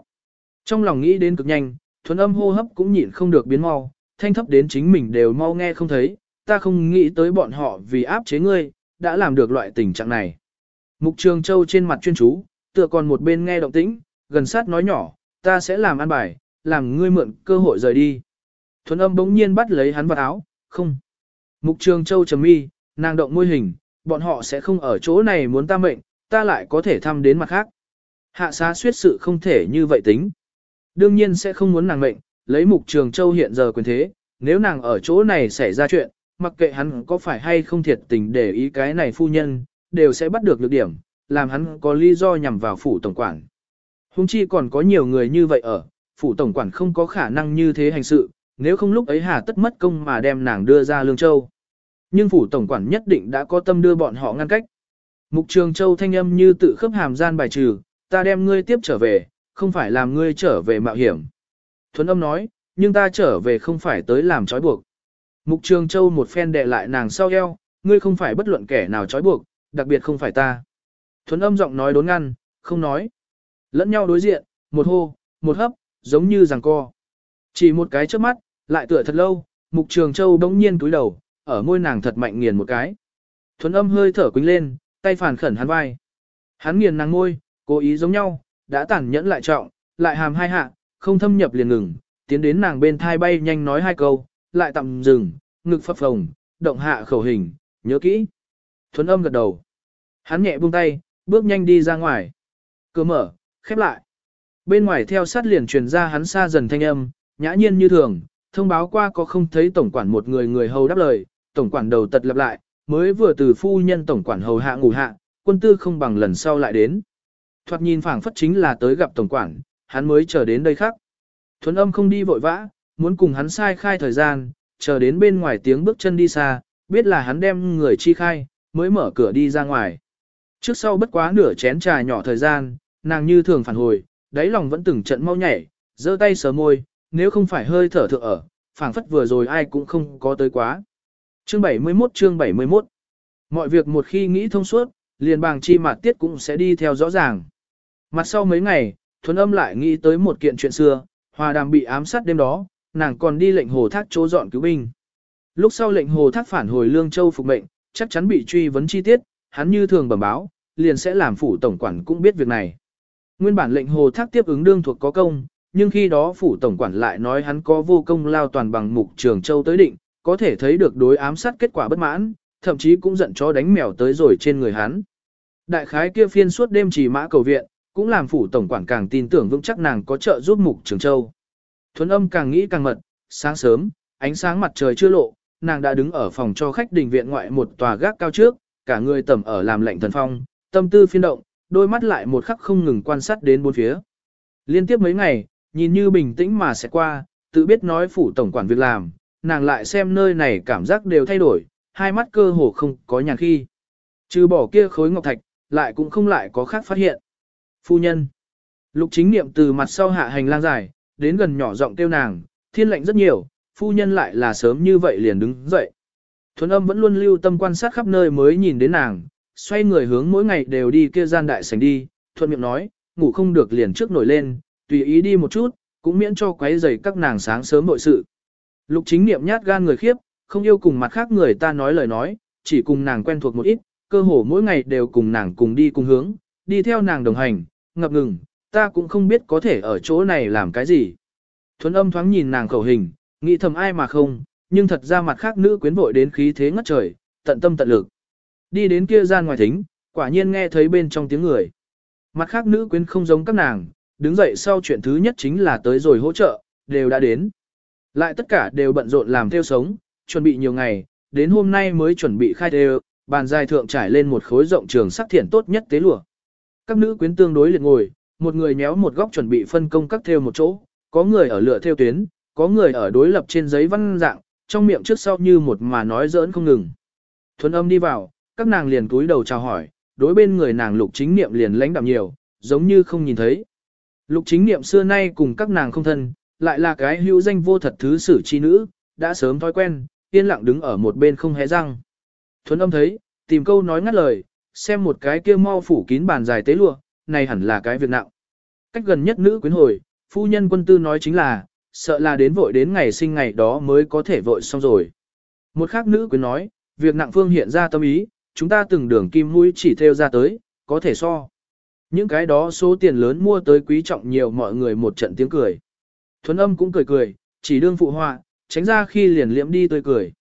Trong lòng nghĩ đến cực nhanh, thuần âm hô hấp cũng nhịn không được biến mau, thanh thấp đến chính mình đều mau nghe không thấy, ta không nghĩ tới bọn họ vì áp chế ngươi, đã làm được loại tình trạng này. Mục Trường Châu trên mặt chuyên chú, tựa còn một bên nghe động tĩnh, gần sát nói nhỏ, ta sẽ làm ăn bài, làm ngươi mượn cơ hội rời đi. Thuần âm bỗng nhiên bắt lấy hắn vào áo, không. Mục Trường Châu trầm mi, nàng động môi hình, bọn họ sẽ không ở chỗ này muốn ta mệnh, ta lại có thể thăm đến mặt khác. Hạ xá suyết sự không thể như vậy tính. Đương nhiên sẽ không muốn nàng mệnh, lấy Mục Trường Châu hiện giờ quyền thế, nếu nàng ở chỗ này xảy ra chuyện, mặc kệ hắn có phải hay không thiệt tình để ý cái này phu nhân, đều sẽ bắt được lược điểm, làm hắn có lý do nhằm vào phủ tổng quản. Hùng chi còn có nhiều người như vậy ở, phủ tổng quản không có khả năng như thế hành sự, nếu không lúc ấy hà tất mất công mà đem nàng đưa ra Lương Châu. Nhưng phủ tổng quản nhất định đã có tâm đưa bọn họ ngăn cách. Mục Trường Châu thanh âm như tự khớp hàm gian bài trừ, ta đem ngươi tiếp trở về, không phải làm ngươi trở về mạo hiểm. Thuấn âm nói, nhưng ta trở về không phải tới làm trói buộc. Mục Trường Châu một phen đệ lại nàng sau eo, ngươi không phải bất luận kẻ nào trói buộc, đặc biệt không phải ta. Thuấn âm giọng nói đốn ngăn, không nói. Lẫn nhau đối diện, một hô, một hấp, giống như rằng co. Chỉ một cái trước mắt, lại tựa thật lâu, Mục Trường Châu đống nhiên túi đầu, ở môi nàng thật mạnh nghiền một cái. Thuấn âm hơi thở quính lên, tay phản khẩn hắn vai. Hắn nghiền nàng ngôi cố ý giống nhau, đã tản nhẫn lại trọng, lại hàm hai hạ, không thâm nhập liền ngừng, tiến đến nàng bên thai bay nhanh nói hai câu, lại tạm dừng, ngực phập phồng, động hạ khẩu hình, nhớ kỹ. Thuấn âm gật đầu. Hắn nhẹ buông tay, bước nhanh đi ra ngoài. Cửa mở, khép lại. Bên ngoài theo sát liền truyền ra hắn xa dần thanh âm, nhã nhiên như thường, thông báo qua có không thấy tổng quản một người người hầu đáp lời, tổng quản đầu tật lập lại, mới vừa từ phu nhân tổng quản hầu hạ ngủ hạ, quân tư không bằng lần sau lại đến. Thoạt nhìn phảng phất chính là tới gặp tổng quản, hắn mới chờ đến đây khác. Thuấn âm không đi vội vã, muốn cùng hắn sai khai thời gian, chờ đến bên ngoài tiếng bước chân đi xa, biết là hắn đem người chi khai, mới mở cửa đi ra ngoài. Trước sau bất quá nửa chén trà nhỏ thời gian, nàng như thường phản hồi, đáy lòng vẫn từng trận mau nhảy, giơ tay sờ môi, nếu không phải hơi thở thượng ở, phảng phất vừa rồi ai cũng không có tới quá. Chương 71 chương 71 Mọi việc một khi nghĩ thông suốt, liền bàng chi mà tiết cũng sẽ đi theo rõ ràng. Mặt sau mấy ngày, thuần âm lại nghĩ tới một kiện chuyện xưa, hòa đàm bị ám sát đêm đó, nàng còn đi lệnh hồ thác chỗ dọn cứu binh. Lúc sau lệnh hồ thác phản hồi Lương Châu phục mệnh, chắc chắn bị truy vấn chi tiết, hắn như thường bẩm báo, liền sẽ làm phủ tổng quản cũng biết việc này. Nguyên bản lệnh hồ thác tiếp ứng đương thuộc có công, nhưng khi đó phủ tổng quản lại nói hắn có vô công lao toàn bằng mục trường châu tới định, có thể thấy được đối ám sát kết quả bất mãn, thậm chí cũng giận chó đánh mèo tới rồi trên người hắn. Đại khái kia phiên suốt đêm chỉ mã cầu viện, cũng làm phủ tổng quản càng tin tưởng vững chắc nàng có trợ giúp mục trường châu. Thuấn âm càng nghĩ càng mật, sáng sớm, ánh sáng mặt trời chưa lộ, nàng đã đứng ở phòng cho khách đình viện ngoại một tòa gác cao trước, cả người tẩm ở làm lệnh thần phong, tâm tư phiên động, đôi mắt lại một khắc không ngừng quan sát đến bốn phía. Liên tiếp mấy ngày, nhìn như bình tĩnh mà sẽ qua, tự biết nói phủ tổng quản việc làm, nàng lại xem nơi này cảm giác đều thay đổi, hai mắt cơ hồ không có nhàn khi. Trừ bỏ kia khối ngọc thạch, lại cũng không lại có khác phát hiện. Phu nhân. Lục chính niệm từ mặt sau hạ hành lang dài, đến gần nhỏ giọng kêu nàng, thiên lệnh rất nhiều, phu nhân lại là sớm như vậy liền đứng dậy. Thuấn âm vẫn luôn lưu tâm quan sát khắp nơi mới nhìn đến nàng, xoay người hướng mỗi ngày đều đi kia gian đại sảnh đi, thuận miệng nói, ngủ không được liền trước nổi lên, tùy ý đi một chút, cũng miễn cho quấy rầy các nàng sáng sớm nội sự. Lục chính niệm nhát gan người khiếp, không yêu cùng mặt khác người ta nói lời nói, chỉ cùng nàng quen thuộc một ít, cơ hồ mỗi ngày đều cùng nàng cùng đi cùng hướng, đi theo nàng đồng hành, ngập ngừng, ta cũng không biết có thể ở chỗ này làm cái gì. Thuấn âm thoáng nhìn nàng khẩu hình, nghĩ thầm ai mà không, nhưng thật ra mặt khác nữ quyến vội đến khí thế ngất trời, tận tâm tận lực. Đi đến kia gian ngoài thính, quả nhiên nghe thấy bên trong tiếng người. Mặt khác nữ quyến không giống các nàng, đứng dậy sau chuyện thứ nhất chính là tới rồi hỗ trợ, đều đã đến. Lại tất cả đều bận rộn làm theo sống, chuẩn bị nhiều ngày, đến hôm nay mới chuẩn bị khai đều, bàn dài thượng trải lên một khối rộng trường sắc thiện tốt nhất tế lụa. Các nữ quyến tương đối liệt ngồi, một người nhéo một góc chuẩn bị phân công các theo một chỗ, có người ở lựa theo tuyến, có người ở đối lập trên giấy văn dạng, trong miệng trước sau như một mà nói giỡn không ngừng. Thuấn âm đi vào, các nàng liền túi đầu chào hỏi, đối bên người nàng lục chính niệm liền lãnh đạm nhiều, giống như không nhìn thấy. Lục chính niệm xưa nay cùng các nàng không thân, lại là cái hữu danh vô thật thứ sử chi nữ, đã sớm thói quen, yên lặng đứng ở một bên không hé răng. Thuấn âm thấy, tìm câu nói ngắt lời, xem một cái kia mau phủ kín bàn dài tế lụa, này hẳn là cái việc nặng. Cách gần nhất nữ quyến hồi, phu nhân quân tư nói chính là, sợ là đến vội đến ngày sinh ngày đó mới có thể vội xong rồi. Một khác nữ quyến nói, việc nặng phương hiện ra tâm ý, chúng ta từng đường kim mũi chỉ theo ra tới, có thể so. Những cái đó số tiền lớn mua tới quý trọng nhiều mọi người một trận tiếng cười. Thuấn âm cũng cười cười, chỉ đương phụ họa, tránh ra khi liền liễm đi tươi cười.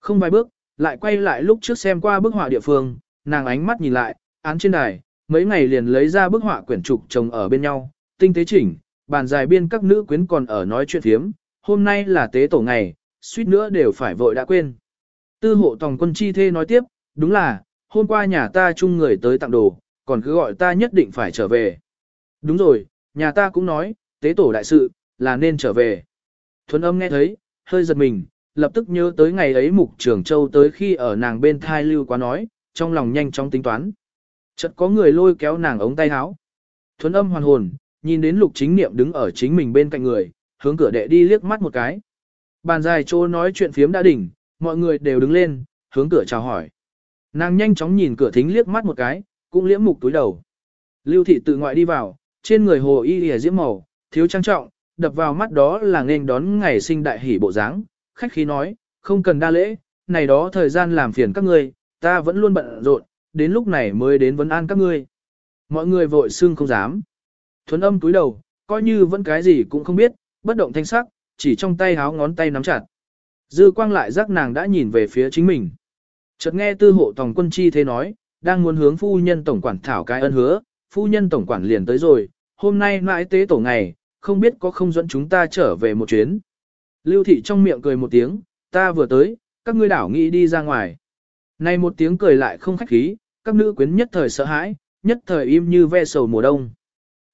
Không vài bước, lại quay lại lúc trước xem qua bức họa địa phương, nàng ánh mắt nhìn lại, án trên đài, mấy ngày liền lấy ra bức họa quyển trục chồng ở bên nhau, tinh tế chỉnh, bàn dài biên các nữ quyến còn ở nói chuyện thiếm, hôm nay là tế tổ ngày, suýt nữa đều phải vội đã quên. Tư hộ tòng quân chi thê nói tiếp, đúng là, hôm qua nhà ta chung người tới tặng đồ, còn cứ gọi ta nhất định phải trở về. Đúng rồi, nhà ta cũng nói, tế tổ đại sự, là nên trở về. Thuấn âm nghe thấy, hơi giật mình, lập tức nhớ tới ngày ấy mục Trường châu tới khi ở nàng bên thai lưu quá nói, trong lòng nhanh chóng tính toán. Chợt có người lôi kéo nàng ống tay áo. Thuấn âm hoàn hồn, nhìn đến lục chính niệm đứng ở chính mình bên cạnh người, hướng cửa đệ đi liếc mắt một cái. Bàn dài chỗ nói chuyện phiếm đã đỉnh, mọi người đều đứng lên, hướng cửa chào hỏi. Nàng nhanh chóng nhìn cửa thính liếc mắt một cái, cũng liễm mục túi đầu. Lưu thị tự ngoại đi vào, trên người hồ y lìa diễm màu, thiếu trang trọng, đập vào mắt đó là nên đón ngày sinh đại hỷ bộ dáng. Khách khí nói, không cần đa lễ, này đó thời gian làm phiền các ngươi, ta vẫn luôn bận rộn, đến lúc này mới đến vấn an các ngươi. Mọi người vội xưng không dám. Thuấn âm túi đầu, coi như vẫn cái gì cũng không biết, bất động thanh sắc, chỉ trong tay háo ngón tay nắm chặt. Dư quang lại giác nàng đã nhìn về phía chính mình. Chợt nghe tư hộ tòng quân chi thế nói, đang muốn hướng phu nhân tổng quản thảo cái ân hứa, phu nhân tổng quản liền tới rồi, hôm nay mãi tế tổ ngày, không biết có không dẫn chúng ta trở về một chuyến. Lưu thị trong miệng cười một tiếng, ta vừa tới, các ngươi đảo nghĩ đi ra ngoài. Này một tiếng cười lại không khách khí, các nữ quyến nhất thời sợ hãi, nhất thời im như ve sầu mùa đông.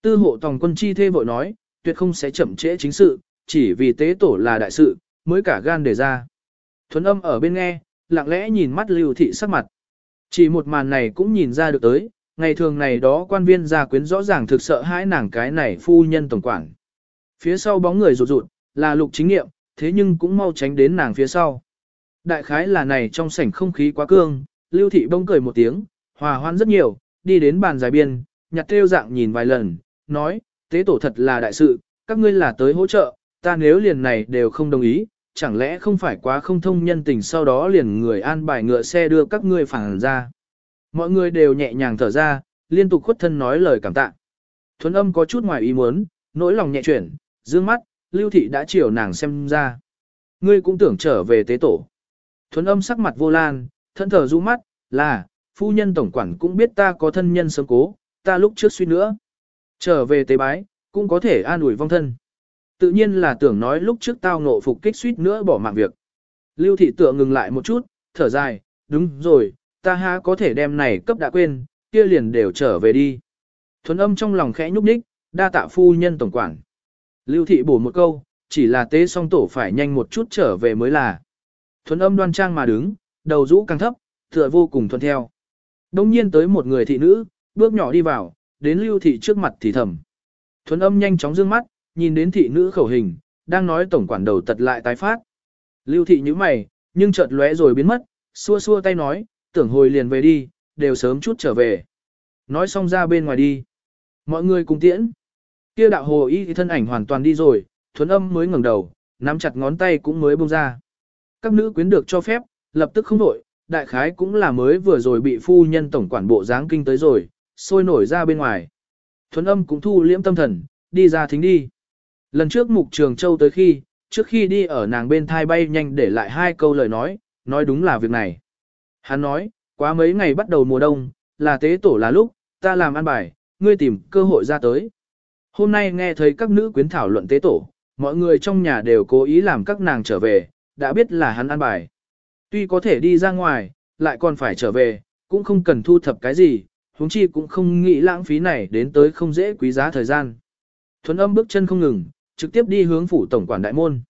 Tư hộ tòng quân chi thê vội nói, tuyệt không sẽ chậm trễ chính sự, chỉ vì tế tổ là đại sự, mới cả gan để ra. Thuấn âm ở bên nghe, lặng lẽ nhìn mắt lưu thị sắc mặt. Chỉ một màn này cũng nhìn ra được tới, ngày thường này đó quan viên gia quyến rõ ràng thực sợ hãi nàng cái này phu nhân tổng quản. Phía sau bóng người rụt rụt, là lục chính nghiệm, thế nhưng cũng mau tránh đến nàng phía sau. Đại khái là này trong sảnh không khí quá cương, lưu thị bông cười một tiếng, hòa hoan rất nhiều, đi đến bàn dài biên, nhặt theo dạng nhìn vài lần, nói, tế tổ thật là đại sự, các ngươi là tới hỗ trợ, ta nếu liền này đều không đồng ý, chẳng lẽ không phải quá không thông nhân tình sau đó liền người an bài ngựa xe đưa các ngươi phản ra. Mọi người đều nhẹ nhàng thở ra, liên tục khuất thân nói lời cảm tạ. Thuấn âm có chút ngoài ý muốn, nỗi lòng nhẹ chuyển, dương mắt, lưu thị đã chiều nàng xem ra. Ngươi cũng tưởng trở về tế tổ. Thuấn âm sắc mặt vô lan, thân thở rũ mắt, là, phu nhân tổng quản cũng biết ta có thân nhân sớm cố, ta lúc trước suy nữa. Trở về tế bái, cũng có thể an ủi vong thân. Tự nhiên là tưởng nói lúc trước tao ngộ phục kích suýt nữa bỏ mạng việc. Lưu thị tựa ngừng lại một chút, thở dài, đúng rồi, ta ha có thể đem này cấp đã quên, kia liền đều trở về đi. Thuấn âm trong lòng khẽ nhúc nhích, đa tạ phu nhân tổng quản. Lưu thị bổ một câu, chỉ là tế song tổ phải nhanh một chút trở về mới là. Thuấn âm đoan trang mà đứng, đầu rũ càng thấp, tựa vô cùng thuận theo. Đông nhiên tới một người thị nữ, bước nhỏ đi vào, đến lưu thị trước mặt thì thầm. Thuấn âm nhanh chóng dương mắt, nhìn đến thị nữ khẩu hình, đang nói tổng quản đầu tật lại tái phát. Lưu thị như mày, nhưng chợt lóe rồi biến mất, xua xua tay nói, tưởng hồi liền về đi, đều sớm chút trở về. Nói xong ra bên ngoài đi. Mọi người cùng tiễn. Kia đạo hồ y thân ảnh hoàn toàn đi rồi, thuấn âm mới ngẩng đầu, nắm chặt ngón tay cũng mới buông ra. Các nữ quyến được cho phép, lập tức không đổi, đại khái cũng là mới vừa rồi bị phu nhân tổng quản bộ giáng kinh tới rồi, sôi nổi ra bên ngoài. Thuấn âm cũng thu liễm tâm thần, đi ra thính đi. Lần trước Mục Trường Châu tới khi, trước khi đi ở nàng bên thai bay nhanh để lại hai câu lời nói, nói đúng là việc này. Hắn nói, quá mấy ngày bắt đầu mùa đông, là tế tổ là lúc, ta làm ăn bài, ngươi tìm cơ hội ra tới. Hôm nay nghe thấy các nữ quyến thảo luận tế tổ, mọi người trong nhà đều cố ý làm các nàng trở về, đã biết là hắn ăn bài. Tuy có thể đi ra ngoài, lại còn phải trở về, cũng không cần thu thập cái gì, huống chi cũng không nghĩ lãng phí này đến tới không dễ quý giá thời gian. Thuấn âm bước chân không ngừng, trực tiếp đi hướng phủ tổng quản đại môn.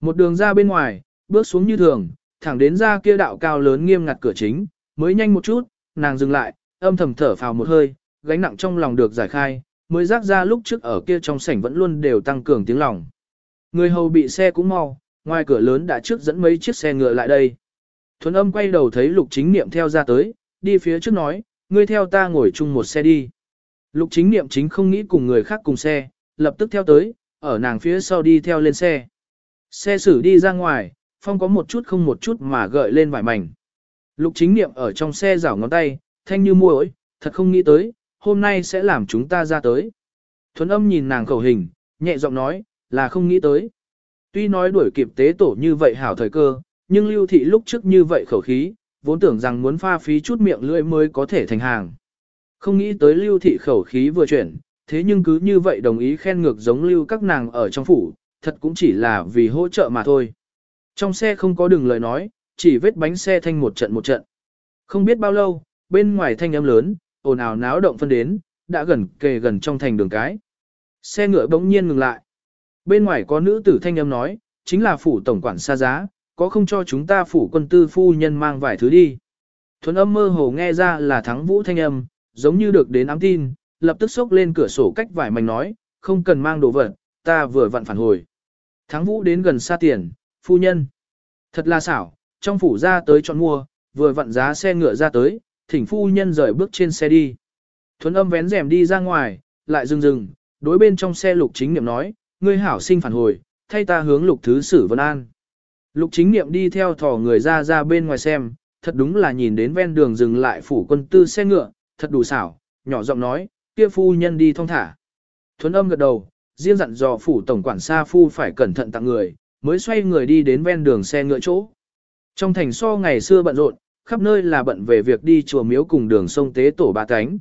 Một đường ra bên ngoài, bước xuống như thường, thẳng đến ra kia đạo cao lớn nghiêm ngặt cửa chính, mới nhanh một chút, nàng dừng lại, âm thầm thở phào một hơi, gánh nặng trong lòng được giải khai, mới rác ra lúc trước ở kia trong sảnh vẫn luôn đều tăng cường tiếng lòng. Người hầu bị xe cũng mau, ngoài cửa lớn đã trước dẫn mấy chiếc xe ngựa lại đây. Thuấn âm quay đầu thấy lục chính niệm theo ra tới, đi phía trước nói, ngươi theo ta ngồi chung một xe đi. Lục chính niệm chính không nghĩ cùng người khác cùng xe, lập tức theo tới, ở nàng phía sau đi theo lên xe. Xe xử đi ra ngoài, phong có một chút không một chút mà gợi lên vải mảnh. Lục chính niệm ở trong xe rảo ngón tay, thanh như muối thật không nghĩ tới, hôm nay sẽ làm chúng ta ra tới. Thuấn âm nhìn nàng khẩu hình, nhẹ giọng nói, là không nghĩ tới. Tuy nói đuổi kịp tế tổ như vậy hảo thời cơ, nhưng lưu thị lúc trước như vậy khẩu khí, vốn tưởng rằng muốn pha phí chút miệng lưỡi mới có thể thành hàng. Không nghĩ tới lưu thị khẩu khí vừa chuyển, thế nhưng cứ như vậy đồng ý khen ngược giống lưu các nàng ở trong phủ, thật cũng chỉ là vì hỗ trợ mà thôi. Trong xe không có đường lời nói, chỉ vết bánh xe thanh một trận một trận. Không biết bao lâu, bên ngoài thanh âm lớn, ồn ào náo động phân đến, đã gần kề gần trong thành đường cái. Xe ngựa bỗng nhiên ngừng lại. Bên ngoài có nữ tử thanh âm nói, chính là phủ tổng quản xa giá, có không cho chúng ta phủ quân tư phu nhân mang vài thứ đi. Thuấn âm mơ hồ nghe ra là thắng vũ thanh âm, giống như được đến ám tin, lập tức xốc lên cửa sổ cách vải mảnh nói, không cần mang đồ vật, ta vừa vặn phản hồi. Thắng vũ đến gần xa tiền, phu nhân. Thật là xảo, trong phủ ra tới chọn mua, vừa vặn giá xe ngựa ra tới, thỉnh phu nhân rời bước trên xe đi. Thuấn âm vén rèm đi ra ngoài, lại dừng dừng, đối bên trong xe lục chính niệm nói, ngươi hảo sinh phản hồi, thay ta hướng lục thứ sử vân an. Lục chính niệm đi theo thỏ người ra ra bên ngoài xem, thật đúng là nhìn đến ven đường dừng lại phủ quân tư xe ngựa, thật đủ xảo, nhỏ giọng nói, kia phu nhân đi thong thả. Thuấn âm gật đầu, riêng dặn dò phủ tổng quản xa phu phải cẩn thận tặng người, mới xoay người đi đến ven đường xe ngựa chỗ. Trong thành so ngày xưa bận rộn, khắp nơi là bận về việc đi chùa miếu cùng đường sông tế tổ ba cánh.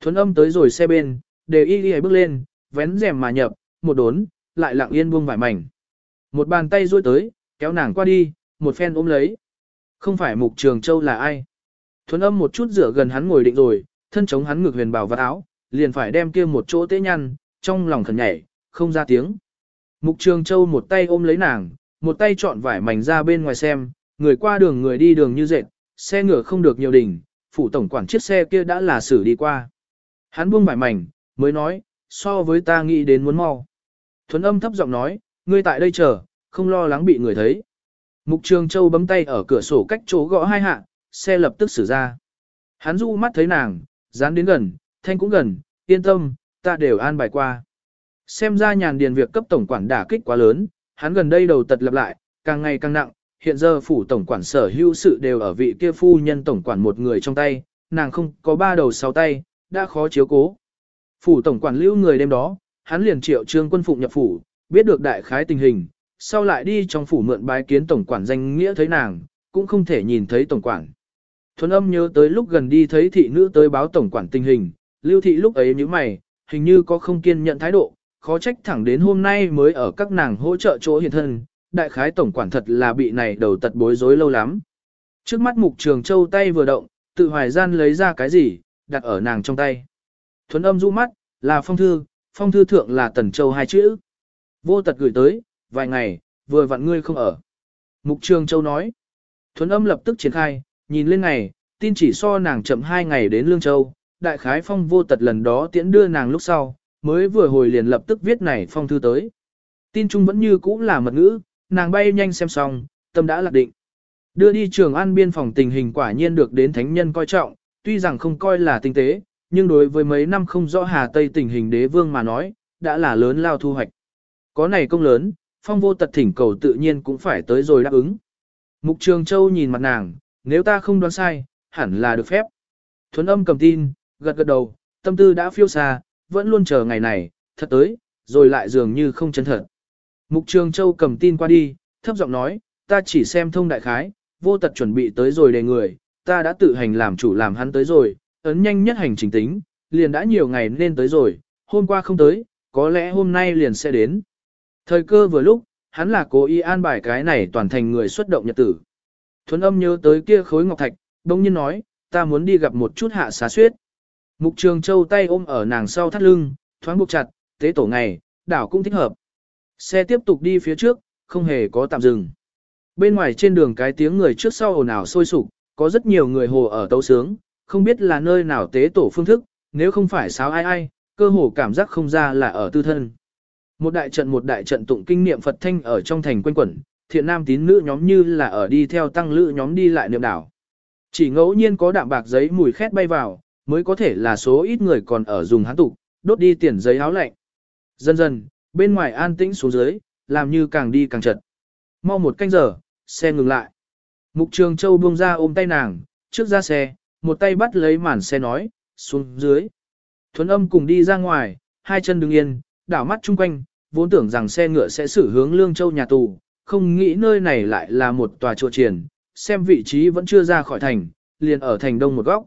Thuấn âm tới rồi xe bên, đều y y bước lên, vén rèm mà nhập, một đốn, lại lặng yên buông vải mảnh. Một bàn tay duỗi tới, kéo nàng qua đi, một phen ôm lấy. Không phải mục trường châu là ai. Thuấn âm một chút rửa gần hắn ngồi định rồi, thân chống hắn ngực huyền bảo vật áo, liền phải đem kia một chỗ tế nhăn, trong lòng khẩn nhảy, không ra tiếng. Mục trường châu một tay ôm lấy nàng, một tay chọn vải mảnh ra bên ngoài xem, người qua đường người đi đường như dệt, xe ngựa không được nhiều đỉnh, phủ tổng quản chiếc xe kia đã là xử đi qua. Hắn buông vải mảnh, mới nói, so với ta nghĩ đến muốn mau. Thuấn âm thấp giọng nói, ngươi tại đây chờ, không lo lắng bị người thấy. Mục Trường Châu bấm tay ở cửa sổ cách chỗ gõ hai hạ, xe lập tức xử ra. Hắn du mắt thấy nàng, dán đến gần, thanh cũng gần, yên tâm, ta đều an bài qua. Xem ra nhàn điền việc cấp tổng quản đả kích quá lớn, hắn gần đây đầu tật lập lại, càng ngày càng nặng, hiện giờ phủ tổng quản sở hữu sự đều ở vị kia phu nhân tổng quản một người trong tay, nàng không có ba đầu sáu tay, đã khó chiếu cố. Phủ tổng quản lưu người đêm đó, hắn liền triệu trương quân phụng nhập phủ, biết được đại khái tình hình, sau lại đi trong phủ mượn bái kiến tổng quản danh nghĩa thấy nàng, cũng không thể nhìn thấy tổng quản. Thuần âm nhớ tới lúc gần đi thấy thị nữ tới báo tổng quản tình hình, lưu thị lúc ấy như mày, hình như có không kiên nhận thái độ, khó trách thẳng đến hôm nay mới ở các nàng hỗ trợ chỗ hiện thân, đại khái tổng quản thật là bị này đầu tật bối rối lâu lắm. Trước mắt mục trường châu tay vừa động, tự hoài gian lấy ra cái gì, đặt ở nàng trong tay. Thuấn âm du mắt, là phong thư, phong thư thượng là tần châu hai chữ. Vô tật gửi tới, vài ngày, vừa vặn ngươi không ở. Mục Trường Châu nói. Thuấn âm lập tức triển khai, nhìn lên ngày, tin chỉ so nàng chậm hai ngày đến Lương Châu, đại khái phong vô tật lần đó tiễn đưa nàng lúc sau, mới vừa hồi liền lập tức viết này phong thư tới. Tin chung vẫn như cũ là mật ngữ, nàng bay nhanh xem xong, tâm đã lạc định. Đưa đi trường an biên phòng tình hình quả nhiên được đến thánh nhân coi trọng, tuy rằng không coi là tinh tế, nhưng đối với mấy năm không rõ Hà Tây tình hình đế vương mà nói, đã là lớn lao thu hoạch. Có này công lớn, phong vô tật thỉnh cầu tự nhiên cũng phải tới rồi đáp ứng. Mục Trường Châu nhìn mặt nàng, nếu ta không đoán sai, hẳn là được phép. Thuấn âm cầm tin, gật gật đầu, tâm tư đã phiêu xa, vẫn luôn chờ ngày này, thật tới, rồi lại dường như không chân thật. Mục Trường Châu cầm tin qua đi, thấp giọng nói, ta chỉ xem thông đại khái, vô tật chuẩn bị tới rồi đề người, ta đã tự hành làm chủ làm hắn tới rồi, ấn nhanh nhất hành trình tính, liền đã nhiều ngày nên tới rồi, hôm qua không tới, có lẽ hôm nay liền sẽ đến. Thời cơ vừa lúc, hắn là cố ý an bài cái này toàn thành người xuất động nhật tử. Thuấn âm nhớ tới kia khối ngọc thạch, đông nhiên nói, ta muốn đi gặp một chút hạ xá suyết. Mục trường châu tay ôm ở nàng sau thắt lưng, thoáng buộc chặt, tế tổ ngày, đảo cũng thích hợp. Xe tiếp tục đi phía trước, không hề có tạm dừng. Bên ngoài trên đường cái tiếng người trước sau ồn ào sôi sục, có rất nhiều người hồ ở tấu sướng, không biết là nơi nào tế tổ phương thức, nếu không phải sáo ai ai, cơ hồ cảm giác không ra là ở tư thân. Một đại trận một đại trận tụng kinh niệm Phật thanh ở trong thành quanh quẩn, thiện nam tín nữ nhóm như là ở đi theo tăng lữ nhóm đi lại niệm đảo. Chỉ ngẫu nhiên có đạm bạc giấy mùi khét bay vào, mới có thể là số ít người còn ở dùng hán tục, đốt đi tiền giấy áo lạnh. Dần dần, bên ngoài an tĩnh xuống dưới, làm như càng đi càng chật. Mau một canh giờ, xe ngừng lại. Mục Trường Châu buông ra ôm tay nàng, trước ra xe, một tay bắt lấy màn xe nói, xuống dưới. Thuấn âm cùng đi ra ngoài, hai chân đứng yên, đảo mắt chung quanh, vốn tưởng rằng xe ngựa sẽ xử hướng Lương Châu nhà tù, không nghĩ nơi này lại là một tòa chùa triển, xem vị trí vẫn chưa ra khỏi thành, liền ở thành đông một góc.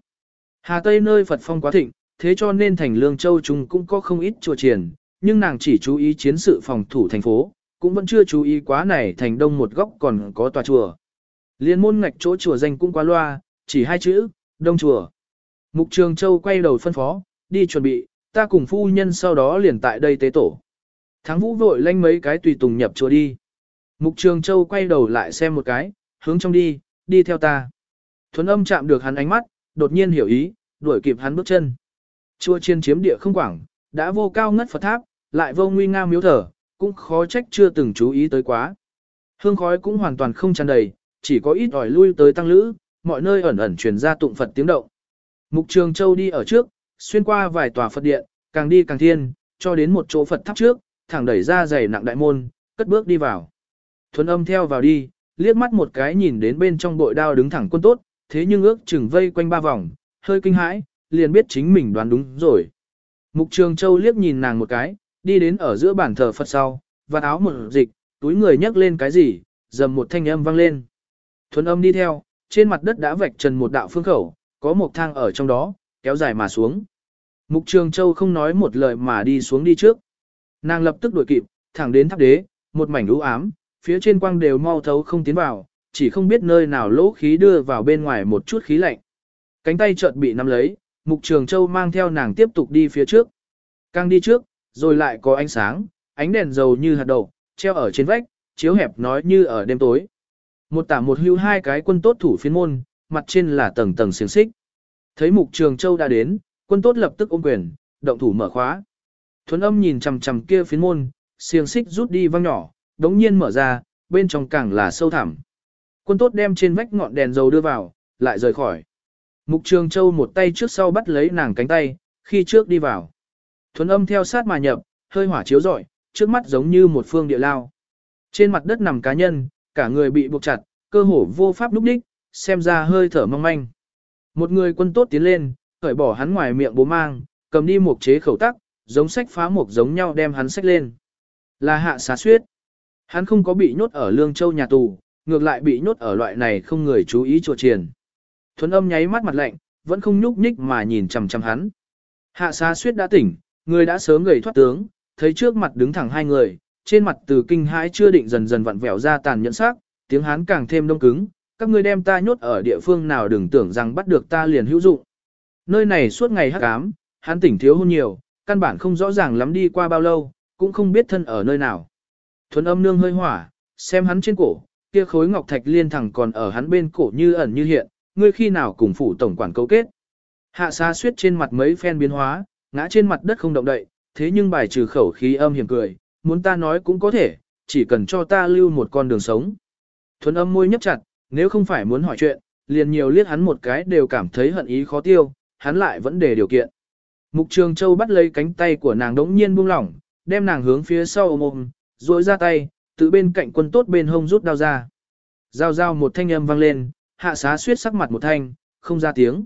Hà Tây nơi Phật phong quá thịnh, thế cho nên thành Lương Châu chúng cũng có không ít chùa triển, nhưng nàng chỉ chú ý chiến sự phòng thủ thành phố, cũng vẫn chưa chú ý quá này thành đông một góc còn có tòa chùa. Liên môn ngạch chỗ chùa danh cũng quá loa, chỉ hai chữ, đông chùa. Mục Trường Châu quay đầu phân phó, đi chuẩn bị, ta cùng phu nhân sau đó liền tại đây tế tổ. Thắng vũ vội lanh mấy cái tùy tùng nhập chùa đi. Mục Trường Châu quay đầu lại xem một cái, hướng trong đi, đi theo ta. Thuấn âm chạm được hắn ánh mắt, đột nhiên hiểu ý, đuổi kịp hắn bước chân. Chùa chiên chiếm địa không quảng, đã vô cao ngất Phật tháp, lại vô nguy nga miếu thờ, cũng khó trách chưa từng chú ý tới quá. Hương khói cũng hoàn toàn không tràn đầy, chỉ có ít ỏi lui tới tăng lữ, mọi nơi ẩn ẩn truyền ra tụng Phật tiếng động. Mục Trường Châu đi ở trước, xuyên qua vài tòa Phật điện, càng đi càng thiên, cho đến một chỗ Phật tháp trước, thẳng đẩy ra giày nặng đại môn, cất bước đi vào. Thuấn âm theo vào đi, liếc mắt một cái nhìn đến bên trong bội đao đứng thẳng quân tốt, thế nhưng ước chừng vây quanh ba vòng, hơi kinh hãi, liền biết chính mình đoán đúng rồi. Mục Trường Châu liếc nhìn nàng một cái, đi đến ở giữa bàn thờ Phật sau, và áo một dịch, túi người nhấc lên cái gì, dầm một thanh âm vang lên. Thuấn âm đi theo, trên mặt đất đã vạch trần một đạo phương khẩu, có một thang ở trong đó, kéo dài mà xuống. Mục Trường Châu không nói một lời mà đi xuống đi trước. Nàng lập tức đuổi kịp, thẳng đến tháp đế, một mảnh u ám, phía trên quang đều mau thấu không tiến vào, chỉ không biết nơi nào lỗ khí đưa vào bên ngoài một chút khí lạnh. Cánh tay chợt bị nắm lấy, Mục Trường Châu mang theo nàng tiếp tục đi phía trước. Càng đi trước, rồi lại có ánh sáng, ánh đèn dầu như hạt đậu, treo ở trên vách, chiếu hẹp nói như ở đêm tối. Một tả một hưu hai cái quân tốt thủ phiến môn, mặt trên là tầng tầng xiềng xích. Thấy Mục Trường Châu đã đến, quân tốt lập tức ôm quyền, động thủ mở khóa. Thuấn âm nhìn chằm chằm kia phiến môn, xiềng xích rút đi văng nhỏ, đống nhiên mở ra, bên trong càng là sâu thẳm. Quân tốt đem trên vách ngọn đèn dầu đưa vào, lại rời khỏi. Mục Trường Châu một tay trước sau bắt lấy nàng cánh tay, khi trước đi vào. Thuấn âm theo sát mà nhập, hơi hỏa chiếu rọi, trước mắt giống như một phương địa lao. Trên mặt đất nằm cá nhân, cả người bị buộc chặt, cơ hồ vô pháp lúc đích, xem ra hơi thở mong manh. Một người quân tốt tiến lên, cởi bỏ hắn ngoài miệng bố mang, cầm đi một chế khẩu tắc, giống sách phá một giống nhau đem hắn sách lên. Là hạ xá suyết. Hắn không có bị nhốt ở Lương Châu nhà tù, ngược lại bị nhốt ở loại này không người chú ý chùa triền. Thuấn âm nháy mắt mặt lạnh, vẫn không nhúc nhích mà nhìn chằm chằm hắn. Hạ xá suyết đã tỉnh, người đã sớm gầy thoát tướng, thấy trước mặt đứng thẳng hai người, trên mặt từ kinh hãi chưa định dần dần vặn vẹo ra tàn nhẫn sắc, tiếng hắn càng thêm đông cứng, các ngươi đem ta nhốt ở địa phương nào đừng tưởng rằng bắt được ta liền hữu dụng. Nơi này suốt ngày hắc ám, hắn tỉnh thiếu hôn nhiều, căn bản không rõ ràng lắm đi qua bao lâu, cũng không biết thân ở nơi nào. Thuấn âm nương hơi hỏa, xem hắn trên cổ, kia khối ngọc thạch liên thẳng còn ở hắn bên cổ như ẩn như hiện, ngươi khi nào cùng phủ tổng quản cấu kết. Hạ xa suyết trên mặt mấy phen biến hóa, ngã trên mặt đất không động đậy, thế nhưng bài trừ khẩu khí âm hiểm cười, muốn ta nói cũng có thể, chỉ cần cho ta lưu một con đường sống. Thuấn âm môi nhấp chặt, nếu không phải muốn hỏi chuyện, liền nhiều liếc hắn một cái đều cảm thấy hận ý khó tiêu, hắn lại vẫn để điều kiện. Mục Trường Châu bắt lấy cánh tay của nàng đống nhiên buông lỏng, đem nàng hướng phía sau ôm ôm, duỗi ra tay, từ bên cạnh quân tốt bên hông rút đao ra. Giao giao một thanh âm vang lên, hạ xá suyết sắc mặt một thanh, không ra tiếng.